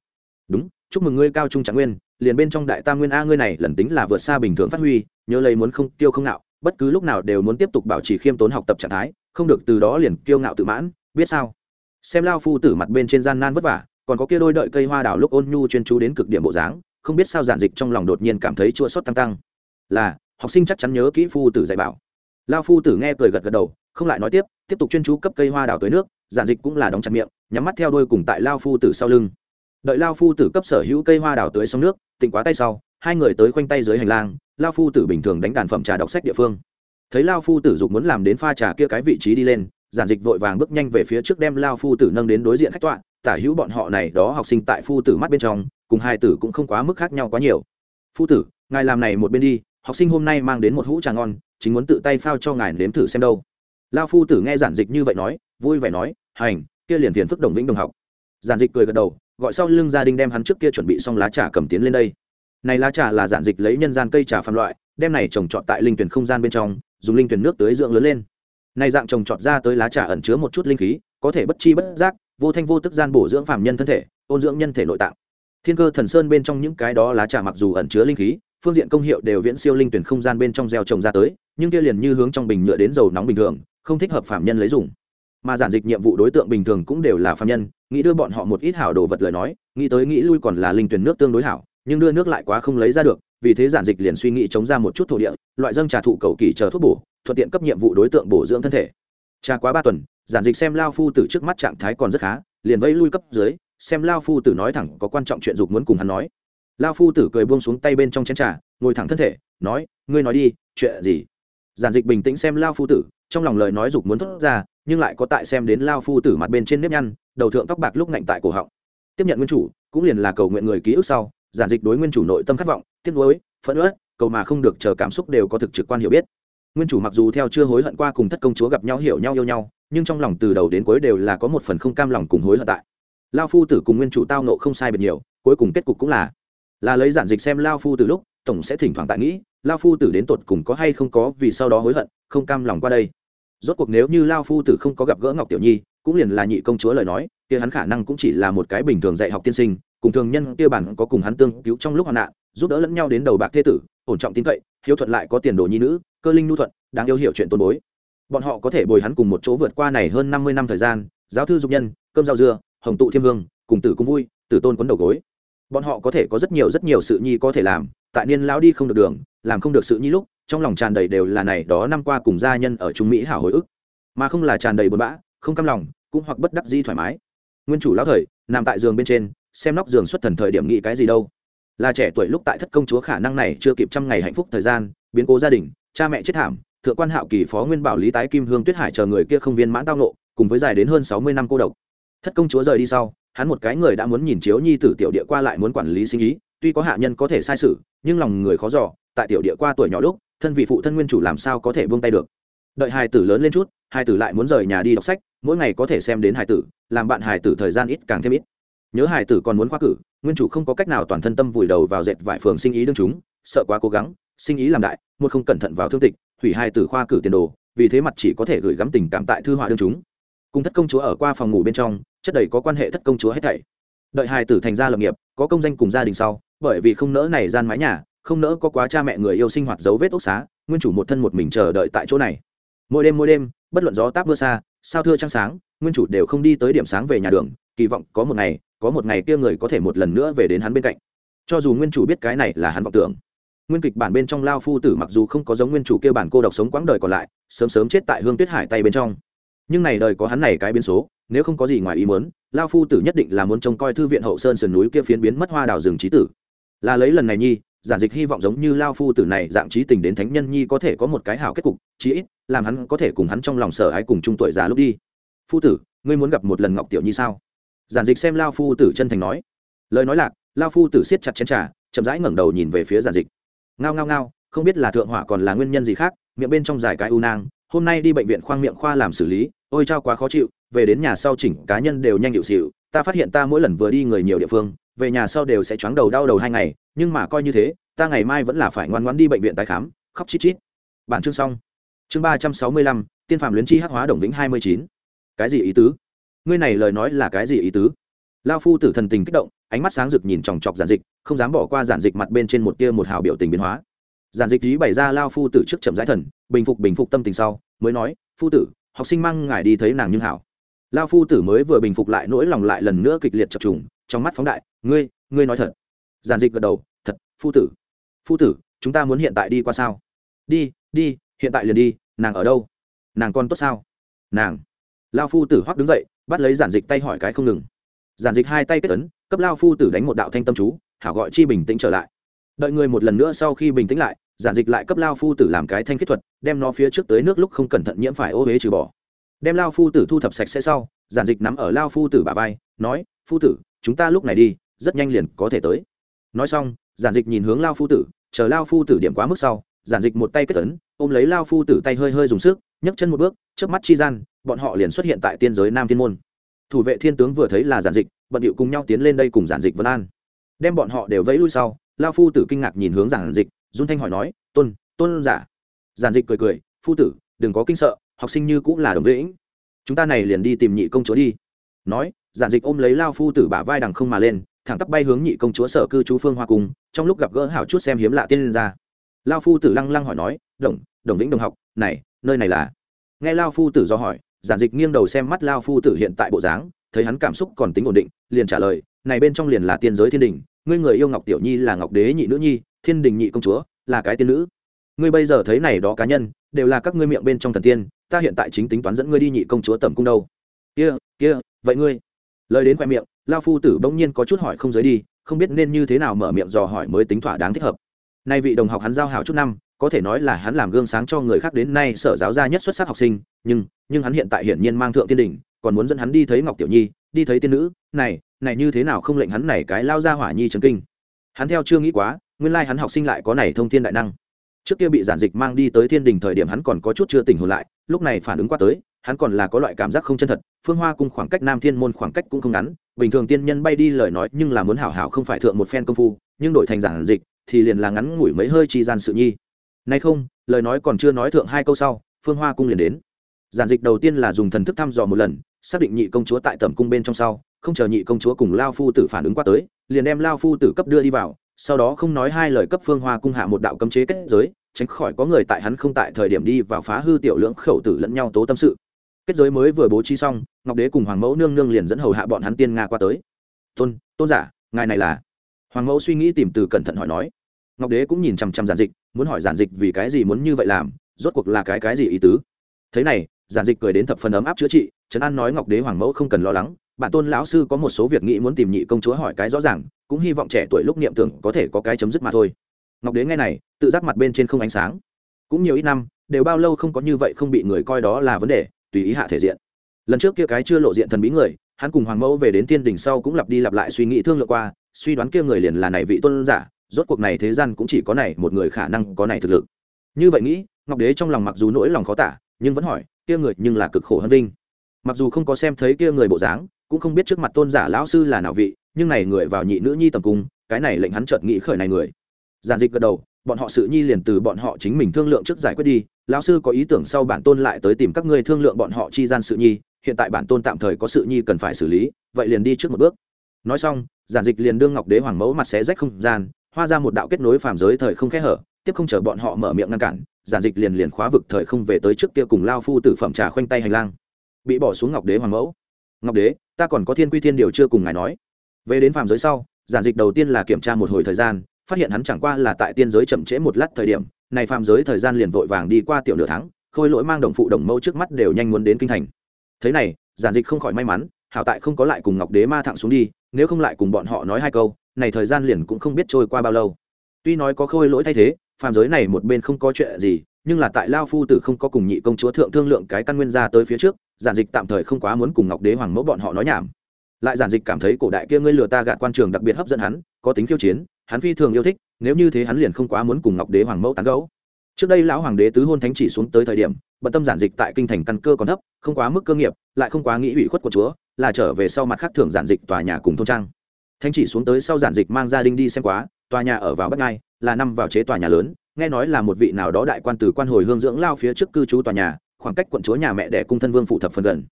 Đúng chúc mừng ngươi cao trung trạng nguyên, liền bên trong đại tam nguyên a ngươi này lần tính là vượt xa bình thường phát huy, nhớ lấy muốn không tiêu không nạo bất cứ lúc nào đều muốn tiếp tục bảo trì khiêm tốn học tập trạng thái, không được từ đó liền kiêu ngạo tự mãn, biết sao? Xem lao phu tử mặt bên trên gian nan vất vả, còn có kia đôi đợi cây hoa đào lúc ôn nhu chuyên chú đến cực điểm bộ dáng, không biết sao giản dịch trong lòng đột nhiên cảm thấy chua xót tăng tăng. Là, học sinh chắc chắn nhớ kỹ phu tử dạy bảo. Lao phu tử nghe cười gật gật đầu, không lại nói tiếp tiếp tục chuyên chú cấp cây hoa đào tới nước, giản dịch cũng là đóng chặt miệng, nhắm mắt theo đôi cùng tại lao phu tử sau lưng đợi lao phu tử cấp sở hữu cây hoa đào tưới xong nước, tỉnh quá tay sau, hai người tới khoanh tay dưới hành lang, lao phu tử bình thường đánh đàn phẩm trà đọc sách địa phương. Thấy lao phu tử dục muốn làm đến pha trà kia cái vị trí đi lên, giản dịch vội vàng bước nhanh về phía trước đem lao phu tử nâng đến đối diện khách tọa, tả hữu bọn họ này đó học sinh tại phu tử mắt bên trong, cùng hai tử cũng không quá mức khác nhau quá nhiều. Phu tử, ngài làm này một bên đi, học sinh hôm nay mang đến một hũ trà ngon, chính muốn tự tay phao cho ngài nếm thử xem đâu. Lao phu tử nghe giản dịch như vậy nói, vui vẻ nói, hành, kia liền phiền phức đồng vĩnh đồng học. Giản dịch cười gật đầu gọi sau lưng gia đình đem hắn trước kia chuẩn bị xong lá trà cầm tiến lên đây. Này lá trà là giản dịch lấy nhân gian cây trà phạm loại, đem này trồng trọt tại linh tuyển không gian bên trong, dùng linh tuyển nước tưới dưỡng lớn lên. Này dạng trồng trọt ra tới lá trà ẩn chứa một chút linh khí, có thể bất chi bất giác, vô thanh vô tức gian bổ dưỡng phạm nhân thân thể, ôn dưỡng nhân thể nội tạng. Thiên cơ thần sơn bên trong những cái đó lá trà mặc dù ẩn chứa linh khí, phương diện công hiệu đều viễn siêu linh tuyển không gian bên trong gieo trồng ra tới, nhưng kia liền như hướng trong bình nhựa đến dầu nóng bình thường, không thích hợp phạm nhân lấy dùng mà giản dịch nhiệm vụ đối tượng bình thường cũng đều là phạm nhân, nghĩ đưa bọn họ một ít hảo đồ vật lời nói, nghĩ tới nghĩ lui còn là linh tuyển nước tương đối hảo, nhưng đưa nước lại quá không lấy ra được, vì thế giản dịch liền suy nghĩ chống ra một chút thổ địa, loại dâng trà thụ cầu kỳ chờ thuốc bổ, thuận tiện cấp nhiệm vụ đối tượng bổ dưỡng thân thể. Trà quá ba tuần, giản dịch xem lao phu từ trước mắt trạng thái còn rất khá, liền vẫy lui cấp dưới, xem lao phu tử nói thẳng có quan trọng chuyện dục muốn cùng hắn nói. Lao phu tử cười buông xuống tay bên trong chén trà, ngồi thẳng thân thể, nói, ngươi nói đi, chuyện gì? Giản dịch bình tĩnh xem lao phu tử, trong lòng lời nói dục muốn thốt ra nhưng lại có tại xem đến lao phu tử mặt bên trên nếp nhăn, đầu thượng tóc bạc lúc ngạnh tại cổ họng. Tiếp nhận nguyên chủ, cũng liền là cầu nguyện người ký ức sau, giản dịch đối nguyên chủ nội tâm khát vọng, tiếc nuối, phẫn uất, cầu mà không được chờ cảm xúc đều có thực trực quan hiểu biết. Nguyên chủ mặc dù theo chưa hối hận qua cùng thất công chúa gặp nhau hiểu nhau yêu nhau, nhưng trong lòng từ đầu đến cuối đều là có một phần không cam lòng cùng hối hận tại. Lao phu tử cùng nguyên chủ tao nộ không sai biệt nhiều, cuối cùng kết cục cũng là là lấy giản dịch xem lao phu từ lúc, tổng sẽ thỉnh thoảng tại nghĩ, lao phu tử đến tột cùng có hay không có vì sau đó hối hận, không cam lòng qua đây rốt cuộc nếu như lao phu tử không có gặp gỡ ngọc tiểu nhi, cũng liền là nhị công chúa lời nói, kia hắn khả năng cũng chỉ là một cái bình thường dạy học tiên sinh, cùng thường nhân kia bản có cùng hắn tương cứu trong lúc hoạn nạn, giúp đỡ lẫn nhau đến đầu bạc thế tử, ổn trọng tin cậy, hiếu thuận lại có tiền đồ nhi nữ, cơ linh nhu thuận, đáng yêu hiểu chuyện tôn bối. Bọn họ có thể bồi hắn cùng một chỗ vượt qua này hơn năm mươi năm thời gian, giáo thư dục nhân, cơm rau dưa, hồng tụ thiêm hương cùng tử cung vui, tử tôn quấn đầu gối. Bọn họ có thể có rất nhiều rất nhiều sự nhi có thể làm, tại niên lão đi không được đường, làm không được sự nhi lúc trong lòng tràn đầy đều là này đó năm qua cùng gia nhân ở trung mỹ hảo hồi ức. Mà không là tràn đầy buồn bã, không cam lòng, cũng hoặc bất đắc dĩ thoải mái. Nguyên chủ lão thời, nằm tại giường bên trên, xem nóc giường xuất thần thời điểm nghĩ cái gì đâu. Là trẻ tuổi lúc tại thất công chúa khả năng này chưa kịp trăm ngày hạnh phúc thời gian, biến cố gia đình, cha mẹ chết thảm, thượng quan hạo kỳ phó nguyên bảo lý tái kim hương tuyết hải chờ người kia không viên mãn tao nộ, cùng với dài đến hơn sáu mươi năm cô độc. Thất công chúa rời đi sau, hắn một cái người đã muốn nhìn chiếu nhi tử tiểu địa qua lại muốn quản lý sinh ý, tuy có hạ nhân có thể sai sự, nhưng lòng người khó dò, tại tiểu địa qua tuổi nhỏ lúc thân vị phụ thân nguyên chủ làm sao có thể buông tay được? Đợi hài tử lớn lên chút, hài tử lại muốn rời nhà đi đọc sách, mỗi ngày có thể xem đến hài tử, làm bạn hài tử thời gian ít càng thêm ít. Nhớ hài tử còn muốn khoa cử, nguyên chủ không có cách nào toàn thân tâm vùi đầu vào dệt vải phường sinh ý đương chúng, sợ quá cố gắng, sinh ý làm đại, một không cẩn thận vào thương tịch, hủy hài tử khoa cử tiền đồ, vì thế mặt chỉ có thể gửi gắm tình cảm tại thư họa đương chúng. Cùng thất công chúa ở qua phòng ngủ bên trong, chất đầy có quan hệ thất công chúa hết thảy. Đợi hài tử thành gia lập nghiệp, có công danh cùng gia đình sau, bởi vì không nỡ này gian mái nhà không nỡ có quá cha mẹ người yêu sinh hoạt dấu vết ốc xá, nguyên chủ một thân một mình chờ đợi tại chỗ này. Mỗi đêm mỗi đêm, bất luận gió táp mưa xa, sao thưa trăng sáng, nguyên chủ đều không đi tới điểm sáng về nhà đường, kỳ vọng có một ngày, có một ngày kia người có thể một lần nữa về đến hắn bên cạnh. Cho dù nguyên chủ biết cái này là hắn vọng tưởng, nguyên kịch bản bên trong lao phu tử mặc dù không có giống nguyên chủ kia bản cô độc sống quãng đời còn lại, sớm sớm chết tại hương tuyết hải tay bên trong. Nhưng này đời có hắn này cái biến số, nếu không có gì ngoài ý muốn, lao phu tử nhất định là muốn trông coi thư viện hậu sơn sườn núi kia phiến biến mất hoa đào rừng trí tử. Là lấy lần này nhi giản dịch hy vọng giống như lao phu tử này dạng trí tình đến thánh nhân nhi có thể có một cái hảo kết cục, chí ít, làm hắn có thể cùng hắn trong lòng sở ái cùng chung tuổi già lúc đi. Phu tử, ngươi muốn gặp một lần ngọc tiểu nhi sao? Giản dịch xem lao phu tử chân thành nói. Lời nói lạc, lao phu tử siết chặt chén trà, chậm rãi ngẩng đầu nhìn về phía giản dịch. Ngao ngao ngao, không biết là thượng hỏa còn là nguyên nhân gì khác, miệng bên trong dài cái u nang, hôm nay đi bệnh viện khoang miệng khoa làm xử lý, ôi trao quá khó chịu, về đến nhà sau chỉnh cá nhân đều nhanh hiệu xịu ta phát hiện ta mỗi lần vừa đi người nhiều địa phương, về nhà sau đều sẽ choáng đầu đau đầu hai ngày nhưng mà coi như thế, ta ngày mai vẫn là phải ngoan ngoãn đi bệnh viện tái khám, khóc chít chít. Bản chương xong. Chương ba trăm sáu mươi lăm, tiên phạm luyến chi hắc hóa đồng vĩnh hai mươi chín. Cái gì ý tứ? Ngươi này lời nói là cái gì ý tứ? Lao phu tử thần tình kích động, ánh mắt sáng rực nhìn chòng chọc giản dịch, không dám bỏ qua giản dịch mặt bên trên một tia một hào biểu tình biến hóa. Giản dịch trí bày ra lao phu tử trước chậm giải thần, bình phục bình phục tâm tình sau, mới nói, phu tử, học sinh mang ngài đi thấy nàng nhưng hảo. Lao phu tử mới vừa bình phục lại, nỗi lòng lại lần nữa kịch liệt chập trùng, trong mắt phóng đại, ngươi ngươi nói thật giản dịch gật đầu, thật, phu tử. Phu tử, chúng ta muốn hiện tại đi qua sao? Đi đi, hiện tại liền đi, nàng ở đâu? Nàng còn tốt sao? Nàng. Lao phu tử hoắc đứng dậy, bắt lấy giản dịch tay hỏi cái không ngừng. Giản dịch hai tay kết ấn, cấp lao phu tử đánh một đạo thanh tâm chú, hảo gọi chi bình tĩnh trở lại. Đợi người một lần nữa sau khi bình tĩnh lại, giản dịch lại cấp lao phu tử làm cái thanh kết thuật, đem nó phía trước tới nước lúc không cẩn thận nhiễm phải ô huế trừ bỏ. Đem lao phu tử thu thập sạch sẽ sau, giản dịch nắm ở lao phu tử bà vai, nói, phu tử, chúng ta lúc này đi, rất nhanh liền có thể tới nói xong, giản dịch nhìn hướng lao phu tử, chờ lao phu tử điểm quá mức sau, giản dịch một tay kết tấn ôm lấy lao phu tử tay hơi hơi dùng sức, nhấc chân một bước trước mắt chi gian, bọn họ liền xuất hiện tại tiên giới nam thiên môn. Thủ vệ thiên tướng vừa thấy là giản dịch, bận điệu cùng nhau tiến lên đây cùng giản dịch vân an. Đem bọn họ đều vẫy lui sau, lao phu tử kinh ngạc nhìn hướng giản dịch dung thanh hỏi nói, tôn tôn giả. Giản dịch cười cười, phu tử, đừng có kinh sợ, học sinh như cũng là đồng vĩnh. Chúng ta này liền đi tìm nhị công chúa đi. Nói, giản dịch ôm lấy lao phu tử bả vai đằng không mà lên thẳng tắp bay hướng nhị công chúa sở cư chú phương hoa cung, trong lúc gặp gỡ hảo chút xem hiếm lạ tiên lên ra. Lao phu tử lăng lăng hỏi nói, đồng đồng lĩnh đồng học, này, nơi này là? Nghe lao phu tử do hỏi, giản dịch nghiêng đầu xem mắt lao phu tử hiện tại bộ dáng, thấy hắn cảm xúc còn tính ổn định, liền trả lời, này bên trong liền là tiên giới thiên đình, ngươi người yêu ngọc tiểu nhi là ngọc đế nhị nữ nhi, thiên đình nhị công chúa, là cái tiên nữ. Ngươi bây giờ thấy này đó cá nhân, đều là các ngươi miệng bên trong thần tiên, ta hiện tại chính tính toán dẫn ngươi đi nhị công chúa tẩm cung đâu. Kia kia, vậy ngươi? Lời đến khoe miệng lao phu tử bỗng nhiên có chút hỏi không giới đi không biết nên như thế nào mở miệng dò hỏi mới tính thỏa đáng thích hợp. Nay vị đồng học hắn giao hảo chút năm có thể nói là hắn làm gương sáng cho người khác đến nay sở giáo gia nhất xuất sắc học sinh nhưng nhưng hắn hiện tại hiển nhiên mang thượng tiên đình, còn muốn dẫn hắn đi thấy ngọc tiểu nhi đi thấy tiên nữ này này như thế nào không lệnh hắn này cái lao ra hỏa nhi trấn kinh. Hắn theo chưa nghĩ quá nguyên lai hắn học sinh lại có này thông thiên đại năng. Trước kia bị giản dịch mang đi tới thiên đình thời điểm hắn còn có chút chưa tỉnh hồn lại lúc này phản ứng qua tới hắn còn là có loại cảm giác không chân thật phương hoa cung khoảng cách nam thiên môn khoảng cách cũng không ngắn bình thường tiên nhân bay đi lời nói nhưng là muốn hảo hảo không phải thượng một phen công phu, nhưng đổi thành giản dịch thì liền là ngắn ngủi mấy hơi chi gian sự nhi. Nay không, lời nói còn chưa nói thượng hai câu sau, phương hoa cung liền đến. Giản dịch đầu tiên là dùng thần thức thăm dò một lần, xác định nhị công chúa tại tẩm cung bên trong sau, không chờ nhị công chúa cùng lao phu tử phản ứng qua tới, liền đem lao phu tử cấp đưa đi vào, sau đó không nói hai lời cấp phương hoa cung hạ một đạo cấm chế kết giới, tránh khỏi có người tại hắn không tại thời điểm đi vào phá hư tiểu lưỡng khẩu tử lẫn nhau tố tâm sự kết giới mới vừa bố trí xong, ngọc đế cùng hoàng mẫu nương nương liền dẫn hầu hạ bọn hắn tiên nga qua tới. Tôn tôn giả, ngài này là? Hoàng mẫu suy nghĩ tìm từ cẩn thận hỏi nói. Ngọc đế cũng nhìn chằm chằm giản dịch, muốn hỏi giản dịch vì cái gì muốn như vậy làm, rốt cuộc là cái cái gì ý tứ. Thế này, giản dịch cười đến thập phần ấm áp chữa trị, trấn an nói ngọc đế, hoàng mẫu không cần lo lắng bản tôn lão sư có một số việc nghĩ muốn tìm nhị công chúa hỏi cái rõ ràng, cũng hy vọng trẻ tuổi lúc niệm tưởng có thể có cái chấm dứt mà thôi. Ngọc đế nghe này, tự giác mặt bên trên không ánh sáng. Cũng nhiều ít năm, đều bao lâu không có như vậy không bị người coi đó là vấn đề tùy ý hạ thể diện. Lần trước kia cái chưa lộ diện thần bí người, hắn cùng hoàng mẫu về đến tiên đỉnh sau cũng lặp đi lặp lại suy nghĩ thương lượng qua, suy đoán kia người liền là này vị tôn giả, rốt cuộc này thế gian cũng chỉ có này một người khả năng có này thực lực. Như vậy nghĩ, ngọc đế trong lòng mặc dù nỗi lòng khó tả, nhưng vẫn hỏi, kia người nhưng là cực khổ hơn vinh. Mặc dù không có xem thấy kia người bộ dáng, cũng không biết trước mặt tôn giả lão sư là nào vị, nhưng này người vào nhị nữ nhi tầm cung, cái này lệnh hắn chợt nghĩ khởi này người. Giản dịch gật đầu bọn họ sự nhi liền từ bọn họ chính mình thương lượng trước giải quyết đi. Lão sư có ý tưởng sau bản tôn lại tới tìm các ngươi thương lượng bọn họ chi gian sự nhi. Hiện tại bản tôn tạm thời có sự nhi cần phải xử lý, vậy liền đi trước một bước. Nói xong, giản dịch liền đương ngọc đế hoàng mẫu mặt xé rách không gian, hoa ra một đạo kết nối phàm giới thời không khẽ hở, tiếp không chờ bọn họ mở miệng ngăn cản, giản dịch liền liền khóa vực thời không về tới trước kia cùng lao phu tử phẩm trà khoanh tay hành lang. Bị bỏ xuống ngọc đế hoàng mẫu. Ngọc đế, ta còn có thiên quy thiên điều chưa cùng ngài nói. Về đến phàm giới sau, giản dịch đầu tiên là kiểm tra một hồi thời gian phát hiện hắn chẳng qua là tại tiên giới chậm trễ một lát thời điểm, này phàm giới thời gian liền vội vàng đi qua tiểu nửa tháng, khôi lỗi mang đồng phụ đồng mẫu trước mắt đều nhanh muốn đến kinh thành. Thế này, giản dịch không khỏi may mắn, hảo tại không có lại cùng ngọc đế ma thẳng xuống đi, nếu không lại cùng bọn họ nói hai câu, này thời gian liền cũng không biết trôi qua bao lâu. Tuy nói có khôi lỗi thay thế, phàm giới này một bên không có chuyện gì, nhưng là tại lao phu tử không có cùng nhị công chúa thượng thương lượng cái căn nguyên ra tới phía trước, giản dịch tạm thời không quá muốn cùng ngọc đế hoàng mẫu bọn họ nói nhảm. Lại giản dịch cảm thấy cổ đại kia ngươi lừa ta gạt quan trường đặc biệt hấp dẫn hắn, có tính khiêu chiến hắn phi thường yêu thích, nếu như thế hắn liền không quá muốn cùng ngọc đế hoàng mẫu tán gấu trước đây lão hoàng đế tứ hôn thánh chỉ xuống tới thời điểm, bận tâm giản dịch tại kinh thành căn cơ còn thấp, không quá mức cơ nghiệp, lại không quá nghĩ ủy khuất của chúa, là trở về sau mặt khác thường giản dịch tòa nhà cùng thôn trang. Thánh chỉ xuống tới sau giản dịch mang gia đình đi xem quá, tòa nhà ở vào bắc ngai, là năm vào chế tòa nhà lớn, nghe nói là một vị nào đó đại quan từ quan hồi hương dưỡng lao phía trước cư trú tòa nhà, khoảng cách quận chúa nhà mẹ đẻ cung thân vương phụ thập phần gần.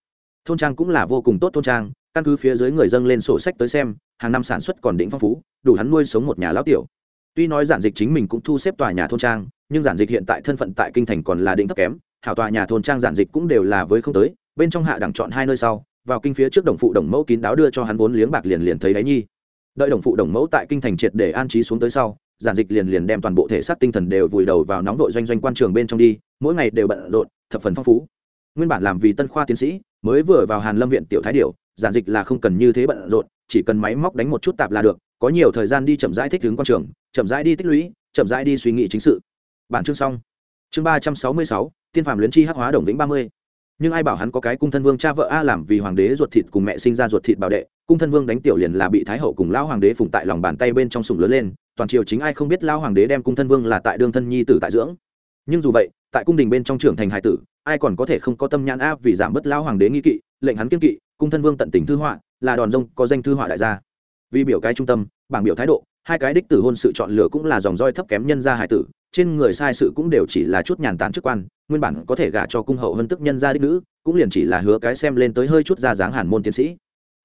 Thôn trang cũng là vô cùng tốt thôn trang căn cứ phía dưới người dâng lên sổ sách tới xem, hàng năm sản xuất còn đỉnh phong phú, đủ hắn nuôi sống một nhà lão tiểu. Tuy nói giản dịch chính mình cũng thu xếp tòa nhà thôn trang, nhưng giản dịch hiện tại thân phận tại kinh thành còn là đỉnh thấp kém, hảo tòa nhà thôn trang giản dịch cũng đều là với không tới, bên trong hạ đẳng chọn hai nơi sau, vào kinh phía trước đồng phụ đồng mẫu kín đáo đưa cho hắn vốn liếng bạc liền liền thấy đáy nhi. Đợi đồng phụ đồng mẫu tại kinh thành triệt để an trí xuống tới sau, giản dịch liền liền đem toàn bộ thể xác tinh thần đều vùi đầu vào nóng vội doanh doanh quan trường bên trong đi, mỗi ngày đều bận rộn, thập phần phong phú. Nguyên bản làm vì tân khoa tiến sĩ, mới vừa vào hàn lâm viện tiểu thái điểu giản dịch là không cần như thế bận rộn, chỉ cần máy móc đánh một chút tạp là được, có nhiều thời gian đi chậm rãi thích ứng quan trường, chậm rãi đi tích lũy, chậm rãi đi suy nghĩ chính sự. Bản chương xong. Chương ba trăm sáu mươi sáu, tiên phàm luyến chi hắc hóa đồng vĩnh ba mươi. Nhưng ai bảo hắn có cái cung thân vương cha vợ a làm vì hoàng đế ruột thịt cùng mẹ sinh ra ruột thịt bảo đệ, cung thân vương đánh tiểu liền là bị thái hậu cùng lão hoàng đế phụng tại lòng bàn tay bên trong sùng lớn lên, toàn triều chính ai không biết lão hoàng đế đem cung thân vương là tại đương thân nhi tử tại dưỡng. Nhưng dù vậy, tại cung đình bên trong trưởng thành hải tử, ai còn có thể không có tâm nhãn a vì giảm bớt lão hoàng đế nghi kỵ, lệnh hắn kiên kỵ cung thân vương tận tình thư họa, là đòn rông có danh thư họa đại gia. Vì biểu cái trung tâm, bảng biểu thái độ, hai cái đích tử hôn sự chọn lựa cũng là dòng roi thấp kém nhân gia hải tử, trên người sai sự cũng đều chỉ là chút nhàn tán chức quan, nguyên bản có thể gả cho cung hậu hơn tức nhân gia đích nữ, cũng liền chỉ là hứa cái xem lên tới hơi chút ra dáng hàn môn tiến sĩ.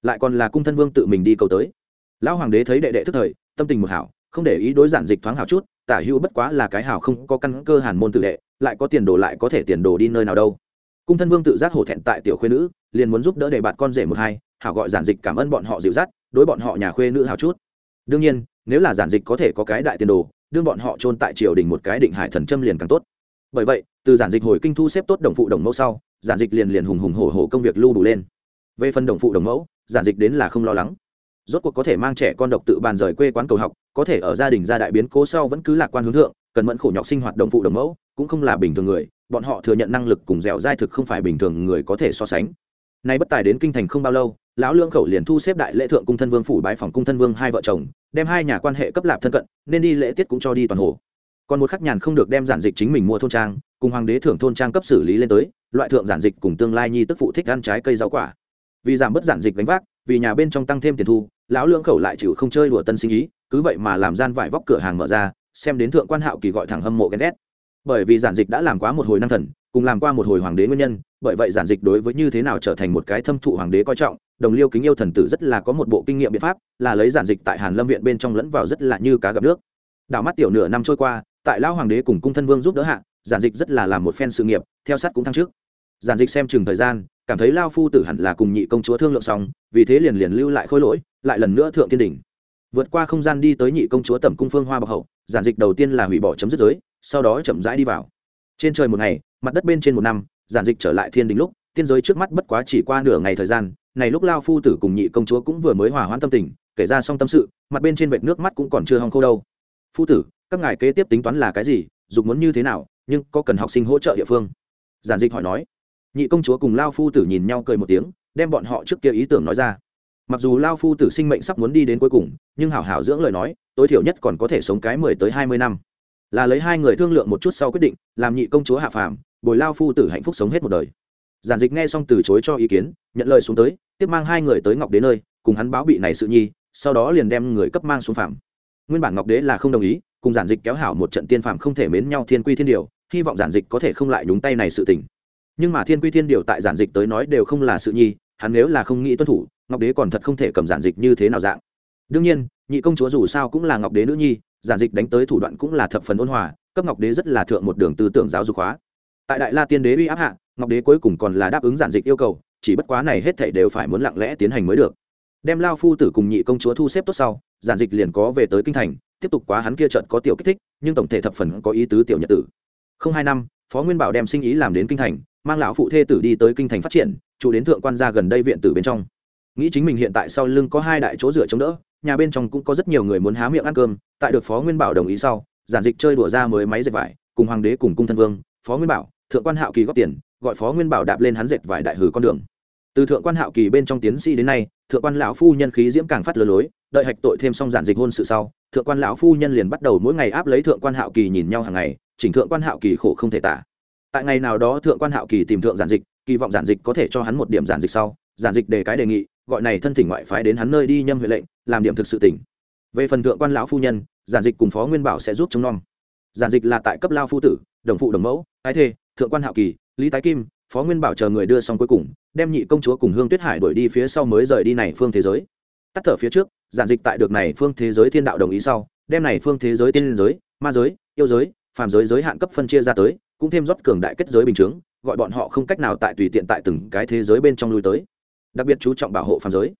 Lại còn là cung thân vương tự mình đi cầu tới. Lão hoàng đế thấy đệ đệ thức thời, tâm tình một hảo, không để ý đối giản dịch thoáng hảo chút, tả hữu bất quá là cái hảo không có căn cơ hàn môn tự đệ, lại có tiền đồ lại có thể tiền đồ đi nơi nào đâu. Cung thân vương tự giác hổ thẹn tại tiểu khuê nữ liền muốn giúp đỡ để bạn con rể một hai, hảo gọi giản dịch cảm ơn bọn họ dịu dắt, đối bọn họ nhà khuê nữ hảo chút. Đương nhiên, nếu là giản dịch có thể có cái đại tiền đồ, đương bọn họ chôn tại triều đình một cái định hải thần châm liền càng tốt. Bởi vậy, từ giản dịch hồi kinh thu xếp tốt đồng phụ đồng mẫu sau, giản dịch liền liền hùng hùng hổ hổ công việc lưu đủ lên. Về phần đồng phụ đồng mẫu, giản dịch đến là không lo lắng. Rốt cuộc có thể mang trẻ con độc tự bàn rời quê quán cầu học, có thể ở gia đình gia đại biến cố sau vẫn cứ lạc quan hướng thượng, cần mẫn khổ nhọc sinh hoạt đồng phụ đồng mẫu, cũng không là bình thường người, bọn họ thừa nhận năng lực cùng dẻo dai thực không phải bình thường người có thể so sánh nay bất tài đến kinh thành không bao lâu, lão lương khẩu liền thu xếp đại lễ thượng cung thân vương phủ bái phòng cung thân vương hai vợ chồng, đem hai nhà quan hệ cấp lạp thân cận, nên đi lễ tiết cũng cho đi toàn hồ. Còn một khắc nhàn không được đem giản dịch chính mình mua thôn trang, cùng hoàng đế thưởng thôn trang cấp xử lý lên tới, loại thượng giản dịch cùng tương lai nhi tức phụ thích ăn trái cây rau quả. Vì giảm bớt giản dịch gánh vác, vì nhà bên trong tăng thêm tiền thu, lão lương khẩu lại chịu không chơi đùa tân sinh ý, cứ vậy mà làm gian vải vóc cửa hàng mở ra, xem đến thượng quan hạo kỳ gọi thẳng hâm mộ ghen ghét bởi vì giản dịch đã làm quá một hồi năng thần, cùng làm qua một hồi hoàng đế nguyên nhân, bởi vậy giản dịch đối với như thế nào trở thành một cái thâm thụ hoàng đế coi trọng, đồng liêu kính yêu thần tử rất là có một bộ kinh nghiệm biện pháp, là lấy giản dịch tại hàn lâm viện bên trong lẫn vào rất là như cá gặp nước. Đảo mắt tiểu nửa năm trôi qua, tại lao hoàng đế cùng cung thân vương giúp đỡ hạ, giản dịch rất là làm một phen sự nghiệp, theo sát cũng thăng trước giản dịch xem chừng thời gian, cảm thấy lao phu tử hẳn là cùng nhị công chúa thương lượng xong, vì thế liền liền lưu lại khôi lỗi, lại lần nữa thượng thiên đình vượt qua không gian đi tới nhị công chúa tẩm cung phương hoa bọc hậu, giản dịch đầu tiên là hủy bỏ chấm dứt giới sau đó chậm rãi đi vào. Trên trời một ngày, mặt đất bên trên một năm, giản dịch trở lại thiên đình lúc, tiên giới trước mắt bất quá chỉ qua nửa ngày thời gian, này lúc lao phu tử cùng nhị công chúa cũng vừa mới hòa hoãn tâm tình, kể ra xong tâm sự, mặt bên trên vệt nước mắt cũng còn chưa hong khô đâu. Phu tử, các ngài kế tiếp tính toán là cái gì, dục muốn như thế nào, nhưng có cần học sinh hỗ trợ địa phương? Giản dịch hỏi nói. Nhị công chúa cùng lao phu tử nhìn nhau cười một tiếng, đem bọn họ trước kia ý tưởng nói ra. Mặc dù lao phu tử sinh mệnh sắp muốn đi đến cuối cùng, nhưng hảo hảo dưỡng lời nói, tối thiểu nhất còn có thể sống cái mười tới hai mươi năm là lấy hai người thương lượng một chút sau quyết định, làm nhị công chúa hạ phàm, bồi lao phu tử hạnh phúc sống hết một đời. Giản dịch nghe xong từ chối cho ý kiến, nhận lời xuống tới, tiếp mang hai người tới ngọc đế nơi, cùng hắn báo bị này sự nhi, sau đó liền đem người cấp mang xuống phạm nguyên bản ngọc đế là không đồng ý, cùng giản dịch kéo hảo một trận tiên phạm không thể mến nhau thiên quy thiên điều, hy vọng giản dịch có thể không lại nhúng tay này sự tình. Nhưng mà thiên quy thiên điều tại giản dịch tới nói đều không là sự nhi, hắn nếu là không nghĩ tuân thủ, ngọc đế còn thật không thể cầm giản dịch như thế nào dạng. Đương nhiên, nhị công chúa dù sao cũng là ngọc đế nữ nhi giản dịch đánh tới thủ đoạn cũng là thập phần ôn hòa, cấp ngọc đế rất là thượng một đường tư tưởng giáo dục hóa. Tại đại la tiên đế uy áp hạ, ngọc đế cuối cùng còn là đáp ứng giản dịch yêu cầu, chỉ bất quá này hết thảy đều phải muốn lặng lẽ tiến hành mới được. Đem lao phu tử cùng nhị công chúa thu xếp tốt sau, giản dịch liền có về tới kinh thành, tiếp tục quá hắn kia trận có tiểu kích thích, nhưng tổng thể thập phần có ý tứ tiểu nhật tử. Không hai năm, phó nguyên bảo đem sinh ý làm đến kinh thành, mang lão phụ thê tử đi tới kinh thành phát triển chủ đến thượng quan gia gần đây viện tử bên trong. Nghĩ chính mình hiện tại sau lưng có hai đại chỗ dựa chống đỡ nhà bên trong cũng có rất nhiều người muốn há miệng ăn cơm, tại được phó nguyên bảo đồng ý sau, giản dịch chơi đùa ra mới máy dệt vải, cùng hoàng đế cùng cung thân vương, phó nguyên bảo, thượng quan hạo kỳ góp tiền, gọi phó nguyên bảo đạp lên hắn dệt vải đại hử con đường. Từ thượng quan hạo kỳ bên trong tiến sĩ đến nay, thượng quan lão phu nhân khí diễm càng phát lừa lối, đợi hạch tội thêm xong giản dịch hôn sự sau, thượng quan lão phu nhân liền bắt đầu mỗi ngày áp lấy thượng quan hạo kỳ nhìn nhau hàng ngày, chỉnh thượng quan hạo kỳ khổ không thể tả. Tại ngày nào đó thượng quan hạo kỳ tìm thượng giản dịch, kỳ vọng giản dịch có thể cho hắn một điểm giản dịch sau, giản dịch đề cái đề nghị gọi này thân thỉnh ngoại phái đến hắn nơi đi nhâm huệ lệnh, làm điểm thực sự tỉnh. Về phần thượng quan lão phu nhân, giản dịch cùng phó nguyên bảo sẽ giúp chống nom. Giản dịch là tại cấp lao phu tử, đồng phụ đồng mẫu, ái thê, thượng quan hạo kỳ, lý tái kim, phó nguyên bảo chờ người đưa xong cuối cùng, đem nhị công chúa cùng hương tuyết hải đuổi đi phía sau mới rời đi này phương thế giới. Tắt thở phía trước, giản dịch tại được này phương thế giới thiên đạo đồng ý sau, đem này phương thế giới tiên giới, ma giới, yêu giới, phàm giới giới hạn cấp phân chia ra tới, cũng thêm rót cường đại kết giới bình chướng, gọi bọn họ không cách nào tại tùy tiện tại từng cái thế giới bên trong lui tới đặc biệt chú trọng bảo hộ phàm giới.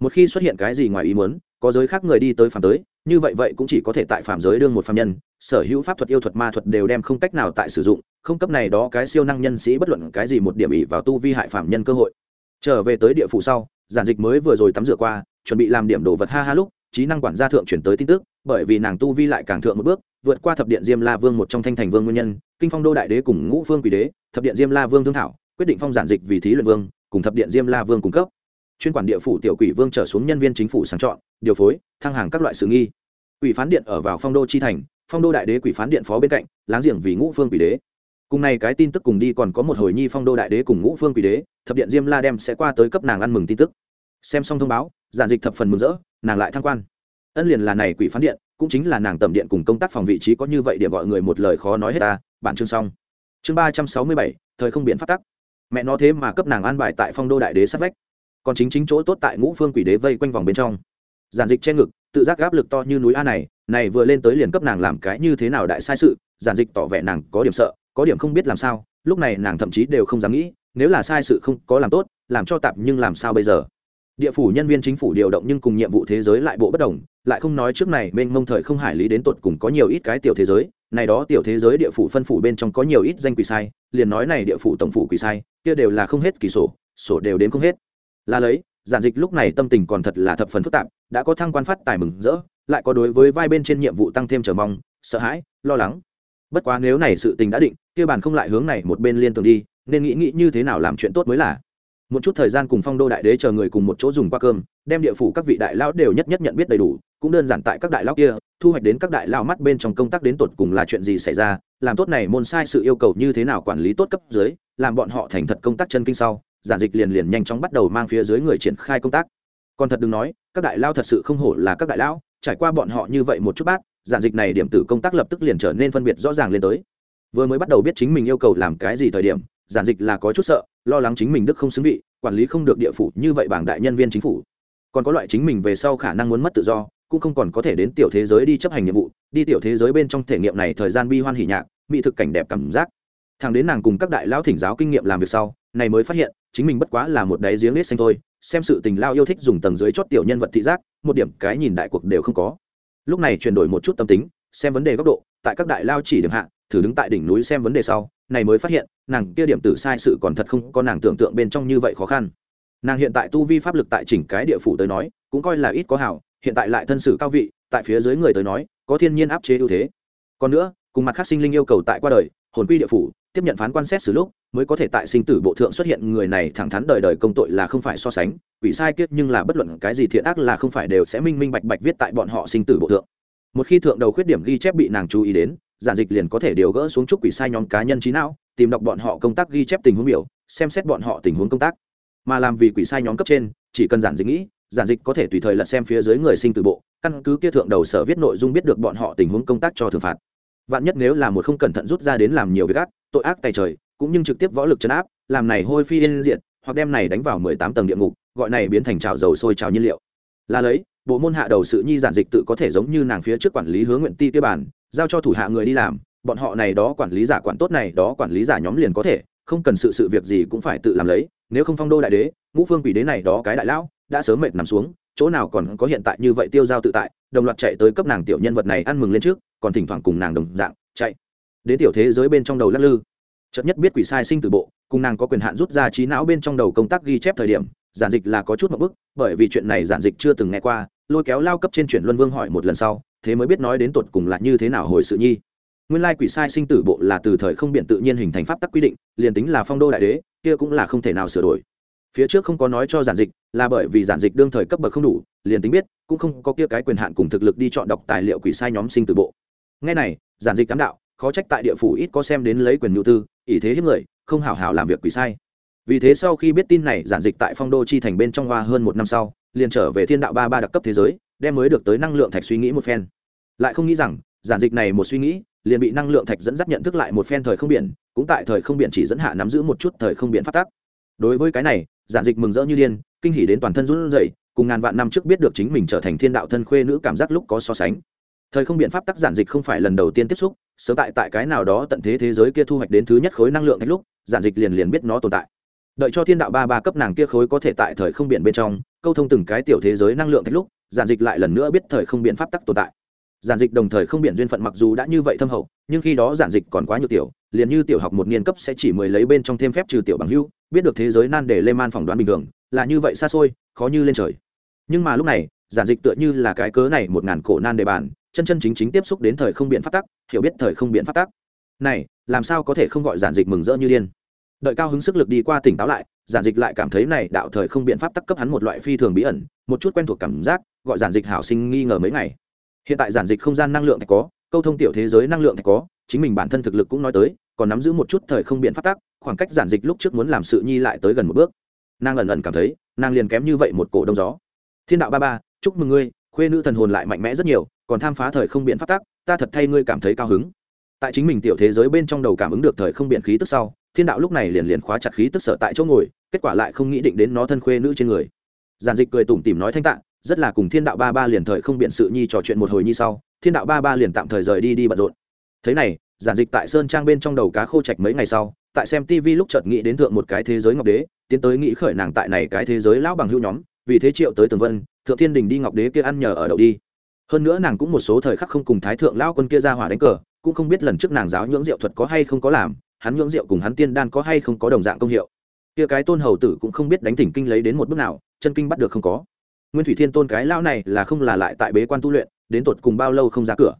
Một khi xuất hiện cái gì ngoài ý muốn, có giới khác người đi tới phàm tới, như vậy vậy cũng chỉ có thể tại phàm giới đương một phàm nhân, sở hữu pháp thuật yêu thuật ma thuật đều đem không cách nào tại sử dụng, không cấp này đó cái siêu năng nhân sĩ bất luận cái gì một điểm ỉ vào tu vi hại phàm nhân cơ hội. Trở về tới địa phủ sau, giản dịch mới vừa rồi tắm rửa qua, chuẩn bị làm điểm đồ vật ha ha lúc, trí năng quản gia thượng chuyển tới tin tức, bởi vì nàng tu vi lại càng thượng một bước, vượt qua thập điện diêm la vương một trong thanh thành vương nguyên nhân, kinh phong đô đại đế cùng ngũ vương quỷ đế, thập điện diêm la vương thương thảo, quyết định phong giản dịch vì thí luyện vương cùng thập điện diêm la vương cung cấp. Chuyên quản địa phủ tiểu quỷ vương trở xuống nhân viên chính phủ sáng chọn, điều phối, thăng hàng các loại sự nghi. Quỷ phán điện ở vào phong đô chi thành, phong đô đại đế quỷ phán điện phó bên cạnh, láng giềng vì ngũ phương quỷ đế. Cùng này cái tin tức cùng đi còn có một hồi nhi phong đô đại đế cùng ngũ phương quỷ đế, thập điện diêm la đem sẽ qua tới cấp nàng ăn mừng tin tức. Xem xong thông báo, giản dịch thập phần mừng rỡ, nàng lại thăng quan. Ân liền là này quỷ phán điện, cũng chính là nàng tầm điện cùng công tác phòng vị trí có như vậy để gọi người một lời khó nói hết ta bản chương xong. Chương ba trăm sáu mươi bảy, thời không biện phát tắc mẹ nó thế mà cấp nàng an bài tại phong đô đại đế sát vách. Còn chính chính chỗ tốt tại ngũ phương quỷ đế vây quanh vòng bên trong. Giản dịch che ngực, tự giác áp lực to như núi a này này vừa lên tới liền cấp nàng làm cái như thế nào đại sai sự, giản dịch tỏ vẻ nàng có điểm sợ, có điểm không biết làm sao, lúc này nàng thậm chí đều không dám nghĩ, nếu là sai sự không có làm tốt, làm cho tạp nhưng làm sao bây giờ? Địa phủ nhân viên chính phủ điều động nhưng cùng nhiệm vụ thế giới lại bộ bất đồng, lại không nói trước này, mênh mông thời không hải lý đến tột cùng có nhiều ít cái tiểu thế giới này đó tiểu thế giới địa phủ phân phủ bên trong có nhiều ít danh quỷ sai, liền nói này địa phủ tổng phủ quỷ sai, kia đều là không hết kỳ sổ sổ đều đến không hết. Là lấy, giản dịch lúc này tâm tình còn thật là thập phần phức tạp, đã có thăng quan phát tài mừng rỡ, lại có đối với vai bên trên nhiệm vụ tăng thêm chờ mong, sợ hãi, lo lắng. Bất quá nếu này sự tình đã định, kia bàn không lại hướng này một bên liên tưởng đi, nên nghĩ nghĩ như thế nào làm chuyện tốt mới là một chút thời gian cùng phong đô đại đế chờ người cùng một chỗ dùng qua cơm, đem địa phủ các vị đại lão đều nhất nhất nhận biết đầy đủ, cũng đơn giản tại các đại lão kia, thu hoạch đến các đại lão mắt bên trong công tác đến tột cùng là chuyện gì xảy ra, làm tốt này môn sai sự yêu cầu như thế nào quản lý tốt cấp dưới, làm bọn họ thành thật công tác chân kinh sau, giản dịch liền liền nhanh chóng bắt đầu mang phía dưới người triển khai công tác. Còn thật đừng nói, các đại lao thật sự không hổ là các đại lão, trải qua bọn họ như vậy một chút bát, giản dịch này điểm tử công tác lập tức liền trở nên phân biệt rõ ràng lên tới. Vừa mới bắt đầu biết chính mình yêu cầu làm cái gì thời điểm, giản dịch là có chút sợ lo lắng chính mình đức không xứng vị, quản lý không được địa phủ như vậy bảng đại nhân viên chính phủ. Còn có loại chính mình về sau khả năng muốn mất tự do, cũng không còn có thể đến tiểu thế giới đi chấp hành nhiệm vụ, đi tiểu thế giới bên trong thể nghiệm này thời gian bi hoan hỉ nhạc, mỹ thực cảnh đẹp cảm giác. Thằng đến nàng cùng các đại lão thỉnh giáo kinh nghiệm làm việc sau, này mới phát hiện, chính mình bất quá là một đáy giếng nết xanh thôi, xem sự tình lao yêu thích dùng tầng dưới chót tiểu nhân vật thị giác, một điểm cái nhìn đại cuộc đều không có. Lúc này chuyển đổi một chút tâm tính, xem vấn đề góc độ, tại các đại lao chỉ điểm hạ, thử đứng tại đỉnh núi xem vấn đề sau này mới phát hiện, nàng kia điểm tử sai sự còn thật không có nàng tưởng tượng bên trong như vậy khó khăn. Nàng hiện tại tu vi pháp lực tại chỉnh cái địa phủ tới nói, cũng coi là ít có hảo, hiện tại lại thân sự cao vị, tại phía dưới người tới nói, có thiên nhiên áp chế ưu thế. Còn nữa, cùng mặt khác sinh linh yêu cầu tại qua đời, hồn quy địa phủ, tiếp nhận phán quan xét xử lúc, mới có thể tại sinh tử bộ thượng xuất hiện người này thẳng thắn đời đời công tội là không phải so sánh, quỷ sai kiết nhưng là bất luận cái gì thiện ác là không phải đều sẽ minh minh bạch bạch viết tại bọn họ sinh tử bộ thượng. Một khi thượng đầu khuyết điểm ghi chép bị nàng chú ý đến giản dịch liền có thể điều gỡ xuống chúc quỷ sai nhóm cá nhân trí não, tìm đọc bọn họ công tác ghi chép tình huống biểu, xem xét bọn họ tình huống công tác. Mà làm vì quỷ sai nhóm cấp trên, chỉ cần giản dịch nghĩ, giản dịch có thể tùy thời lật xem phía dưới người sinh từ bộ, căn cứ kia thượng đầu sở viết nội dung biết được bọn họ tình huống công tác cho thường phạt. Vạn nhất nếu là một không cẩn thận rút ra đến làm nhiều việc ác, tội ác tay trời, cũng như trực tiếp võ lực chấn áp, làm này hôi phi yên diện hoặc đem này đánh vào mười tám tầng địa ngục, gọi này biến thành trào dầu sôi trào nhiên liệu. Là lấy, bộ môn hạ đầu sự nhi giản dịch tự có thể giống như nàng phía trước quản lý hướng nguyện ti tiêu bản giao cho thủ hạ người đi làm, bọn họ này đó quản lý giả quản tốt này đó quản lý giả nhóm liền có thể, không cần sự sự việc gì cũng phải tự làm lấy, nếu không phong đô đại đế, ngũ phương quỷ đế này đó cái đại lão, đã sớm mệt nằm xuống, chỗ nào còn có hiện tại như vậy tiêu giao tự tại, đồng loạt chạy tới cấp nàng tiểu nhân vật này ăn mừng lên trước, còn thỉnh thoảng cùng nàng đồng dạng, chạy. Đến tiểu thế giới bên trong đầu lắc lư. Chậm nhất biết quỷ sai sinh từ bộ, cùng nàng có quyền hạn rút ra trí não bên trong đầu công tác ghi chép thời điểm, giản dịch là có chút một bức, bởi vì chuyện này giản dịch chưa từng nghe qua, lôi kéo lao cấp trên chuyển luân vương hỏi một lần sau thế mới biết nói đến tột cùng là như thế nào hồi sự nhi. Nguyên lai quỷ sai sinh tử bộ là từ thời không biện tự nhiên hình thành pháp tắc quy định, liền tính là phong đô đại đế, kia cũng là không thể nào sửa đổi. Phía trước không có nói cho giản dịch, là bởi vì giản dịch đương thời cấp bậc không đủ, liền tính biết, cũng không có kia cái quyền hạn cùng thực lực đi chọn đọc tài liệu quỷ sai nhóm sinh tử bộ. Ngay này, giản dịch cám đạo, khó trách tại địa phủ ít có xem đến lấy quyền nhu tư ý thế hiếp người, không hào hào làm việc quỷ sai. Vì thế sau khi biết tin này, giản dịch tại phong đô chi thành bên trong hoa hơn một năm sau, liền trở về thiên đạo ba ba đặc cấp thế giới đem mới được tới năng lượng thạch suy nghĩ một phen. Lại không nghĩ rằng, giản dịch này một suy nghĩ, liền bị năng lượng thạch dẫn dắt nhận thức lại một phen thời không biển, cũng tại thời không biển chỉ dẫn hạ nắm giữ một chút thời không biển phát tác đối với cái này, giản dịch mừng rỡ như điên, kinh hỉ đến toàn thân run rẩy, cùng ngàn vạn năm trước biết được chính mình trở thành thiên đạo thân khuê nữ cảm giác lúc có so sánh. Thời không biện pháp tắc giản dịch không phải lần đầu tiên tiếp xúc, sớm tại tại cái nào đó tận thế thế giới kia thu hoạch đến thứ nhất khối năng lượng thạch lúc, giản dịch liền liền biết nó tồn tại. Đợi cho thiên đạo ba ba cấp nàng kia khối có thể tại thời không biện bên trong, câu thông từng cái tiểu thế giới năng lượng thạch lúc giản dịch lại lần nữa biết thời không biện pháp tắc tồn tại. Giản dịch đồng thời không biện duyên phận mặc dù đã như vậy thâm hậu, nhưng khi đó giản dịch còn quá nhiều tiểu, liền như tiểu học một niên cấp sẽ chỉ mười lấy bên trong thêm phép trừ tiểu bằng hưu, biết được thế giới nan để lê man phỏng đoán bình thường, là như vậy xa xôi, khó như lên trời. Nhưng mà lúc này, giản dịch tựa như là cái cớ này một ngàn cổ nan đề bàn chân chân chính chính tiếp xúc đến thời không biện pháp tắc, hiểu biết thời không biện pháp tắc. Này, làm sao có thể không gọi giản dịch mừng rỡ như điên? Đợi cao hứng sức lực đi qua tỉnh táo lại giản dịch lại cảm thấy này đạo thời không biện pháp tắc cấp hắn một loại phi thường bí ẩn, một chút quen thuộc cảm giác, gọi giản dịch hảo sinh nghi ngờ mấy ngày. Hiện tại giản dịch không gian năng lượng thạch có, câu thông tiểu thế giới năng lượng thạch có, chính mình bản thân thực lực cũng nói tới, còn nắm giữ một chút thời không biện pháp tắc, khoảng cách giản dịch lúc trước muốn làm sự nhi lại tới gần một bước. Nàng ẩn ẩn cảm thấy, nàng liền kém như vậy một cổ đông gió. Thiên đạo ba ba, chúc mừng ngươi, khuê nữ thần hồn lại mạnh mẽ rất nhiều, còn tham phá thời không biện pháp tắc, ta thật thay ngươi cảm thấy cao hứng. Tại chính mình tiểu thế giới bên trong đầu cảm ứng được thời không biện khí tức sau thiên đạo lúc này liền liền khóa chặt khí tức sở tại chỗ ngồi, kết quả lại không nghĩ định đến nó thân khuê nữ trên người. Giản dịch cười tủm tìm nói thanh tạng rất là cùng thiên đạo ba ba liền thời không biện sự nhi trò chuyện một hồi nhi sau, thiên đạo ba ba liền tạm thời rời đi đi bận rộn. Thế này, giản dịch tại sơn trang bên trong đầu cá khô trạch mấy ngày sau, tại xem tv lúc chợt nghĩ đến thượng một cái thế giới ngọc đế, tiến tới nghĩ khởi nàng tại này cái thế giới lão bằng hữu nhóm, vì thế triệu tới tường vân, thượng thiên đình đi ngọc đế kia ăn nhờ ở đậu đi. Hơn nữa nàng cũng một số thời khắc không cùng thái thượng lão quân kia ra hỏa đánh cờ, cũng không biết lần trước nàng giáo nhưỡng diệu thuật có hay không có làm hắn nhưỡng rượu cùng hắn tiên đan có hay không có đồng dạng công hiệu. Kia cái tôn hầu tử cũng không biết đánh thỉnh kinh lấy đến một bước nào, chân kinh bắt được không có. Nguyên thủy thiên tôn cái lao này là không là lại tại bế quan tu luyện, đến tột cùng bao lâu không ra cửa.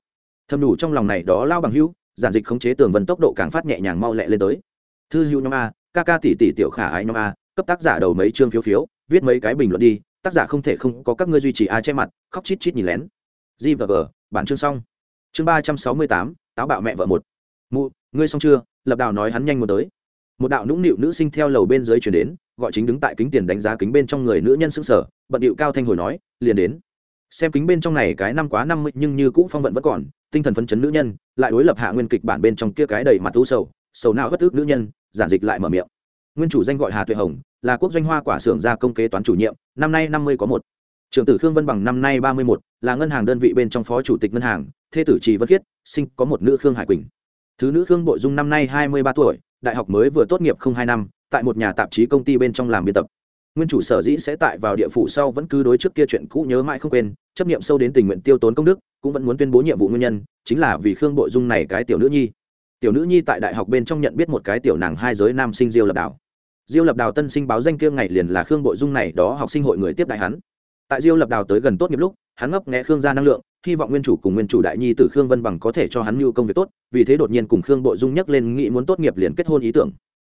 Thầm đủ trong lòng này đó lao bằng hữu, giản dịch khống chế tường vân tốc độ càng phát nhẹ nhàng mau lẹ lên tới. Thư hữu nhóm a, ca ca tỷ tỷ tiểu khả ái nhóm a, cấp tác giả đầu mấy chương phiếu phiếu, viết mấy cái bình luận đi, tác giả không thể không có các ngươi duy trì a che mặt, khóc chít chít nhìn lén. G và g, bản chương xong. Chương ba trăm sáu mươi tám, táo bạo mẹ vợ một. Mụ, ngươi xong chưa? Lập đào nói hắn nhanh muốn tới. Một đạo nũng nịu nữ sinh theo lầu bên dưới chuyển đến, gọi chính đứng tại kính tiền đánh giá kính bên trong người nữ nhân xứng sở bận điệu cao thanh hồi nói, liền đến. Xem kính bên trong này cái năm quá năm mươi, nhưng như cũ phong vận vẫn còn, tinh thần phấn chấn nữ nhân, lại đối lập hạ nguyên kịch bản bên trong kia cái đầy mặt u sầu sầu não bất ước nữ nhân, giản dịch lại mở miệng. Nguyên chủ danh gọi hà tuệ hồng, là quốc doanh hoa quả xưởng gia công kế toán chủ nhiệm, năm nay năm mươi có một. Trưởng tử khương vân bằng năm nay ba mươi một, là ngân hàng đơn vị bên trong phó chủ tịch ngân hàng, thê tử trì vân khiết, sinh có một nữ khương hải quỳnh thứ nữ khương bội dung năm nay hai mươi ba tuổi, đại học mới vừa tốt nghiệp không hai năm, tại một nhà tạp chí công ty bên trong làm biên tập. Nguyên chủ sở dĩ sẽ tại vào địa phủ sau vẫn cứ đối trước kia chuyện cũ nhớ mãi không quên, chấp nghiệm sâu đến tình nguyện tiêu tốn công đức, cũng vẫn muốn tuyên bố nhiệm vụ nguyên nhân, chính là vì khương bội dung này cái tiểu nữ nhi. Tiểu nữ nhi tại đại học bên trong nhận biết một cái tiểu nàng hai giới nam sinh diêu lập đảo diêu lập đào tân sinh báo danh kia ngày liền là khương bội dung này đó học sinh hội người tiếp đại hắn. Tại diêu lập đào tới gần tốt nghiệp lúc, hắn ngấp nghe khương gia năng lượng hy vọng nguyên chủ cùng nguyên chủ đại nhi tử khương vân bằng có thể cho hắn mưu công việc tốt, vì thế đột nhiên cùng khương bội dung nhắc lên nghĩ muốn tốt nghiệp liền kết hôn ý tưởng.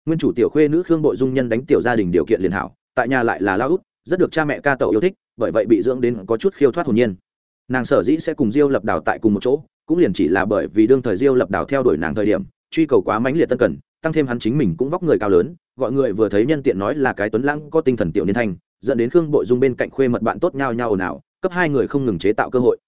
Nguyên chủ tiểu khuê nữ khương bội dung nhân đánh tiểu gia đình điều kiện liền hảo, tại nhà lại là lao út rất được cha mẹ ca tậu yêu thích, bởi vậy bị dưỡng đến có chút khiêu thoát hồn nhiên. Nàng sở dĩ sẽ cùng diêu lập đào tại cùng một chỗ, cũng liền chỉ là bởi vì đương thời diêu lập đào theo đuổi nàng thời điểm, truy cầu quá mãnh liệt tân cần, tăng thêm hắn chính mình cũng vóc người cao lớn, gọi người vừa thấy nhân tiện nói là cái tuấn lãng, có tinh thần tiểu niên thanh dẫn đến khương bội dung bên cạnh khuê mật bạn tốt nhau nhau ồn ào, cấp hai người không ngừng chế tạo cơ hội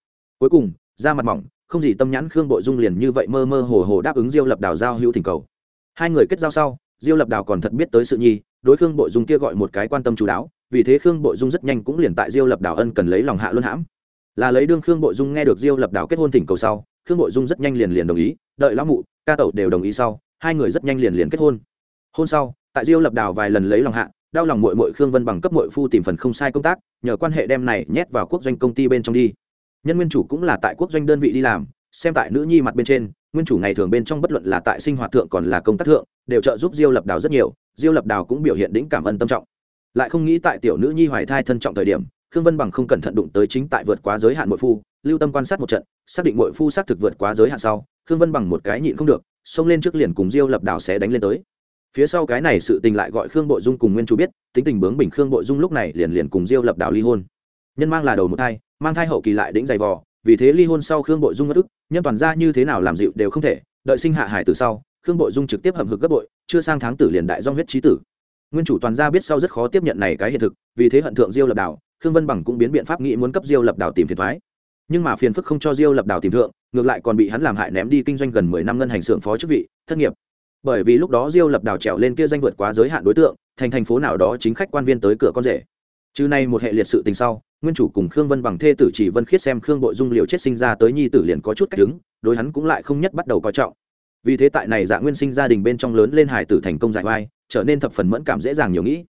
cuối cùng ra mặt mỏng, không gì tâm nhãn khương bội dung liền như vậy mơ mơ hồ hồ đáp ứng diêu lập đào giao hữu thỉnh cầu. Hai người kết giao sau, diêu lập đào còn thật biết tới sự nhi, đối khương bội dung kia gọi một cái quan tâm chú đáo, vì thế khương bội dung rất nhanh cũng liền tại diêu lập đào ân cần lấy lòng hạ luân hãm. Là lấy đương khương bội dung nghe được diêu lập đào kết hôn thỉnh cầu sau, khương bội dung rất nhanh liền liền đồng ý, đợi lão mụ, ca tẩu đều đồng ý sau, hai người rất nhanh liền liền kết hôn. Hôn sau, tại diêu lập đào vài lần lấy lòng hạ, đau lòng mội mội khương vân bằng cấp mội phu tìm phần không sai công tác, nhờ quan hệ đem này nhét vào quốc doanh công ty bên trong đi nhân nguyên chủ cũng là tại quốc doanh đơn vị đi làm, xem tại nữ nhi mặt bên trên, nguyên chủ ngày thường bên trong bất luận là tại sinh hoạt thượng còn là công tác thượng, đều trợ giúp diêu lập đào rất nhiều, diêu lập đào cũng biểu hiện đĩnh cảm ơn tâm trọng. Lại không nghĩ tại tiểu nữ nhi hoài thai thân trọng thời điểm, khương vân bằng không cẩn thận đụng tới chính tại vượt quá giới hạn mội phu, lưu tâm quan sát một trận, xác định mội phu xác thực vượt quá giới hạn sau, khương vân bằng một cái nhịn không được, xông lên trước liền cùng diêu lập đào sẽ đánh lên tới. Phía sau cái này sự tình lại gọi khương bội dung cùng nguyên chủ biết, tính tình bướng bình khương bội dung lúc này liền liền cùng diêu lập đào ly hôn. Nhân mang là đầu một thai mang thai hậu kỳ lại đĩnh dày vò, vì thế ly hôn sau khương bội dung mất ức, nhân toàn ra như thế nào làm dịu đều không thể, đợi sinh hạ hải từ sau, khương bội dung trực tiếp hầm hực gấp bội, chưa sang tháng tử liền đại do huyết trí tử. Nguyên chủ toàn gia biết sau rất khó tiếp nhận này cái hiện thực, vì thế hận thượng diêu lập đảo, khương vân bằng cũng biến biện pháp nghĩ muốn cấp diêu lập đảo tìm phiền thoái. Nhưng mà phiền phức không cho diêu lập đảo tìm thượng, ngược lại còn bị hắn làm hại ném đi kinh doanh gần mười năm ngân hành xưởng phó chức vị, thất nghiệp. Bởi vì lúc đó diêu lập đảo trèo lên kia danh vượt quá giới hạn đối tượng, thành thành phố nào đó chính khách quan viên tới cửa con rể chứ nay một hệ liệt sự tình sau, nguyên chủ cùng khương vân bằng thê tử chỉ vân khiết xem khương bội dung liều chết sinh ra tới nhi tử liền có chút cách đứng, đối hắn cũng lại không nhất bắt đầu coi trọng. Vì thế tại này dạ nguyên sinh gia đình bên trong lớn lên hải tử thành công giải vai trở nên thập phần mẫn cảm dễ dàng nhiều nghĩ.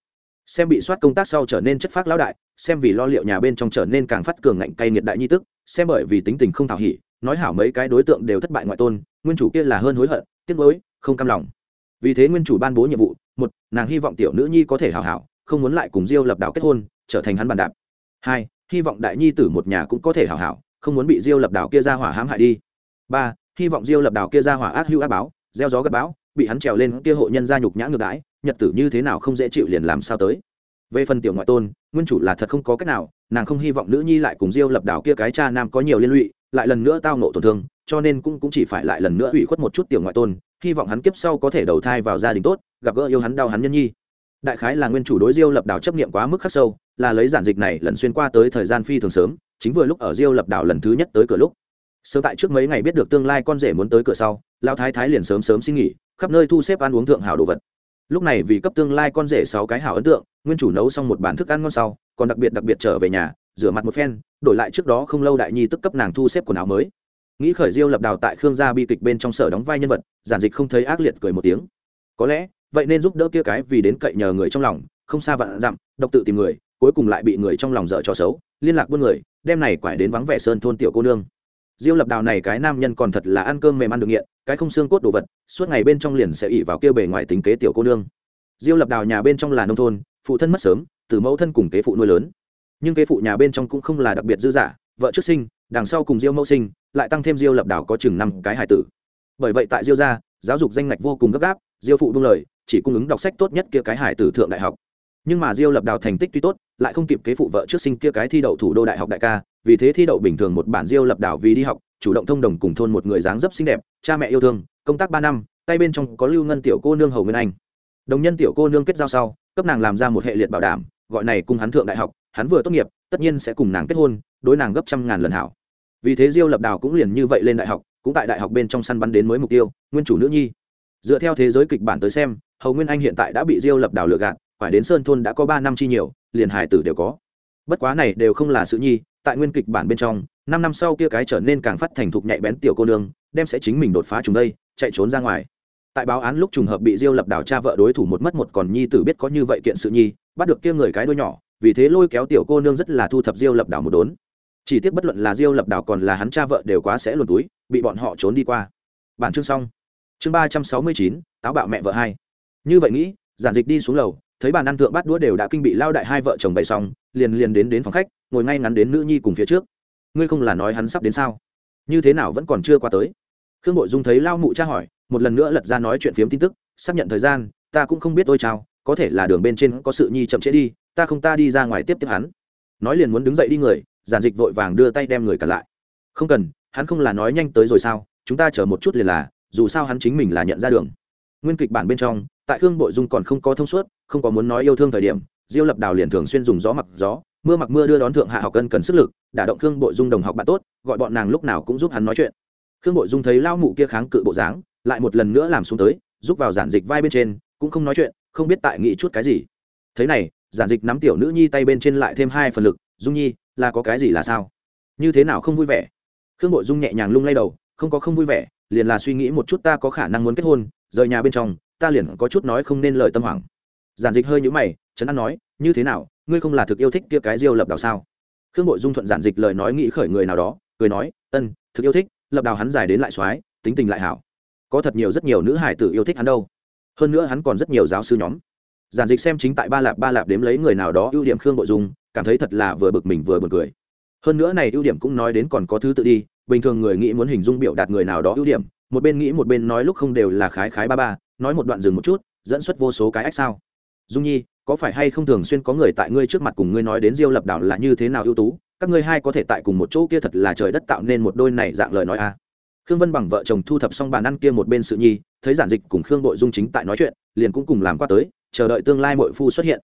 Xem bị soát công tác sau trở nên chất phác lão đại, xem vì lo liệu nhà bên trong trở nên càng phát cường ngạnh cay nghiệt đại nhi tức, xem bởi vì tính tình không thảo hỉ, nói hảo mấy cái đối tượng đều thất bại ngoại tôn, nguyên chủ kia là hơn hối hận, tiếc nuối, không cam lòng. Vì thế nguyên chủ ban bố nhiệm vụ, một, nàng hy vọng tiểu nữ nhi có thể hảo hảo, không muốn lại cùng diêu lập đảo kết hôn trở thành hắn bàn đạp. Hai, hy vọng đại nhi tử một nhà cũng có thể hào hảo, không muốn bị diêu lập đảo kia ra hỏa hãm hại đi. Ba, hy vọng diêu lập đảo kia ra hỏa ác hưu ác báo, gieo gió gặp bão, bị hắn trèo lên kia hộ nhân gia nhục nhã ngược đãi, nhật tử như thế nào không dễ chịu liền làm sao tới. Về phần tiểu ngoại tôn, nguyên chủ là thật không có cách nào, nàng không hy vọng nữ nhi lại cùng diêu lập đảo kia cái cha nam có nhiều liên lụy, lại lần nữa tao nộ tổn thương, cho nên cũng cũng chỉ phải lại lần nữa ủy khuất một chút tiểu ngoại tôn, hy vọng hắn kiếp sau có thể đầu thai vào gia đình tốt, gặp gỡ yêu hắn đau hắn nhân nhi. Đại khái là nguyên chủ đối diêu lập đảo chấp niệm quá mức khắc sâu là lấy giản dịch này lần xuyên qua tới thời gian phi thường sớm, chính vừa lúc ở diêu lập đảo lần thứ nhất tới cửa lúc. Sớm tại trước mấy ngày biết được tương lai con rể muốn tới cửa sau, lão thái thái liền sớm sớm xin nghỉ, khắp nơi thu xếp ăn uống thượng hảo đồ vật. Lúc này vì cấp tương lai con rể sáu cái hảo ấn tượng, nguyên chủ nấu xong một bản thức ăn ngon sau, còn đặc biệt đặc biệt trở về nhà, rửa mặt một phen, đổi lại trước đó không lâu đại nhi tức cấp nàng thu xếp quần áo mới. Nghĩ khởi diêu lập đào tại khương gia bi kịch bên trong sở đóng vai nhân vật, giản dịch không thấy ác liệt cười một tiếng. Có lẽ, vậy nên giúp đỡ kia cái vì đến cậy nhờ người trong lòng, không xa vạn dặm, độc tự tìm người cuối cùng lại bị người trong lòng dở cho xấu, liên lạc buôn người, đem này quải đến vắng vẻ sơn thôn tiểu cô nương. Diêu lập đào này cái nam nhân còn thật là ăn cơm mềm ăn được nghiện, cái không xương cốt đồ vật, suốt ngày bên trong liền sẽ ỉ vào kia bề ngoài tính kế tiểu cô nương. Diêu lập đào nhà bên trong là nông thôn, phụ thân mất sớm, từ mẫu thân cùng kế phụ nuôi lớn. Nhưng kế phụ nhà bên trong cũng không là đặc biệt dư giả vợ trước sinh, đằng sau cùng diêu mẫu sinh, lại tăng thêm diêu lập đào có chừng năm cái hải tử. Bởi vậy tại diêu gia, giáo dục danh ngạch vô cùng gấp gáp, diêu phụ buông lời, chỉ cung ứng đọc sách tốt nhất kia cái hải tử thượng đại học nhưng mà diêu lập đào thành tích tuy tốt, lại không kịp kế phụ vợ trước sinh kia cái thi đậu thủ đô đại học đại ca, vì thế thi đậu bình thường một bản diêu lập đào vì đi học, chủ động thông đồng cùng thôn một người dáng dấp xinh đẹp, cha mẹ yêu thương, công tác ba năm, tay bên trong có lưu ngân tiểu cô nương hầu nguyên anh. Đồng nhân tiểu cô nương kết giao sau, cấp nàng làm ra một hệ liệt bảo đảm, gọi này cùng hắn thượng đại học, hắn vừa tốt nghiệp, tất nhiên sẽ cùng nàng kết hôn, đối nàng gấp trăm ngàn lần hảo. Vì thế diêu lập đào cũng liền như vậy lên đại học, cũng tại đại học bên trong săn bắn đến mới mục tiêu, nguyên chủ nữ nhi. Dựa theo thế giới kịch bản tới xem, hầu nguyên anh hiện tại đã bị diêu lập đào lừa gạt phải đến sơn thôn đã có ba năm chi nhiều, liền hải tử đều có. Bất quá này đều không là sự nhi, tại nguyên kịch bản bên trong, năm năm sau kia cái trở nên càng phát thành thục nhạy bén tiểu cô nương, đem sẽ chính mình đột phá chúng đây, chạy trốn ra ngoài. Tại báo án lúc trùng hợp bị diêu lập đảo cha vợ đối thủ một mất một còn nhi tử biết có như vậy kiện sự nhi, bắt được kia người cái đôi nhỏ, vì thế lôi kéo tiểu cô nương rất là thu thập diêu lập đảo một đốn. Chỉ tiếc bất luận là diêu lập đảo còn là hắn cha vợ đều quá sẽ luồn túi, bị bọn họ trốn đi qua. Bản chương xong. Chương ba trăm sáu mươi chín, táo bạo mẹ vợ hai. Như vậy nghĩ, giản dịch đi xuống lầu thấy bàn ăn thượng bát đũa đều đã kinh bị lao đại hai vợ chồng bày xong, liền liền đến đến phòng khách, ngồi ngay ngắn đến nữ nhi cùng phía trước. Ngươi không là nói hắn sắp đến sao? Như thế nào vẫn còn chưa qua tới? Khương bội dung thấy lao mụ cha hỏi, một lần nữa lật ra nói chuyện phiếm tin tức, xác nhận thời gian, ta cũng không biết ôi chào có thể là đường bên trên có sự nhi chậm trễ đi, ta không ta đi ra ngoài tiếp tiếp hắn. Nói liền muốn đứng dậy đi người, giản dịch vội vàng đưa tay đem người cản lại. Không cần, hắn không là nói nhanh tới rồi sao, chúng ta chờ một chút liền là, dù sao hắn chính mình là nhận ra đường. Nguyên kịch bản bên trong tại khương bội dung còn không có thông suốt, không có muốn nói yêu thương thời điểm, diêu lập đào liền thường xuyên dùng gió mặc gió, mưa mặc mưa đưa đón thượng hạ học cân cần sức lực đả động khương bội dung đồng học bạn tốt, gọi bọn nàng lúc nào cũng giúp hắn nói chuyện. Khương bội dung thấy lao mụ kia kháng cự bộ dáng, lại một lần nữa làm xuống tới, giúp vào giản dịch vai bên trên, cũng không nói chuyện, không biết tại nghĩ chút cái gì. Thế này, giản dịch nắm tiểu nữ nhi tay bên trên lại thêm hai phần lực, dung nhi, là có cái gì là sao? Như thế nào không vui vẻ? Khương bội dung nhẹ nhàng lung lay đầu, không có không vui vẻ, liền là suy nghĩ một chút ta có khả năng muốn kết hôn, rời nhà bên trong ta liền có chút nói không nên lời tâm hoảng. Giản dịch hơi nhũ mày trấn an nói, như thế nào, ngươi không là thực yêu thích kia cái diêu lập đào sao? Khương bội dung thuận giản dịch lời nói nghĩ khởi người nào đó, cười nói, ân, thực yêu thích, lập đào hắn dài đến lại soái, tính tình lại hảo. Có thật nhiều rất nhiều nữ hải tử yêu thích hắn đâu. Hơn nữa hắn còn rất nhiều giáo sư nhóm. Giản dịch xem chính tại ba lạp ba lạp đếm lấy người nào đó ưu điểm khương bội dung, cảm thấy thật là vừa bực mình vừa b u ồ n cười. Hơn nữa này ưu điểm cũng nói đến còn có thứ tự đi, bình thường người nghĩ muốn hình dung biểu đạt người nào đó ưu điểm, một bên nghĩ một bên nói lúc không đều là khái khái ba ba nói một đoạn dừng một chút, dẫn xuất vô số cái ách sao. Dung nhi, có phải hay không thường xuyên có người tại ngươi trước mặt cùng ngươi nói đến diêu lập đảo là như thế nào ưu tú? Các ngươi hai có thể tại cùng một chỗ kia thật là trời đất tạo nên một đôi này dạng lời nói a à. khương vân bằng vợ chồng thu thập xong bàn ăn kia một bên sự nhi, thấy giản dịch cùng khương bội dung chính tại nói chuyện, liền cũng cùng làm qua tới, chờ đợi tương lai mội phu xuất hiện.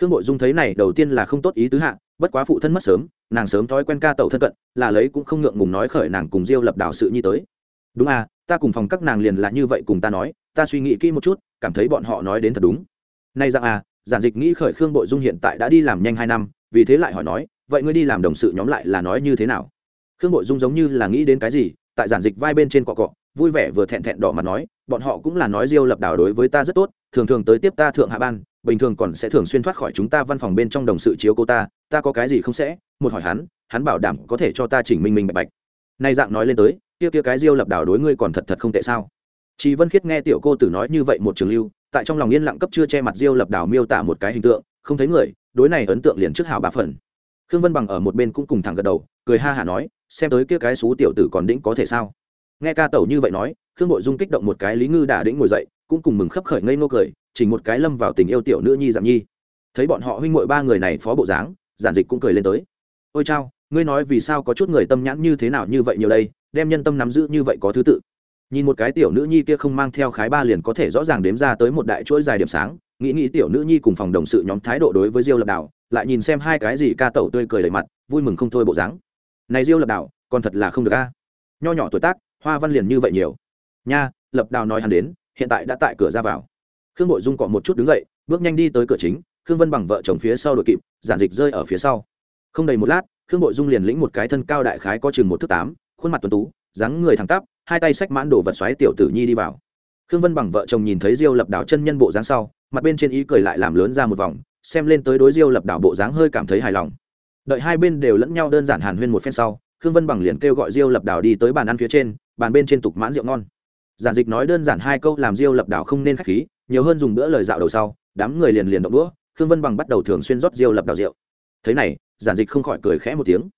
Khương bội dung thấy này đầu tiên là không tốt ý tứ hạ, bất quá phụ thân mất sớm, nàng sớm thói quen ca tẩu thân cận, là lấy cũng không ngượng ngùng nói khởi nàng cùng diêu lập đảo sự nhi tới. Đúng à ta cùng phòng các nàng liền là như vậy cùng ta nói ta suy nghĩ kỹ một chút, cảm thấy bọn họ nói đến thật đúng. Nay rằng à giản dịch nghĩ khởi khương bội dung hiện tại đã đi làm nhanh hai năm, vì thế lại hỏi nói, vậy ngươi đi làm đồng sự nhóm lại là nói như thế nào? Khương bội dung giống như là nghĩ đến cái gì, tại giản dịch vai bên trên cọ cọ, vui vẻ vừa thẹn thẹn đỏ mặt nói, bọn họ cũng là nói diêu lập đảo đối với ta rất tốt, thường thường tới tiếp ta thượng hạ ban, bình thường còn sẽ thường xuyên thoát khỏi chúng ta văn phòng bên trong đồng sự chiếu cô ta ta có cái gì không sẽ, một hỏi hắn hắn bảo đảm có thể cho ta chỉnh minh minh bạch bạch. Nay dạng nói lên tới, kia kia cái diêu lập đảo đối ngươi còn thật thật không tệ sao? Chị vân khiết nghe tiểu cô tử nói như vậy một trường lưu, tại trong lòng yên lặng cấp chưa che mặt diêu lập đảo miêu tả một cái hình tượng, không thấy người, đối này ấn tượng liền trước hảo bà phần. Khương vân bằng ở một bên cũng cùng thẳng gật đầu, cười ha hả nói, xem tới kia cái xú tiểu tử còn đĩnh có thể sao? Nghe ca tẩu như vậy nói, khương bội dung kích động một cái lý ngư đã đĩnh ngồi dậy, cũng cùng mừng khấp khởi ngây ngô cười, chỉnh một cái lâm vào tình yêu tiểu nữ nhi giảm nhi. Thấy bọn họ huynh muội ba người này phó bộ dáng, giản dịch cũng cười lên tới. Ôi chao, ngươi nói vì sao có chút người tâm nhãn như thế nào như vậy nhiều đây, đem nhân tâm nắm giữ như vậy có thứ tự nhìn một cái tiểu nữ nhi kia không mang theo khái ba liền có thể rõ ràng đếm ra tới một đại chuỗi dài điểm sáng, nghĩ nghĩ tiểu nữ nhi cùng phòng đồng sự nhóm thái độ đối với diêu lập đảo, lại nhìn xem hai cái gì ca tẩu tươi cười đầy mặt, vui mừng không thôi bộ dáng. Này diêu lập đảo còn thật là không được a. Nho nhỏ tuổi tác, hoa văn liền như vậy nhiều. Nha, lập đào nói hắn đến, hiện tại đã tại cửa ra vào. Khương bội dung cọ một chút đứng dậy, bước nhanh đi tới cửa chính, khương vân bằng vợ chồng phía sau đội kịp, giản dịch rơi ở phía sau. Không đầy một lát, khương bội dung liền lĩnh một cái thân cao đại khái có chừng một thước tám, khuôn mặt tuấn tú, dáng người thẳng tắp hai tay xách mãn đồ vật xoáy tiểu tử nhi đi vào. Khương vân bằng vợ chồng nhìn thấy diêu lập đảo chân nhân bộ dáng sau, mặt bên trên ý cười lại làm lớn ra một vòng, xem lên tới đối diêu lập đảo bộ dáng hơi cảm thấy hài lòng. Đợi hai bên đều lẫn nhau đơn giản hàn huyên một phen sau, khương vân bằng liền kêu gọi diêu lập đảo đi tới bàn ăn phía trên, bàn bên trên tục mãn rượu ngon. Giản dịch nói đơn giản hai câu làm diêu lập đảo không nên khách khí, nhiều hơn dùng bữa lời dạo đầu sau, đám người liền liền động đũa, khương vân bằng bắt đầu thường xuyên rót diêu lập đảo rượu. Thế này, giản dịch không khỏi cười khẽ một tiếng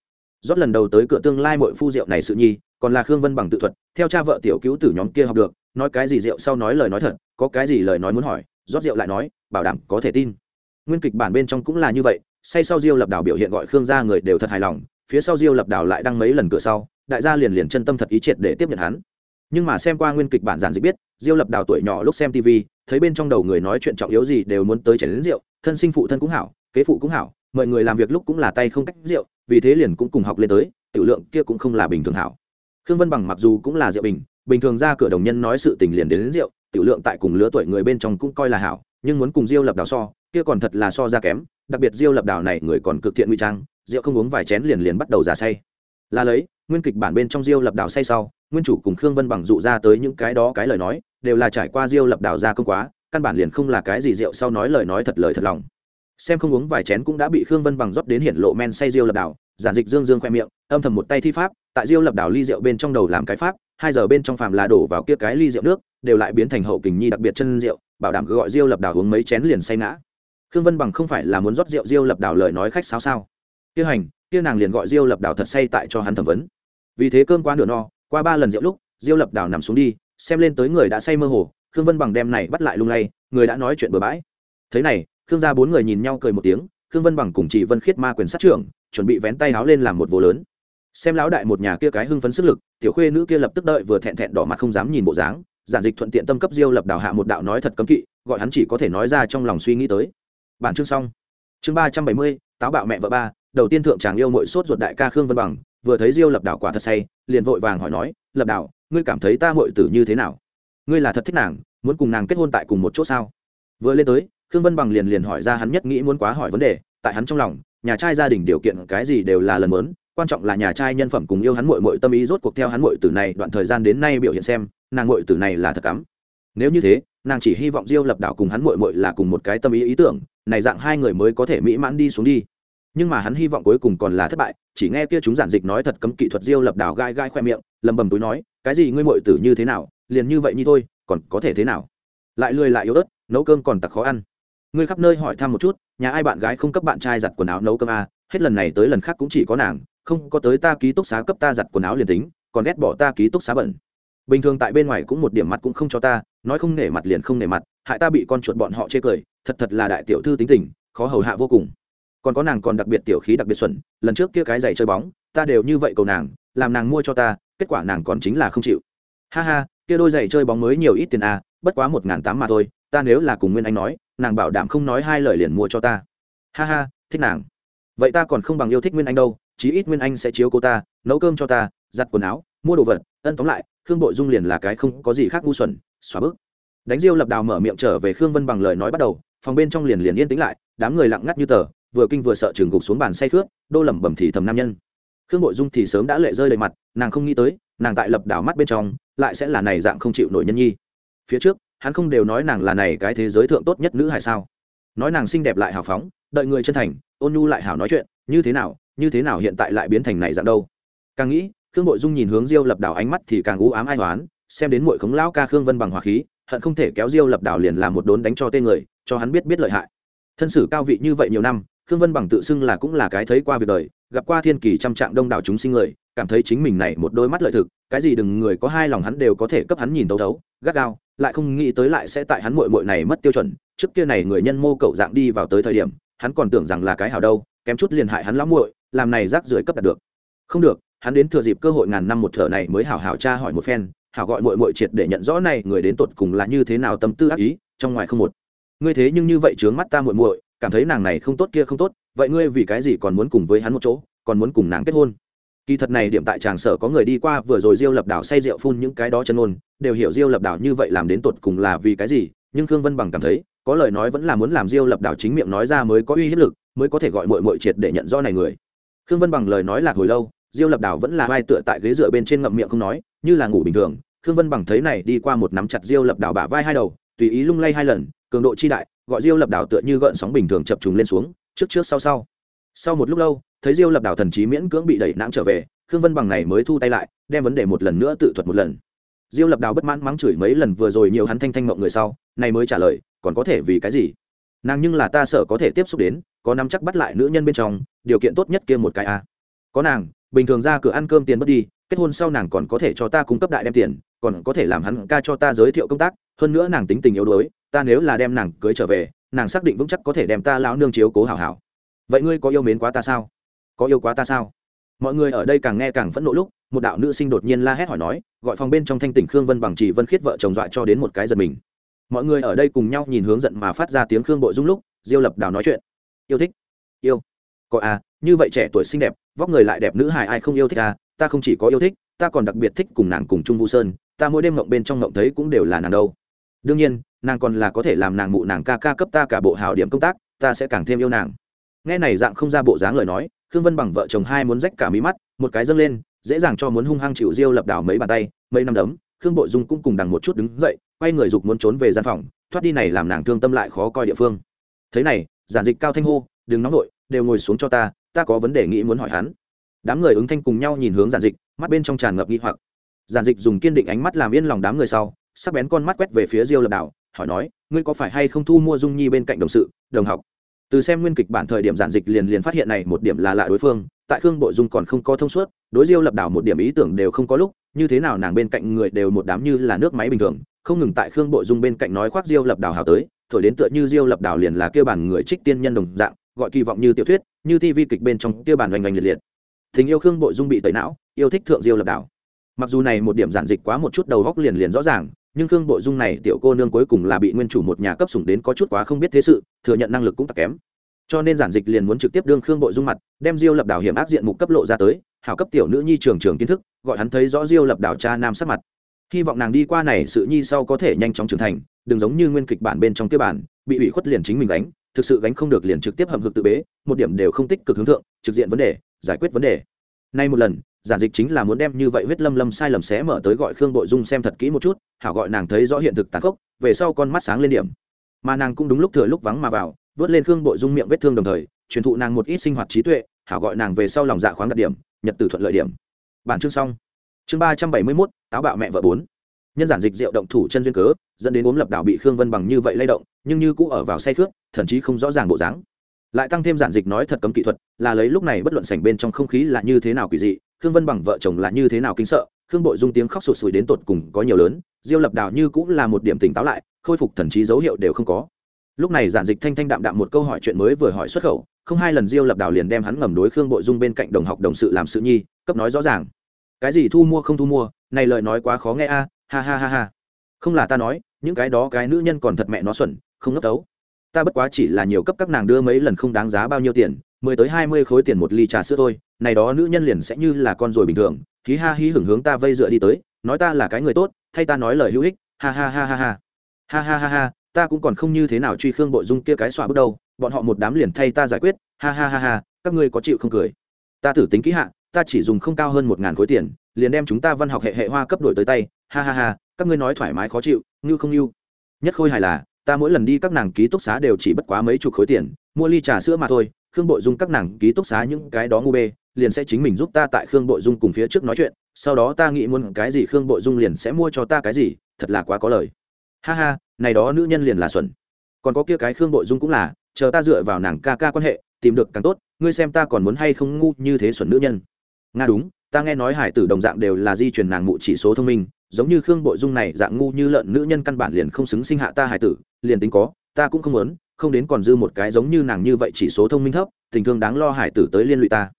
rót lần đầu tới cửa tương lai mội phu rượu này sự nhi, còn là khương vân bằng tự thuật, theo cha vợ tiểu cứu tử nhóm kia học được, nói cái gì rượu sau nói lời nói thật, có cái gì lời nói muốn hỏi, rót rượu lại nói, bảo đảm có thể tin. Nguyên kịch bản bên trong cũng là như vậy, say sau diêu lập đảo biểu hiện gọi khương gia người đều thật hài lòng, phía sau diêu lập đảo lại đăng mấy lần cửa sau, đại gia liền liền chân tâm thật ý triệt để tiếp nhận hắn. Nhưng mà xem qua nguyên kịch bản giản dịch biết, diêu lập đào tuổi nhỏ lúc xem tv thấy bên trong đầu người nói chuyện trọng yếu gì đều muốn tới chảy đến rượu, thân sinh phụ thân cũng hảo, kế phụ cũng hảo, mọi người làm việc lúc cũng là tay không cách rượu vì thế liền cũng cùng học lên tới tiểu lượng kia cũng không là bình thường hảo. Khương vân bằng mặc dù cũng là rượu bình bình thường ra cửa đồng nhân nói sự tình liền đến, đến rượu tiểu lượng tại cùng lứa tuổi người bên trong cũng coi là hảo nhưng muốn cùng diêu lập đào so kia còn thật là so ra kém đặc biệt diêu lập đào này người còn cực thiện nguy trang rượu không uống vài chén liền liền bắt đầu giả say. Là lấy nguyên kịch bản bên trong diêu lập đào say sau nguyên chủ cùng khương vân bằng dụ ra tới những cái đó cái lời nói đều là trải qua diêu lập đào ra công quá căn bản liền không là cái gì rượu sau nói lời nói thật lời thật lòng. Xem không uống vài chén cũng đã bị khương vân bằng rót đến hiện lộ men say diêu lập đào giản dịch dương dương khoe miệng, âm thầm một tay thi pháp, tại diêu lập đảo ly rượu bên trong đầu làm cái pháp, hai giờ bên trong phàm là đổ vào kia cái ly rượu nước, đều lại biến thành hậu kình nhi đặc biệt chân rượu, bảo đảm cứ gọi diêu lập đảo uống mấy chén liền say ngã. Khương vân bằng không phải là muốn rót rượu diêu lập đảo lời nói khách sao sao? Kia hành, kia nàng liền gọi diêu lập đảo thật say tại cho hắn thẩm vấn. Vì thế cơm qua nửa no, qua ba lần rượu lúc, diêu lập đảo nằm xuống đi, xem lên tới người đã say mơ hồ, khương vân bằng đem này bắt lại lung lay, người đã nói chuyện bừa bãi. Thế này, khương gia bốn người nhìn nhau cười một tiếng, khương vân bằng cùng chị vân khiết ma quyền sát trưởng chuẩn bị vén tay háo lên làm một vô lớn. Xem lão đại một nhà kia cái hưng phấn sức lực, tiểu khuê nữ kia lập tức đợi vừa thẹn thẹn đỏ mặt không dám nhìn bộ dáng. Giản dịch thuận tiện tâm cấp diêu lập đào hạ một đạo nói thật cấm kỵ, gọi hắn chỉ có thể nói ra trong lòng suy nghĩ tới. Bản chương xong. Chương ba trăm bảy mươi, táo bạo mẹ vợ ba, đầu tiên thượng chàng yêu mội sốt ruột đại ca khương vân bằng, vừa thấy diêu lập đảo quả thật say, liền vội vàng hỏi nói, lập đảo ngươi cảm thấy ta mội tử như thế nào? Ngươi là thật thích nàng, muốn cùng nàng kết hôn tại cùng một chỗ sao? Vừa lên tới, khương vân bằng liền liền hỏi ra hắn nhất nghĩ muốn quá hỏi vấn đề, tại hắn trong lòng nhà trai gia đình điều kiện cái gì đều là lần mớn quan trọng là nhà trai nhân phẩm cùng yêu hắn mội mội tâm ý rốt cuộc theo hắn mội tử này đoạn thời gian đến nay biểu hiện xem, nàng mội tử này là thật cắm. Nếu như thế, nàng chỉ hy vọng diêu lập đảo cùng hắn mội mội là cùng một cái tâm ý ý tưởng, này dạng hai người mới có thể mỹ mãn đi xuống đi. Nhưng mà hắn hy vọng cuối cùng còn là thất bại, chỉ nghe kia chúng giản dịch nói thật cấm kỹ thuật diêu lập đảo gai gai khoe miệng, lầm bầm túi nói, cái gì ngươi mội tử như thế nào, liền như vậy như thôi, còn có thể thế nào? Lại lười lại yếu ớt, nấu cơm còn tặc khó ăn ngươi khắp nơi hỏi thăm một chút nhà ai bạn gái không cấp bạn trai giặt quần áo nấu cơm à, hết lần này tới lần khác cũng chỉ có nàng không có tới ta ký túc xá cấp ta giặt quần áo liền tính còn ghét bỏ ta ký túc xá bẩn. Bình thường tại bên ngoài cũng một điểm mặt cũng không cho ta nói không nể mặt liền không nể mặt hại ta bị con chuột bọn họ chê cười thật thật là đại tiểu thư tính tình khó hầu hạ vô cùng. Còn có nàng còn đặc biệt tiểu khí đặc biệt xuẩn lần trước kia cái giày chơi bóng ta đều như vậy cầu nàng làm nàng mua cho ta kết quả nàng còn chính là không chịu. Ha ha kia đôi giày chơi bóng mới nhiều ít tiền à bất quá một ngàn tám mà thôi ta nếu là cùng nguyên anh nói nàng bảo đảm không nói hai lời liền mua cho ta. Ha ha, thích nàng. Vậy ta còn không bằng yêu thích nguyên anh đâu, chí ít nguyên anh sẽ chiếu cô ta, nấu cơm cho ta, giặt quần áo, mua đồ vật, ân tóm lại, khương bội dung liền là cái không có gì khác ngu xuẩn, xóa bước. Đánh diêu lập đào mở miệng trở về khương vân bằng lời nói bắt đầu, phòng bên trong liền liền yên tĩnh lại, đám người lặng ngắt như tờ, vừa kinh vừa sợ trường gục xuống bàn say khướt, đô lẩm bẩm thì thầm nam nhân. Khương bội dung thì sớm đã lệ rơi đầy mặt, nàng không nghĩ tới, nàng tại lập đảo mắt bên trong, lại sẽ là này dạng không chịu nổi nhân nhi. Phía trước hắn không đều nói nàng là này cái thế giới thượng tốt nhất nữ hay sao? Nói nàng xinh đẹp lại hào phóng, đợi người chân thành, ôn nhu lại hảo nói chuyện, như thế nào, như thế nào hiện tại lại biến thành này dạng đâu? Càng nghĩ, khương bội dung nhìn hướng diêu lập đảo ánh mắt thì càng u ám ai toán xem đến mọi khống lão ca khương vân bằng hòa khí, hận không thể kéo diêu lập đảo liền làm một đốn đánh cho tên người, cho hắn biết biết lợi hại. Thân sử cao vị như vậy nhiều năm, khương vân bằng tự xưng là cũng là cái thấy qua việc đời, gặp qua thiên kỳ trăm trạng đông đảo chúng sinh người, cảm thấy chính mình này một đôi mắt lợi thực, cái gì đừng người có hai lòng hắn đều có thể cấp hắn nhìn tấu thấu gắt gao lại không nghĩ tới lại sẽ tại hắn mội mội này mất tiêu chuẩn, trước kia này người nhân mô cậu dạng đi vào tới thời điểm, hắn còn tưởng rằng là cái hảo đâu, kém chút liền hại hắn lắm muội, làm này rác rưởi cấp đạt được. Không được, hắn đến thừa dịp cơ hội ngàn năm một thở này mới hảo hảo tra hỏi một phen, hảo gọi muội muội triệt để nhận rõ này người đến tột cùng là như thế nào tâm tư ác ý, trong ngoài không một. Ngươi thế nhưng như vậy trướng mắt ta muội muội, cảm thấy nàng này không tốt kia không tốt, vậy ngươi vì cái gì còn muốn cùng với hắn một chỗ, còn muốn cùng nàng kết hôn? Kỳ thật này điểm tại tràng sở có người đi qua vừa rồi diêu lập đảo say rượu phun những cái đó chân ôn đều hiểu diêu lập đảo như vậy làm đến tột cùng là vì cái gì, nhưng khương vân bằng cảm thấy, có lời nói vẫn là muốn làm diêu lập đảo chính miệng nói ra mới có uy hiếp lực, mới có thể gọi mội mội triệt để nhận do này người. Khương vân bằng lời nói lạc hồi lâu, diêu lập đảo vẫn là vai tựa tại ghế dựa bên trên ngậm miệng không nói, như là ngủ bình thường. Khương vân bằng thấy này đi qua một nắm chặt diêu lập đảo bả vai hai đầu, tùy ý lung lay hai lần, cường độ chi đại, gọi diêu lập đảo tựa như gợn sóng bình thường chập trùng lên xuống, trước trước sau sau. Sau một lúc lâu thấy diêu lập đảo thần trí miễn cưỡng bị đẩy nãng trở về, khương vân bằng này mới thu tay lại, đem vấn đề một lần nữa tự thuật một lần. Diêu lập đảo bất mãn mắng chửi mấy lần vừa rồi nhiều hắn thanh thanh mộng người sau, này mới trả lời, còn có thể vì cái gì? Nàng nhưng là ta sợ có thể tiếp xúc đến, có nắm chắc bắt lại nữ nhân bên trong, điều kiện tốt nhất kia một cái a à. có nàng, bình thường ra cửa ăn cơm tiền mất đi, kết hôn sau nàng còn có thể cho ta cung cấp đại đem tiền, còn có thể làm hắn ca cho ta giới thiệu công tác, hơn nữa nàng tính tình yếu đuối, ta nếu là đem nàng cưới trở về, nàng xác định vững chắc có thể đem ta lão nương chiếu cố hảo hảo. Vậy ngươi có yêu mến quá ta sao? Có yêu quá ta sao? Mọi người ở đây càng nghe càng phẫn nộ lúc, một đạo nữ sinh đột nhiên la hét hỏi nói, gọi phòng bên trong thanh tỉnh khương vân bằng chỉ vân khiết vợ chồng dọa cho đến một cái giật mình. Mọi người ở đây cùng nhau nhìn hướng giận mà phát ra tiếng khương bội dung lúc, diêu lập đào nói chuyện. Yêu thích. Yêu. Có à như vậy trẻ tuổi xinh đẹp, vóc người lại đẹp nữ hài ai không yêu thích à ta không chỉ có yêu thích, ta còn đặc biệt thích cùng nàng cùng trung vu sơn, ta mỗi đêm ngộng bên trong ngộng thấy cũng đều là nàng đâu. Đương nhiên, nàng còn là có thể làm nàng mụ nàng ca ca cấp ta cả bộ hào điểm công tác, ta sẽ càng thêm yêu nàng. Nghe này dạng không ra bộ dáng lời nói khương vân bằng vợ chồng hai muốn rách cả mí mắt, một cái dâng lên, dễ dàng cho muốn hung hăng chịu diêu lập đảo mấy bàn tay, mấy năm đấm, khương bội dung cũng cùng đằng một chút đứng dậy, quay người dục muốn trốn về gian phòng, thoát đi này làm nàng thương tâm lại khó coi địa phương. Thế này, giản dịch cao thanh hô, đừng nóng vội, đều ngồi xuống cho ta ta có vấn đề nghĩ muốn hỏi hắn. Đám người ứng thanh cùng nhau nhìn hướng giản dịch, mắt bên trong tràn ngập nghi hoặc. Giản dịch dùng kiên định ánh mắt làm yên lòng đám người sau, sắc bén con mắt quét về phía diêu lập đảo, hỏi nói, ngươi có phải hay không thu mua dung nhi bên cạnh đồng sự, đồng học? Từ xem nguyên kịch bản thời điểm giản dịch liền liền phát hiện này một điểm là lạ đối phương, tại khương bội dung còn không có thông suốt, đối diêu lập đảo một điểm ý tưởng đều không có lúc, như thế nào nàng bên cạnh người đều một đám như là nước máy bình thường, không ngừng tại khương bội dung bên cạnh nói khoác diêu lập đảo hào tới, thổi đến tựa như diêu lập đảo liền là kêu bản người trích tiên nhân đồng dạng, gọi kỳ vọng như tiểu thuyết, như thi vi kịch bên trong kêu bản oanh oanh liệt liệt. Tình yêu khương bội dung bị tẩy não, yêu thích thượng diêu lập đảo. Mặc dù này một điểm giản dịch quá một chút đầu góc liền liền rõ ràng nhưng khương bội dung này tiểu cô nương cuối cùng là bị nguyên chủ một nhà cấp sủng đến có chút quá không biết thế sự, thừa nhận năng lực cũng tặc kém. Cho nên giản dịch liền muốn trực tiếp đương khương bội dung mặt, đem diêu lập đảo hiểm ác diện mục cấp lộ ra tới, hảo cấp tiểu nữ nhi trường trường kiến thức, gọi hắn thấy rõ diêu lập đảo cha nam sắc mặt. Hy vọng nàng đi qua này sự nhi sau có thể nhanh chóng trưởng thành, đừng giống như nguyên kịch bản bên trong tiêu bản, bị ủy khuất liền chính mình gánh, thực sự gánh không được liền trực tiếp hầm hực tự bế, một điểm đều không tích cực hướng thượng, trực diện vấn đề, giải quyết vấn đề. Nay một lần, giản dịch chính là muốn đem như vậy huyết lâm lâm sai lầm xé mở tới gọi khương bội dung xem thật kỹ một chút hảo gọi nàng thấy rõ hiện thực tàn khốc, về sau con mắt sáng lên điểm. Mà nàng cũng đúng lúc thừa lúc vắng mà vào, vớt lên khương bội dung miệng vết thương đồng thời, truyền thụ nàng một ít sinh hoạt trí tuệ, hảo gọi nàng về sau lòng dạ khoáng đặc điểm, nhật tử thuận lợi điểm. Bản chương xong. Chương ba trăm bảy mươi mốt, táo bạo mẹ vợ bốn. Nhân giản dịch rượu động thủ chân duyên cớ, dẫn đến ốm lập đảo bị khương vân bằng như vậy lay động, nhưng như cũ ở vào say khước, thậm chí không rõ ràng bộ dáng. Lại tăng thêm giản dịch nói thật cấm kỹ thuật, là lấy lúc này bất luận sảnh bên trong không khí là như thế nào quỷ dị, khương vân bằng vợ chồng là như thế nào kinh sợ, khương bội dung tiếng khóc sụt sùi đến tột cùng có nhiều lớn diêu lập đào như cũng là một điểm tỉnh táo lại, khôi phục thần trí dấu hiệu đều không có. Lúc này giản dịch thanh thanh đạm đạm một câu hỏi chuyện mới vừa hỏi xuất khẩu, không hai lần diêu lập đào liền đem hắn ngầm đối khương bội dung bên cạnh đồng học đồng sự làm sự nhi, cấp nói rõ ràng. Cái gì thu mua không thu mua, này lời nói quá khó nghe a, ha ha ha ha. Không là ta nói, những cái đó cái nữ nhân còn thật mẹ nó xuẩn, không ngấp tấu. Ta bất quá chỉ là nhiều cấp các nàng đưa mấy lần không đáng giá bao nhiêu tiền, mười tới hai mươi khối tiền một ly trà sữa thôi, này đó nữ nhân liền sẽ như là con ruồi bình thường, hí ha hí hưởng hướng ta vây dựa đi tới, nói ta là cái người tốt thay ta nói lời hữu ích ha ha ha ha ha. Ha ha ha ha ta cũng còn không như thế nào truy khương bội dung kia cái xóa bước đầu, bọn họ một đám liền thay ta giải quyết ha ha ha ha các ngươi có chịu không cười. Ta thử tính kỹ hạ ta chỉ dùng không cao hơn một ngàn khối tiền liền đem chúng ta văn học hệ hệ hoa cấp đổi tới tay ha ha ha các ngươi nói thoải mái khó chịu như không như nhất khôi hài là ta mỗi lần đi các nàng ký túc xá đều chỉ bất quá mấy chục khối tiền mua ly trà sữa mà thôi khương bội dung các nàng ký túc xá những cái đó ngu bê liền sẽ chính mình giúp ta tại khương bội dung cùng phía trước nói chuyện sau đó ta nghĩ muốn cái gì khương bội dung liền sẽ mua cho ta cái gì, thật là quá có lời. Ha ha, này đó nữ nhân liền là xuẩn. Còn có kia cái khương bội dung cũng là, chờ ta dựa vào nàng ca ca quan hệ, tìm được càng tốt, ngươi xem ta còn muốn hay không ngu như thế xuẩn nữ nhân. Nga đúng, ta nghe nói hải tử đồng dạng đều là di truyền nàng mụ chỉ số thông minh, giống như khương bội dung này dạng ngu như lợn nữ nhân căn bản liền không xứng sinh hạ ta hải tử, liền tính có, ta cũng không muốn, không đến còn dư một cái giống như nàng như vậy chỉ số thông minh thấp, tình thương đáng lo hải tử tới liên lụy ta.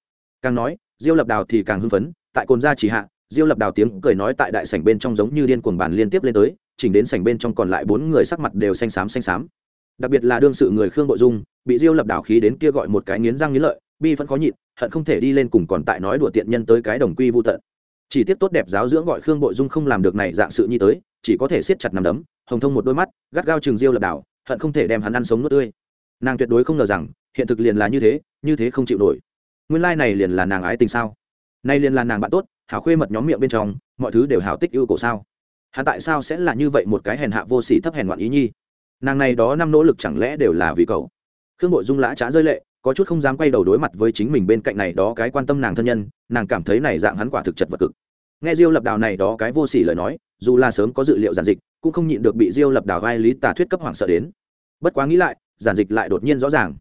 Càng nói, diêu lập đào thì càng hưng phấn tại cồn gia chỉ hạ, diêu lập đào tiếng cười nói tại đại sảnh bên trong giống như điên cuồng bàn liên tiếp lên tới, chỉnh đến sảnh bên trong còn lại bốn người sắc mặt đều xanh xám xanh xám. Đặc biệt là đương sự người khương bội dung, bị diêu lập đào khí đến kia gọi một cái nghiến răng nghiến lợi, bi vẫn khó nhịn, hận không thể đi lên cùng còn tại nói đùa tiện nhân tới cái đồng quy vô tận. Chỉ tiếp tốt đẹp giáo dưỡng gọi khương bội dung không làm được này dạng sự như tới, chỉ có thể siết chặt nằm đấm, hồng thông một đôi mắt, gắt gao chừng diêu lập đảo hận không thể đem hắn ăn sống nuốt tươi. Nàng tuyệt đối không ngờ rằng, hiện thực liền là như thế như thế không chịu nổi. Nguyên lai này liền là nàng ái tình sao? Nay liền là nàng bạn tốt, hảo khuê mật nhóm miệng bên trong, mọi thứ đều hảo tích ưu cổ sao? Hắn tại sao sẽ là như vậy một cái hèn hạ vô sỉ thấp hèn ngoạn ý nhi? Nàng này đó năm nỗ lực chẳng lẽ đều là vì cậu? Khương nội dung lã trá rơi lệ, có chút không dám quay đầu đối mặt với chính mình bên cạnh này đó cái quan tâm nàng thân nhân, nàng cảm thấy này dạng hắn quả thực chật vật cực. Nghe diêu lập đào này đó cái vô sỉ lời nói, dù là sớm có dự liệu giản dịch, cũng không nhịn được bị diêu lập đào vai lý tà thuyết cấp hoảng sợ đến. Bất quá nghĩ lại, giản dịch lại đột nhiên rõ ràng.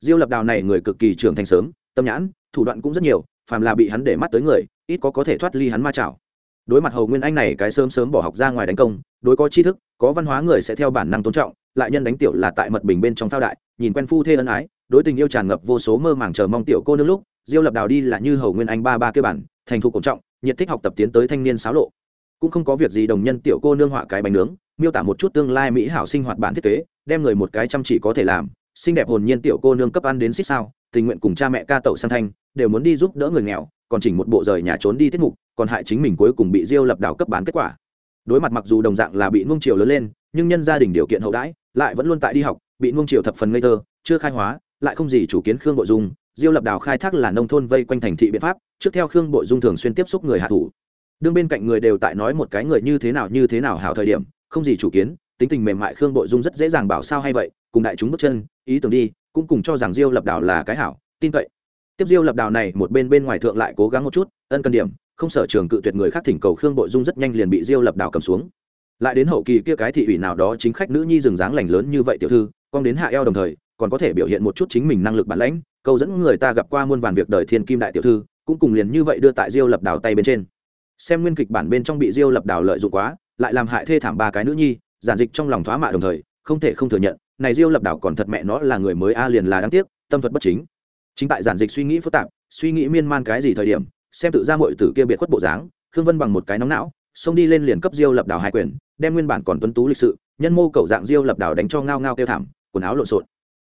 Diêu lập đào này người cực kỳ trưởng thành sớm, tâm nhãn, thủ đoạn cũng rất nhiều phàm là bị hắn để mắt tới người, ít có có thể thoát ly hắn ma chảo. Đối mặt hầu nguyên anh này cái sớm sớm bỏ học ra ngoài đánh công, đối có tri thức, có văn hóa người sẽ theo bản năng tôn trọng, lại nhân đánh tiểu là tại mật bình bên trong thao đại, nhìn quen phu thê ân ái, đối tình yêu tràn ngập vô số mơ màng chờ mong tiểu cô nương lúc, diêu lập đào đi là như hầu nguyên anh ba ba kia bản, thành thục cổ trọng, nhiệt thích học tập tiến tới thanh niên xáo lộ. Cũng không có việc gì đồng nhân tiểu cô nương họa cái bánh nướng, miêu tả một chút tương lai mỹ hảo sinh hoạt bản thiết kế, đem người một cái chăm chỉ có thể làm, xinh đẹp hồn nhiên tiểu cô nương cấp ăn đến xích sao, tình nguyện cùng cha mẹ ca tẩu sang thanh đều muốn đi giúp đỡ người nghèo, còn chỉnh một bộ rời nhà trốn đi tiết mục, còn hại chính mình cuối cùng bị diêu lập đảo cấp bán kết quả. Đối mặt mặc dù đồng dạng là bị nuông chiều lớn lên, nhưng nhân gia đình điều kiện hậu đãi, lại vẫn luôn tại đi học, bị nuông chiều thập phần ngây thơ, chưa khai hóa, lại không gì chủ kiến khương bội dung, diêu lập đảo khai thác là nông thôn vây quanh thành thị biện pháp, trước theo khương bội dung thường xuyên tiếp xúc người hạ thủ. Đương bên cạnh người đều tại nói một cái người như thế nào như thế nào hảo thời điểm, không gì chủ kiến, tính tình mềm mại khương bội dung rất dễ dàng bảo sao hay vậy, cùng đại chúng bước chân, ý tưởng đi, cũng cùng cho rằng diêu lập đảo là cái hảo, tin cậy tiếp diêu lập đào này, một bên bên ngoài thượng lại cố gắng một chút, ân cần điểm, không sở trường cự tuyệt người khác thỉnh cầu khương bội dung rất nhanh liền bị diêu lập đào cầm xuống. Lại đến hậu kỳ kia cái thị ủy nào đó chính khách nữ nhi rừng dáng lành lớn như vậy tiểu thư, con đến hạ eo đồng thời, còn có thể biểu hiện một chút chính mình năng lực bản lãnh, câu dẫn người ta gặp qua muôn vàn việc đời thiên kim đại tiểu thư, cũng cùng liền như vậy đưa tại diêu lập đào tay bên trên. Xem nguyên kịch bản bên trong bị diêu lập đào lợi dụng quá, lại làm hại thê thảm ba cái nữ nhi, giản dịch trong lòng thoá mạ đồng thời, không thể không thừa nhận, này diêu lập đảo còn thật mẹ nó là người mới a à liền là đáng tiếc, tâm thuật bất chính chính tại giản dịch suy nghĩ phức tạp, suy nghĩ miên man cái gì thời điểm, xem tự ra mọi tử kia biệt khuất bộ dáng, khương vân bằng một cái nóng não, xông đi lên liền cấp diêu lập đảo hai quyền, đem nguyên bản còn tuấn tú lịch sự, nhân mô cầu dạng diêu lập đảo đánh cho ngao ngao kêu thảm, quần áo lộn xộn.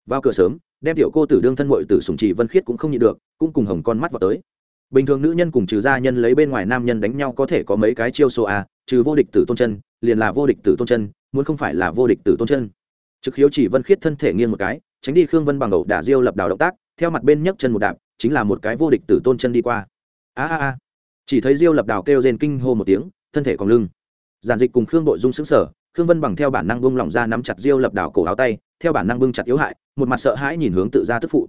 Vào cửa sớm, đem tiểu cô tử đương thân mội tử sùng trì vân khiết cũng không nhịn được, cũng cùng hồng con mắt vào tới. Bình thường nữ nhân cùng trừ gia nhân lấy bên ngoài nam nhân đánh nhau có thể có mấy cái chiêu số a trừ vô địch tử tôn chân, liền là vô địch tử tôn chân, muốn không phải là vô địch tử tôn chân. Trực khiếu chỉ vân khiết thân thể nghiêng một cái, tránh đi khương vân bằng ẩu đả diêu lập đảo động tác theo mặt bên nhấc chân một đạp, chính là một cái vô địch tử tôn chân đi qua. A a a. Chỉ thấy diêu lập đảo kêu rên kinh hô một tiếng, thân thể còn lưng. Giản dịch cùng khương đội dung xứng sở khương vân bằng theo bản năng bung lỏng ra nắm chặt diêu lập đảo cổ áo tay, theo bản năng bưng chặt yếu hại, một mặt sợ hãi nhìn hướng tự ra tức phụ.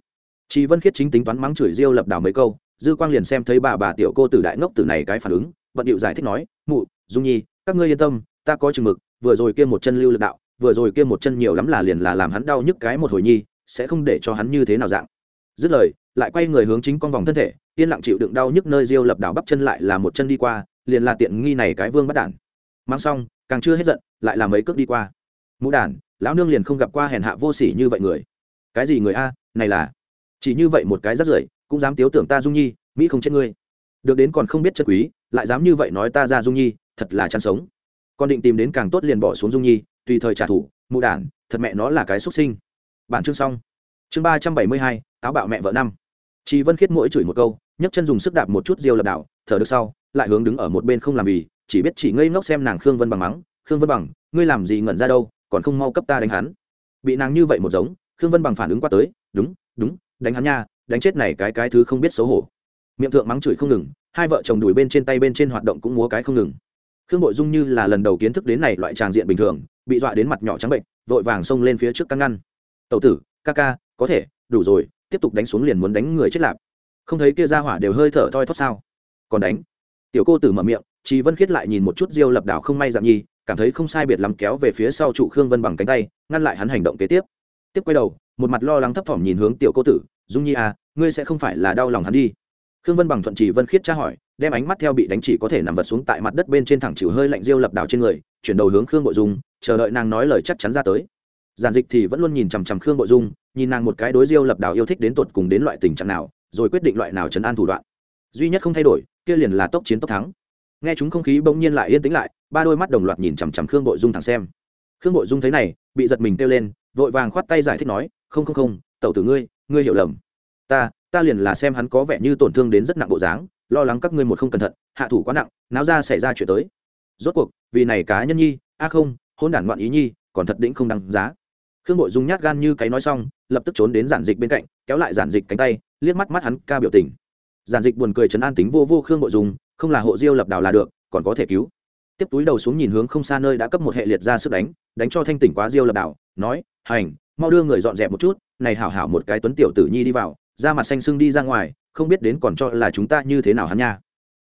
Chị vân khiết chính tính toán mắng chửi diêu lập đảo mấy câu, dư quang liền xem thấy bà bà tiểu cô tử đại ngốc tử này cái phản ứng, vận điệu giải thích nói, mụ, dung nhi, các ngươi yên tâm, ta có chừng mực, vừa rồi kia một chân lưu lực đạo, vừa rồi kia một chân nhiều lắm là liền là làm hắn đau nhức cái một hồi nhi, sẽ không để cho hắn như thế nào dạng dứt lời, lại quay người hướng chính con vòng thân thể, yên lặng chịu đựng đau nhức nơi diêu lập đảo bắp chân lại là một chân đi qua, liền là tiện nghi này cái vương bắt đản. Mang xong, càng chưa hết giận, lại là mấy cước đi qua. Mũ đản, lão nương liền không gặp qua hèn hạ vô sỉ như vậy người. Cái gì người a, này là? Chỉ như vậy một cái rắt rưởi, cũng dám tiếu tưởng ta dung nhi, mỹ không chết ngươi. Được đến còn không biết chân quý, lại dám như vậy nói ta ra dung nhi, thật là chăn sống. Con định tìm đến càng tốt liền bỏ xuống dung nhi, tùy thời trả thù mụ đản, thật mẹ nó là cái xuất sinh. Bản chương xong chương ba trăm bảy mươi hai, táo bạo mẹ vợ năm. Chị vân khiết mỗi chửi một câu, nhấc chân dùng sức đạp một chút diêu lập đảo, thở được sau, lại hướng đứng ở một bên không làm vì chỉ biết chỉ ngây ngốc xem nàng khương vân bằng mắng, khương vân bằng, ngươi làm gì ngẩn ra đâu, còn không mau cấp ta đánh hắn. Bị nàng như vậy một giống, khương vân bằng phản ứng qua tới, đúng đúng, đánh hắn nha, đánh chết này cái cái thứ không biết xấu hổ. Miệng thượng mắng chửi không ngừng, hai vợ chồng đùi bên trên tay bên trên hoạt động cũng múa cái không ngừng. Khương bội dung như là lần đầu kiến thức đến này loại tràng diện bình thường, bị dọa đến mặt nhỏ trắng bệnh, vội vàng xông lên phía trước căn ngăn. Tẩu tử, ca ca có thể, đủ rồi, tiếp tục đánh xuống liền muốn đánh người chết lạp. Không thấy kia ra hỏa đều hơi thở thoi thót sao? Còn đánh? Tiểu cô tử mở miệng chị vân khiết lại nhìn một chút diêu lập đảo không may dạng nhi, cảm thấy không sai biệt lắm kéo về phía sau trụ khương vân bằng cánh tay, ngăn lại hắn hành động kế tiếp. Tiếp quay đầu, một mặt lo lắng thấp thỏm nhìn hướng tiểu cô tử, dung nhi à ngươi sẽ không phải là đau lòng hắn đi. Khương vân bằng thuận chỉ vân khiết tra hỏi, đem ánh mắt theo bị đánh chỉ có thể nằm vật xuống tại mặt đất bên trên thẳng chịu hơi lạnh diêu lập đảo trên người, chuyển đầu hướng khương bội dung, chờ đợi nàng nói lời chắc chắn ra tới giản dịch thì vẫn luôn nhìn chằm chằm khương bội dung, nhìn nàng một cái đối diêu lập đảo yêu thích đến tột cùng đến loại tình trạng nào, rồi quyết định loại nào chấn an thủ đoạn. Duy nhất không thay đổi, kia liền là tốc chiến tốc thắng. Nghe chúng không khí bỗng nhiên lại yên tĩnh lại, ba đôi mắt đồng loạt nhìn chằm chằm khương bội dung thẳng xem. Khương bội dung thấy này, bị giật mình kêu lên, vội vàng khoát tay giải thích nói, không không không, tẩu tử ngươi ngươi hiểu lầm. Ta ta liền là xem hắn có vẻ như tổn thương đến rất nặng bộ dáng, lo lắng các ngươi một không cẩn thận, hạ thủ quá nặng, náo ra xảy ra chuyện tới. Rốt cuộc, vì này cá nhân nhi, a không, hôn đản ngoạn ý nhi, còn thật đĩnh không đăng giá khương bội dung nhát gan như cái nói xong, lập tức trốn đến giản dịch bên cạnh, kéo lại giản dịch cánh tay, liếc mắt mắt hắn ca biểu tình. Giản dịch buồn cười chấn an tính vô vô khương bội dung, không là hộ diêu lập đào là được, còn có thể cứu. Tiếp túi đầu xuống nhìn hướng không xa nơi đã cấp một hệ liệt ra sức đánh đánh cho thanh tỉnh quá diêu lập đảo nói, hành, mau đưa người dọn dẹp một chút, này hảo hảo một cái tuấn tiểu tử nhi đi vào ra mặt xanh xưng đi ra ngoài, không biết đến còn cho là chúng ta như thế nào hắn nha.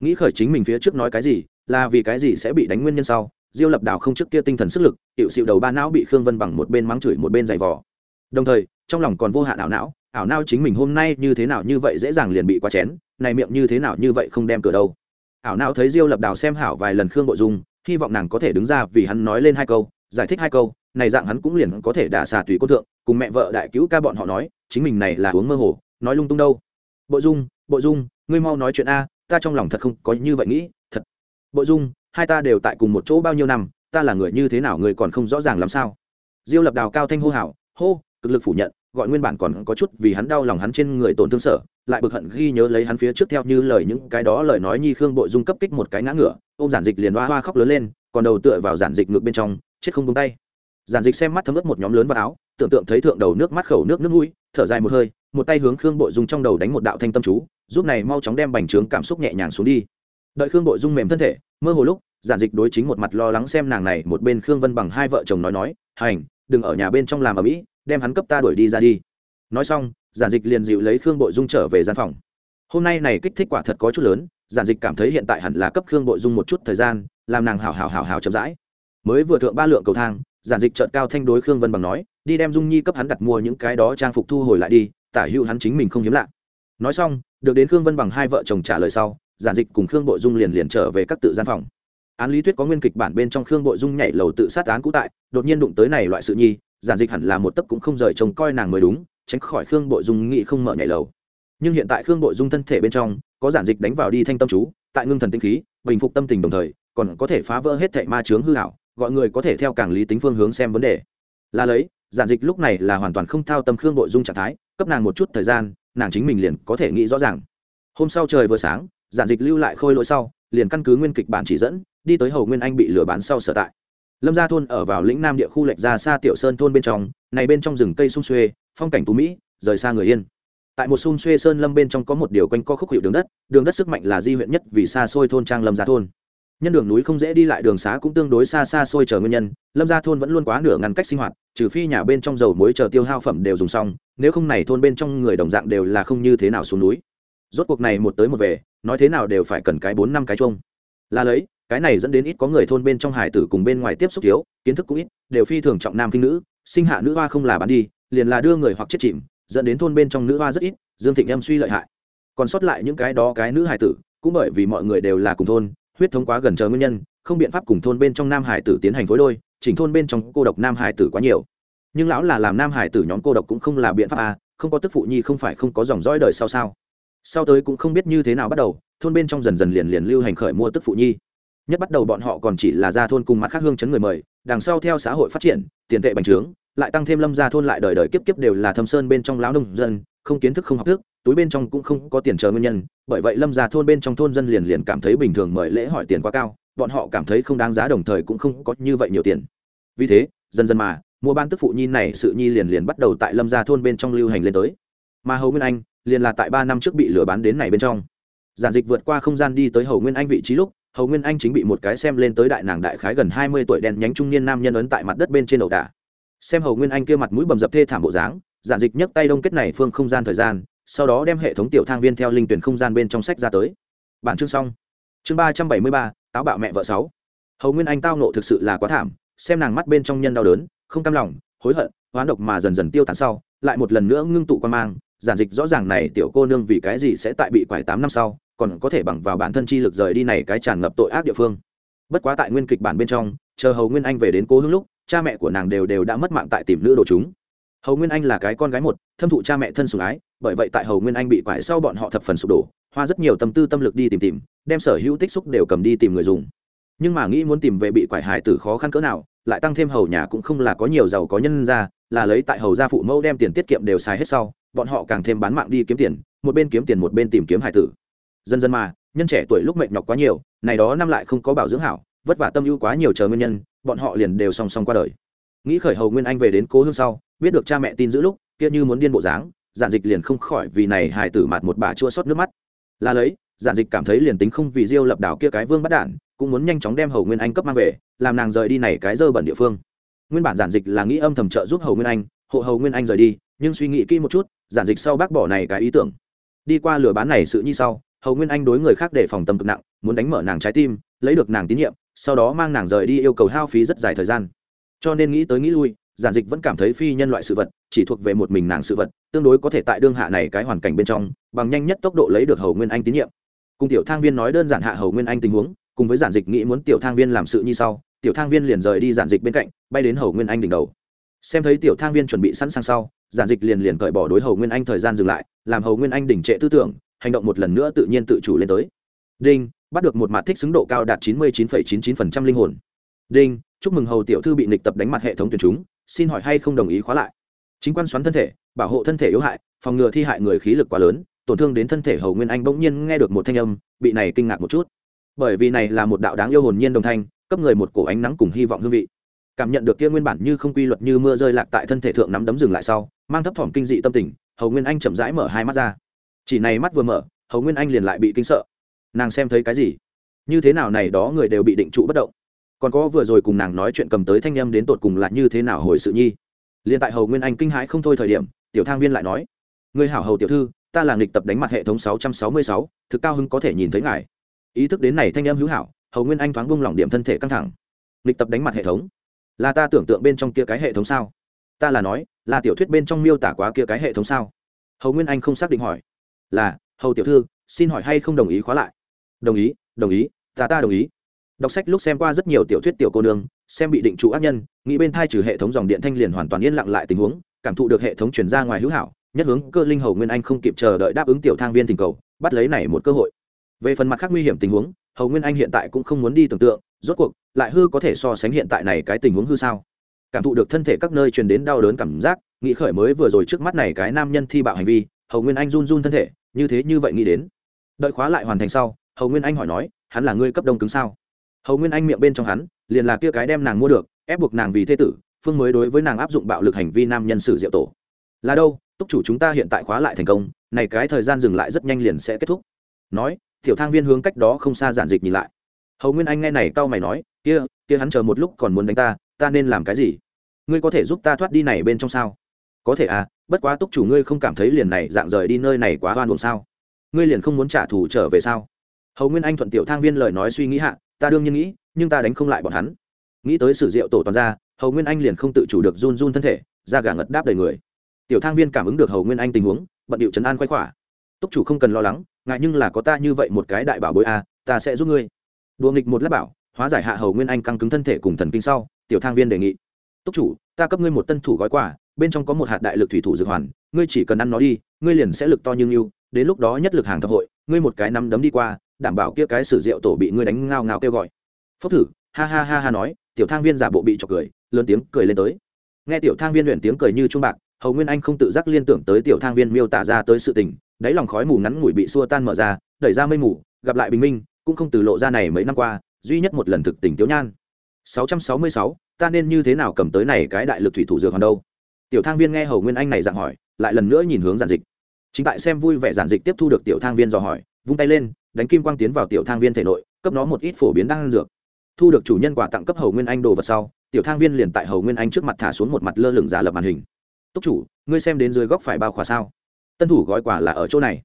Nghĩ khởi chính mình phía trước nói cái gì, là vì cái gì sẽ bị đánh nguyên nhân sau diêu lập đảo không trước kia tinh thần sức lực hiệu xịu đầu ba não bị khương vân bằng một bên mắng chửi một bên giày vò. Đồng thời, trong lòng còn vô hạn ảo não ảo não chính mình hôm nay như thế nào như vậy dễ dàng liền bị qua chén, này miệng như thế nào như vậy không đem cửa đâu. Ảo não thấy diêu lập đào xem hảo vài lần khương bộ dung, hy vọng nàng có thể đứng ra vì hắn nói lên hai câu, giải thích hai câu, này dạng hắn cũng liền có thể đả xà tùy cô thượng, cùng mẹ vợ đại cứu ca bọn họ nói, chính mình này là uống mơ hồ, nói lung tung đâu. Bộ dung bộ dung, ngươi mau nói chuyện a, ta trong lòng thật không có như vậy nghĩ, thật. Bộ dung hai ta đều tại cùng một chỗ bao nhiêu năm, ta là người như thế nào người còn không rõ ràng làm sao? Diêu lập đào cao thanh hô hào, hô, cực lực phủ nhận, gọi nguyên bản còn có chút vì hắn đau lòng hắn trên người tổn thương sở lại bực hận ghi nhớ lấy hắn phía trước theo như lời những cái đó lời nói nhi khương bội dung cấp kích một cái ngã ngựa, ôm giản dịch liền hoa hoa khóc lớn lên, còn đầu tựa vào giản dịch ngược bên trong, chết không tung tay. Giản dịch xem mắt thấm ướt một nhóm lớn vào áo, tưởng tượng thấy thượng đầu nước mắt khẩu nước nước mũi, thở dài một hơi, một tay hướng khương bội dung trong đầu đánh một đạo thanh tâm chú, giúp này mau chóng đem bành trướng cảm xúc nhẹ nhàng xuống đi. Đợi khương bội dung mềm thân thể mơ hồ lúc, giản dịch đối chính một mặt lo lắng xem nàng này, một bên khương vân bằng hai vợ chồng nói nói, hành, đừng ở nhà bên trong làm ở mỹ đem hắn cấp ta đuổi đi ra đi. Nói xong, giản dịch liền dịu lấy khương bội dung trở về gian phòng. Hôm nay này kích thích quả thật có chút lớn, giản dịch cảm thấy hiện tại hẳn là cấp khương bội dung một chút thời gian, làm nàng hảo hảo hảo hảo chậm rãi. Mới vừa thượng ba lượng cầu thang, giản dịch trợt cao thanh đối khương vân bằng nói, đi đem dung nhi cấp hắn đặt mua những cái đó trang phục thu hồi lại đi, tả hữu hắn chính mình không hiếm lạ. Nói xong, được đến khương vân bằng hai vợ chồng trả lời sau giản dịch cùng khương bội dung liền liền trở về các tự gian phòng. Án lý thuyết có nguyên kịch bản bên trong khương bội dung nhảy lầu tự sát án cũ tại, đột nhiên đụng tới này loại sự nhi, giản dịch hẳn là một tấc cũng không rời trông coi nàng mới đúng, tránh khỏi khương bội dung nghĩ không mở nhảy lầu. Nhưng hiện tại khương bội dung thân thể bên trong, có giản dịch đánh vào đi thanh tâm chú, tại ngưng thần tinh khí, bình phục tâm tình đồng thời, còn có thể phá vỡ hết thệ ma chướng hư hảo gọi người có thể theo càng lý tính phương hướng xem vấn đề. Là lấy, giản dịch lúc này là hoàn toàn không thao tâm khương bội dung trạng thái, cấp nàng một chút thời gian, nàng chính mình liền có thể nghĩ rõ ràng. Hôm sau trời vừa sáng giản dịch lưu lại khôi lỗi sau, liền căn cứ nguyên kịch bản chỉ dẫn, đi tới hầu nguyên anh bị lừa bán sau sở tại. Lâm gia thôn ở vào lĩnh nam địa khu lệch ra xa tiểu sơn thôn bên trong, này bên trong rừng cây sung xuê, phong cảnh tú mỹ, rời xa người yên. Tại một sung xuê sơn lâm bên trong có một điều quanh co khúc hiệu đường đất đường đất sức mạnh là di huyện nhất vì xa xôi thôn trang lâm gia thôn. Nhân đường núi không dễ đi lại đường xá cũng tương đối xa xa xôi chờ nguyên nhân, lâm gia thôn vẫn luôn quá nửa ngăn cách sinh hoạt, trừ phi nhà bên trong dầu muối chờ tiêu hao phẩm đều dùng xong, nếu không này thôn bên trong người đồng dạng đều là không như thế nào xuống núi rốt cuộc này một tới một về, nói thế nào đều phải cần cái bốn năm cái chung là lấy, cái này dẫn đến ít có người thôn bên trong hải tử cùng bên ngoài tiếp xúc thiếu, kiến thức cũng ít, đều phi thường trọng nam kinh nữ, sinh hạ nữ hoa không là bán đi, liền là đưa người hoặc chết chìm, dẫn đến thôn bên trong nữ hoa rất ít, dương thịnh em suy lợi hại. Còn sót lại những cái đó cái nữ hải tử, cũng bởi vì mọi người đều là cùng thôn, huyết thống quá gần chờ nguyên nhân, không biện pháp cùng thôn bên trong nam hải tử tiến hành phối đôi, chỉnh thôn bên trong cô độc nam hải tử quá nhiều. Nhưng lão là làm nam hải tử nhóm cô độc cũng không là biện pháp à không có tức phụ nhi không phải không có dòng dõi đời sau sao? Sau tới cũng không biết như thế nào bắt đầu, thôn bên trong dần dần liền liền lưu hành khởi mua tức phụ nhi. Nhất bắt đầu bọn họ còn chỉ là ra thôn cùng mặt khác hương chấn người mời, đằng sau theo xã hội phát triển, tiền tệ bành trướng, lại tăng thêm lâm gia thôn lại đời đời kiếp kiếp đều là thâm sơn bên trong lão nông dân, không kiến thức không học thức, túi bên trong cũng không có tiền chờ nguyên nhân, bởi vậy lâm gia thôn bên trong thôn dân liền liền cảm thấy bình thường mời lễ hỏi tiền quá cao, bọn họ cảm thấy không đáng giá đồng thời cũng không có như vậy nhiều tiền. Vì thế, dần dần mà, mua ban tức phụ nhi này sự nhi liền liền bắt đầu tại lâm gia thôn bên trong lưu hành lên tới. Mà hầu nguyên anh liền là tại ba năm trước bị lừa bán đến này bên trong. Giản dịch vượt qua không gian đi tới hầu nguyên anh vị trí lúc, hầu nguyên anh chính bị một cái xem lên tới đại nàng đại khái gần hai mươi tuổi đen nhánh trung niên nam nhân ấn tại mặt đất bên trên đầu đà xem hầu nguyên anh kia mặt mũi bầm dập thê thảm bộ dáng, giản dịch nhấc tay đông kết này phương không gian thời gian, sau đó đem hệ thống tiểu thang viên theo linh tuyển không gian bên trong sách ra tới. Bản chương xong. Chương ba trăm bảy mươi ba, táo bạo mẹ vợ sáu. Hầu nguyên anh tao nộ thực sự là quá thảm, xem nàng mắt bên trong nhân đau đớn, không cam lòng, hối hận, hoán độc mà dần dần tiêu tán sau, lại một lần nữa ngưng tụ quan mang giản dịch rõ ràng này tiểu cô nương vì cái gì sẽ tại bị quải tám năm sau, còn có thể bằng vào bản thân chi lực rời đi này cái tràn ngập tội ác địa phương. Bất quá tại nguyên kịch bản bên trong, chờ hầu nguyên anh về đến cố hương lúc, cha mẹ của nàng đều đều đã mất mạng tại tìm nữ đồ chúng. Hầu nguyên anh là cái con gái một, thâm thụ cha mẹ thân sủng ái, bởi vậy tại hầu nguyên anh bị quải sau bọn họ thập phần sụp đổ, hoa rất nhiều tâm tư tâm lực đi tìm tìm, đem sở hữu tích xúc đều cầm đi tìm người dùng. Nhưng mà nghĩ muốn tìm về bị quải hại tử khó khăn cỡ nào, lại tăng thêm hầu nhà cũng không là có nhiều giàu có nhân ra, là lấy tại hầu gia phụ mẫu đem tiền tiết kiệm đều xài hết sau bọn họ càng thêm bán mạng đi kiếm tiền, một bên kiếm tiền một bên tìm kiếm hải tử. Dần dần mà, nhân trẻ tuổi lúc mệt nhọc quá nhiều, này đó năm lại không có bảo dưỡng hảo, vất vả tâm ưu quá nhiều chờ nguyên nhân, bọn họ liền đều song song qua đời. Nghĩ khởi hầu nguyên anh về đến cố hương sau, biết được cha mẹ tin giữ lúc, kia như muốn điên bộ dáng, giản dịch liền không khỏi vì này hài tử mặt một bà chua xót nước mắt. Là lấy, giản dịch cảm thấy liền tính không vì diêu lập đảo kia cái vương bắt đản, cũng muốn nhanh chóng đem hầu nguyên anh cấp mang về, làm nàng rời đi này cái dơ bẩn địa phương. Nguyên bản giản dịch là nghĩ âm thầm trợ giúp hầu nguyên anh, hộ hầu nguyên anh rời đi, nhưng suy nghĩ kỹ một chút giản dịch sau bác bỏ này cái ý tưởng. Đi qua lừa bán này sự như sau, hầu nguyên anh đối người khác để phòng tâm cực nặng, muốn đánh mở nàng trái tim, lấy được nàng tín nhiệm, sau đó mang nàng rời đi yêu cầu hao phí rất dài thời gian. Cho nên nghĩ tới nghĩ lui, giản dịch vẫn cảm thấy phi nhân loại sự vật, chỉ thuộc về một mình nàng sự vật, tương đối có thể tại đương hạ này cái hoàn cảnh bên trong, bằng nhanh nhất tốc độ lấy được hầu nguyên anh tín nhiệm. Cùng tiểu thang viên nói đơn giản hạ hầu nguyên anh tình huống, cùng với giản dịch nghĩ muốn tiểu thang viên làm sự như sau, tiểu thang viên liền rời đi giản dịch bên cạnh, bay đến hầu nguyên anh đỉnh đầu. Xem thấy tiểu thang viên chuẩn bị sẵn sàng sau giản dịch liền liền cởi bỏ đối hầu nguyên anh thời gian dừng lại, làm hầu nguyên anh đỉnh trệ tư tưởng, hành động một lần nữa tự nhiên tự chủ lên tới. Đinh, bắt được một mặt thích xứng độ cao đạt chín mươi chín chín chín phần trăm linh hồn. Đinh, chúc mừng hầu tiểu thư bị nịch tập đánh mặt hệ thống tuyển chúng, xin hỏi hay không đồng ý khóa lại? Chính quan xoắn thân thể, bảo hộ thân thể yếu hại, phòng ngừa thi hại người khí lực quá lớn, tổn thương đến thân thể hầu nguyên anh bỗng nhiên nghe được một thanh âm, bị này kinh ngạc một chút. Bởi vì này là một đạo đáng yêu hồn nhiên đồng thanh, cấp người một cổ ánh nắng cùng hy vọng hương vị. Cảm nhận được kia nguyên bản như không quy luật như mưa rơi lạc tại thân thể thượng nắm đấm dừng lại sau mang thấp thỏm kinh dị tâm tình, hầu nguyên anh chậm rãi mở hai mắt ra. Chỉ này mắt vừa mở, hầu nguyên anh liền lại bị kinh sợ. Nàng xem thấy cái gì? Như thế nào này đó người đều bị định trụ bất động? Còn có vừa rồi cùng nàng nói chuyện cầm tới thanh â m đến tột cùng là như thế nào hồi sự nhi? Liền tại hầu nguyên anh kinh hãi không thôi thời điểm, tiểu thang viên lại nói người hảo hầu tiểu thư, ta là nghịch tập đánh mặt hệ thống sáu trăm sáu mươi sáu, thực cao hưng có thể nhìn thấy ngài. Ý thức đến này thanh âm hữu hảo, hầu nguyên anh thoáng bung lỏng điểm thân thể căng thẳng. Nghịch tập đánh mặt hệ thống? Là ta tưởng tượng bên trong kia cái hệ thống sao? Ta là nói là tiểu thuyết bên trong miêu tả quá kia cái hệ thống sao? Hầu nguyên anh không xác định hỏi. Là, hầu tiểu thư, xin hỏi hay không đồng ý khóa lại? Đồng ý đồng ý, ta ta đồng ý. Đọc sách lúc xem qua rất nhiều tiểu thuyết tiểu cô nương, xem bị định trụ ác nhân, nghĩ bên thai trừ hệ thống dòng điện thanh liền hoàn toàn yên lặng lại tình huống, cảm thụ được hệ thống chuyển ra ngoài hữu hảo, nhất hướng cơ linh hầu nguyên anh không kịp chờ đợi đáp ứng tiểu thang viên tình cầu, bắt lấy này một cơ hội. Về phần mặt khác nguy hiểm tình huống, hầu nguyên anh hiện tại cũng không muốn đi tưởng tượng, rốt cuộc, lại hư có thể so sánh hiện tại này cái tình huống hư sao? Cảm thụ được thân thể các nơi truyền đến đau đớn cảm giác, nghĩ khởi mới vừa rồi trước mắt này cái nam nhân thi bạo hành vi, hầu nguyên anh run run thân thể, như thế như vậy nghĩ đến. Đợi khóa lại hoàn thành sau, hầu nguyên anh hỏi nói, hắn là ngươi cấp đông cứng sao? Hầu nguyên anh miệng bên trong hắn, liền là kia cái đem nàng mua được, ép buộc nàng vì thế tử, phương mới đối với nàng áp dụng bạo lực hành vi nam nhân sử diệu tổ. Là đâu, túc chủ chúng ta hiện tại khóa lại thành công, này cái thời gian dừng lại rất nhanh liền sẽ kết thúc. Nói, tiểu thang viên hướng cách đó không xa giản dịch nhìn lại. Hầu nguyên anh nghe này cau mày nói, kia kia hắn chờ một lúc còn muốn đánh ta ta nên làm cái gì? Ngươi có thể giúp ta thoát đi này bên trong sao? Có thể à bất quá túc chủ ngươi không cảm thấy liền này dạng rời đi nơi này quá hoan buồn sao? Ngươi liền không muốn trả thù trở về sao? Hầu nguyên anh thuận tiểu thang viên lời nói suy nghĩ hạ, ta đương nhiên nghĩ, nhưng ta đánh không lại bọn hắn. Nghĩ tới sử diệu tổ toàn ra, hầu nguyên anh liền không tự chủ được run run thân thể ra gà ngật đáp đầy người. Tiểu thang viên cảm ứng được hầu nguyên anh tình huống, bận điệu trấn an khoái khỏa. Túc chủ không cần lo lắng, ngại nhưng là có ta như vậy một cái đại bảo bối a ta sẽ giúp ngươi. Đùa nghịch một lát bảo, hóa giải hạ hầu nguyên anh căng cứng thân thể cùng thần kinh sau tiểu thang viên đề nghị. Túc chủ, ta cấp ngươi một tân thủ gói quà, bên trong có một hạt đại lực thủy thủ dược hoàn, ngươi chỉ cần ăn nó đi, ngươi liền sẽ lực to như yêu đến lúc đó nhất lực hàng thập hội, ngươi một cái nắm đấm đi qua, đảm bảo kia cái sử rượu tổ bị ngươi đánh ngao ngao kêu gọi. Phốc thử, ha ha ha ha nói, tiểu thang viên giả bộ bị chọc cười, lớn tiếng cười lên tới. Nghe tiểu thang viên luyện tiếng cười như trung bạc, hầu nguyên anh không tự giác liên tưởng tới tiểu thang viên miêu tả ra tới sự tình, đáy lòng khói mù ngắn ngủi bị xua tan mở ra, đẩy ra mây mù, gặp lại bình minh, cũng không từ lộ ra này mấy năm qua, duy nhất một lần thực tình Tiểu nhan. 666, ta nên như thế nào cầm tới này cái đại lực thủy thủ dược hoàn đâu? Tiểu thang viên nghe hầu nguyên anh này dạng hỏi lại lần nữa nhìn hướng giản dịch. Chính tại xem vui vẻ giản dịch tiếp thu được tiểu thang viên dò hỏi vung tay lên đánh kim quang tiến vào tiểu thang viên thể nội cấp nó một ít phổ biến đang dược. Thu được chủ nhân quà tặng cấp hầu nguyên anh đồ vật sau tiểu thang viên liền tại hầu nguyên anh trước mặt thả xuống một mặt lơ lửng giả lập màn hình. Túc chủ ngươi xem đến dưới góc phải bao khỏa sao? Tân thủ gói quà là ở chỗ này.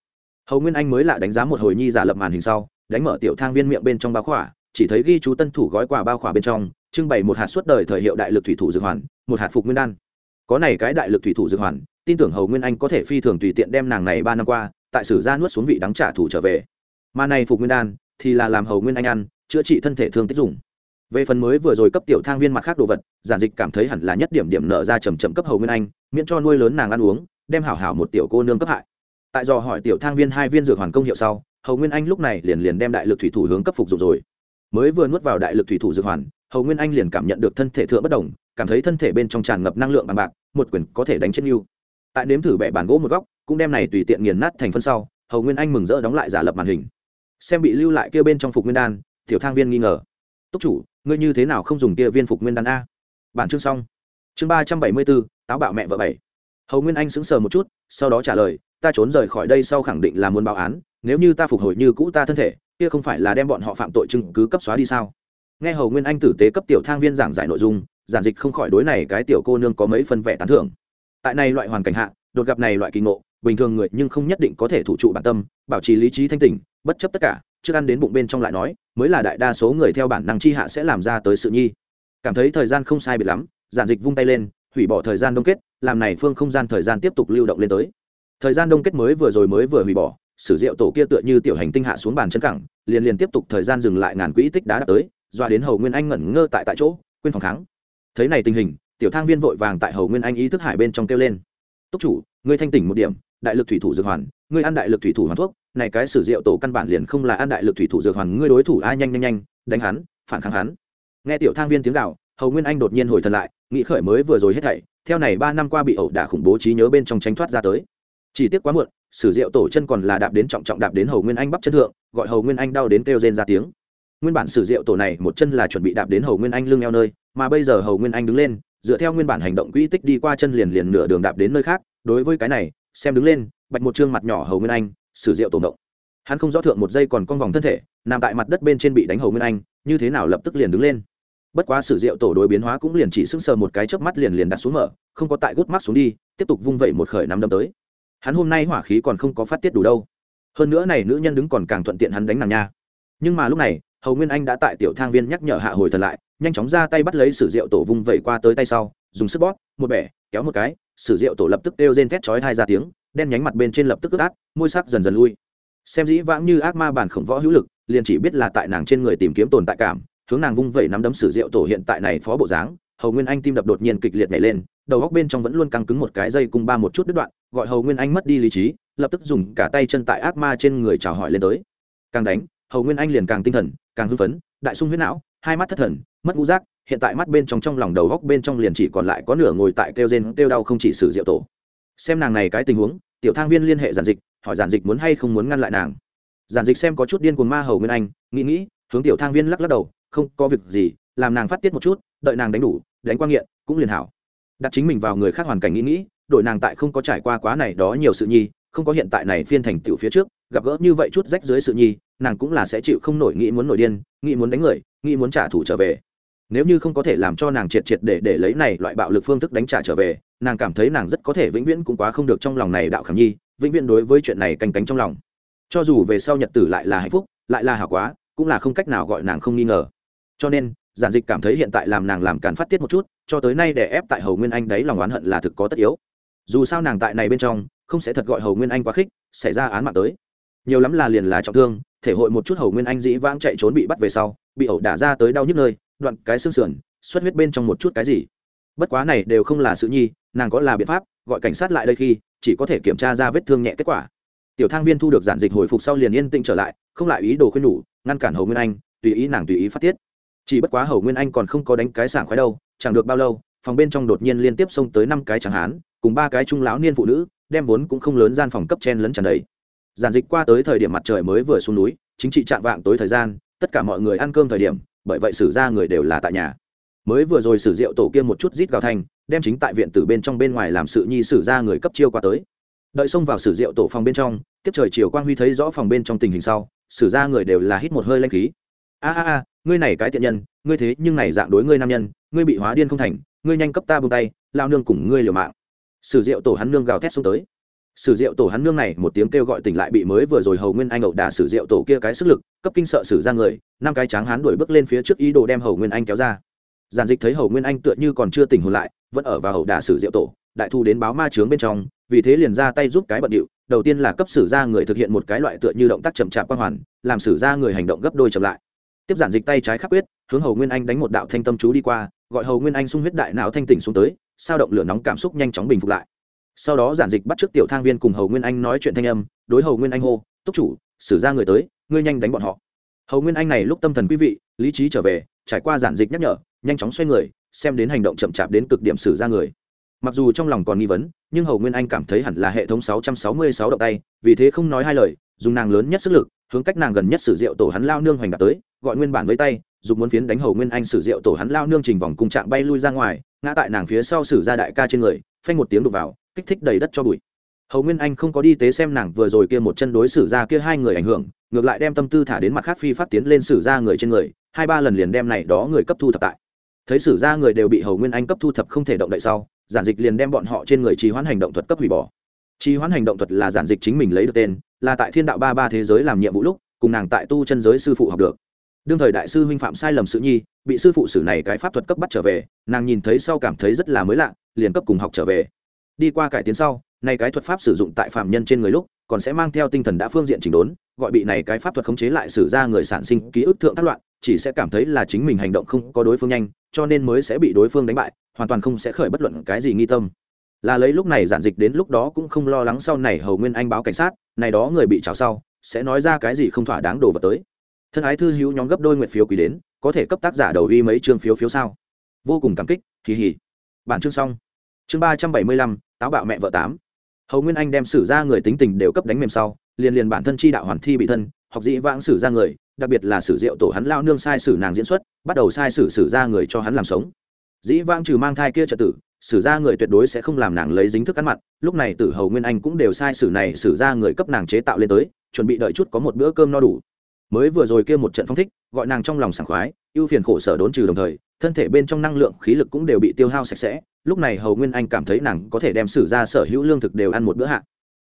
Hầu nguyên anh mới lạ đánh giá một hồi nhi giả lập màn hình sau đánh mở tiểu thang viên miệng bên trong bao khỏa chỉ thấy ghi chú tân thủ gói quà bao khỏa bên trong, trưng bày một hạt suốt đời thời hiệu đại lực thủy thủ dược hoàn, một hạt phục nguyên đan. Có này cái đại lực thủy thủ dược hoàn, tin tưởng hầu nguyên anh có thể phi thường tùy tiện đem nàng này ba năm qua, tại sử gia nuốt xuống vị đắng trả thủ trở về. Mà này phục nguyên đan thì là làm hầu nguyên anh ăn, chữa trị thân thể thương tích dùng. Về phần mới vừa rồi cấp tiểu thang viên mặt khác đồ vật, giản dịch cảm thấy hẳn là nhất điểm điểm nợ ra chầm chậm cấp hầu nguyên anh, miễn cho nuôi lớn nàng ăn uống, đem hảo hảo một tiểu cô nương cấp hại. Tại do hỏi tiểu thang viên hai viên dược hoàn công hiệu sau, hầu nguyên anh lúc này liền liền đem đại lực thủy thủ hướng cấp phục dụng rồi mới vừa nuốt vào đại lực thủy thủ dược hoàn, hầu nguyên anh liền cảm nhận được thân thể thượng bất đồng, cảm thấy thân thể bên trong tràn ngập năng lượng bằng bạc, một quyền có thể đánh chết yêu tại nếm thử bẻ bàn gỗ một góc, cũng đem này tùy tiện nghiền nát thành phân sau, hầu nguyên anh mừng rỡ đóng lại giả lập màn hình. Xem bị lưu lại kia bên trong phục nguyên đan, tiểu thang viên nghi ngờ. Túc chủ, ngươi như thế nào không dùng kia viên phục nguyên đan a? Bản chương xong. Chương ba trăm bảy mươi bốn, táo bạo mẹ vợ bảy. Hầu nguyên anh sững sờ một chút, sau đó trả lời, ta trốn rời khỏi đây sau khẳng định là muốn báo án, nếu như ta phục hồi như cũ ta thân thể kia không phải là đem bọn họ phạm tội chứng cứ cấp xóa đi sao? Nghe hầu nguyên anh tử tế cấp tiểu thang viên giảng giải nội dung, giản dịch không khỏi đối này cái tiểu cô nương có mấy phân vẻ tán thưởng. Tại này loại hoàn cảnh hạ, đột gặp này loại kỳ ngộ, bình thường người nhưng không nhất định có thể thủ trụ bản tâm, bảo trì lý trí thanh tỉnh, bất chấp tất cả, trước ăn đến bụng bên trong lại nói, mới là đại đa số người theo bản năng chi hạ sẽ làm ra tới sự nhi. Cảm thấy thời gian không sai biệt lắm, giản dịch vung tay lên, hủy bỏ thời gian đông kết, làm này phương không gian thời gian tiếp tục lưu động lên tới. Thời gian đông kết mới vừa rồi mới vừa hủy bỏ sử diệu tổ kia tựa như tiểu hành tinh hạ xuống bàn chân cẳng, liền liền tiếp tục thời gian dừng lại ngàn quỹ tích đá đập tới, doa đến hầu nguyên anh ngẩn ngơ tại tại chỗ, quên phòng kháng. Thấy này tình hình, tiểu thang viên vội vàng tại hầu nguyên anh ý thức hải bên trong kêu lên. Túc chủ, ngươi thanh tỉnh một điểm, đại lực thủy thủ dược hoàn, ngươi ăn đại lực thủy thủ hoàn thuốc, này cái sử diệu tổ căn bản liền không là ăn đại lực thủy thủ dược hoàn, ngươi đối thủ ai nhanh nhanh nhanh, đánh hắn, phản kháng hắn. Nghe tiểu thang viên tiếng gạo hầu nguyên anh đột nhiên hồi thần lại, nghĩ khởi mới vừa rồi hết thảy, theo này ba năm qua bị ẩu đả khủng bố trí nhớ bên trong tránh thoát ra tới chỉ tiếc quá muộn, sử diệu tổ chân còn là đạp đến trọng trọng đạp đến hầu nguyên anh bắp chân thượng, gọi hầu nguyên anh đau đến kêu rên ra tiếng. Nguyên bản sử diệu tổ này một chân là chuẩn bị đạp đến hầu nguyên anh lưng eo nơi, mà bây giờ hầu nguyên anh đứng lên, dựa theo nguyên bản hành động quỹ tích đi qua chân liền liền nửa đường đạp đến nơi khác. Đối với cái này, xem đứng lên, bạch một chương mặt nhỏ hầu nguyên anh, sử diệu tổ động. Hắn không rõ thượng một giây còn con vòng thân thể, nằm tại mặt đất bên trên bị đánh hầu nguyên anh, như thế nào lập tức liền đứng lên. Bất quá sử diệu tổ đối biến hóa cũng liền chỉ sững sờ một cái chớp mắt liền liền đặt xuống mở, không có tại gút mắt xuống đi, tiếp tục vung vẩy một khởi nắm đâm tới hắn hôm nay hỏa khí còn không có phát tiết đủ đâu. Hơn nữa này nữ nhân đứng còn càng thuận tiện hắn đánh nàng nha. Nhưng mà lúc này, hầu nguyên anh đã tại tiểu thang viên nhắc nhở hạ hồi thần lại, nhanh chóng ra tay bắt lấy sử diệu tổ vung vẩy qua tới tay sau, dùng sức bóp, một bẻ, kéo một cái, sử diệu tổ lập tức kêu rên thét chói hai ra tiếng, đen nhánh mặt bên trên lập tức ướt át, môi sắc dần dần lui. Xem dĩ vãng như ác ma bản khổng võ hữu lực, liền chỉ biết là tại nàng trên người tìm kiếm tồn tại cảm, hướng nàng vung vẩy nắm đấm sử diệu tổ hiện tại này phó bộ dáng hầu nguyên anh tim đập đột nhiên kịch liệt nhảy lên, đầu góc bên trong vẫn luôn căng cứng một cái dây cung ba một chút đứt đoạn, gọi hầu nguyên anh mất đi lý trí, lập tức dùng cả tay chân tại ác ma trên người chào hỏi lên tới. Càng đánh, hầu nguyên anh liền càng tinh thần, càng hưng phấn, đại sung huyết não, hai mắt thất thần, mất ngũ giác, hiện tại mắt bên trong trong lòng đầu góc bên trong liền chỉ còn lại có nửa ngồi tại kêu rên kêu đau không chỉ sử diệu tổ. Xem nàng này cái tình huống, tiểu thang viên liên hệ giản dịch, hỏi giản dịch muốn hay không muốn ngăn lại nàng. Giản dịch xem có chút điên cuồng ma hầu nguyên anh, nghĩ nghĩ, hướng tiểu thang viên lắc lắc đầu, không có việc gì, làm nàng phát tiết một chút đợi nàng đánh đủ, đánh quang nghiện, cũng liền hảo. Đặt chính mình vào người khác hoàn cảnh nghĩ nghĩ, đội nàng tại không có trải qua quá này đó nhiều sự nhi, không có hiện tại này phiên thành tiểu phía trước, gặp gỡ như vậy chút rách dưới sự nhi, nàng cũng là sẽ chịu không nổi nghĩ muốn nổi điên, nghĩ muốn đánh người, nghĩ muốn trả thù trở về. Nếu như không có thể làm cho nàng triệt triệt để để lấy này loại bạo lực phương thức đánh trả trở về, nàng cảm thấy nàng rất có thể vĩnh viễn cũng quá không được trong lòng này đạo khảm nhi, vĩnh viễn đối với chuyện này canh cánh trong lòng. Cho dù về sau nhật tử lại là hạnh phúc, lại là hảo quá, cũng là không cách nào gọi nàng không nghi ngờ. Cho nên giản dịch cảm thấy hiện tại làm nàng làm càn phát tiết một chút, cho tới nay để ép tại hầu nguyên anh đấy lòng oán hận là thực có tất yếu. Dù sao nàng tại này bên trong, không sẽ thật gọi hầu nguyên anh quá khích, xảy ra án mạng tới. Nhiều lắm là liền là trọng thương, thể hội một chút hầu nguyên anh dĩ vãng chạy trốn bị bắt về sau, bị ẩu đả ra tới đau nhức nơi, đoạn cái xương sườn, xuất huyết bên trong một chút cái gì. Bất quá này đều không là sự nhi, nàng có là biện pháp, gọi cảnh sát lại đây khi, chỉ có thể kiểm tra ra vết thương nhẹ kết quả. Tiểu thang viên thu được giản dịch hồi phục sau liền yên tĩnh trở lại, không lại ý đồ khuyên nhủ, ngăn cản hầu nguyên anh, tùy ý nàng tùy ý phát tiết chỉ bất quá hầu nguyên anh còn không có đánh cái sảng khoái đâu, chẳng được bao lâu, phòng bên trong đột nhiên liên tiếp xông tới năm cái chẳng hán, cùng ba cái trung lão niên phụ nữ, đem vốn cũng không lớn gian phòng cấp chen lấn tràn đầy. Giản dịch qua tới thời điểm mặt trời mới vừa xuống núi, chính trị chạm vạng tối thời gian, tất cả mọi người ăn cơm thời điểm, bởi vậy xử ra người đều là tại nhà. Mới vừa rồi sử rượu tổ kia một chút rít gào thanh đem chính tại viện từ bên trong bên ngoài làm sự nhi xử ra người cấp chiêu qua tới. Đợi xông vào sử rượu tổ phòng bên trong, tiếp trời chiều quang huy thấy rõ phòng bên trong tình hình sau xử ra người đều là hít một hơi lanh khí a a a, ngươi này cái tiện nhân, ngươi thế nhưng này dạng đối ngươi nam nhân, ngươi bị hóa điên không thành, ngươi nhanh cấp ta buông tay, lao nương cùng ngươi liều mạng. Sử Diệu tổ hắn nương gào thét xuống tới. Sử diệu tổ hắn nương này một tiếng kêu gọi tỉnh lại bị mới vừa rồi hầu nguyên anh ẩu đả sử diệu tổ kia cái sức lực, cấp kinh sợ sử ra người, năm cái tráng hắn đuổi bước lên phía trước ý đồ đem hầu nguyên anh kéo ra. Giàn dịch thấy hầu nguyên anh tựa như còn chưa tỉnh hồn lại, vẫn ở vào hầu đả sử diệu tổ, đại thu đến báo ma trướng bên trong, vì thế liền ra tay giúp cái bận điệu, đầu tiên là cấp sử ra người thực hiện một cái loại tựa như động tác chậm chạp quang hoàn, làm sử ra người hành động gấp đôi chậm lại tiếp giản dịch tay trái khắc quyết, hướng hầu nguyên anh đánh một đạo thanh tâm chú đi qua, gọi hầu nguyên anh sung huyết đại não thanh tỉnh xuống tới, sao động lửa nóng cảm xúc nhanh chóng bình phục lại. Sau đó giản dịch bắt trước tiểu thang viên cùng hầu nguyên anh nói chuyện thanh âm, đối hầu nguyên anh hô, túc chủ, xử ra người tới, ngươi nhanh đánh bọn họ. Hầu nguyên anh này lúc tâm thần quý vị, lý trí trở về, trải qua giản dịch nhắc nhở, nhanh chóng xoay người, xem đến hành động chậm chạp đến cực điểm xử ra người. Mặc dù trong lòng còn nghi vấn, nhưng hầu nguyên anh cảm thấy hẳn là hệ thống 666 động tay, vì thế không nói hai lời, dùng nàng lớn nhất sức lực hướng cách nàng gần nhất sử diệu tổ hắn lao nương hoành đạt tới, gọi nguyên bản với tay dùng muốn phiến đánh hầu nguyên anh sử diệu tổ hắn lao nương trình vòng cùng trạng bay lui ra ngoài, ngã tại nàng phía sau sử ra đại ca trên người, phanh một tiếng đục vào, kích thích đầy đất cho bụi. Hầu nguyên anh không có đi tế xem nàng vừa rồi kia một chân đối xử ra kia hai người ảnh hưởng, ngược lại đem tâm tư thả đến mặt khác phi phát tiến lên xử ra người trên người, hai ba lần liền đem này đó người cấp thu thập tại. Thấy xử ra người đều bị hầu nguyên anh cấp thu thập không thể động đậy sau, giản dịch liền đem bọn họ trên người trì hoãn hành động thuật cấp hủy bỏ. Trì hoãn hành động thuật là giản dịch chính mình lấy được tên là tại thiên đạo ba ba thế giới làm nhiệm vụ lúc, cùng nàng tại tu chân giới sư phụ học được. Đương thời đại sư huynh phạm sai lầm sự nhi, bị sư phụ sử này cái pháp thuật cấp bắt trở về, nàng nhìn thấy sau cảm thấy rất là mới lạ, liền cấp cùng học trở về. Đi qua cải tiến sau, này cái thuật pháp sử dụng tại phạm nhân trên người lúc, còn sẽ mang theo tinh thần đã phương diện chỉnh đốn, gọi bị này cái pháp thuật khống chế lại sử ra người sản sinh ký ức thượng thất loạn, chỉ sẽ cảm thấy là chính mình hành động không có đối phương nhanh, cho nên mới sẽ bị đối phương đánh bại, hoàn toàn không sẽ khởi bất luận cái gì nghi tâm. Là lấy lúc này giản dịch đến lúc đó cũng không lo lắng sau này hầu nguyên anh báo cảnh sát này đó người bị trào sau, sẽ nói ra cái gì không thỏa đáng đổ vật tới. Thân ái thư hữu nhóm gấp đôi nguyện phiếu quý đến, có thể cấp tác giả đầu ghi mấy chương phiếu phiếu sao? Vô cùng cảm kích kỳ hỉ bản chương xong. Chương ba trăm bảy mươi lăm, táo bạo mẹ vợ tám. Hầu nguyên anh đem xử ra người tính tình đều cấp đánh mềm sau, liền liền bản thân chi đạo hoàn thi bị thân, học dĩ vãng xử ra người, đặc biệt là sử diệu tổ hắn lao nương sai sử nàng diễn xuất, bắt đầu sai sử sử ra người cho hắn làm sống. Dĩ vãng trừ mang thai kia trật tử sử gia người tuyệt đối sẽ không làm nàng lấy dính thức ăn mặn lúc này tử hầu nguyên anh cũng đều sai sử này sử gia người cấp nàng chế tạo lên tới, chuẩn bị đợi chút có một bữa cơm no đủ. Mới vừa rồi kia một trận phong thích, gọi nàng trong lòng sảng khoái, ưu phiền khổ sở đốn trừ đồng thời, thân thể bên trong năng lượng khí lực cũng đều bị tiêu hao sạch sẽ. Lúc này hầu nguyên anh cảm thấy nàng có thể đem sử gia sở hữu lương thực đều ăn một bữa hạ.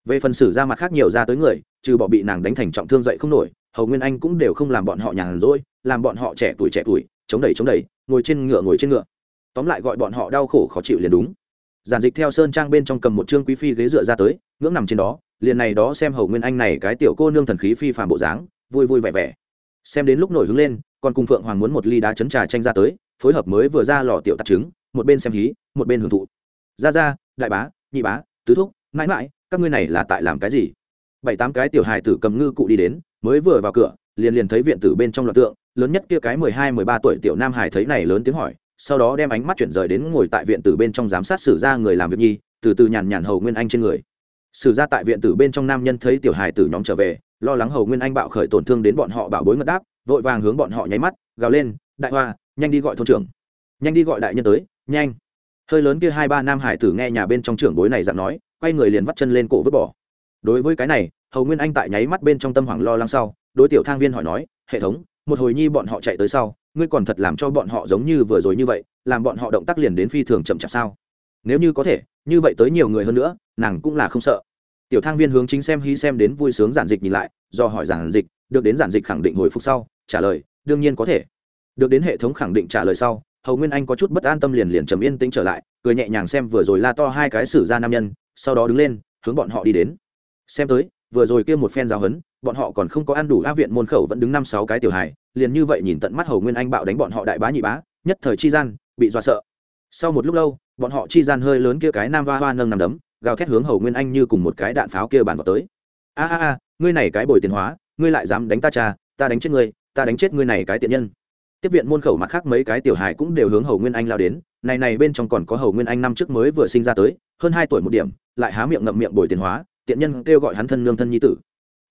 Về phần sử gia mặt khác nhiều ra tới người, trừ bỏ bị nàng đánh thành trọng thương dậy không nổi, hầu nguyên anh cũng đều không làm bọn họ nhàn rỗi, làm bọn họ trẻ tuổi trẻ tuổi, chống đẩy chống đẩy, ngồi trên ngựa ngồi trên ngựa tóm lại gọi bọn họ đau khổ khó chịu liền đúng. Giản dịch theo sơn trang bên trong cầm một trương quý phi ghế dựa ra tới, ngưỡng nằm trên đó, liền này đó xem hầu nguyên anh này cái tiểu cô nương thần khí phi phàm bộ dáng, vui vui vẻ vẻ. Xem đến lúc nổi hứng lên, còn cùng phượng hoàng muốn một ly đá chấn trà tranh ra tới, phối hợp mới vừa ra lò tiểu tạp trứng, một bên xem hí, một bên hưởng thụ. Ra ra, đại bá, nhị bá, tứ thúc, mãi mãi, các ngươi này là tại làm cái gì? Bảy tám cái tiểu hài tử cầm ngư cụ đi đến, mới vừa vào cửa, liền liền thấy viện tử bên trong loạt tượng, lớn nhất kia cái mười hai, mười ba tuổi tiểu nam hải thấy này lớn tiếng hỏi sau đó đem ánh mắt chuyển rời đến ngồi tại viện tử bên trong giám sát xử ra người làm việc nhi, từ từ nhàn nhàn hầu nguyên anh trên người. Xử ra tại viện tử bên trong nam nhân thấy tiểu hài tử nhóm trở về, lo lắng hầu nguyên anh bạo khởi tổn thương đến bọn họ bảo bối ngất đáp, vội vàng hướng bọn họ nháy mắt, gào lên, đại hoa, nhanh đi gọi thôn trưởng. Nhanh đi gọi đại nhân tới, nhanh. Hơi lớn kia hai ba nam hải tử nghe nhà bên trong trưởng bối này dặn nói, quay người liền vắt chân lên cổ vứt bỏ. Đối với cái này, hầu nguyên anh tại nháy mắt bên trong tâm hoảng lo lắng sau, đối tiểu thang viên hỏi nói, hệ thống một hồi nhi bọn họ chạy tới sau, ngươi còn thật làm cho bọn họ giống như vừa rồi như vậy, làm bọn họ động tác liền đến phi thường chậm chạp sao? Nếu như có thể, như vậy tới nhiều người hơn nữa, nàng cũng là không sợ. Tiểu thang viên hướng chính xem hy xem đến vui sướng giản dịch nhìn lại, do hỏi giản dịch, được đến giản dịch khẳng định hồi phục sau, trả lời, đương nhiên có thể. Được đến hệ thống khẳng định trả lời sau, hầu nguyên anh có chút bất an tâm liền liền trầm yên tĩnh trở lại, cười nhẹ nhàng xem vừa rồi la to hai cái xử ra nam nhân, sau đó đứng lên, hướng bọn họ đi đến. Xem tới, vừa rồi kia một phen giáo hấn bọn họ còn không có ăn đủ á viện môn khẩu vẫn đứng năm sáu cái tiểu hài, liền như vậy nhìn tận mắt hầu nguyên anh bạo đánh bọn họ đại bá nhị bá, nhất thời chi gian, bị dọa sợ. Sau một lúc lâu, bọn họ chi gian hơi lớn kia cái nam va hoa nâng nằm đấm, gào thét hướng hầu nguyên anh như cùng một cái đạn pháo kia bàn vào tới. A a a, ngươi này cái bồi tiền hóa, ngươi lại dám đánh ta cha, ta đánh chết ngươi, ta đánh chết ngươi này cái tiện nhân. Tiếp viện môn khẩu mặt khác mấy cái tiểu hài cũng đều hướng hầu nguyên anh lao đến, này này bên trong còn có hầu nguyên anh năm trước mới vừa sinh ra tới, hơn hai tuổi một điểm, lại há miệng ngậm miệng bồi tiền hóa, tiện nhân kêu gọi hắn thân nương thân nhi tử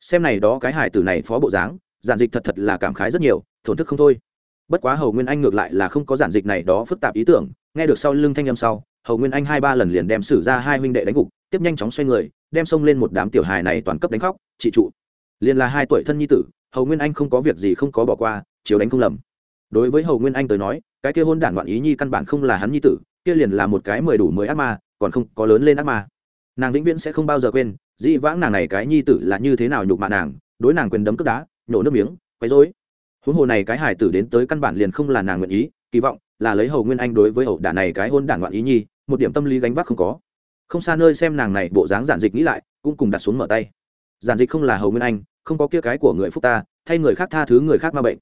xem này đó cái hải tử này phó bộ dáng, giản dịch thật thật là cảm khái rất nhiều, thổn thức không thôi. Bất quá hầu nguyên anh ngược lại là không có giản dịch này đó phức tạp ý tưởng, nghe được sau lưng thanh âm sau, hầu nguyên anh hai ba lần liền đem xử ra hai huynh đệ đánh gục, tiếp nhanh chóng xoay người, đem xông lên một đám tiểu hài này toàn cấp đánh khóc trị trụ, liền là hai tuổi thân nhi tử, hầu nguyên anh không có việc gì không có bỏ qua, chiếu đánh không lầm. Đối với hầu nguyên anh tới nói, cái kia hôn đản loạn ý nhi căn bản không là hắn nhi tử, kia liền là một cái mười đủ mười ác ma, còn không có lớn lên ác ma. Nàng vĩnh viễn sẽ không bao giờ quên dĩ vãng nàng này cái nhi tử là như thế nào nhục mạ nàng, đối nàng quyền đấm cướp đá nhổ nước miếng, quấy rối. Huống hồ này cái hải tử đến tới căn bản liền không là nàng nguyện ý, kỳ vọng là lấy hầu nguyên anh đối với hậu đả này cái hôn đản loạn ý nhi, một điểm tâm lý gánh vác không có. Không xa nơi xem nàng này bộ dáng giản dịch nghĩ lại, cũng cùng đặt xuống mở tay. Giản dịch không là hầu nguyên anh, không có kia cái của người phúc ta, thay người khác tha thứ người khác ma bệnh.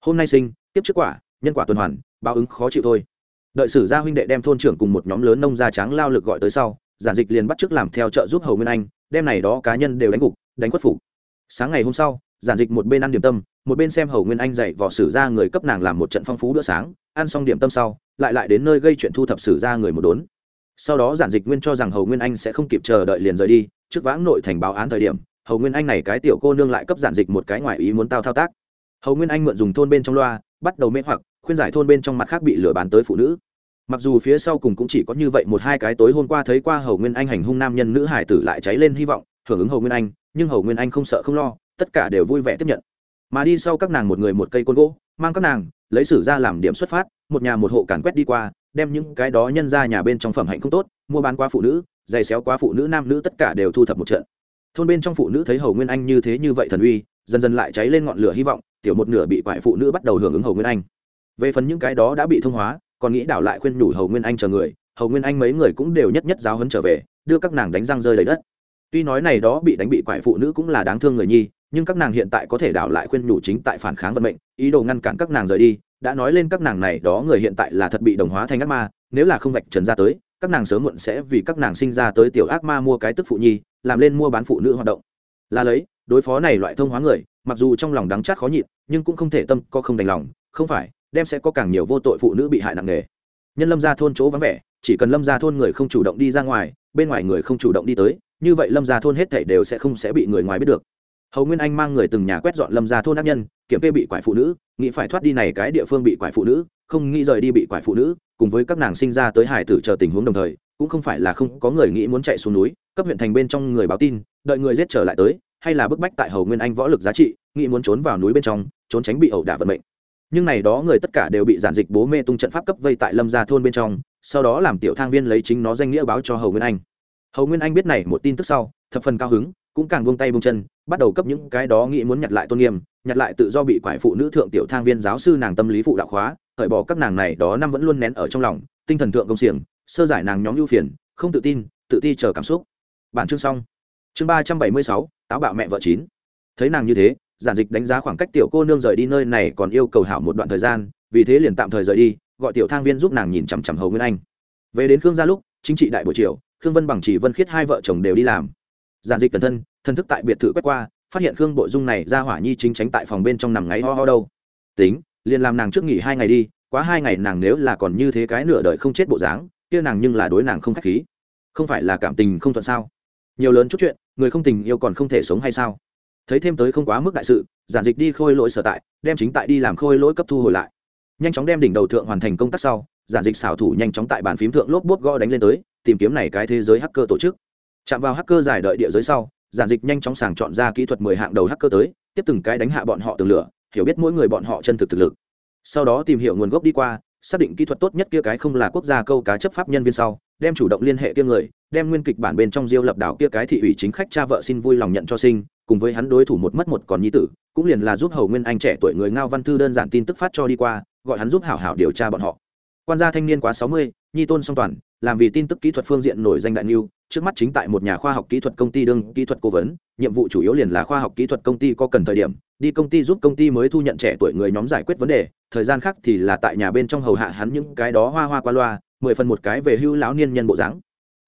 Hôm nay sinh, tiếp trước quả, nhân quả tuần hoàn, báo ứng khó chịu thôi. Đợi sử gia huynh đệ đem thôn trưởng cùng một nhóm lớn nông gia trắng lao lực gọi tới sau, giản dịch liền bắt chước làm theo trợ giúp hầu nguyên anh đem này đó cá nhân đều đánh gục, đánh khuất phục. Sáng ngày hôm sau, giản dịch một bên ăn điểm tâm, một bên xem hầu nguyên anh dạy vỏ sử ra người cấp nàng làm một trận phong phú bữa sáng, ăn xong điểm tâm sau, lại lại đến nơi gây chuyện thu thập sử ra người một đốn. Sau đó giản dịch nguyên cho rằng hầu nguyên anh sẽ không kịp chờ đợi liền rời đi, trước vãng nội thành báo án thời điểm, hầu nguyên anh này cái tiểu cô nương lại cấp giản dịch một cái ngoài ý muốn tao thao tác. Hầu nguyên anh mượn dùng thôn bên trong loa, bắt đầu mê hoặc, khuyên giải thôn bên trong mặt khác bị lừa bán tới phụ nữ mặc dù phía sau cùng cũng chỉ có như vậy một hai cái tối hôm qua thấy qua hầu nguyên anh hành hung nam nhân nữ hải tử lại cháy lên hy vọng, hưởng ứng hầu nguyên anh, nhưng hầu nguyên anh không sợ không lo, tất cả đều vui vẻ tiếp nhận. Mà đi sau các nàng một người một cây côn gỗ, mang các nàng, lấy sử ra làm điểm xuất phát, một nhà một hộ càn quét đi qua, đem những cái đó nhân ra nhà bên trong phẩm hạnh không tốt, mua bán qua phụ nữ, giày xéo qua phụ nữ nam nữ tất cả đều thu thập một trận. Thôn bên trong phụ nữ thấy hầu nguyên anh như thế như vậy thần uy, dần dần lại cháy lên ngọn lửa hy vọng, tiểu một nửa bị quại phụ nữ bắt đầu hưởng ứng hầu nguyên anh. Về phần những cái đó đã bị thông hóa còn nghĩ đảo lại khuyên nhủ hầu nguyên anh chờ người, hầu nguyên anh mấy người cũng đều nhất nhất giáo hấn trở về, đưa các nàng đánh răng rơi lấy đất. Tuy nói này đó bị đánh bị quại phụ nữ cũng là đáng thương người nhi, nhưng các nàng hiện tại có thể đảo lại khuyên nhủ chính tại phản kháng vận mệnh, ý đồ ngăn cản các nàng rời đi, đã nói lên các nàng này đó người hiện tại là thật bị đồng hóa thành ác ma, nếu là không vạch trần ra tới, các nàng sớm muộn sẽ vì các nàng sinh ra tới tiểu ác ma mua cái tức phụ nhi, làm lên mua bán phụ nữ hoạt động. Là lấy, đối phó này loại thông hóa người, mặc dù trong lòng đắng chát khó nhịn, nhưng cũng không thể tâm có không đành lòng, không phải đem sẽ có càng nhiều vô tội phụ nữ bị hại nặng nề. Nhân lâm ra thôn chỗ vắng vẻ, chỉ cần lâm ra thôn người không chủ động đi ra ngoài, bên ngoài người không chủ động đi tới, như vậy lâm ra thôn hết thảy đều sẽ không sẽ bị người ngoài biết được. Hầu nguyên anh mang người từng nhà quét dọn lâm ra thôn ác nhân, kiểm kê bị quải phụ nữ, nghĩ phải thoát đi này cái địa phương bị quải phụ nữ, không nghĩ rời đi bị quải phụ nữ, cùng với các nàng sinh ra tới hải tử chờ tình huống đồng thời, cũng không phải là không có người nghĩ muốn chạy xuống núi, cấp huyện thành bên trong người báo tin, đợi người giết trở lại tới, hay là bức bách tại hầu nguyên anh võ lực giá trị, nghĩ muốn trốn vào núi bên trong, trốn tránh bị ẩu đả vận mệnh nhưng này đó người tất cả đều bị giản dịch bố mê tung trận pháp cấp vây tại lâm gia thôn bên trong, sau đó làm tiểu thang viên lấy chính nó danh nghĩa báo cho hầu nguyên anh. Hầu nguyên anh biết này một tin tức sau, thập phần cao hứng, cũng càng buông tay buông chân, bắt đầu cấp những cái đó nghĩ muốn nhặt lại tôn nghiêm, nhặt lại tự do bị quải phụ nữ thượng tiểu thang viên giáo sư nàng tâm lý phụ đạo khóa khởi bỏ các nàng này đó năm vẫn luôn nén ở trong lòng, tinh thần thượng công xiềng, sơ giải nàng nhóm ưu phiền, không tự tin, tự ti chờ cảm xúc. Bản chương xong. Chương ba trăm bảy mươi sáu, táo bạo mẹ vợ chín. Thấy nàng như thế giản dịch đánh giá khoảng cách tiểu cô nương rời đi nơi này còn yêu cầu hảo một đoạn thời gian, vì thế liền tạm thời rời đi, gọi tiểu thang viên giúp nàng nhìn chằm chằm hầu nguyên anh. Về đến khương gia lúc, chính trị đại buổi chiều, khương vân bằng chỉ vân khiết hai vợ chồng đều đi làm. Giản dịch cẩn thân thân thức tại biệt thự quét qua, phát hiện khương bộ dung này ra hỏa nhi chính tránh tại phòng bên trong nằm ngáy ho ho đâu. Tính, liền làm nàng trước nghỉ hai ngày đi, quá hai ngày nàng nếu là còn như thế cái nửa đời không chết bộ dáng, kia nàng nhưng là đối nàng không k h á c h khí. Không phải là cảm tình không thuận sao? Nhiều lớn chút chuyện, người không tình yêu còn không thể sống hay sao? Thấy thêm tới không quá mức đại sự, giản dịch đi khôi lỗi sở tại, đem chính tại đi làm khôi lỗi cấp thu hồi lại. Nhanh chóng đem đỉnh đầu thượng hoàn thành công tác sau, giản dịch xảo thủ nhanh chóng tại bàn phím thượng lốp bốp gõ đánh lên tới, tìm kiếm này cái thế giới hacker tổ chức. Chạm vào hacker giải đợi địa giới sau, giản dịch nhanh chóng sàng chọn ra kỹ thuật mười hạng đầu hacker tới, tiếp từng cái đánh hạ bọn họ từng lửa, hiểu biết mỗi người bọn họ chân thực thực lực. Sau đó tìm hiểu nguồn gốc đi qua, xác định kỹ thuật tốt nhất kia cái không là quốc gia câu cá chấp pháp nhân viên sau, đem chủ động liên hệ kia người, đem nguyên kịch bản bên trong diêu lập đảo kia cái thị ủy chính khách cha vợ xin vui lòng nhận cho sinh cùng với hắn đối thủ một mất một còn nhi tử, cũng liền là giúp hầu nguyên anh trẻ tuổi người ngao văn thư đơn giản tin tức phát cho đi qua, gọi hắn giúp hảo hảo điều tra bọn họ. Quan gia thanh niên quá sáu mươi, nhi tôn song toàn, làm vì tin tức kỹ thuật phương diện nổi danh đại niu trước mắt chính tại một nhà khoa học kỹ thuật công ty đương kỹ thuật cố vấn, nhiệm vụ chủ yếu liền là khoa học kỹ thuật công ty có cần thời điểm, đi công ty giúp công ty mới thu nhận trẻ tuổi người nhóm giải quyết vấn đề, thời gian khác thì là tại nhà bên trong hầu hạ hắn những cái đó hoa hoa qua loa, mười phần một cái về hưu lão niên nhân bộ dáng.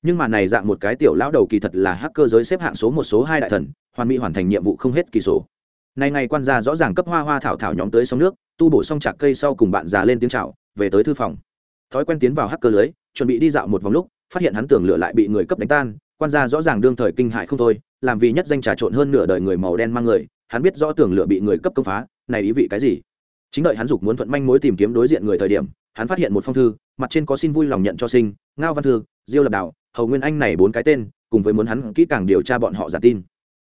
Nhưng mà này dạng một cái tiểu lão đầu kỳ thật là hacker giới xếp hạng số một số hai đại thần hoàn mỹ hoàn thành nhiệm vụ không hết kỳ số nay ngày quan gia rõ ràng cấp hoa hoa thảo thảo nhóm tới sông nước, tu bổ xong chạc cây sau cùng bạn già lên tiếng chào, về tới thư phòng. Thói quen tiến vào hacker lưới, chuẩn bị đi dạo một vòng lúc, phát hiện hắn tưởng lửa lại bị người cấp đánh tan, quan gia rõ ràng đương thời kinh hại không thôi, làm vì nhất danh trà trộn hơn nửa đời người màu đen mang người, hắn biết rõ tưởng lửa bị người cấp công phá, này ý vị cái gì? Chính đợi hắn dục muốn thuận manh mối tìm kiếm đối diện người thời điểm, hắn phát hiện một phong thư, mặt trên có xin vui lòng nhận cho sinh, ngao văn thư, diêu lập đạo hầu nguyên anh này bốn cái tên, cùng với muốn hắn kỹ càng điều tra bọn họ giả tin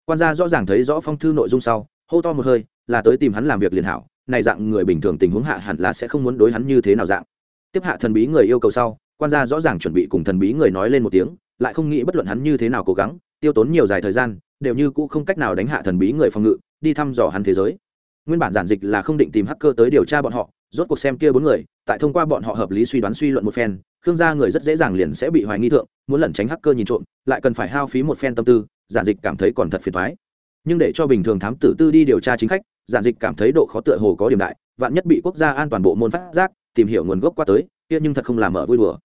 quan gia rõ ràng thấy rõ phong thư nội dung sau, hô to một hơi, là tới tìm hắn làm việc liền hảo, này dạng người bình thường tình huống hạ hẳn là sẽ không muốn đối hắn như thế nào dạng. Tiếp hạ thần bí người yêu cầu sau, quan gia rõ ràng chuẩn bị cùng thần bí người nói lên một tiếng, lại không nghĩ bất luận hắn như thế nào cố gắng, tiêu tốn nhiều dài thời gian, đều như cũ không cách nào đánh hạ thần bí người phòng ngự, đi thăm dò hắn thế giới. Nguyên bản giản dịch là không định tìm hacker tới điều tra bọn họ, rốt cuộc xem kia bốn người, tại thông qua bọn họ hợp lý suy đoán suy luận một phen, khương gia người rất dễ dàng liền sẽ bị hoài nghi thượng, muốn lẩn tránh hacker nhìn trộm, lại cần phải hao phí một phen tâm tư giản dịch cảm thấy còn thật phiền thoái. Nhưng để cho bình thường thám tử tư đi điều tra chính khách, giản dịch cảm thấy độ khó tựa hồ có điểm đại, vạn nhất bị quốc gia an toàn bộ môn phát giác, tìm hiểu nguồn gốc qua tới, kia nhưng thật không làm mở vui đùa.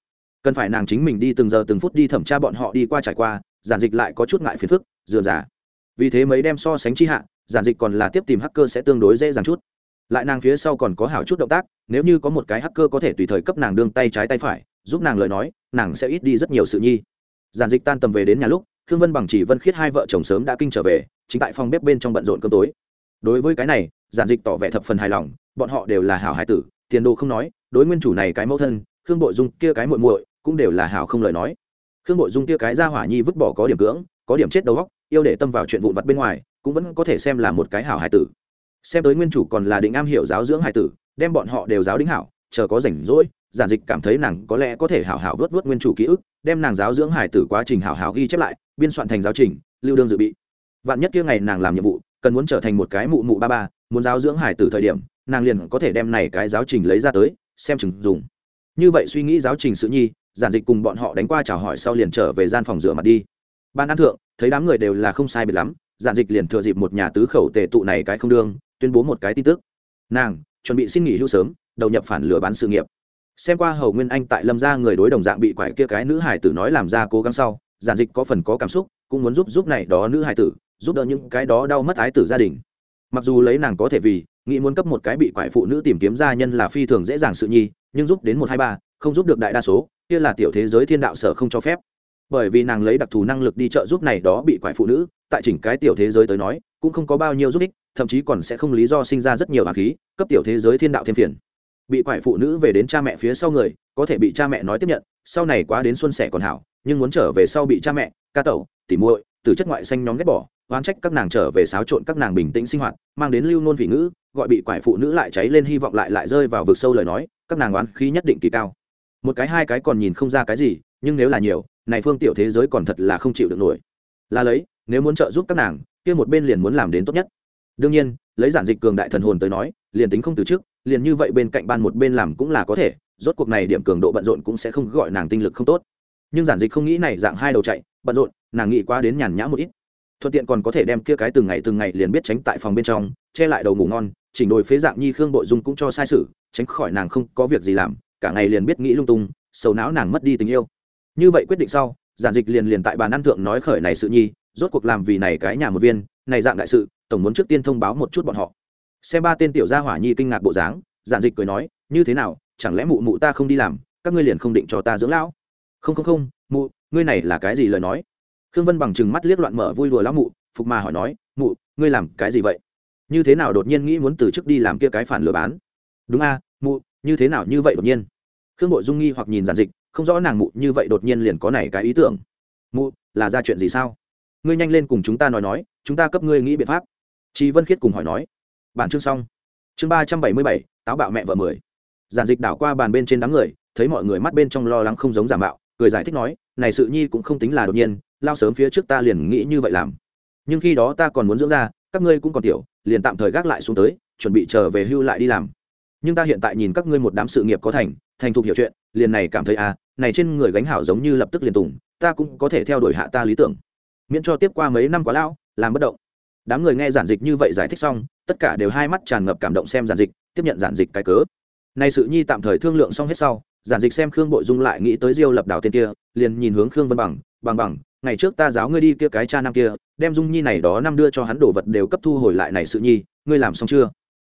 Cần phải nàng chính mình đi từng giờ từng phút đi thẩm tra bọn họ đi qua trải qua, giản dịch lại có chút ngại phiền phức dườm giả vì thế mấy đem so sánh chi hạ, giản dịch còn là tiếp tìm hacker sẽ tương đối dễ dàng chút. Lại nàng phía sau còn có hảo chút động tác, nếu như có một cái hacker có thể tùy thời cấp nàng đương tay trái tay phải, giúp nàng lời nói, nàng sẽ ít đi rất nhiều sự nhi. Giản dịch tan tầm về đến nhà lúc khương vân bằng chỉ vân khiết hai vợ chồng sớm đã kinh trở về, chính tại phòng bếp bên trong bận rộn cơm tối. Đối với cái này, giản dịch tỏ vẻ thập phần hài lòng, bọn họ đều là hảo hải tử, tiền đồ không nói, đối nguyên chủ này cái mẫu thân, khương bội dung kia cái muội muội cũng đều là hảo không lời nói. Khương bội dung kia cái ra hỏa nhi vứt bỏ có điểm cưỡng, có điểm chết đầu góc yêu để tâm vào chuyện vụn vặt bên ngoài, cũng vẫn có thể xem là một cái hảo hải tử. Xem tới nguyên chủ còn là định am hiểu giáo dưỡng hải tử, đem bọn họ đều giáo đính hảo, chờ có rảnh rỗi giản dịch cảm thấy nàng có lẽ có thể hảo hảo vớt vớt nguyên chủ ký ức, đem nàng giáo dưỡng hải tử quá trình hảo hảo ghi chép lại, biên soạn thành giáo trình, lưu đương dự bị. Vạn nhất kia ngày nàng làm nhiệm vụ, cần muốn trở thành một cái mụ mụ ba ba, muốn giáo dưỡng hải tử thời điểm, nàng liền có thể đem này cái giáo trình lấy ra tới, xem chừng dùng. Như vậy suy nghĩ giáo trình sự nhi, giản dịch cùng bọn họ đánh qua chào hỏi sau liền trở về gian phòng rửa mặt đi. Ban ăn thượng, thấy đám người đều là không sai biệt lắm, giản dịch liền thừa dịp một nhà tứ khẩu tề tụ này cái không đương, tuyên bố một cái tin tức. Nàng, chuẩn bị xin nghỉ hưu sớm, đầu nhập phản lừa bán sự nghiệp xem qua hầu nguyên anh tại lâm gia người đối đồng dạng bị quải kia cái nữ hải tử nói làm ra cố gắng sau, giản dịch có phần có cảm xúc, cũng muốn giúp giúp này đó nữ hải tử, giúp đỡ những cái đó đau mất ái tử gia đình. Mặc dù lấy nàng có thể vì, nghĩ muốn cấp một cái bị quải phụ nữ tìm kiếm gia nhân là phi thường dễ dàng sự nhi, nhưng giúp đến một hai ba, không giúp được đại đa số, kia là tiểu thế giới thiên đạo sở không cho phép. Bởi vì nàng lấy đặc thù năng lực đi trợ giúp này đó bị quải phụ nữ, tại chỉnh cái tiểu thế giới tới nói, cũng không có bao nhiêu giúp ích, thậm chí còn sẽ không lý do sinh ra rất nhiều hạt khí, cấp tiểu thế giới thiên đạo thêm phiền bị quải phụ nữ về đến cha mẹ phía sau người, có thể bị cha mẹ nói tiếp nhận, sau này quá đến xuân sẻ còn hảo, nhưng muốn trở về sau bị cha mẹ, ca tẩu, tỉ muội, từ chất ngoại xanh nhóm ghét bỏ, oán trách các nàng trở về xáo trộn các nàng bình tĩnh sinh hoạt, mang đến lưu nôn vị ngữ, gọi bị quải phụ nữ lại cháy lên hy vọng lại lại rơi vào vực sâu lời nói, các nàng oán khí nhất định kỳ cao. Một cái hai cái còn nhìn không ra cái gì, nhưng nếu là nhiều, này phương tiểu thế giới còn thật là không chịu được nổi. Là lấy, nếu muốn trợ giúp các nàng, kia một bên liền muốn làm đến tốt nhất. Đương nhiên, lấy giản dịch cường đại thần hồn tới nói, liền tính không từ trước liền như vậy bên cạnh ban một bên làm cũng là có thể, rốt cuộc này điểm cường độ bận rộn cũng sẽ không gọi nàng tinh lực không tốt. Nhưng giản dịch không nghĩ này dạng hai đầu chạy, bận rộn, nàng nghĩ quá đến nhàn nhã một ít. Thuận tiện còn có thể đem kia cái từng ngày từng ngày liền biết tránh tại phòng bên trong, che lại đầu ngủ ngon, chỉnh đồi phế dạng nhi khương bội dung cũng cho sai sự, tránh khỏi nàng không có việc gì làm, cả ngày liền biết nghĩ lung tung, sầu não nàng mất đi tình yêu. Như vậy quyết định sau, giản dịch liền liền tại bàn ăn thượng nói khởi này sự nhi, rốt cuộc làm vì này cái nhà một viên, này dạng đại sự, tổng muốn trước tiên thông báo một chút bọn họ xem ba tên tiểu gia hỏa nhi kinh ngạc bộ dáng, giản dịch cười nói, như thế nào, chẳng lẽ mụ mụ ta không đi làm, các ngươi liền không định cho ta dưỡng lão? Không không không, mụ, ngươi này là cái gì lời nói? Khương vân bằng chừng mắt liếc loạn mở vui đùa lão mụ, phục mà hỏi nói, mụ, ngươi làm cái gì vậy? Như thế nào đột nhiên nghĩ muốn từ chức đi làm kia cái phản lừa bán? Đúng a, mụ, như thế nào như vậy đột nhiên? Khương bội dung nghi hoặc nhìn giản dịch, không rõ nàng mụ như vậy đột nhiên liền có này cái ý tưởng. Mụ, là ra chuyện gì sao? Ngươi nhanh lên cùng chúng ta nói nói, chúng ta cấp ngươi nghĩ biện pháp. Chị vân khiết cùng hỏi nói bản chương xong. Chương ba trăm bảy mươi bảy, táo bạo mẹ vợ mười. Giản dịch đảo qua bàn bên trên đám người, thấy mọi người mắt bên trong lo lắng không giống giả mạo, cười giải thích nói, này sự nhi cũng không tính là đột nhiên, lao sớm phía trước ta liền nghĩ như vậy làm. Nhưng khi đó ta còn muốn dưỡng ra, các ngươi cũng còn tiểu, liền tạm thời gác lại xuống tới, chuẩn bị trở về hưu lại đi làm. Nhưng ta hiện tại nhìn các ngươi một đám sự nghiệp có thành thành thục hiểu chuyện, liền này cảm thấy à này trên người gánh hảo giống như lập tức liền tùng, ta cũng có thể theo đuổi hạ ta lý tưởng. Miễn cho tiếp qua mấy năm quá lão, làm bất động. Đám người nghe giản dịch như vậy giải thích xong tất cả đều hai mắt tràn ngập cảm động xem giản dịch, tiếp nhận giản dịch cái cớ. Này sự nhi tạm thời thương lượng xong hết sau, giản dịch xem khương bội dung lại nghĩ tới diêu lập đảo tên kia, liền nhìn hướng khương vân bằng bằng bằng, ngày trước ta giáo ngươi đi kia cái cha năm kia, đem dung nhi này đó năm đưa cho hắn đồ vật đều cấp thu hồi lại này sự nhi, ngươi làm xong chưa?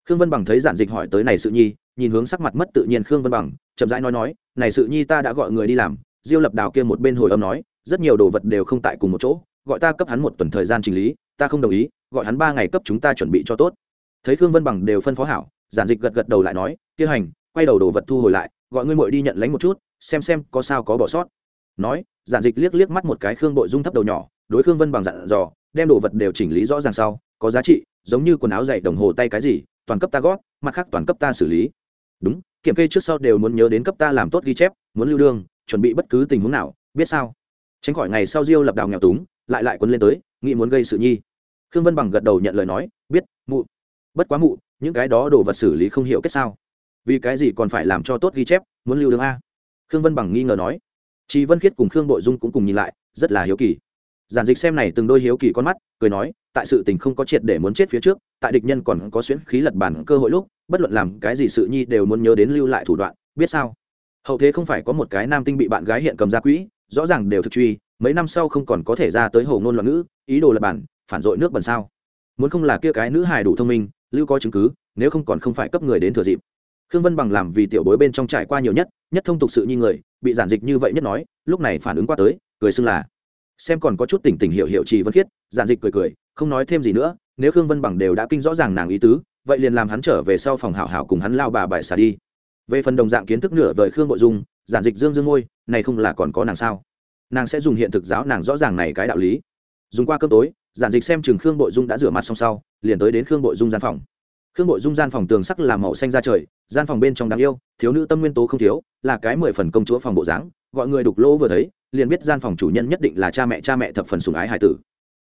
Khương vân bằng thấy giản dịch hỏi tới này sự nhi, nhìn hướng sắc mặt mất tự nhiên khương vân bằng, chậm rãi nói nói, này sự nhi ta đã gọi người đi làm. Diêu lập đào kia một bên hồi âm nói, rất nhiều đồ vật đều không tại cùng một chỗ, gọi ta cấp hắn một tuần thời gian trình lý, ta không đồng ý gọi hắn ba ngày cấp chúng ta chuẩn bị cho tốt. Thấy khương vân bằng đều phân phó hảo, giản dịch gật gật đầu lại nói, kia hành, quay đầu đồ vật thu hồi lại, gọi ngươi muội đi nhận lánh một chút, xem xem có sao có bỏ sót. Nói, giản dịch liếc liếc mắt một cái khương bội dung thấp đầu nhỏ, đối khương vân bằng dặn dò, đem đồ vật đều chỉnh lý rõ ràng sau, có giá trị, giống như quần áo dày đồng hồ tay cái gì, toàn cấp ta gót mặt khác toàn cấp ta xử lý. Đúng, kiểm kê trước sau đều muốn nhớ đến cấp ta làm tốt ghi chép, muốn lưu đương chuẩn bị bất cứ tình huống nào, biết sao? Tránh khỏi ngày sau diêu lập đào nghèo túng, lại lại quấn lên tới, nghĩ muốn gây sự nhi khương vân bằng gật đầu nhận lời nói, biết, mụ. Bất quá mụ, những cái đó đồ vật xử lý không hiểu kết sao. Vì cái gì còn phải làm cho tốt ghi chép, muốn lưu đường a? Khương vân bằng nghi ngờ nói. Chị vân khiết cùng khương bội dung cũng cùng nhìn lại, rất là hiếu kỳ. Giản dịch xem này từng đôi hiếu kỳ con mắt, cười nói, tại sự tình không có triệt để muốn chết phía trước, tại địch nhân còn có xuyễn khí lật bản cơ hội lúc, bất luận làm cái gì sự nhi đều muốn nhớ đến lưu lại thủ đoạn, biết sao? Hậu thế không phải có một cái nam tinh bị bạn gái hiện cầm ra quỹ, rõ ràng đều thực truy, mấy năm sau không còn có thể ra tới hồ ngôn loạn ngữ, ý đồ lật bản phản dội nước bẩn sao? Muốn không là kia cái nữ hài đủ thông minh, lưu có chứng cứ, nếu không còn không phải cấp người đến thừa dịp. Khương vân bằng làm vì tiểu bối bên trong trải qua nhiều nhất nhất thông tục sự như người, bị giản dịch như vậy nhất nói, lúc này phản ứng qua tới, cười xưng là, xem còn có chút tỉnh tỉnh hiểu hiểu trì vân khiết, giản dịch cười cười, không nói thêm gì nữa, nếu khương vân bằng đều đã kinh rõ ràng nàng ý tứ, vậy liền làm hắn trở về sau phòng hảo hảo cùng hắn lao bà bài xả đi. Về phần đồng dạng kiến thức nửa vời khương nội dung, giản dịch dương dương ngôi, này không là còn có nàng sao? Nàng sẽ dùng hiện thực giáo nàng rõ ràng này cái đạo lý. Dùng qua cơm tối giản dịch xem chừng khương bội dung đã rửa mặt xong sau, liền tới đến khương bội dung gian phòng. Khương bội dung gian phòng tường sắc làm màu xanh ra trời, gian phòng bên trong đáng yêu, thiếu nữ tâm nguyên tố không thiếu, là cái mười phần công chúa phòng bộ dáng, gọi người đục lỗ vừa thấy, liền biết gian phòng chủ nhân nhất định là cha mẹ cha mẹ thập phần sùng ái hải tử.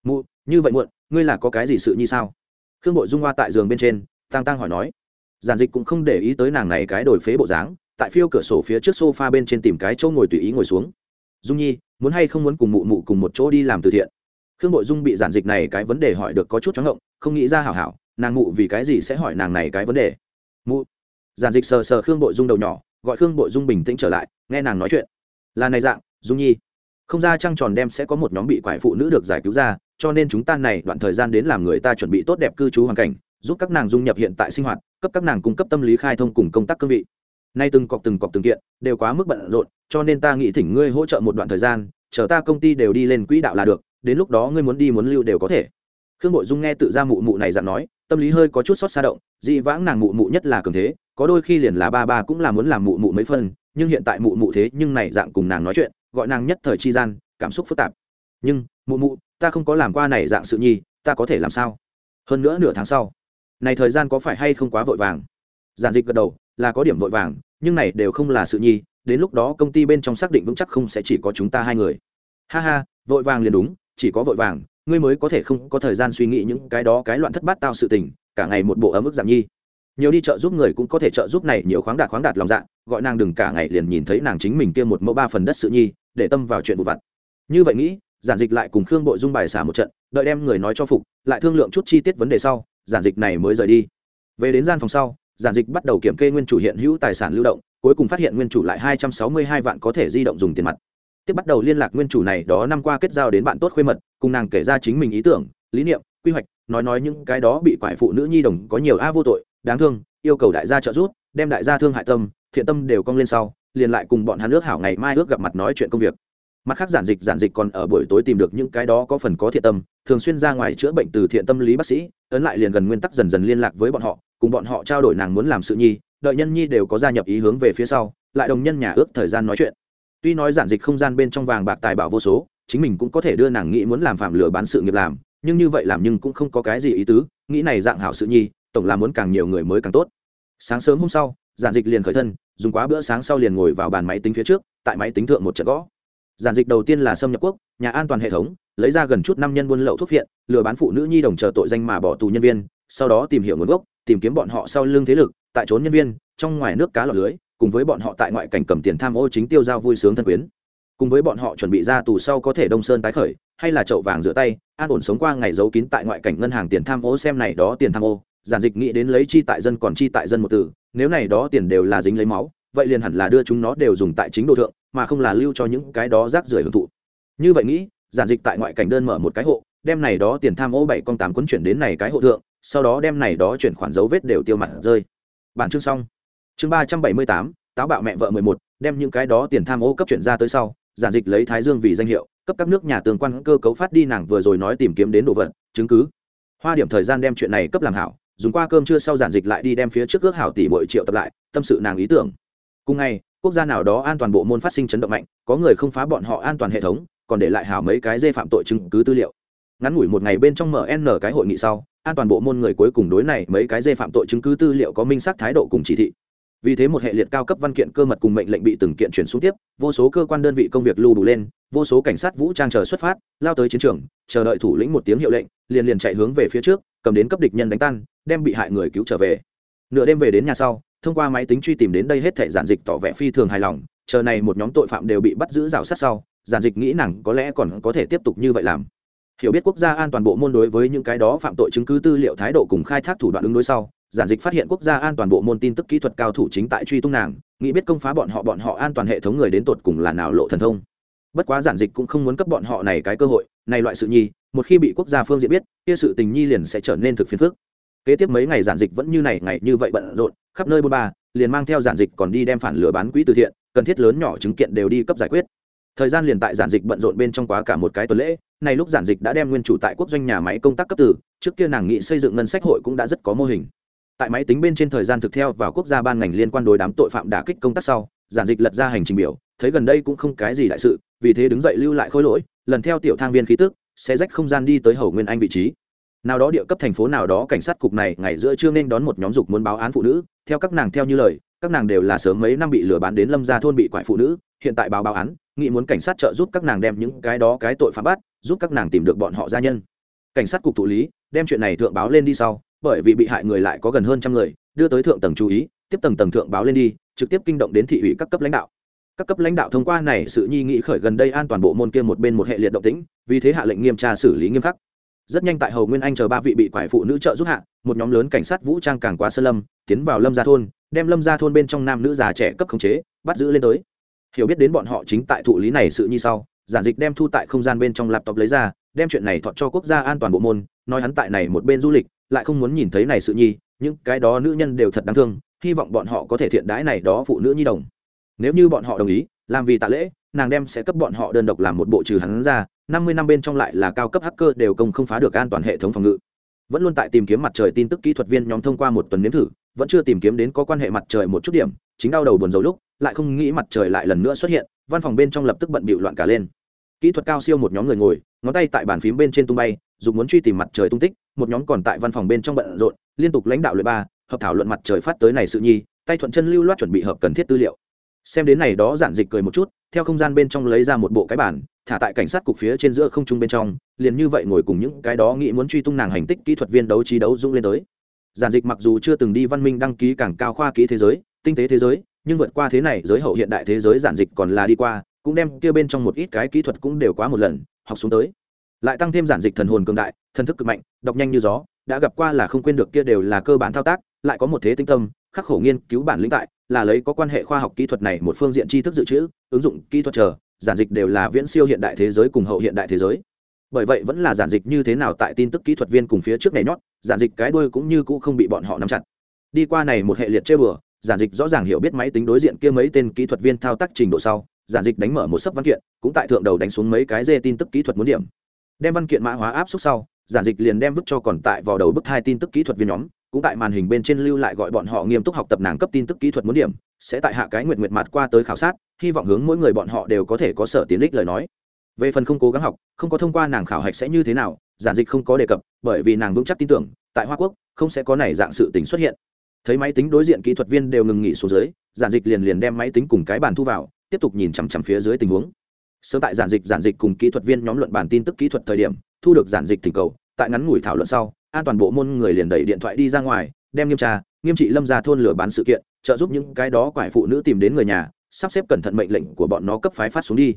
Mụ, như vậy muộn, ngươi là có cái gì sự như sao? Khương bội dung hoa tại giường bên trên tăng tăng hỏi nói. Giản dịch cũng không để ý tới nàng này cái đổi phế bộ dáng, tại phiêu cửa sổ phía trước sofa bên trên tìm cái chỗ ngồi tùy ý ngồi xuống. Dung nhi, muốn hay không muốn cùng mụ mụ cùng một chỗ đi làm từ thiện? Khương bội dung bị giản dịch này cái vấn đề hỏi được có chút chóng ngộng không nghĩ ra hảo hảo, nàng mụ vì cái gì sẽ hỏi nàng này cái vấn đề? Mụ. Giản dịch sờ sờ khương bội dung đầu nhỏ, gọi khương bội dung bình tĩnh trở lại, nghe nàng nói chuyện. Là này dạng, dung nhi. Không ra trăng tròn đem sẽ có một nhóm bị quải phụ nữ được giải cứu ra, cho nên chúng ta này đoạn thời gian đến làm người ta chuẩn bị tốt đẹp cư trú hoàn cảnh, giúp các nàng dung nhập hiện tại sinh hoạt, cấp các nàng cung cấp tâm lý khai thông cùng công tác cương vị. Nay từng cọc từng cọc từng kiện, đều quá mức bận rộn, cho nên ta nghĩ thỉnh ngươi hỗ trợ một đoạn thời gian, chờ ta công ty đều đi lên quỹ đạo là được đến lúc đó ngươi muốn đi muốn lưu đều có thể. Khương bội dung nghe tự ra mụ mụ này dặn nói, tâm lý hơi có chút xót xa động, dị vãng nàng mụ mụ nhất là cường thế, có đôi khi liền là ba ba cũng là muốn làm mụ mụ mấy phân nhưng hiện tại mụ mụ thế nhưng này dạng cùng nàng nói chuyện, gọi nàng nhất thời chi gian, cảm xúc phức tạp. Nhưng, mụ mụ, ta không có làm qua này dạng sự nhi, ta có thể làm sao? Hơn nữa nửa tháng sau, này thời gian có phải hay không quá vội vàng? Giản dịch gật đầu, là có điểm vội vàng, nhưng này đều không là sự nhi, đến lúc đó công ty bên trong xác định vững chắc không sẽ chỉ có chúng ta hai người. Ha ha, vội vàng liền đúng chỉ có vội vàng, ngươi mới có thể không có thời gian suy nghĩ những cái đó cái loạn thất bát tao sự tình, cả ngày một bộ ấm ức giảm nhi. Nhiều đi chợ giúp người cũng có thể trợ giúp này nhiều khoáng đạt khoáng đạt lòng dạ gọi nàng đừng cả ngày liền nhìn thấy nàng chính mình kia một mẫu ba phần đất sự nhi, để tâm vào chuyện vụ vặt. Như vậy nghĩ, giản dịch lại cùng khương bội dung bài xả một trận, đợi đem người nói cho phục, lại thương lượng chút chi tiết vấn đề sau, giản dịch này mới rời đi. Về đến gian phòng sau, giản dịch bắt đầu kiểm kê nguyên chủ hiện hữu tài sản lưu động, cuối cùng phát hiện nguyên chủ lại hai trăm sáu mươi hai vạn có thể di động dùng tiền mặt tiếp bắt đầu liên lạc nguyên chủ này đó năm qua kết giao đến bạn tốt khuê mật, cùng nàng kể ra chính mình ý tưởng, lý niệm, quy hoạch, nói nói những cái đó bị quải phụ nữ nhi đồng có nhiều a vô tội, đáng thương, yêu cầu đại gia trợ giúp, đem đại gia thương hại tâm, thiện tâm đều cong lên sau, liền lại cùng bọn hắn ước hảo ngày mai ước gặp mặt nói chuyện công việc. Mặt khác giản dịch giản dịch còn ở buổi tối tìm được những cái đó có phần có thiện tâm, thường xuyên ra ngoài chữa bệnh từ thiện tâm lý bác sĩ, ấn lại liền gần nguyên tắc dần dần liên lạc với bọn họ, cùng bọn họ trao đổi nàng muốn làm sự nhi, đợi nhân nhi đều có gia nhập ý hướng về phía sau, lại đồng nhân nhà ước thời gian nói chuyện tuy nói giản dịch không gian bên trong vàng bạc tài bảo vô số, chính mình cũng có thể đưa nàng nghĩ muốn làm phạm lừa bán sự nghiệp làm, nhưng như vậy làm nhưng cũng không có cái gì ý tứ, nghĩ này dạng hảo sự nhi, tổng là muốn càng nhiều người mới càng tốt. Sáng sớm hôm sau, giản dịch liền khởi thân, dùng quá bữa sáng sau liền ngồi vào bàn máy tính phía trước, tại máy tính thượng một trận gõ. Giản dịch đầu tiên là xâm nhập quốc, nhà an toàn hệ thống, lấy ra gần chút năm nhân buôn lậu thuốc viện, lừa bán phụ nữ nhi đồng chờ tội danh mà bỏ tù nhân viên, sau đó tìm hiểu nguồn gốc, tìm kiếm bọn họ sau lưng thế lực, tại trốn nhân viên, trong ngoài nước cá lọc lưới cùng với bọn họ tại ngoại cảnh cầm tiền tham ô chính tiêu giao vui sướng thân quyến. Cùng với bọn họ chuẩn bị ra tù sau có thể đông sơn tái khởi, hay là chậu vàng rửa tay, an ổn sống qua ngày giấu kín tại ngoại cảnh ngân hàng tiền tham ô xem này đó tiền tham ô, giản dịch nghĩ đến lấy chi tại dân còn chi tại dân một từ, nếu này đó tiền đều là dính lấy máu, vậy liền hẳn là đưa chúng nó đều dùng tại chính đồ thượng, mà không là lưu cho những cái đó rác rưởi hưởng thụ. Như vậy nghĩ, giản dịch tại ngoại cảnh đơn mở một cái hộ, đem này đó tiền tham ô bảy con tám cuốn chuyển đến này cái hộ thượng, sau đó đem này đó chuyển khoản dấu vết đều tiêu mặt rơi. Bản chương xong chương ba trăm bảy mươi tám, táo bạo mẹ vợ mười một, đem những cái đó tiền tham ô cấp chuyển ra tới sau, giản dịch lấy thái dương vì danh hiệu, cấp các nước nhà tương quan cơ cấu phát đi nàng vừa rồi nói tìm kiếm đến đồ vật, chứng cứ. Hoa điểm thời gian đem chuyện này cấp làm hảo, dùng qua cơm trưa sau giản dịch lại đi đem phía trước ước hảo tỷ bội triệu tập lại, tâm sự nàng ý tưởng. Cùng ngày, quốc gia nào đó an toàn bộ môn phát sinh chấn động mạnh, có người không phá bọn họ an toàn hệ thống, còn để lại hảo mấy cái dê phạm tội chứng cứ tư liệu. Ngắn ngủi một ngày bên trong mn cái hội nghị sau, an toàn bộ môn người cuối cùng đối này mấy cái dê phạm tội chứng cứ tư liệu có minh xác thái độ cùng chỉ thị vì thế một hệ liệt cao cấp văn kiện cơ mật cùng mệnh lệnh bị từng kiện chuyển xuống tiếp, vô số cơ quan đơn vị công việc lưu đủ lên, vô số cảnh sát vũ trang chờ xuất phát, lao tới chiến trường, chờ đợi thủ lĩnh một tiếng hiệu lệnh, liền liền chạy hướng về phía trước, cầm đến cấp địch nhân đánh tan, đem bị hại người cứu trở về. Nửa đêm về đến nhà sau, thông qua máy tính truy tìm đến đây hết thể giản dịch tỏ vẻ phi thường hài lòng, chờ này một nhóm tội phạm đều bị bắt giữ rào sát sau, giản dịch nghĩ nàng có lẽ còn có thể tiếp tục như vậy làm. Hiểu biết quốc gia an toàn bộ môn đối với những cái đó phạm tội chứng cứ tư liệu thái độ cùng khai thác thủ đoạn ứng đối sau giản dịch phát hiện quốc gia an toàn bộ môn tin tức kỹ thuật cao thủ chính tại truy tung nàng, nghĩ biết công phá bọn họ bọn họ an toàn hệ thống người đến tột cùng là nào lộ thần thông. Bất quá giản dịch cũng không muốn cấp bọn họ này cái cơ hội, này loại sự nhi, một khi bị quốc gia phương diện biết, kia sự tình nhi liền sẽ trở nên thực phiền phức. Kế tiếp mấy ngày giản dịch vẫn như này, ngày như vậy bận rộn, khắp nơi bôn ba, liền mang theo giản dịch còn đi đem phản lừa bán quỹ từ thiện, cần thiết lớn nhỏ chứng kiện đều đi cấp giải quyết. Thời gian liền tại giản dịch bận rộn bên trong quá cả một cái tuần lễ, này lúc giản dịch đã đem nguyên chủ tại quốc doanh nhà máy công tác cấp từ, trước kia nàng nghị xây dựng ngân sách hội cũng đã rất có mô hình tại máy tính bên trên thời gian thực theo vào quốc gia ban ngành liên quan đối đám tội phạm đả kích công tác sau, giản dịch lật ra hành trình biểu, thấy gần đây cũng không cái gì đại sự, vì thế đứng dậy lưu lại khối lỗi, lần theo tiểu thang viên khí tức, sẽ rách không gian đi tới hầu nguyên anh vị trí. Nào đó địa cấp thành phố nào đó cảnh sát cục này ngày giữa trưa nên đón một nhóm dục muốn báo án phụ nữ, theo các nàng theo như lời, các nàng đều là sớm mấy năm bị lừa bán đến lâm gia thôn bị quại phụ nữ, hiện tại báo báo án, nghị muốn cảnh sát trợ giúp các nàng đem những cái đó cái tội phạm bắt, giúp các nàng tìm được bọn họ gia nhân. Cảnh sát cục thụ lý, đem chuyện này thượng báo lên đi sau bởi vì bị hại người lại có gần hơn trăm người, đưa tới thượng tầng chú ý, tiếp tầng tầng thượng báo lên đi, trực tiếp kinh động đến thị ủy các cấp lãnh đạo. Các cấp lãnh đạo thông qua này sự nhi nghị khởi gần đây an toàn bộ môn kia một bên một hệ liệt động tĩnh, vì thế hạ lệnh nghiêm tra xử lý nghiêm khắc. Rất nhanh tại hầu nguyên anh chờ ba vị bị quải phụ nữ trợ giúp hạ, một nhóm lớn cảnh sát vũ trang càng quá sơn lâm, tiến vào lâm gia thôn, đem lâm gia thôn bên trong nam nữ già trẻ cấp khống chế, bắt giữ lên tới. Hiểu biết đến bọn họ chính tại thụ lý này sự như sau, giản dịch đem thu tại không gian bên trong laptop lấy ra, đem chuyện này thọt cho quốc gia an toàn bộ môn, nói hắn tại này một bên du lịch lại không muốn nhìn thấy này sự nhi, những cái đó nữ nhân đều thật đáng thương, hy vọng bọn họ có thể thiện đãi này đó phụ nữ nhi đồng. Nếu như bọn họ đồng ý, làm vì tạ lễ, nàng đem sẽ cấp bọn họ đơn độc làm một bộ trừ hắn ra, năm mươi năm bên trong lại là cao cấp hacker đều công không phá được an toàn hệ thống phòng ngự. Vẫn luôn tại tìm kiếm mặt trời tin tức kỹ thuật viên nhóm thông qua một tuần nếm thử, vẫn chưa tìm kiếm đến có quan hệ mặt trời một chút điểm, chính đau đầu buồn rầu lúc, lại không nghĩ mặt trời lại lần nữa xuất hiện, văn phòng bên trong lập tức bận bịu loạn cả lên. Kỹ thuật cao siêu một nhóm người ngồi, ngón tay tại bàn phím bên trên tung bay, dùng muốn truy tìm mặt trời tung tích một nhóm còn tại văn phòng bên trong bận rộn, liên tục lãnh đạo luyện ba, hợp thảo luận mặt trời phát tới này sự nhi, tay thuận chân lưu loát chuẩn bị hợp cần thiết tư liệu. Xem đến này đó giản dịch cười một chút, theo không gian bên trong lấy ra một bộ cái bản, thả tại cảnh sát cục phía trên giữa không trung bên trong, liền như vậy ngồi cùng những cái đó nghĩ muốn truy tung nàng hành tích kỹ thuật viên đấu trí đấu dũng lên tới. Giản dịch mặc dù chưa từng đi văn minh đăng ký cảng cao khoa ký thế giới, tinh tế thế giới, nhưng vượt qua thế này giới hậu hiện đại thế giới giản dịch còn là đi qua, cũng đem kia bên trong một ít cái kỹ thuật cũng đều quá một lần, học xuống tới. Lại tăng thêm giản dịch thần hồn cường đại thần thức cực mạnh, đọc nhanh như gió, đã gặp qua là không quên được kia đều là cơ bản thao tác, lại có một thế tinh tâm, khắc khổ nghiên cứu bản lĩnh tại, là lấy có quan hệ khoa học kỹ thuật này một phương diện tri thức dự trữ, ứng dụng kỹ thuật chờ, giản dịch đều là viễn siêu hiện đại thế giới cùng hậu hiện đại thế giới. Bởi vậy vẫn là giản dịch như thế nào tại tin tức kỹ thuật viên cùng phía trước này nhót, giản dịch cái đuôi cũng như cũ không bị bọn họ nắm chặt. Đi qua này một hệ liệt chơi bừa, giản dịch rõ ràng hiểu biết máy tính đối diện kia mấy tên kỹ thuật viên thao tác trình độ sau, giản dịch đánh mở một sấp văn kiện, cũng tại thượng đầu đánh xuống mấy cái dê tin tức kỹ thuật muốn điểm. Đem văn kiện mã hóa áp suất sau giản dịch liền đem vứt cho còn tại vào đầu bức hai tin tức kỹ thuật viên nhóm, cũng tại màn hình bên trên lưu lại gọi bọn họ nghiêm túc học tập nàng cấp tin tức kỹ thuật muốn điểm, sẽ tại hạ cái nguyệt nguyệt mặt qua tới khảo sát, hy vọng hướng mỗi người bọn họ đều có thể có sở tiến đích lời nói. Về phần không cố gắng học, không có thông qua nàng khảo hạch sẽ như thế nào, giản dịch không có đề cập, bởi vì nàng vững chắc tin tưởng, tại hoa quốc, không sẽ có này dạng sự tình xuất hiện. Thấy máy tính đối diện kỹ thuật viên đều ngừng nghỉ xuống dưới, giản dịch liền liền đem máy tính cùng cái bàn thu vào, tiếp tục nhìn chằm chằm phía dưới tình huống. Sớm tại giản dịch giản dịch cùng kỹ thuật viên nhóm luận bản tin tức kỹ thuật thời điểm, thu được giản dịch thỉnh cầu tại ngắn ngủi thảo luận sau, an toàn bộ môn người liền đẩy điện thoại đi ra ngoài, đem nghiêm tra, nghiêm trị lâm ra thôn lửa bán sự kiện, trợ giúp những cái đó quải phụ nữ tìm đến người nhà, sắp xếp cẩn thận mệnh lệnh của bọn nó cấp phái phát xuống đi.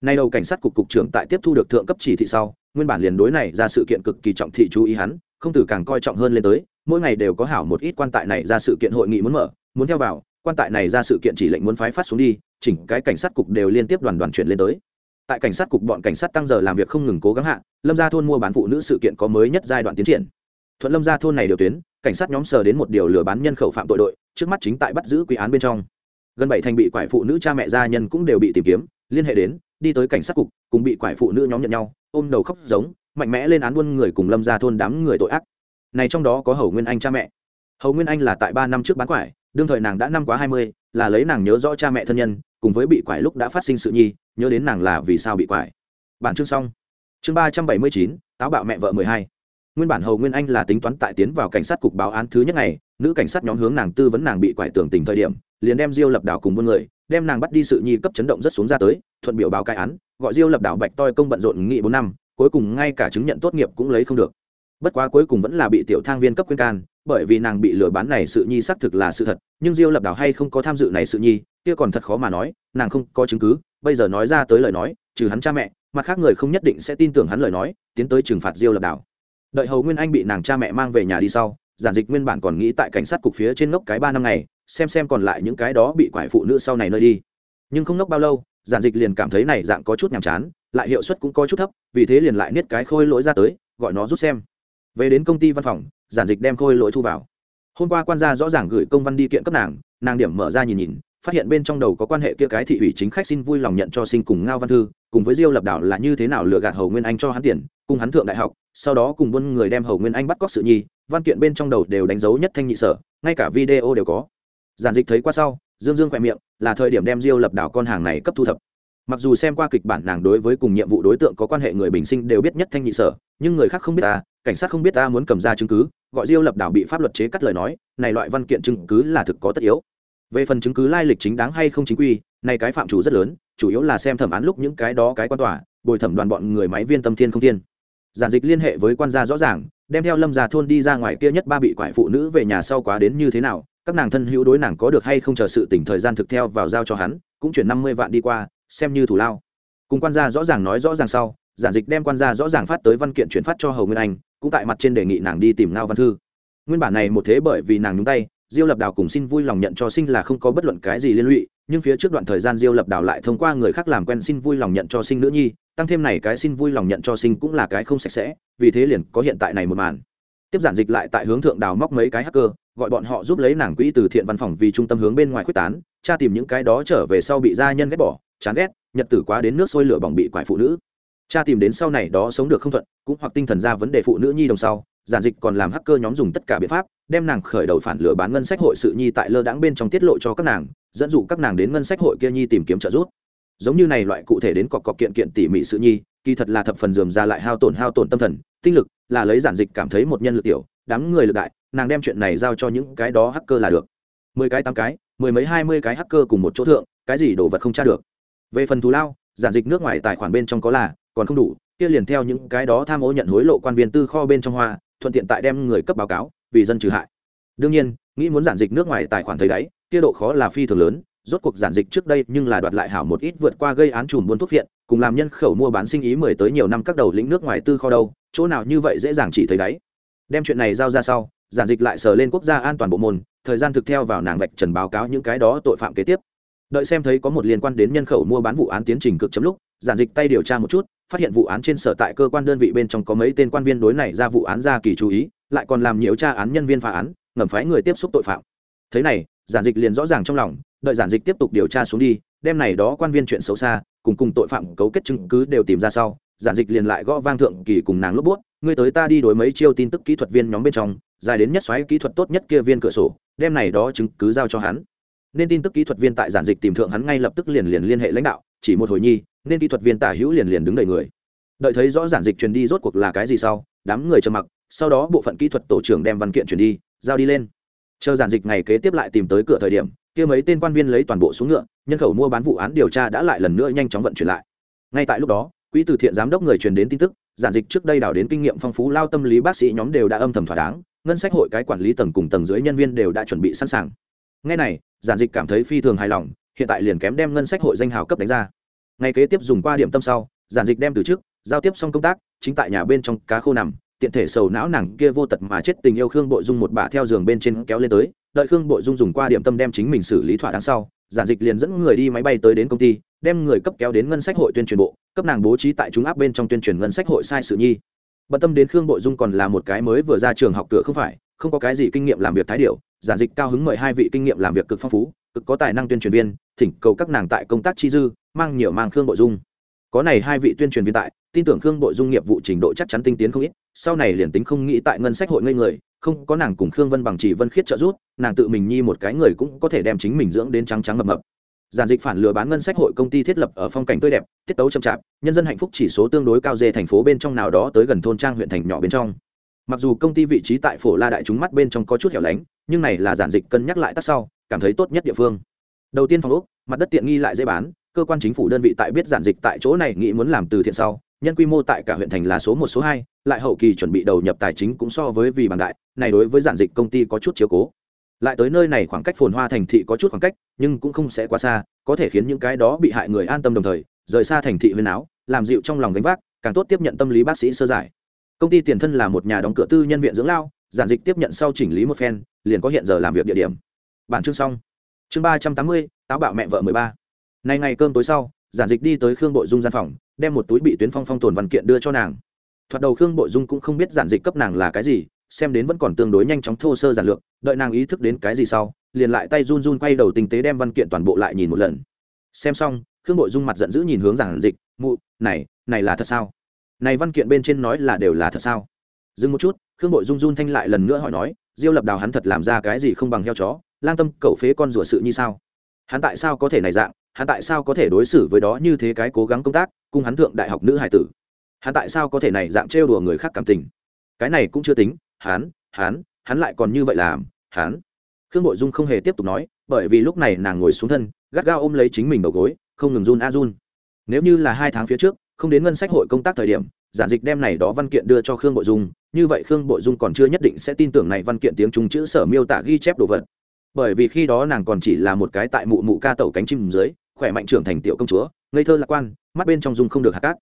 Nay đầu cảnh sát cục cục trưởng tại tiếp thu được thượng cấp chỉ thị sau, nguyên bản liền đối này ra sự kiện cực kỳ trọng thị chú ý hắn, không từ càng coi trọng hơn lên tới, mỗi ngày đều có hảo một ít quan tại này ra sự kiện hội nghị muốn mở, muốn theo vào, quan tại này ra sự kiện chỉ lệnh muốn phái phát xuống đi, chỉnh cái cảnh sát cục đều liên tiếp đoàn đoàn chuyển lên tới tại cảnh sát cục bọn cảnh sát tăng giờ làm việc không ngừng cố gắng hạ, lâm gia thôn mua bán phụ nữ sự kiện có mới nhất giai đoạn tiến triển. Thuận lâm gia thôn này điều tuyến, cảnh sát nhóm sờ đến một điều lừa bán nhân khẩu phạm tội đội, trước mắt chính tại bắt giữ quy án bên trong. Gần bảy thành bị quải phụ nữ cha mẹ gia nhân cũng đều bị tìm kiếm, liên hệ đến, đi tới cảnh sát cục, cùng bị quải phụ nữ nhóm nhận nhau, ôm đầu khóc giống, mạnh mẽ lên án buôn người cùng lâm gia thôn đám người tội ác. Này trong đó có hầu nguyên anh cha mẹ. Hầu nguyên anh là tại ba năm trước bán quải, đương thời nàng đã năm quá hai mươi là lấy nàng nhớ rõ cha mẹ thân nhân, cùng với bị quải lúc đã phát sinh sự nhi, nhớ đến nàng là vì sao bị quải. Bản chương xong. Chương ba trăm bảy mươi chín, táo bạo mẹ vợ mười hai. Nguyên bản hầu nguyên anh là tính toán tại tiến vào cảnh sát cục báo án thứ nhất ngày, nữ cảnh sát nhóm hướng nàng tư vấn nàng bị quải tưởng tình thời điểm, liền đem diêu lập đảo cùng buôn người, đem nàng bắt đi sự nhi cấp chấn động rất xuống ra tới, thuận biểu báo cai án, gọi diêu lập đảo bạch toi công bận rộn nghị bốn năm, cuối cùng ngay cả chứng nhận tốt nghiệp cũng lấy không được. Bất quá cuối cùng vẫn là bị tiểu thang viên cấp khuyên can bởi vì nàng bị lừa bán này sự nhi xác thực là sự thật, nhưng diêu lập đảo hay không có tham dự này sự nhi, kia còn thật khó mà nói, nàng không có chứng cứ, bây giờ nói ra tới lời nói, trừ hắn cha mẹ, mặt khác người không nhất định sẽ tin tưởng hắn lời nói, tiến tới trừng phạt diêu lập đảo đợi hầu nguyên anh bị nàng cha mẹ mang về nhà đi sau, giản dịch nguyên bản còn nghĩ tại cảnh sát cục phía trên ngốc cái ba năm ngày, xem xem còn lại những cái đó bị quải phụ nữ sau này nơi đi. Nhưng không ngốc bao lâu, giản dịch liền cảm thấy này dạng có chút nhàm chán, lại hiệu suất cũng có chút thấp, vì thế liền lại niết cái khôi lỗi ra tới, gọi nó rút xem. Về đến công ty văn phòng giản dịch đem khôi lỗi thu vào. Hôm qua quan gia rõ ràng gửi công văn đi kiện cấp nàng nàng điểm mở ra nhìn nhìn, phát hiện bên trong đầu có quan hệ kia cái thị ủy chính khách xin vui lòng nhận cho sinh cùng ngao văn thư, cùng với diêu lập đảo là như thế nào lừa gạt hầu nguyên anh cho hắn tiền, cùng hắn thượng đại học, sau đó cùng buôn người đem hầu nguyên anh bắt cóc sự nhi, văn kiện bên trong đầu đều đánh dấu nhất thanh nhị sở, ngay cả video đều có. Giản dịch thấy qua sau, dương dương khỏe miệng, là thời điểm đem diêu lập đảo con hàng này cấp thu thập mặc dù xem qua kịch bản nàng đối với cùng nhiệm vụ đối tượng có quan hệ người bình sinh đều biết nhất thanh nhị sở, nhưng người khác không biết ta, cảnh sát không biết ta muốn cầm ra chứng cứ, gọi diêu lập đảo bị pháp luật chế cắt lời nói, này loại văn kiện chứng cứ là thực có tất yếu. Về phần chứng cứ lai lịch chính đáng hay không chính quy, này cái phạm chủ rất lớn, chủ yếu là xem thẩm án lúc những cái đó cái quan tòa, bồi thẩm đoàn bọn người máy viên tâm thiên không thiên. Giản dịch liên hệ với quan gia rõ ràng, đem theo lâm già thôn đi ra ngoài kia nhất ba bị quải phụ nữ về nhà sau quá đến như thế nào, các nàng thân hữu đối nàng có được hay không chờ sự tỉnh thời gian thực theo vào giao cho hắn, cũng chuyển năm mươi vạn đi qua xem như thủ lao. Cùng quan gia rõ ràng nói rõ ràng sau, giản dịch đem quan gia rõ ràng phát tới văn kiện chuyển phát cho hầu nguyên anh, cũng tại mặt trên đề nghị nàng đi tìm ngao văn thư. Nguyên bản này một thế bởi vì nàng nhúng tay, diêu lập đào cùng xin vui lòng nhận cho sinh là không có bất luận cái gì liên lụy, nhưng phía trước đoạn thời gian diêu lập đào lại thông qua người khác làm quen xin vui lòng nhận cho sinh nữ nhi, tăng thêm này cái xin vui lòng nhận cho sinh cũng là cái không sạch sẽ, vì thế liền có hiện tại này một màn. Tiếp giản dịch lại tại hướng thượng đào móc mấy cái hacker, gọi bọn họ giúp lấy nàng quỹ từ thiện văn phòng vì trung tâm hướng bên ngoài quyết tán, tra tìm những cái đó trở về sau bị gia nhân ghét bỏ chán ghét, nhật tử quá đến nước sôi lửa bỏng bị quải phụ nữ. Cha tìm đến sau này đó sống được không thuận, cũng hoặc tinh thần ra vấn đề phụ nữ nhi đồng sau, giản dịch còn làm hacker nhóm dùng tất cả biện pháp, đem nàng khởi đầu phản lửa bán ngân sách hội sự nhi tại lơ đãng bên trong tiết lộ cho các nàng, dẫn dụ các nàng đến ngân sách hội kia nhi tìm kiếm trợ giúp. Giống như này loại cụ thể đến cọc cọc kiện kiện tỉ mỉ sự nhi, kỳ thật là thập phần dườm ra lại hao tổn hao tổn tâm thần, tinh lực, là lấy giản dịch cảm thấy một nhân lực tiểu, đám người lực đại, nàng đem chuyện này giao cho những cái đó hacker là được. Mười cái tám cái, mười mấy hai mươi cái hacker cùng một chỗ thượng, cái gì đồ vật không tra được về phần thù lao, giản dịch nước ngoài tài khoản bên trong có là, còn không đủ, kia liền theo những cái đó tham ô nhận hối lộ quan viên tư kho bên trong hoa, thuận tiện tại đem người cấp báo cáo, vì dân trừ hại. Đương nhiên, nghĩ muốn giản dịch nước ngoài tài khoản thấy đáy, kia độ khó là phi thường lớn, rốt cuộc giản dịch trước đây nhưng là đoạt lại hảo một ít vượt qua gây án chùm buôn thuốc viện cùng làm nhân khẩu mua bán sinh ý mười tới nhiều năm các đầu lĩnh nước ngoài tư kho đâu, chỗ nào như vậy dễ dàng chỉ thấy đáy. Đem chuyện này giao ra sau, giản dịch lại sờ lên quốc gia an toàn bộ môn, thời gian thực theo vào nàng vạch trần báo cáo những cái đó tội phạm kế tiếp đợi xem thấy có một liên quan đến nhân khẩu mua bán vụ án tiến trình cực chấm lúc, giản dịch tay điều tra một chút, phát hiện vụ án trên sở tại cơ quan đơn vị bên trong có mấy tên quan viên đối này ra vụ án ra kỳ chú ý, lại còn làm nhiều tra án nhân viên phá án, ngầm phái người tiếp xúc tội phạm. Thế này, giản dịch liền rõ ràng trong lòng, đợi giản dịch tiếp tục điều tra xuống đi đem này đó quan viên chuyện xấu xa, cùng cùng tội phạm cấu kết chứng cứ đều tìm ra sau, giản dịch liền lại gõ vang thượng kỳ cùng nàng lốp bút, ngươi tới ta đi đối mấy chiêu tin tức kỹ thuật viên nhóm bên trong dài đến nhất xoáy kỹ thuật tốt nhất kia viên cửa sổ đem này đó chứng cứ giao cho hắn nên tin tức kỹ thuật viên tại giản dịch tìm thượng hắn ngay lập tức liền liền liên hệ lãnh đạo, chỉ một hồi nhi, nên kỹ thuật viên tả hữu liền liền đứng đầy người. Đợi thấy rõ giản dịch truyền đi rốt cuộc là cái gì sau, đám người trầm mặc, sau đó bộ phận kỹ thuật tổ trưởng đem văn kiện truyền đi, giao đi lên. Chờ giản dịch ngày kế tiếp lại tìm tới cửa thời điểm, kia mấy tên quan viên lấy toàn bộ xuống ngựa, nhân khẩu mua bán vụ án điều tra đã lại lần nữa nhanh chóng vận chuyển lại. Ngay tại lúc đó, quỹ từ thiện giám đốc người truyền đến tin tức, giản dịch trước đây đào đến kinh nghiệm phong phú lao tâm lý bác sĩ nhóm đều đã âm thầm thỏa đáng, ngân sách hội cái quản lý tầng cùng tầng dưới nhân viên đều đã chuẩn bị sẵn sàng. Ngay này giản dịch cảm thấy phi thường hài lòng, hiện tại liền kém đem ngân sách hội danh hào cấp đánh ra. Ngày kế tiếp dùng qua điểm tâm sau, giản dịch đem từ trước giao tiếp xong công tác, chính tại nhà bên trong cá khô nằm, tiện thể sầu não nàng kia vô tật mà chết tình yêu khương bội dung một bà theo giường bên trên kéo lên tới, đợi khương bội dung dùng qua điểm tâm đem chính mình xử lý thỏa đáng sau, giản dịch liền dẫn người đi máy bay tới đến công ty, đem người cấp kéo đến ngân sách hội tuyên truyền bộ, cấp nàng bố trí tại chúng áp bên trong tuyên truyền ngân sách hội sai sự nhi. Bận tâm đến khương bội dung còn là một cái mới vừa ra trường học cửa không phải không có cái gì kinh nghiệm làm việc thái điệu giản dịch cao hứng mời hai vị kinh nghiệm làm việc cực phong phú, cực có tài năng tuyên truyền viên, thỉnh cầu các nàng tại công tác chi dư, mang nhiều mang khương bội dung. Có này hai vị tuyên truyền viên tại, tin tưởng khương bội dung nghiệp vụ trình độ chắc chắn tinh tiến không ít, sau này liền tính không nghĩ tại ngân sách hội ngây người, không có nàng cùng khương vân bằng chỉ vân khiết trợ giúp, nàng tự mình nhi một cái người cũng có thể đem chính mình dưỡng đến trắng trắng mập mập. Giản dịch phản lừa bán ngân sách hội công ty thiết lập ở phong cảnh tươi đẹp, tiết tấu chậm chạp, nhân dân hạnh phúc chỉ số tương đối cao dê thành phố bên trong nào đó tới gần thôn trang huyện thành nhỏ bên trong mặc dù công ty vị trí tại phổ la đại chúng mắt bên trong có chút hẻo lánh, nhưng này là giản dịch cân nhắc lại tắt sau, cảm thấy tốt nhất địa phương. Đầu tiên phòng úc mặt đất tiện nghi lại dễ bán, cơ quan chính phủ đơn vị tại biết giản dịch tại chỗ này nghĩ muốn làm từ thiện sau, nhân quy mô tại cả huyện thành là số một, số hai, lại hậu kỳ chuẩn bị đầu nhập tài chính cũng so với vì bằng đại, này đối với giản dịch công ty có chút chiếu cố. Lại tới nơi này khoảng cách phồn hoa thành thị có chút khoảng cách, nhưng cũng không sẽ quá xa, có thể khiến những cái đó bị hại người an tâm đồng thời, rời xa thành thị huyên áo, làm dịu trong lòng gánh vác, càng tốt tiếp nhận tâm lý bác sĩ sơ giải công ty tiền thân là một nhà đóng cửa tư nhân viện dưỡng lao, giản dịch tiếp nhận sau chỉnh lý một phen, liền có hiện giờ làm việc địa điểm. Bản chương xong. Chương ba trăm tám mươi, táo bạo mẹ vợ mười ba. Nay ngày cơm tối sau, giản dịch đi tới khương bội dung gian phòng, đem một túi bị tuyến phong phong tồn văn kiện đưa cho nàng. Thoạt đầu khương bội dung cũng không biết giản dịch cấp nàng là cái gì, xem đến vẫn còn tương đối nhanh chóng thô sơ giản lược, đợi nàng ý thức đến cái gì sau, liền lại tay run run quay đầu tinh tế đem văn kiện toàn bộ lại nhìn một lần. Xem xong, khương bội dung mặt giận dữ nhìn hướng giản dịch, mụ, này này là thật sao? Này văn kiện bên trên nói là đều là thật sao? Dừng một chút, khương bội run run thanh lại lần nữa hỏi nói, diêu lập đào hắn thật làm ra cái gì không bằng heo chó, lang tâm cậu phế con rủa sự như sao? Hắn tại sao có thể này dạng, hắn tại sao có thể đối xử với đó như thế cái cố gắng công tác, cùng hắn thượng đại học nữ hải tử? Hắn tại sao có thể này dạng trêu đùa người khác cảm tình? Cái này cũng chưa tính, hắn hắn hắn lại còn như vậy làm, hắn. Khương bội dung không hề tiếp tục nói, bởi vì lúc này nàng ngồi xuống thân, gắt gao ôm lấy chính mình đầu gối, không ngừng run a run. Nếu như là hai tháng phía trước không đến ngân sách hội công tác thời điểm, giản dịch đem này đó văn kiện đưa cho khương bội dung. Như vậy khương bội dung còn chưa nhất định sẽ tin tưởng này văn kiện tiếng trung chữ sở miêu tả ghi chép đồ vật. Bởi vì khi đó nàng còn chỉ là một cái tại mụ mụ ca tẩu cánh chim dưới, khỏe mạnh trưởng thành tiểu công chúa, ngây thơ lạc quan, mắt bên trong dung không được hạt cát.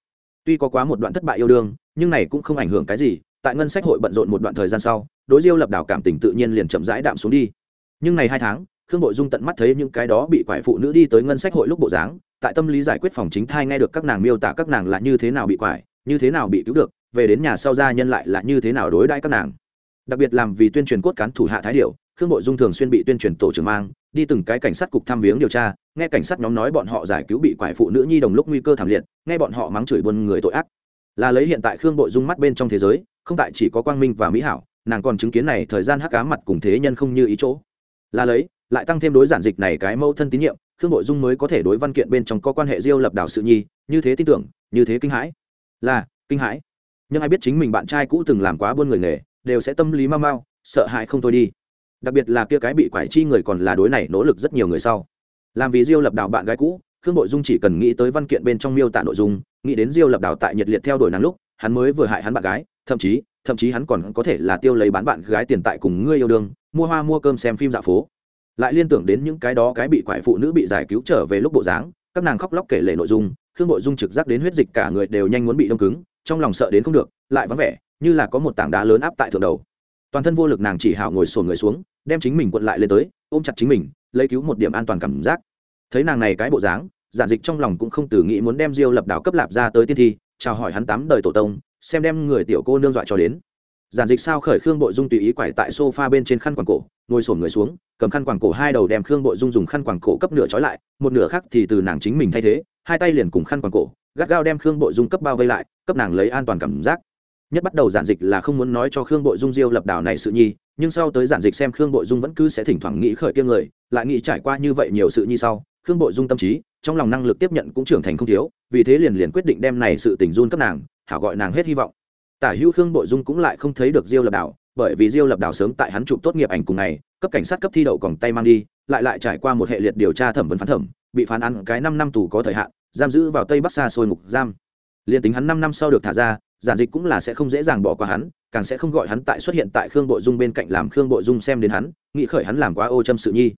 Tuy có quá một đoạn thất bại yêu đương, nhưng này cũng không ảnh hưởng cái gì, tại ngân sách hội bận rộn một đoạn thời gian sau, đối diêu lập đảo cảm tình tự nhiên liền chậm rãi đạm xuống đi. Nhưng này hai tháng, khương bội dung tận mắt thấy những cái đó bị quải phụ nữ đi tới ngân sách hội lúc bộ dáng tại tâm lý giải quyết phòng chính thai nghe được các nàng miêu tả các nàng là như thế nào bị quải, như thế nào bị cứu được, về đến nhà sau gia nhân lại là như thế nào đối đãi các nàng. Đặc biệt làm vì tuyên truyền cốt cán thủ hạ thái điệu khương bội dung thường xuyên bị tuyên truyền tổ trưởng mang, đi từng cái cảnh sát cục thăm viếng điều tra, nghe cảnh sát nhóm nói bọn họ giải cứu bị quải phụ nữ nhi đồng lúc nguy cơ thảm liệt, nghe bọn họ mắng chửi buôn người tội ác. Là lấy hiện tại khương bội dung mắt bên trong thế giới, không tại chỉ có quang minh và mỹ hảo, nàng còn chứng kiến này thời gian hắc cá mặt cùng thế nhân không như ý chỗ. Là lấy, lại tăng thêm đối giản dịch này cái mâu thân tín nhiệm khương nội dung mới có thể đối văn kiện bên trong có quan hệ diêu lập đảo sự nhi, như thế tin tưởng, như thế kinh hãi. Là, kinh hãi. Nhưng ai biết chính mình bạn trai cũ từng làm quá buôn người nghề, đều sẽ tâm lý mau mau, sợ hãi không thôi đi. Đặc biệt là kia cái bị quải chi người còn là đối này nỗ lực rất nhiều người sau. Làm vì diêu lập đảo bạn gái cũ, khương nội dung chỉ cần nghĩ tới văn kiện bên trong miêu tả nội dung, nghĩ đến diêu lập đảo tại nhiệt liệt theo đuổi nàng lúc, hắn mới vừa hại hắn bạn gái, thậm chí thậm chí hắn còn có thể là tiêu lấy bán bạn gái tiền tại cùng ngươi yêu đương, mua hoa mua cơm xem phim dạ phố lại liên tưởng đến những cái đó cái bị quải phụ nữ bị giải cứu trở về lúc bộ dáng, các nàng khóc lóc kể lể nội dung, khương nội dung trực giác đến huyết dịch cả người đều nhanh muốn bị đông cứng, trong lòng sợ đến không được, lại vắng vẻ, như là có một tảng đá lớn áp tại thượng đầu. Toàn thân vô lực nàng chỉ hào ngồi sồn người xuống, đem chính mình quận lại lên tới, ôm chặt chính mình, lấy cứu một điểm an toàn cảm giác. Thấy nàng này cái bộ dáng, giản dịch trong lòng cũng không từ nghĩ muốn đem diêu lập đảo cấp lạp ra tới tiên thi, chào hỏi hắn tám đời tổ tông, xem đem người tiểu cô nương dọa cho đến giản dịch sao khởi khương bội dung tùy ý quải tại sofa bên trên khăn quàng cổ, ngồi sổm người xuống, cầm khăn quàng cổ hai đầu đem khương bội dung dùng khăn quàng cổ cấp nửa trói lại, một nửa khác thì từ nàng chính mình thay thế, hai tay liền cùng khăn quàng cổ, gắt gao đem khương bội dung cấp bao vây lại, cấp nàng lấy an toàn cảm giác. Nhất bắt đầu giản dịch là không muốn nói cho khương bội dung diêu lập đảo này sự nhi, nhưng sau tới giản dịch xem khương bội dung vẫn cứ sẽ thỉnh thoảng nghĩ khởi kiêng người, lại nghĩ trải qua như vậy nhiều sự nhi sau, khương bội dung tâm trí, trong lòng năng lực tiếp nhận cũng trưởng thành không thiếu, vì thế liền liền quyết định đem này sự tình run cấp nàng, hảo gọi nàng hết hy vọng tả hữu khương bội dung cũng lại không thấy được diêu lập đảo, bởi vì diêu lập đảo sớm tại hắn chụp tốt nghiệp ảnh cùng ngày, cấp cảnh sát cấp thi đậu còn tay mang đi, lại lại trải qua một hệ liệt điều tra thẩm vấn phán thẩm, bị phán án cái năm năm tù có thời hạn, giam giữ vào tây bắc xa xôi ngục giam. Liền tính hắn năm năm sau được thả ra, giản dịch cũng là sẽ không dễ dàng bỏ qua hắn, càng sẽ không gọi hắn tại xuất hiện tại khương bội dung bên cạnh làm khương bội dung xem đến hắn, nghĩ khởi hắn làm quá ô châm sự nhi.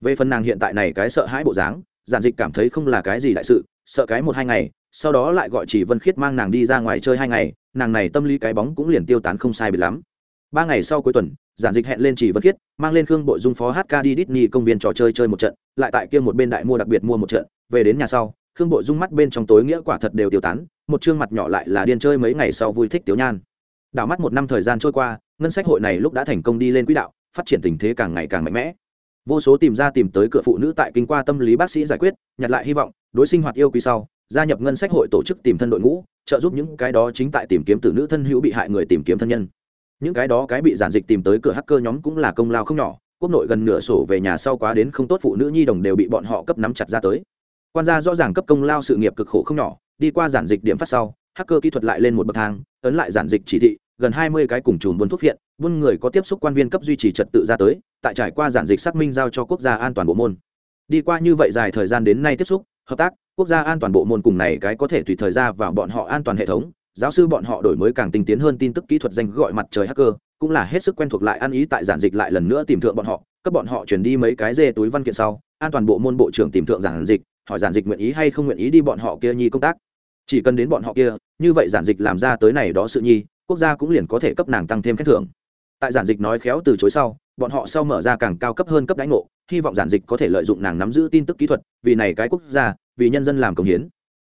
Về phần nàng hiện tại này cái sợ hãi bộ dáng, giản dịch cảm thấy không là cái gì đại sự, sợ cái một hai ngày sau đó lại gọi chỉ vân khiết mang nàng đi ra ngoài chơi hai ngày, nàng này tâm lý cái bóng cũng liền tiêu tán không sai bị lắm. Ba ngày sau cuối tuần, giản dịch hẹn lên chỉ vân khiết, mang lên khương bội dung phó hk đi Disney công viên trò chơi chơi một trận, lại tại kia một bên đại mua đặc biệt mua một trận. Về đến nhà sau, khương bội dung mắt bên trong tối nghĩa quả thật đều tiêu tán, một chương mặt nhỏ lại là điên chơi mấy ngày sau vui thích tiểu nhan. Đảo mắt một năm thời gian trôi qua, ngân sách hội này lúc đã thành công đi lên quỹ đạo, phát triển tình thế càng ngày càng mạnh mẽ. Vô số tìm ra tìm tới cửa phụ nữ tại kinh qua tâm lý bác sĩ giải quyết, nhặt lại hy vọng, đối sinh hoạt yêu quý sau gia nhập ngân sách hội tổ chức tìm thân đội ngũ, trợ giúp những cái đó chính tại tìm kiếm từ nữ thân hữu bị hại người tìm kiếm thân nhân. Những cái đó cái bị giản dịch tìm tới cửa hacker nhóm cũng là công lao không nhỏ, quốc nội gần nửa sổ về nhà sau quá đến không tốt phụ nữ nhi đồng đều bị bọn họ cấp nắm chặt ra tới. Quan gia rõ ràng cấp công lao sự nghiệp cực khổ không nhỏ, đi qua giản dịch điểm phát sau, hacker kỹ thuật lại lên một bậc thang, ấn lại giản dịch chỉ thị, gần hai mươi cái cùng chùm buôn thuốc viện, buôn người có tiếp xúc quan viên cấp duy trì trật tự ra tới, tại trải qua giản dịch xác minh giao cho quốc gia an toàn bộ môn. Đi qua như vậy dài thời gian đến nay tiếp xúc, hợp tác quốc gia an toàn bộ môn cùng này cái có thể tùy thời ra vào bọn họ an toàn hệ thống, giáo sư bọn họ đổi mới càng tinh tiến hơn tin tức kỹ thuật danh gọi mặt trời hacker, cũng là hết sức quen thuộc lại ăn ý tại giản dịch lại lần nữa tìm thượng bọn họ, cấp bọn họ chuyển đi mấy cái dê túi văn kiện sau, an toàn bộ môn bộ trưởng tìm thượng giản dịch, hỏi giản dịch nguyện ý hay không nguyện ý đi bọn họ kia nhi công tác. Chỉ cần đến bọn họ kia, như vậy giản dịch làm ra tới này đó sự nhi, quốc gia cũng liền có thể cấp nàng tăng thêm khen thưởng. Tại giản dịch nói khéo từ chối sau, bọn họ sau mở ra càng cao cấp hơn cấp đánh ngộ, hy vọng giản dịch có thể lợi dụng nàng nắm giữ tin tức kỹ thuật, vì này cái quốc gia vì nhân dân làm công hiến.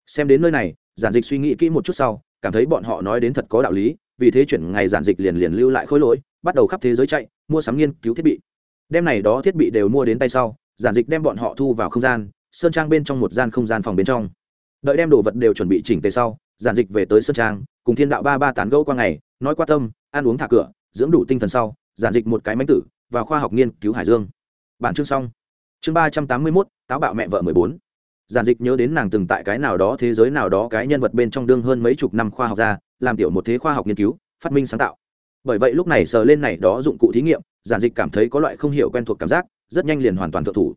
Xem đến nơi này, giản dịch suy nghĩ kỹ một chút sau, cảm thấy bọn họ nói đến thật có đạo lý, vì thế chuyển ngày giản dịch liền liền lưu lại khối lỗi, bắt đầu khắp thế giới chạy, mua sắm nghiên cứu thiết bị. Đem này đó thiết bị đều mua đến tay sau, giản dịch đem bọn họ thu vào không gian, sơn trang bên trong một gian không gian phòng bên trong. Đợi đem đồ vật đều chuẩn bị chỉnh tề sau, giản dịch về tới sơn trang, cùng thiên đạo ba ba tán gẫu qua ngày, nói qua tâm, ăn uống thả cửa, dưỡng đủ tinh thần sau, giản dịch một cái mánh tử và khoa học nghiên cứu hải dương. Bản chương xong. Chương ba trăm tám mươi mốt, táo bạo mẹ vợ mười bốn giản dịch nhớ đến nàng từng tại cái nào đó thế giới nào đó cái nhân vật bên trong đương hơn mấy chục năm khoa học gia, làm tiểu một thế khoa học nghiên cứu, phát minh sáng tạo. Bởi vậy lúc này sờ lên này đó dụng cụ thí nghiệm, giản dịch cảm thấy có loại không hiểu quen thuộc cảm giác, rất nhanh liền hoàn toàn thượng thủ.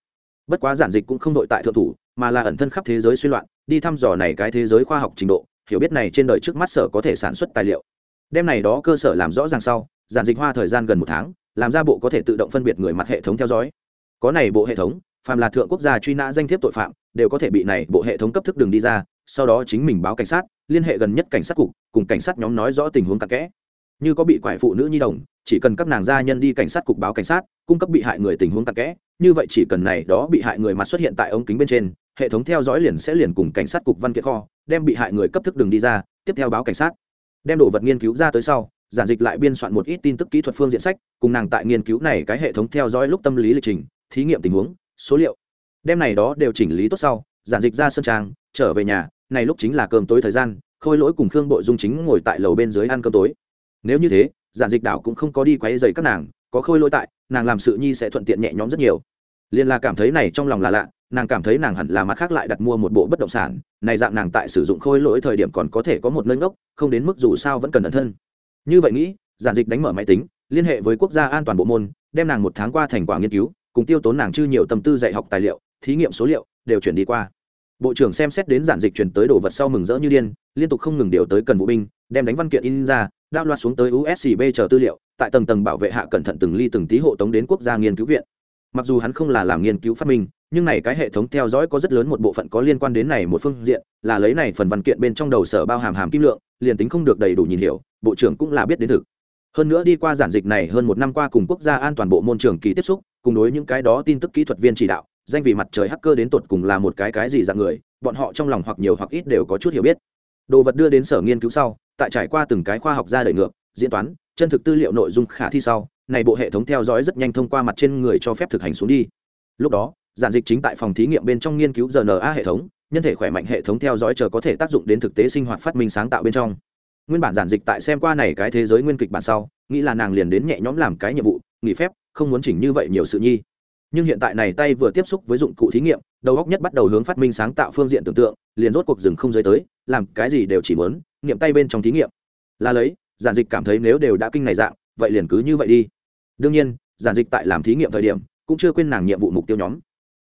Bất quá giản dịch cũng không đội tại thượng thủ, mà là ẩn thân khắp thế giới suy loạn, đi thăm dò này cái thế giới khoa học trình độ, hiểu biết này trên đời trước mắt sở có thể sản xuất tài liệu. Đem này đó cơ sở làm rõ ràng sau, giản dịch hoa thời gian gần một tháng, làm ra bộ có thể tự động phân biệt người mặt hệ thống theo dõi. Có này bộ hệ thống phàm là thượng quốc gia truy nã danh thiếp tội phạm, đều có thể bị này bộ hệ thống cấp thức đường đi ra, sau đó chính mình báo cảnh sát, liên hệ gần nhất cảnh sát cục, cùng cảnh sát nhóm nói rõ tình huống cặn kẽ. Như có bị quải phụ nữ nhi đồng, chỉ cần các nàng gia nhân đi cảnh sát cục báo cảnh sát, cung cấp bị hại người tình huống cặn kẽ, như vậy chỉ cần này đó bị hại người mặt xuất hiện tại ống kính bên trên, hệ thống theo dõi liền sẽ liền cùng cảnh sát cục văn kiện kho, đem bị hại người cấp thức đường đi ra, tiếp theo báo cảnh sát. Đem đồ vật nghiên cứu ra tới sau, giản dịch lại biên soạn một ít tin tức kỹ thuật phương diện sách, cùng nàng tại nghiên cứu này cái hệ thống theo dõi lúc tâm lý lịch trình, thí nghiệm tình huống số liệu. Đem này đó đều chỉnh lý tốt sau, giản dịch ra sân trang, trở về nhà, này lúc chính là cơm tối thời gian, khôi lỗi cùng khương bội dung chính ngồi tại lầu bên dưới ăn cơm tối. Nếu như thế, giản dịch đảo cũng không có đi quấy dày các nàng, có khôi lỗi tại, nàng làm sự nhi sẽ thuận tiện nhẹ nhõm rất nhiều. Liên là cảm thấy này trong lòng là lạ, nàng cảm thấy nàng hẳn là mặt khác lại đặt mua một bộ bất động sản, này dạng nàng tại sử dụng khôi lỗi thời điểm còn có thể có một nơi ngốc, không đến mức dù sao vẫn cần ẩn thân. Như vậy nghĩ, giản dịch đánh mở máy tính, liên hệ với quốc gia an toàn bộ môn, đem nàng một tháng qua thành quả nghiên cứu cùng tiêu tốn nàng chư nhiều tâm tư dạy học tài liệu, thí nghiệm số liệu, đều chuyển đi qua. Bộ trưởng xem xét đến giản dịch chuyển tới đồ vật sau mừng rỡ như điên, liên tục không ngừng điều tới cần vũ binh, đem đánh văn kiện in ra, đao loạt xuống tới uscb chờ tư liệu, tại tầng tầng bảo vệ hạ cẩn thận từng ly từng tí hộ tống đến quốc gia nghiên cứu viện. Mặc dù hắn không là làm nghiên cứu phát minh, nhưng này cái hệ thống theo dõi có rất lớn một bộ phận có liên quan đến này một phương diện, là lấy này phần văn kiện bên trong đầu sở bao hàm hàm kim lượng, liền tính không được đầy đủ nhìn hiểu, bộ trưởng cũng là biết đến thực hơn nữa đi qua giản dịch này hơn một năm qua cùng quốc gia an toàn bộ môn trường kỳ tiếp xúc, cùng đối những cái đó tin tức kỹ thuật viên chỉ đạo, danh vị mặt trời hacker đến tột cùng là một cái cái gì dạng người, bọn họ trong lòng hoặc nhiều hoặc ít đều có chút hiểu biết. Đồ vật đưa đến sở nghiên cứu sau, tại trải qua từng cái khoa học ra đời ngược, diễn toán, chân thực tư liệu nội dung khả thi sau, này bộ hệ thống theo dõi rất nhanh thông qua mặt trên người cho phép thực hành xuống đi. Lúc đó, giản dịch chính tại phòng thí nghiệm bên trong nghiên cứu rna hệ thống, nhân thể khỏe mạnh hệ thống theo dõi chờ có thể tác dụng đến thực tế sinh hoạt phát minh sáng tạo bên trong nguyên bản giản dịch tại xem qua này cái thế giới nguyên kịch bản sau, nghĩ là nàng liền đến nhẹ nhõm làm cái nhiệm vụ, nghỉ phép, không muốn chỉnh như vậy nhiều sự nhi. Nhưng hiện tại này tay vừa tiếp xúc với dụng cụ thí nghiệm, đầu góc nhất bắt đầu hướng phát minh sáng tạo phương diện tưởng tượng, liền rốt cuộc rừng không giới tới, làm cái gì đều chỉ muốn, nghiệm tay bên trong thí nghiệm. Là lấy, giản dịch cảm thấy nếu đều đã kinh này dạng, vậy liền cứ như vậy đi. Đương nhiên, giản dịch tại làm thí nghiệm thời điểm, cũng chưa quên nàng nhiệm vụ mục tiêu nhóm.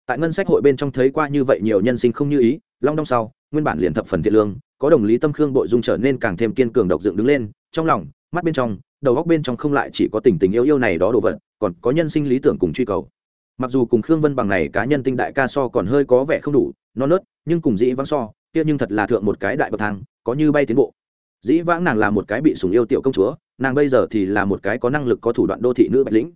Tại ngân sách hội bên trong thấy qua như vậy nhiều nhân sinh không như ý, long đong sau nguyên bản liền thập phần thiện lương, có đồng lý tâm khương bội dung trở nên càng thêm kiên cường độc dựng đứng lên, trong lòng, mắt bên trong, đầu góc bên trong không lại chỉ có tình tình yêu yêu này đó đồ vật, còn có nhân sinh lý tưởng cùng truy cầu. Mặc dù cùng khương vân bằng này cá nhân tinh đại ca so còn hơi có vẻ không đủ non nớt, nhưng cùng dĩ vãng so, kia nhưng thật là thượng một cái đại bậc thang, có như bay tiến bộ. Dĩ vãng nàng là một cái bị sùng yêu tiểu công chúa, nàng bây giờ thì là một cái có năng lực có thủ đoạn đô thị nữ bạch lĩnh.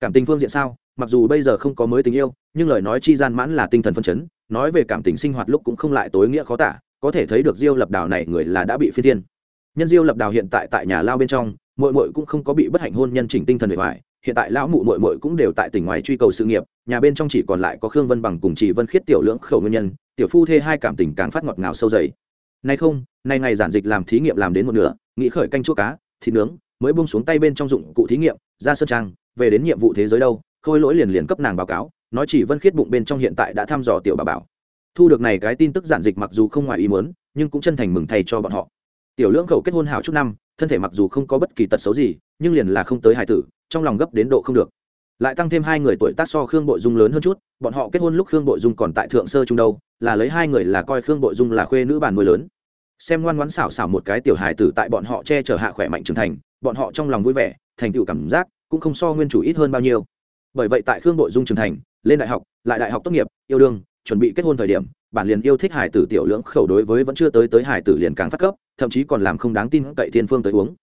Cảm tình phương diện sao? Mặc dù bây giờ không có mới tình yêu, nhưng lời nói chi gian mãn là tinh thần phân chấn, nói về cảm tình sinh hoạt lúc cũng không lại tối nghĩa khó tả, có thể thấy được diêu lập đào này người là đã bị phi thiên. Nhân diêu lập đào hiện tại tại nhà lao bên trong mội mội cũng không có bị bất hạnh hôn nhân chỉnh tinh thần bề ngoài hiện tại lão mụ mội mội cũng đều tại tỉnh ngoài truy cầu sự nghiệp, nhà bên trong chỉ còn lại có khương vân bằng cùng chị vân khiết tiểu lưỡng khẩu nguyên nhân, tiểu phu thê hai cảm tình càng phát ngọt ngào sâu dày nay không, nay ngày giản dịch làm thí nghiệm làm đến một nửa, nghĩ khởi canh chua cá, thịt nướng, mới buông xuống tay bên trong dụng cụ thí nghiệm, ra sơn trang, về đến nhiệm vụ thế giới đâu khôi lỗi liền liền cấp nàng báo cáo, nói chỉ vân khiết bụng bên trong hiện tại đã thăm dò tiểu bà bảo. Thu được này cái tin tức giản dịch mặc dù không ngoài ý muốn, nhưng cũng chân thành mừng thầy cho bọn họ. Tiểu lưỡng khẩu kết hôn hảo chút năm, thân thể mặc dù không có bất kỳ tật xấu gì, nhưng liền là không tới hải tử, trong lòng gấp đến độ không được. Lại tăng thêm hai người tuổi tác so khương bội dung lớn hơn chút, bọn họ kết hôn lúc khương bội dung còn tại thượng sơ trung đâu, là lấy hai người là coi khương bội dung là khuê nữ bàn nuôi lớn. Xem ngoan ngoãn xảo xảo một cái tiểu hài tử tại bọn họ che chở hạ khỏe mạnh trưởng thành, bọn họ trong lòng vui vẻ, thành tựu cảm giác cũng không so nguyên chủ ít hơn bao nhiêu bởi vậy tại khương bội dung trưởng thành, lên đại học, lại đại học tốt nghiệp, yêu đương, chuẩn bị kết hôn thời điểm, bản liền yêu thích hải tử tiểu lưỡng khẩu đối với vẫn chưa tới tới hải tử liền càng phát cấp, thậm chí còn làm không đáng tin cậy thiên phương tới uống.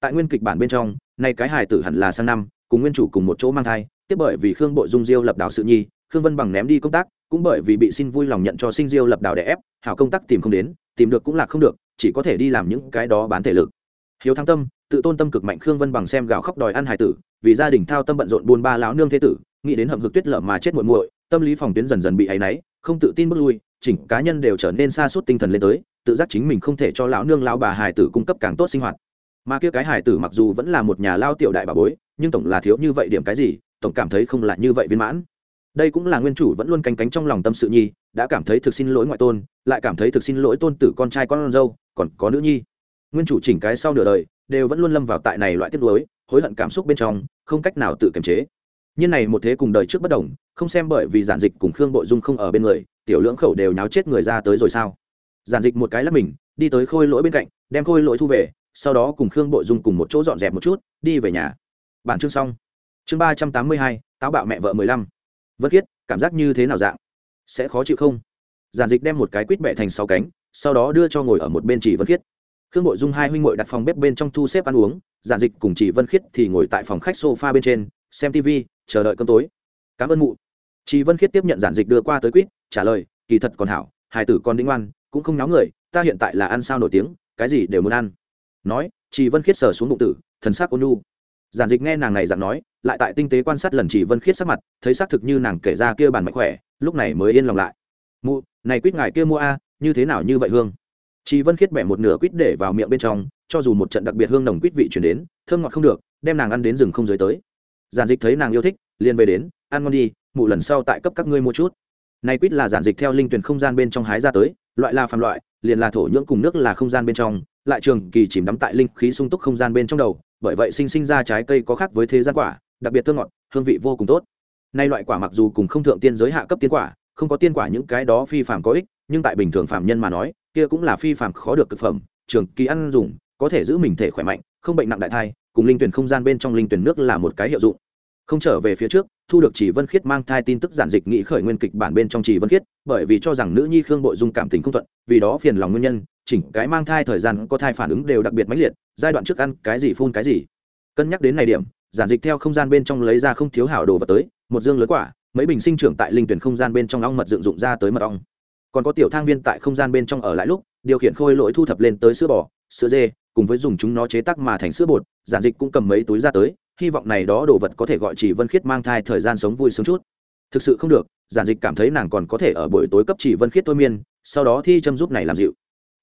Tại nguyên kịch bản bên trong, nay cái hải tử hẳn là sang năm, cùng nguyên chủ cùng một chỗ mang thai, tiếp bởi vì khương bội dung diêu lập đảo sự nhi, khương vân bằng ném đi công tác, cũng bởi vì bị xin vui lòng nhận cho sinh diêu lập đảo đẻ ép, hảo công tác tìm không đến, tìm được cũng là không được, chỉ có thể đi làm những cái đó bán thể lực. Hiếu thắng tâm, tự tôn tâm cực mạnh khương vân bằng xem gạo khóc đòi ăn hải tử vì gia đình thao tâm bận rộn buôn ba lão nương thế tử, nghĩ đến hầm hực tuyết lở mà chết muội muội, tâm lý phòng tuyến dần dần bị áy náy, không tự tin bước lui, chỉnh cá nhân đều trở nên xa suốt tinh thần lên tới, tự giác chính mình không thể cho lão nương, lão bà hải tử cung cấp càng tốt sinh hoạt. Mà kia cái hải tử mặc dù vẫn là một nhà lao tiểu đại bà bối, nhưng tổng là thiếu như vậy điểm cái gì, tổng cảm thấy không là như vậy viên mãn. Đây cũng là nguyên chủ vẫn luôn canh cánh trong lòng tâm sự nhi, đã cảm thấy thực xin lỗi ngoại tôn, lại cảm thấy thực xin lỗi tôn tử con trai con dâu, còn có nữ nhi. Nguyên chủ chỉnh cái sau nửa đời, đều vẫn luôn lâm vào tại này loại tiếp lối hối hận cảm xúc bên trong, không cách nào tự kiềm chế. Như này một thế cùng đời trước bất đồng, không xem bởi vì giản dịch cùng khương bội dung không ở bên người, tiểu lưỡng khẩu đều nháo chết người ra tới rồi sao? Giản dịch một cái lắp mình, đi tới khôi lỗi bên cạnh, đem khôi lỗi thu về, sau đó cùng khương bội dung cùng một chỗ dọn dẹp một chút, đi về nhà. Bản chương xong. Chương ba trăm tám mươi hai, táo bạo mẹ vợ mười lăm. Vất khiết, cảm giác như thế nào dạng? Sẽ khó chịu không? Giản dịch đem một cái quýt bẹ thành sáu cánh, sau đó đưa cho ngồi ở một bên chỉ vân khiết khương nội dung hai huynh ngội đặt phòng bếp bên trong thu xếp ăn uống, giản dịch cùng chỉ vân khiết thì ngồi tại phòng khách sofa bên trên, xem tv chờ đợi cơm tối. Cảm ơn mụ. Chị vân khiết tiếp nhận giản dịch đưa qua tới quýt, trả lời, kỳ thật còn hảo, hai tử con đinh ngoan cũng không náo người, ta hiện tại là ăn sao nổi tiếng, cái gì đều muốn ăn. Nói chị vân khiết sờ xuống bụng tử, thần sắc ôn nu giản dịch nghe nàng này dặn nói, lại tại tinh tế quan sát lần chỉ vân khiết sắc mặt, thấy xác thực như nàng kể ra kia bàn mạnh khỏe, lúc này mới yên lòng lại. Mụ, này quýt ngài kia mua a, như thế nào như vậy hương? Chỉ vân khiết bẻ một nửa quýt để vào miệng bên trong, cho dù một trận đặc biệt hương nồng quýt vị truyền đến, thơm ngọt không được, đem nàng ăn đến rừng không dưới tới. Giản dịch thấy nàng yêu thích, liền về đến, ăn ngon đi, mụ lần sau tại cấp các ngươi mua chút. Này quýt là giản dịch theo linh tuyển không gian bên trong hái ra tới, loại là phàm loại, liền là thổ nhưỡng cùng nước là không gian bên trong, lại trường kỳ chìm đắm tại linh khí sung túc không gian bên trong đầu, bởi vậy sinh sinh ra trái cây có khác với thế gian quả, đặc biệt thơm ngọt, hương vị vô cùng tốt. Nay loại quả mặc dù cùng không thượng tiên giới hạ cấp tiên quả, không có tiên quả những cái đó phi phàm có ích, nhưng tại bình thường phàm nhân mà nói kia cũng là phi phàm khó được thực phẩm, trường kỳ ăn dùng, có thể giữ mình thể khỏe mạnh, không bệnh nặng đại thai, cùng linh tuyển không gian bên trong linh tuyển nước là một cái hiệu dụng. Không trở về phía trước, thu được chỉ vân khiết mang thai tin tức giản dịch nghị khởi nguyên kịch bản bên trong chỉ vân khiết, bởi vì cho rằng nữ nhi khương bội dung cảm tình không thuận, vì đó phiền lòng nguyên nhân, chỉnh cái mang thai thời gian có thai phản ứng đều đặc biệt mãnh liệt, giai đoạn trước ăn cái gì phun cái gì. Cân nhắc đến này điểm, giản dịch theo không gian bên trong lấy ra không thiếu hảo đồ vật tới, một dương lớn quả, mấy bình sinh trưởng tại linh tuyển không gian bên trong ong mật dựng dụng ra tới mật ong còn có tiểu thang viên tại không gian bên trong ở lại lúc, điều khiển khôi lỗi thu thập lên tới sữa bò, sữa dê, cùng với dùng chúng nó chế tác mà thành sữa bột, giản dịch cũng cầm mấy túi ra tới, hy vọng này đó đồ vật có thể gọi chỉ vân khiết mang thai thời gian sống vui sướng chút. Thực sự không được, giản dịch cảm thấy nàng còn có thể ở buổi tối cấp chỉ vân khiết thôi miên, sau đó thi châm giúp này làm dịu.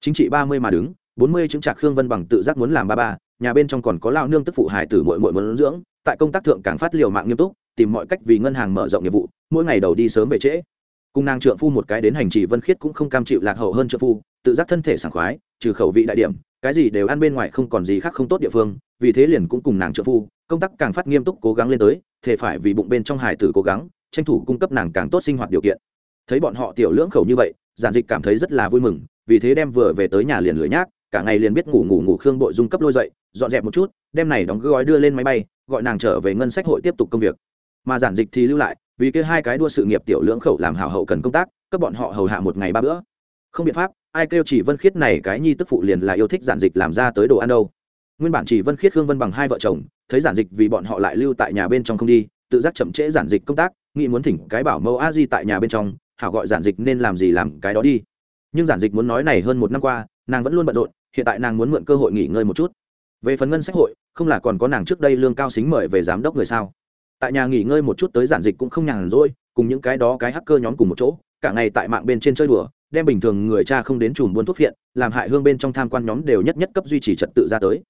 Chính trị ba mươi mà đứng, bốn mươi chứng trạc khương vân bằng tự giác muốn làm ba ba, nhà bên trong còn có lao nương tức phụ hải tử mội mội muốn dưỡng, tại công tác thượng càng phát liều mạng nghiêm túc, tìm mọi cách vì ngân hàng mở rộng nghiệp vụ, mỗi ngày đầu đi sớm về trễ cùng nàng trượng phu một cái đến hành trì vân khiết cũng không cam chịu lạc hậu hơn trượng phu, tự giác thân thể sảng khoái, trừ khẩu vị đại điểm, cái gì đều ăn bên ngoài không còn gì khác không tốt địa phương, vì thế liền cũng cùng nàng trượng phu, công tác càng phát nghiêm túc cố gắng lên tới thể phải vì bụng bên trong hải tử cố gắng, tranh thủ cung cấp nàng càng tốt sinh hoạt điều kiện. Thấy bọn họ tiểu lưỡng khẩu như vậy, giản dịch cảm thấy rất là vui mừng, vì thế đem vừa về tới nhà liền lưỡi nhác, cả ngày liền biết ngủ ngủ ngủ khương bội dung cấp lôi dậy, dọn dẹp một chút, đem này đóng gói đưa lên máy bay, gọi nàng trở về ngân sách hội tiếp tục công việc. Mà giản dịch thì lưu lại vì kia hai cái đua sự nghiệp tiểu lưỡng khẩu làm hảo hậu cần công tác, cấp bọn họ hầu hạ một ngày ba bữa. Không biện pháp, ai kêu chỉ vân khiết này cái nhi tức phụ liền là yêu thích giản dịch làm ra tới đồ ăn đâu. Nguyên bản chỉ vân khiết khương vân bằng hai vợ chồng, thấy giản dịch vì bọn họ lại lưu tại nhà bên trong không đi, tự giác chậm trễ giản dịch công tác, nghĩ muốn thỉnh cái bảo mẫu a di tại nhà bên trong, hảo gọi giản dịch nên làm gì làm cái đó đi. Nhưng giản dịch muốn nói này hơn một năm qua, nàng vẫn luôn bận rộn, hiện tại nàng muốn mượn cơ hội nghỉ ngơi một chút. Về phần ngân sách hội, không là còn có nàng trước đây lương cao xính mời về giám đốc người sao? Tại nhà nghỉ ngơi một chút tới giản dịch cũng không nhàn rỗi, cùng những cái đó cái hacker nhóm cùng một chỗ, cả ngày tại mạng bên trên chơi đùa, đem bình thường người cha không đến chùm buôn thuốc phiện, làm hại hương bên trong tham quan nhóm đều nhất nhất cấp duy trì trật tự ra tới.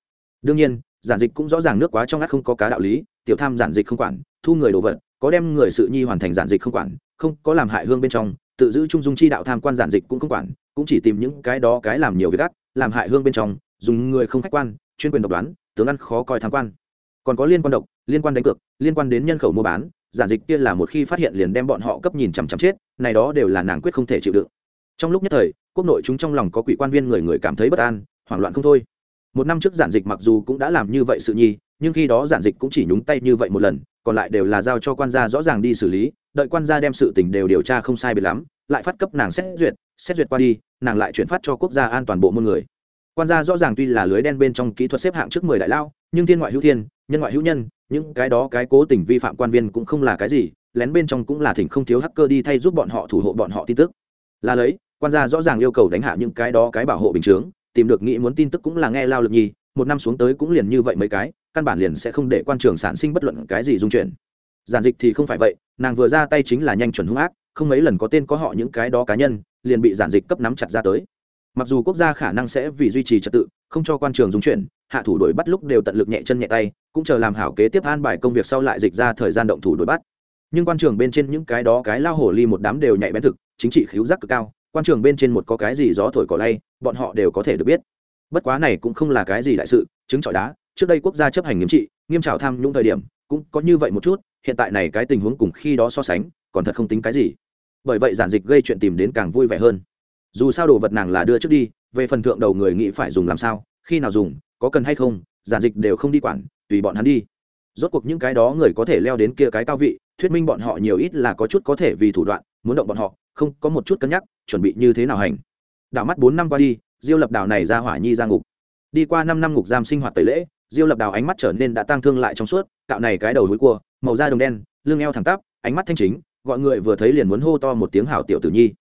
Đương nhiên, giản dịch cũng rõ ràng nước quá trong ngắt không có cá đạo lý, tiểu tham giản dịch không quản, thu người đồ vật, có đem người sự nhi hoàn thành giản dịch không quản, không có làm hại hương bên trong, tự giữ trung dung chi đạo tham quan giản dịch cũng không quản, cũng chỉ tìm những cái đó cái làm nhiều việc gắt làm hại hương bên trong, dùng người không khách quan, chuyên quyền độc đoán, tướng ăn khó coi tham quan. Còn có liên quan độc liên quan đánh cược, liên quan đến nhân khẩu mua bán, giản dịch kia là một khi phát hiện liền đem bọn họ cấp nhìn chằm chằm chết, này đó đều là nàng quyết không thể chịu đựng. Trong lúc nhất thời, quốc nội chúng trong lòng có quỷ quan viên người người cảm thấy bất an, hoảng loạn không thôi. Một năm trước giản dịch mặc dù cũng đã làm như vậy sự nhi, nhưng khi đó giản dịch cũng chỉ nhúng tay như vậy một lần, còn lại đều là giao cho quan gia rõ ràng đi xử lý, đợi quan gia đem sự tình đều điều tra không sai biệt lắm, lại phát cấp nàng xét duyệt xét duyệt qua đi, nàng lại chuyển phát cho quốc gia an toàn bộ môn người. Quan gia rõ ràng tuy là lưới đen bên trong kỹ thuật xếp hạng trước mười đại lao, nhưng thiên ngoại hữu thiên, nhân ngoại hữu nhân những cái đó cái cố tình vi phạm quan viên cũng không là cái gì, lén bên trong cũng là thỉnh không thiếu hacker đi thay giúp bọn họ thủ hộ bọn họ tin tức. Là lấy, quan gia rõ ràng yêu cầu đánh hạ những cái đó cái bảo hộ bình chướng, tìm được nghĩ muốn tin tức cũng là nghe lao lực nhi, một năm xuống tới cũng liền như vậy mấy cái, căn bản liền sẽ không để quan trường sản sinh bất luận cái gì dung chuyển. Giản dịch thì không phải vậy, nàng vừa ra tay chính là nhanh chuẩn hung ác, không mấy lần có tên có họ những cái đó cá nhân, liền bị giản dịch cấp nắm chặt ra tới. Mặc dù quốc gia khả năng sẽ vì duy trì trật tự, không cho quan trường dung chuyển hạ thủ đuổi bắt lúc đều tận lực nhẹ chân nhẹ tay, cũng chờ làm hảo kế tiếp an bài công việc sau lại dịch ra thời gian động thủ đuổi bắt. Nhưng quan trường bên trên những cái đó cái lao hổ ly một đám đều nhạy bén thực, chính trị khiếu giác cực cao, quan trường bên trên một có cái gì gió thổi cỏ lay, bọn họ đều có thể được biết. Bất quá này cũng không là cái gì đại sự chứng trọi đá, trước đây quốc gia chấp hành nghiêm trị, nghiêm trào tham nhũng thời điểm, cũng có như vậy một chút, hiện tại này cái tình huống cùng khi đó so sánh, còn thật không tính cái gì. Bởi vậy giản dịch gây chuyện tìm đến càng vui vẻ hơn. Dù sao đồ vật nàng là đưa trước đi, về phần thượng đầu người nghĩ phải dùng làm sao, khi nào dùng có cần hay không, giản dịch đều không đi quản, tùy bọn hắn đi. Rốt cuộc những cái đó người có thể leo đến kia cái cao vị, thuyết minh bọn họ nhiều ít là có chút có thể vì thủ đoạn, muốn động bọn họ, không, có một chút cân nhắc, chuẩn bị như thế nào hành. Đảo mắt bốn năm qua đi, diêu lập đảo này ra hỏa nhi ra ngục. Đi qua năm năm ngục giam sinh hoạt tẩy lễ, diêu lập đảo ánh mắt trở nên đã tăng thương lại trong suốt, cạo này cái đầu núi cua, màu da đồng đen, lưng eo thẳng tắp, ánh mắt thanh chính, gọi người vừa thấy liền muốn hô to một tiếng hảo tiểu tử nhi.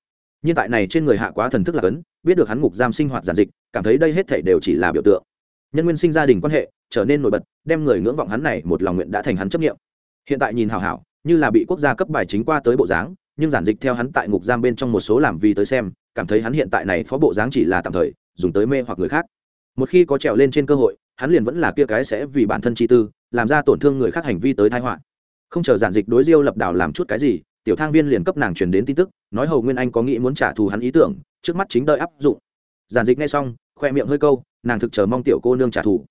Nhưng tại này trên người hạ quá thần thức là cấn, biết được hắn ngục giam sinh hoạt giản dịch, cảm thấy đây hết thảy đều chỉ là biểu tượng nhân nguyên sinh gia đình quan hệ, trở nên nổi bật, đem người ngưỡng vọng hắn này một lòng nguyện đã thành hắn chấp nghiệm hiện tại nhìn hảo hảo, như là bị quốc gia cấp bài chính qua tới bộ dáng, nhưng giản dịch theo hắn tại ngục giam bên trong một số làm vì tới xem, cảm thấy hắn hiện tại này phó bộ dáng chỉ là tạm thời, dùng tới mê hoặc người khác. Một khi có trèo lên trên cơ hội, hắn liền vẫn là kia cái sẽ vì bản thân chi tư, làm ra tổn thương người khác hành vi tới thái họa. Không chờ giản dịch đối diêu lập đảo làm chút cái gì, tiểu thang viên liền cấp nàng truyền đến tin tức, nói hầu nguyên anh có nghĩ muốn trả thù hắn ý tưởng, trước mắt chính đợi áp dụng. Giản dịch nghe xong, khoe miệng hơi câu nàng thực chờ mong tiểu cô nương trả thù.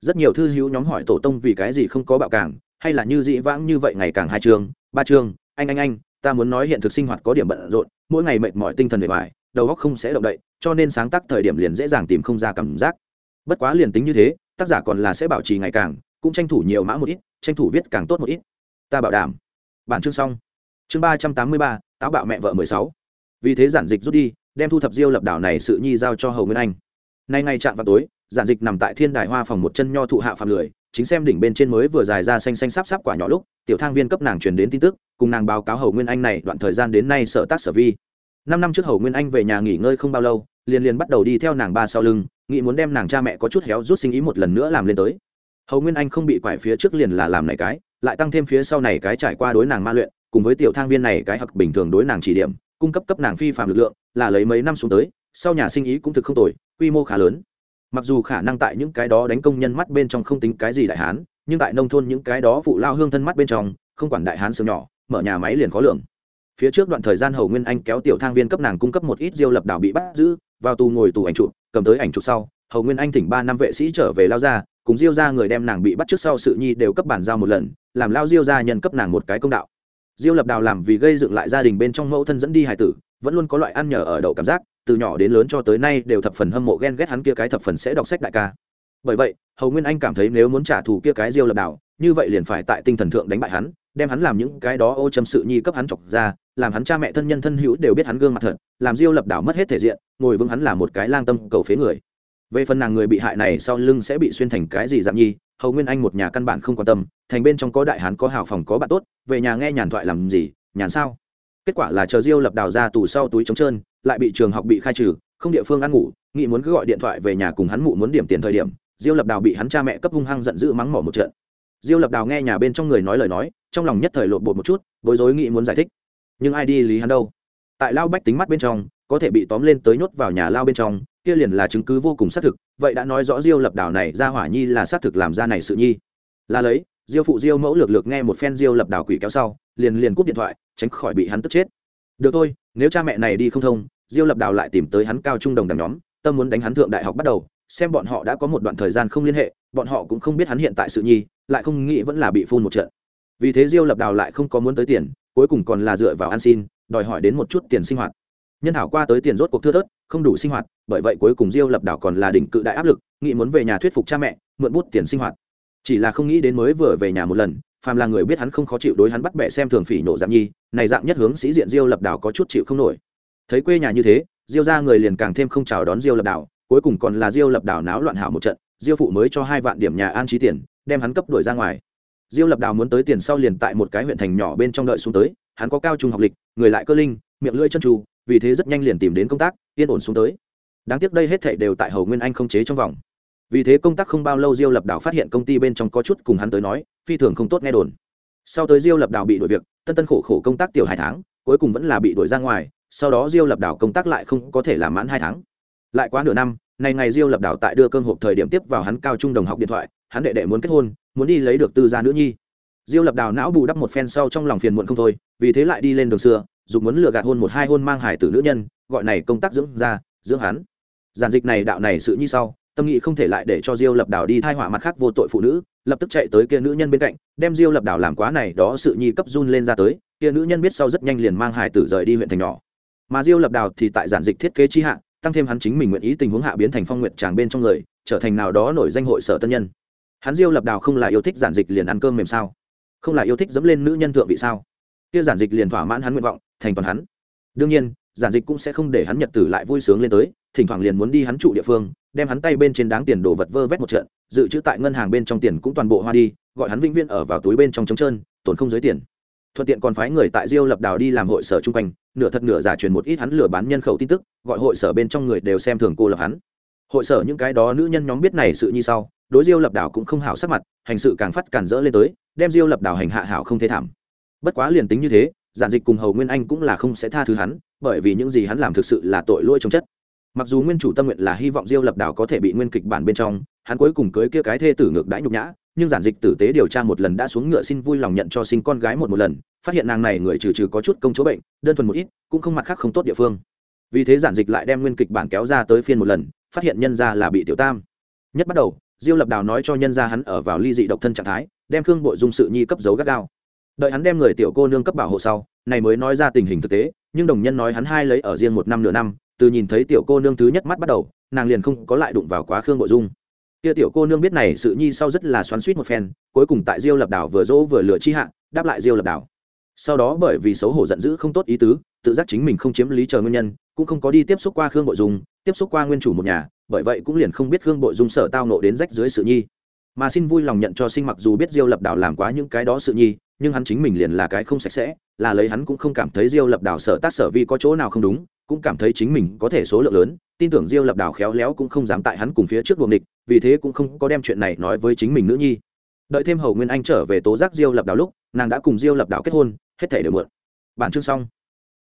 Rất nhiều thư hữu nhóm hỏi tổ tông vì cái gì không có bạo cảng hay là như dĩ vãng như vậy ngày càng hai chương, ba chương, anh anh anh, ta muốn nói hiện thực sinh hoạt có điểm bận rộn, mỗi ngày mệt mỏi tinh thần bề ngoài đầu óc không sẽ động đậy, cho nên sáng tác thời điểm liền dễ dàng tìm không ra cảm giác. Bất quá liền tính như thế, tác giả còn là sẽ bảo trì ngày càng, cũng tranh thủ nhiều mã một ít, tranh thủ viết càng tốt một ít. Ta bảo đảm. Bản chương xong. Chương ba trăm tám mươi ba, táo bạo mẹ vợ mười sáu. Vì thế giản dịch rút đi, đem thu thập diêu lập đảo này sự nhi giao cho hầu nguyên anh nay ngày chạm vào tối, giản dịch nằm tại thiên đài hoa phòng một chân nho thụ hạ phạm lười, chính xem đỉnh bên trên mới vừa dài ra xanh xanh sắp sắp quả nhỏ lúc, tiểu thang viên cấp nàng truyền đến tin tức, cùng nàng báo cáo hầu nguyên anh này đoạn thời gian đến nay sở tác sở vi. Năm năm trước hầu nguyên anh về nhà nghỉ ngơi không bao lâu, liền liền bắt đầu đi theo nàng ba sau lưng, nghĩ muốn đem nàng cha mẹ có chút héo rút sinh ý một lần nữa làm lên tới. Hầu nguyên anh không bị quải phía trước liền là làm này cái, lại tăng thêm phía sau này cái trải qua đối nàng ma luyện, cùng với tiểu thang viên này cái hặc bình thường đối nàng chỉ điểm, cung cấp cấp nàng phi phạm lực lượng, là lấy mấy năm xuống tới sau nhà sinh ý cũng thực không tồi, quy mô khá lớn. Mặc dù khả năng tại những cái đó đánh công nhân mắt bên trong không tính cái gì đại hán, nhưng tại nông thôn những cái đó phụ lao hương thân mắt bên trong, không quản đại hán sớm nhỏ, mở nhà máy liền khó lượng phía trước đoạn thời gian hầu nguyên anh kéo tiểu thang viên cấp nàng cung cấp một ít diêu lập đảo bị bắt giữ, vào tù ngồi tù ảnh chụp, cầm tới ảnh chụp sau, hầu nguyên anh thỉnh ba năm vệ sĩ trở về lao ra, cùng diêu ra người đem nàng bị bắt trước sau sự nhi đều cấp bản giao một lần, làm lao diêu ra nhân cấp nàng một cái công đạo. Diêu lập đào làm vì gây dựng lại gia đình bên trong mẫu thân dẫn đi hải tử, vẫn luôn có loại ăn nhờ ở đậu cảm giác từ nhỏ đến lớn cho tới nay đều thập phần hâm mộ ghen ghét hắn kia cái thập phần sẽ đọc sách đại ca. Bởi vậy hầu nguyên anh cảm thấy nếu muốn trả thù kia cái diêu lập đảo, như vậy liền phải tại tinh thần thượng đánh bại hắn đem hắn làm những cái đó ô châm sự nhi cấp hắn chọc ra làm hắn cha mẹ thân nhân thân hữu đều biết hắn gương mặt thật làm diêu lập đảo mất hết thể diện ngồi vững hắn là một cái lang tâm cầu phế người. Về phần nàng người bị hại này sau lưng sẽ bị xuyên thành cái gì dạng nhi hầu nguyên anh một nhà căn bản không quan tâm thành bên trong có đại hán có hào phòng có bạn tốt về nhà nghe nhàn thoại làm gì nhàn sao? Kết quả là chờ diêu lập đào ra tù sau túi trống trơn, lại bị trường học bị khai trừ, không địa phương ăn ngủ nghị muốn cứ gọi điện thoại về nhà cùng hắn mụ muốn điểm tiền thời điểm, diêu lập đào bị hắn cha mẹ cấp hung hăng giận dữ mắng mỏ một trận. Diêu lập đào nghe nhà bên trong người nói lời nói, trong lòng nhất thời lộn bột một chút, bối rối nghị muốn giải thích. Nhưng ai đi lý hắn đâu? Tại lao bách tính mắt bên trong, có thể bị tóm lên tới nhốt vào nhà lao bên trong, kia liền là chứng cứ vô cùng xác thực, vậy đã nói rõ diêu lập đảo này ra hỏa nhi là xác thực làm ra này sự nhi. Là lấy diêu phụ diêu mẫu lược lược nghe một phen diêu lập đảo quỷ kéo sau, liền liền cúp điện thoại, tránh khỏi bị hắn tức chết. Được thôi, nếu cha mẹ này đi không thông, diêu lập đào lại tìm tới hắn cao trung đồng đảng nhóm, tâm muốn đánh hắn thượng đại học bắt đầu, xem bọn họ đã có một đoạn thời gian không liên hệ, bọn họ cũng không biết hắn hiện tại sự nhi, lại không nghĩ vẫn là bị phun một trận. Vì thế diêu lập đào lại không có muốn tới tiền, cuối cùng còn là dựa vào ăn xin, đòi hỏi đến một chút tiền sinh hoạt. Nhân thảo qua tới tiền rốt cuộc thưa thớt, không đủ sinh hoạt, bởi vậy cuối cùng diêu lập đảo còn là đỉnh cự đại áp lực, nghĩ muốn về nhà thuyết phục cha mẹ, mượn bút tiền sinh hoạt chỉ là không nghĩ đến mới vừa về nhà một lần, phàm là người biết hắn không khó chịu đối hắn bắt bẻ xem thường phỉ nổ dạng nhi, này dạng nhất hướng sĩ diện diêu lập đảo có chút chịu không nổi. Thấy quê nhà như thế, diêu ra người liền càng thêm không chào đón diêu lập đảo, cuối cùng còn là diêu lập đảo náo loạn hảo một trận, diêu phụ mới cho hai vạn điểm nhà an trí tiền, đem hắn cấp đuổi ra ngoài. Diêu lập đảo muốn tới tiền sau liền tại một cái huyện thành nhỏ bên trong đợi xuống tới, hắn có cao trung học lịch, người lại cơ linh, miệng lưỡi chân trù vì thế rất nhanh liền tìm đến công tác, yên ổn xuống tới. Đáng tiếc đây hết thảy đều tại hầu nguyên anh không chế trong vòng vì thế công tác không bao lâu diêu lập đảo phát hiện công ty bên trong có chút cùng hắn tới nói, phi thường không tốt nghe đồn. Sau tới diêu lập đảo bị đuổi việc, tân tân khổ khổ công tác tiểu hai tháng, cuối cùng vẫn là bị đuổi ra ngoài, sau đó diêu lập đảo công tác lại không có thể làm mãn hai tháng. Lại quá nửa năm này ngày diêu lập đảo tại đưa cơm hộp thời điểm tiếp vào hắn cao trung đồng học điện thoại, hắn đệ đệ muốn kết hôn, muốn đi lấy được tư gia nữ nhi. Diêu lập đảo não bù đắp một phen sau trong lòng phiền muộn không thôi, vì thế lại đi lên đường xưa dùng muốn lừa gạt hôn một hai hôn mang hải tử nữ nhân, gọi này công tác dưỡng ra, dưỡng hắn. Giản dịch này, đạo này sự như sau tâm nghĩ không thể lại để cho diêu lập đảo đi thai họa mặt khác vô tội phụ nữ, lập tức chạy tới kia nữ nhân bên cạnh, đem diêu lập đảo làm quá này, đó sự nhi cấp run lên ra tới, kia nữ nhân biết sau rất nhanh liền mang hải tử rời đi huyện thành nhỏ. Mà diêu lập đảo thì tại giản dịch thiết kế chi hạ, tăng thêm hắn chính mình nguyện ý tình huống hạ biến thành phong nguyện tràng bên trong người, trở thành nào đó nổi danh hội sở tân nhân. Hắn diêu lập đảo không là yêu thích giản dịch liền ăn cơm mềm sao? Không là yêu thích dẫm lên nữ nhân thượng vị sao? Kia giản dịch liền thỏa mãn hắn nguyện vọng, thành toàn hắn. Đương nhiên, giản dịch cũng sẽ không để hắn nhật tử lại vui sướng lên tới, thỉnh thoảng liền muốn đi hắn trụ địa phương đem hắn tay bên trên đáng tiền đồ vật vơ vét một trận, dự trữ tại ngân hàng bên trong tiền cũng toàn bộ hoa đi, gọi hắn vĩnh viên ở vào túi bên trong trống trơn tổn không dưới tiền. Thuận tiện còn phái người tại diêu lập đào đi làm hội sở chung quanh, nửa thật nửa giả truyền một ít hắn lừa bán nhân khẩu tin tức, gọi hội sở bên trong người đều xem thường cô lập hắn. Hội sở những cái đó nữ nhân nhóm biết này sự như sau, đối diêu lập đảo cũng không hảo sắc mặt, hành sự càng phát càng rỡ lên tới, đem diêu lập đảo hành hạ hảo không thế thảm. Bất quá liền tính như thế, giản dịch cùng hầu nguyên anh cũng là không sẽ tha thứ hắn, bởi vì những gì hắn làm thực sự là tội lỗi trong chất mặc dù nguyên chủ tâm nguyện là hy vọng diêu lập đảo có thể bị nguyên kịch bản bên trong, hắn cuối cùng cưới kia cái thê tử ngược đãi nhục nhã, nhưng giản dịch tử tế điều tra một lần đã xuống ngựa xin vui lòng nhận cho sinh con gái một một lần, phát hiện nàng này người trừ trừ có chút công chỗ bệnh, đơn thuần một ít, cũng không mặt khác không tốt địa phương. Vì thế giản dịch lại đem nguyên kịch bản kéo ra tới phiên một lần, phát hiện nhân ra là bị tiểu tam. Nhất bắt đầu, diêu lập đào nói cho nhân ra hắn ở vào ly dị độc thân trạng thái, đem khương bội dung sự nhi cấp dấu gắt gao. Đợi hắn đem người tiểu cô nương cấp bảo hộ sau, này mới nói ra tình hình thực tế, nhưng đồng nhân nói hắn hai lấy ở riêng một năm nửa năm từ nhìn thấy tiểu cô nương thứ nhất mắt bắt đầu, nàng liền không có lại đụng vào quá khương bội dung. Kia tiểu cô nương biết này sự nhi sau rất là xoắn suýt một phen, cuối cùng tại diêu lập đảo vừa dỗ vừa lừa chi hạ, đáp lại diêu lập đảo. Sau đó bởi vì xấu hổ giận dữ không tốt ý tứ, tự giác chính mình không chiếm lý chờ nguyên nhân, cũng không có đi tiếp xúc qua khương bội dung, tiếp xúc qua nguyên chủ một nhà, bởi vậy cũng liền không biết khương bội dung sợ tao nộ đến rách dưới sự nhi. Mà xin vui lòng nhận cho sinh mặc dù biết diêu lập đảo làm quá những cái đó sự nhi, nhưng hắn chính mình liền là cái không sạch sẽ, là lấy hắn cũng không cảm thấy diêu lập đảo sở tác sở vi có chỗ nào không đúng cũng cảm thấy chính mình có thể số lượng lớn, tin tưởng diêu lập đảo khéo léo cũng không dám tại hắn cùng phía trước buồng địch vì thế cũng không có đem chuyện này nói với chính mình nữ nhi. Đợi thêm hầu nguyên anh trở về tố giác diêu lập đảo lúc, nàng đã cùng diêu lập đảo kết hôn, hết thể đều mượn bản chương xong.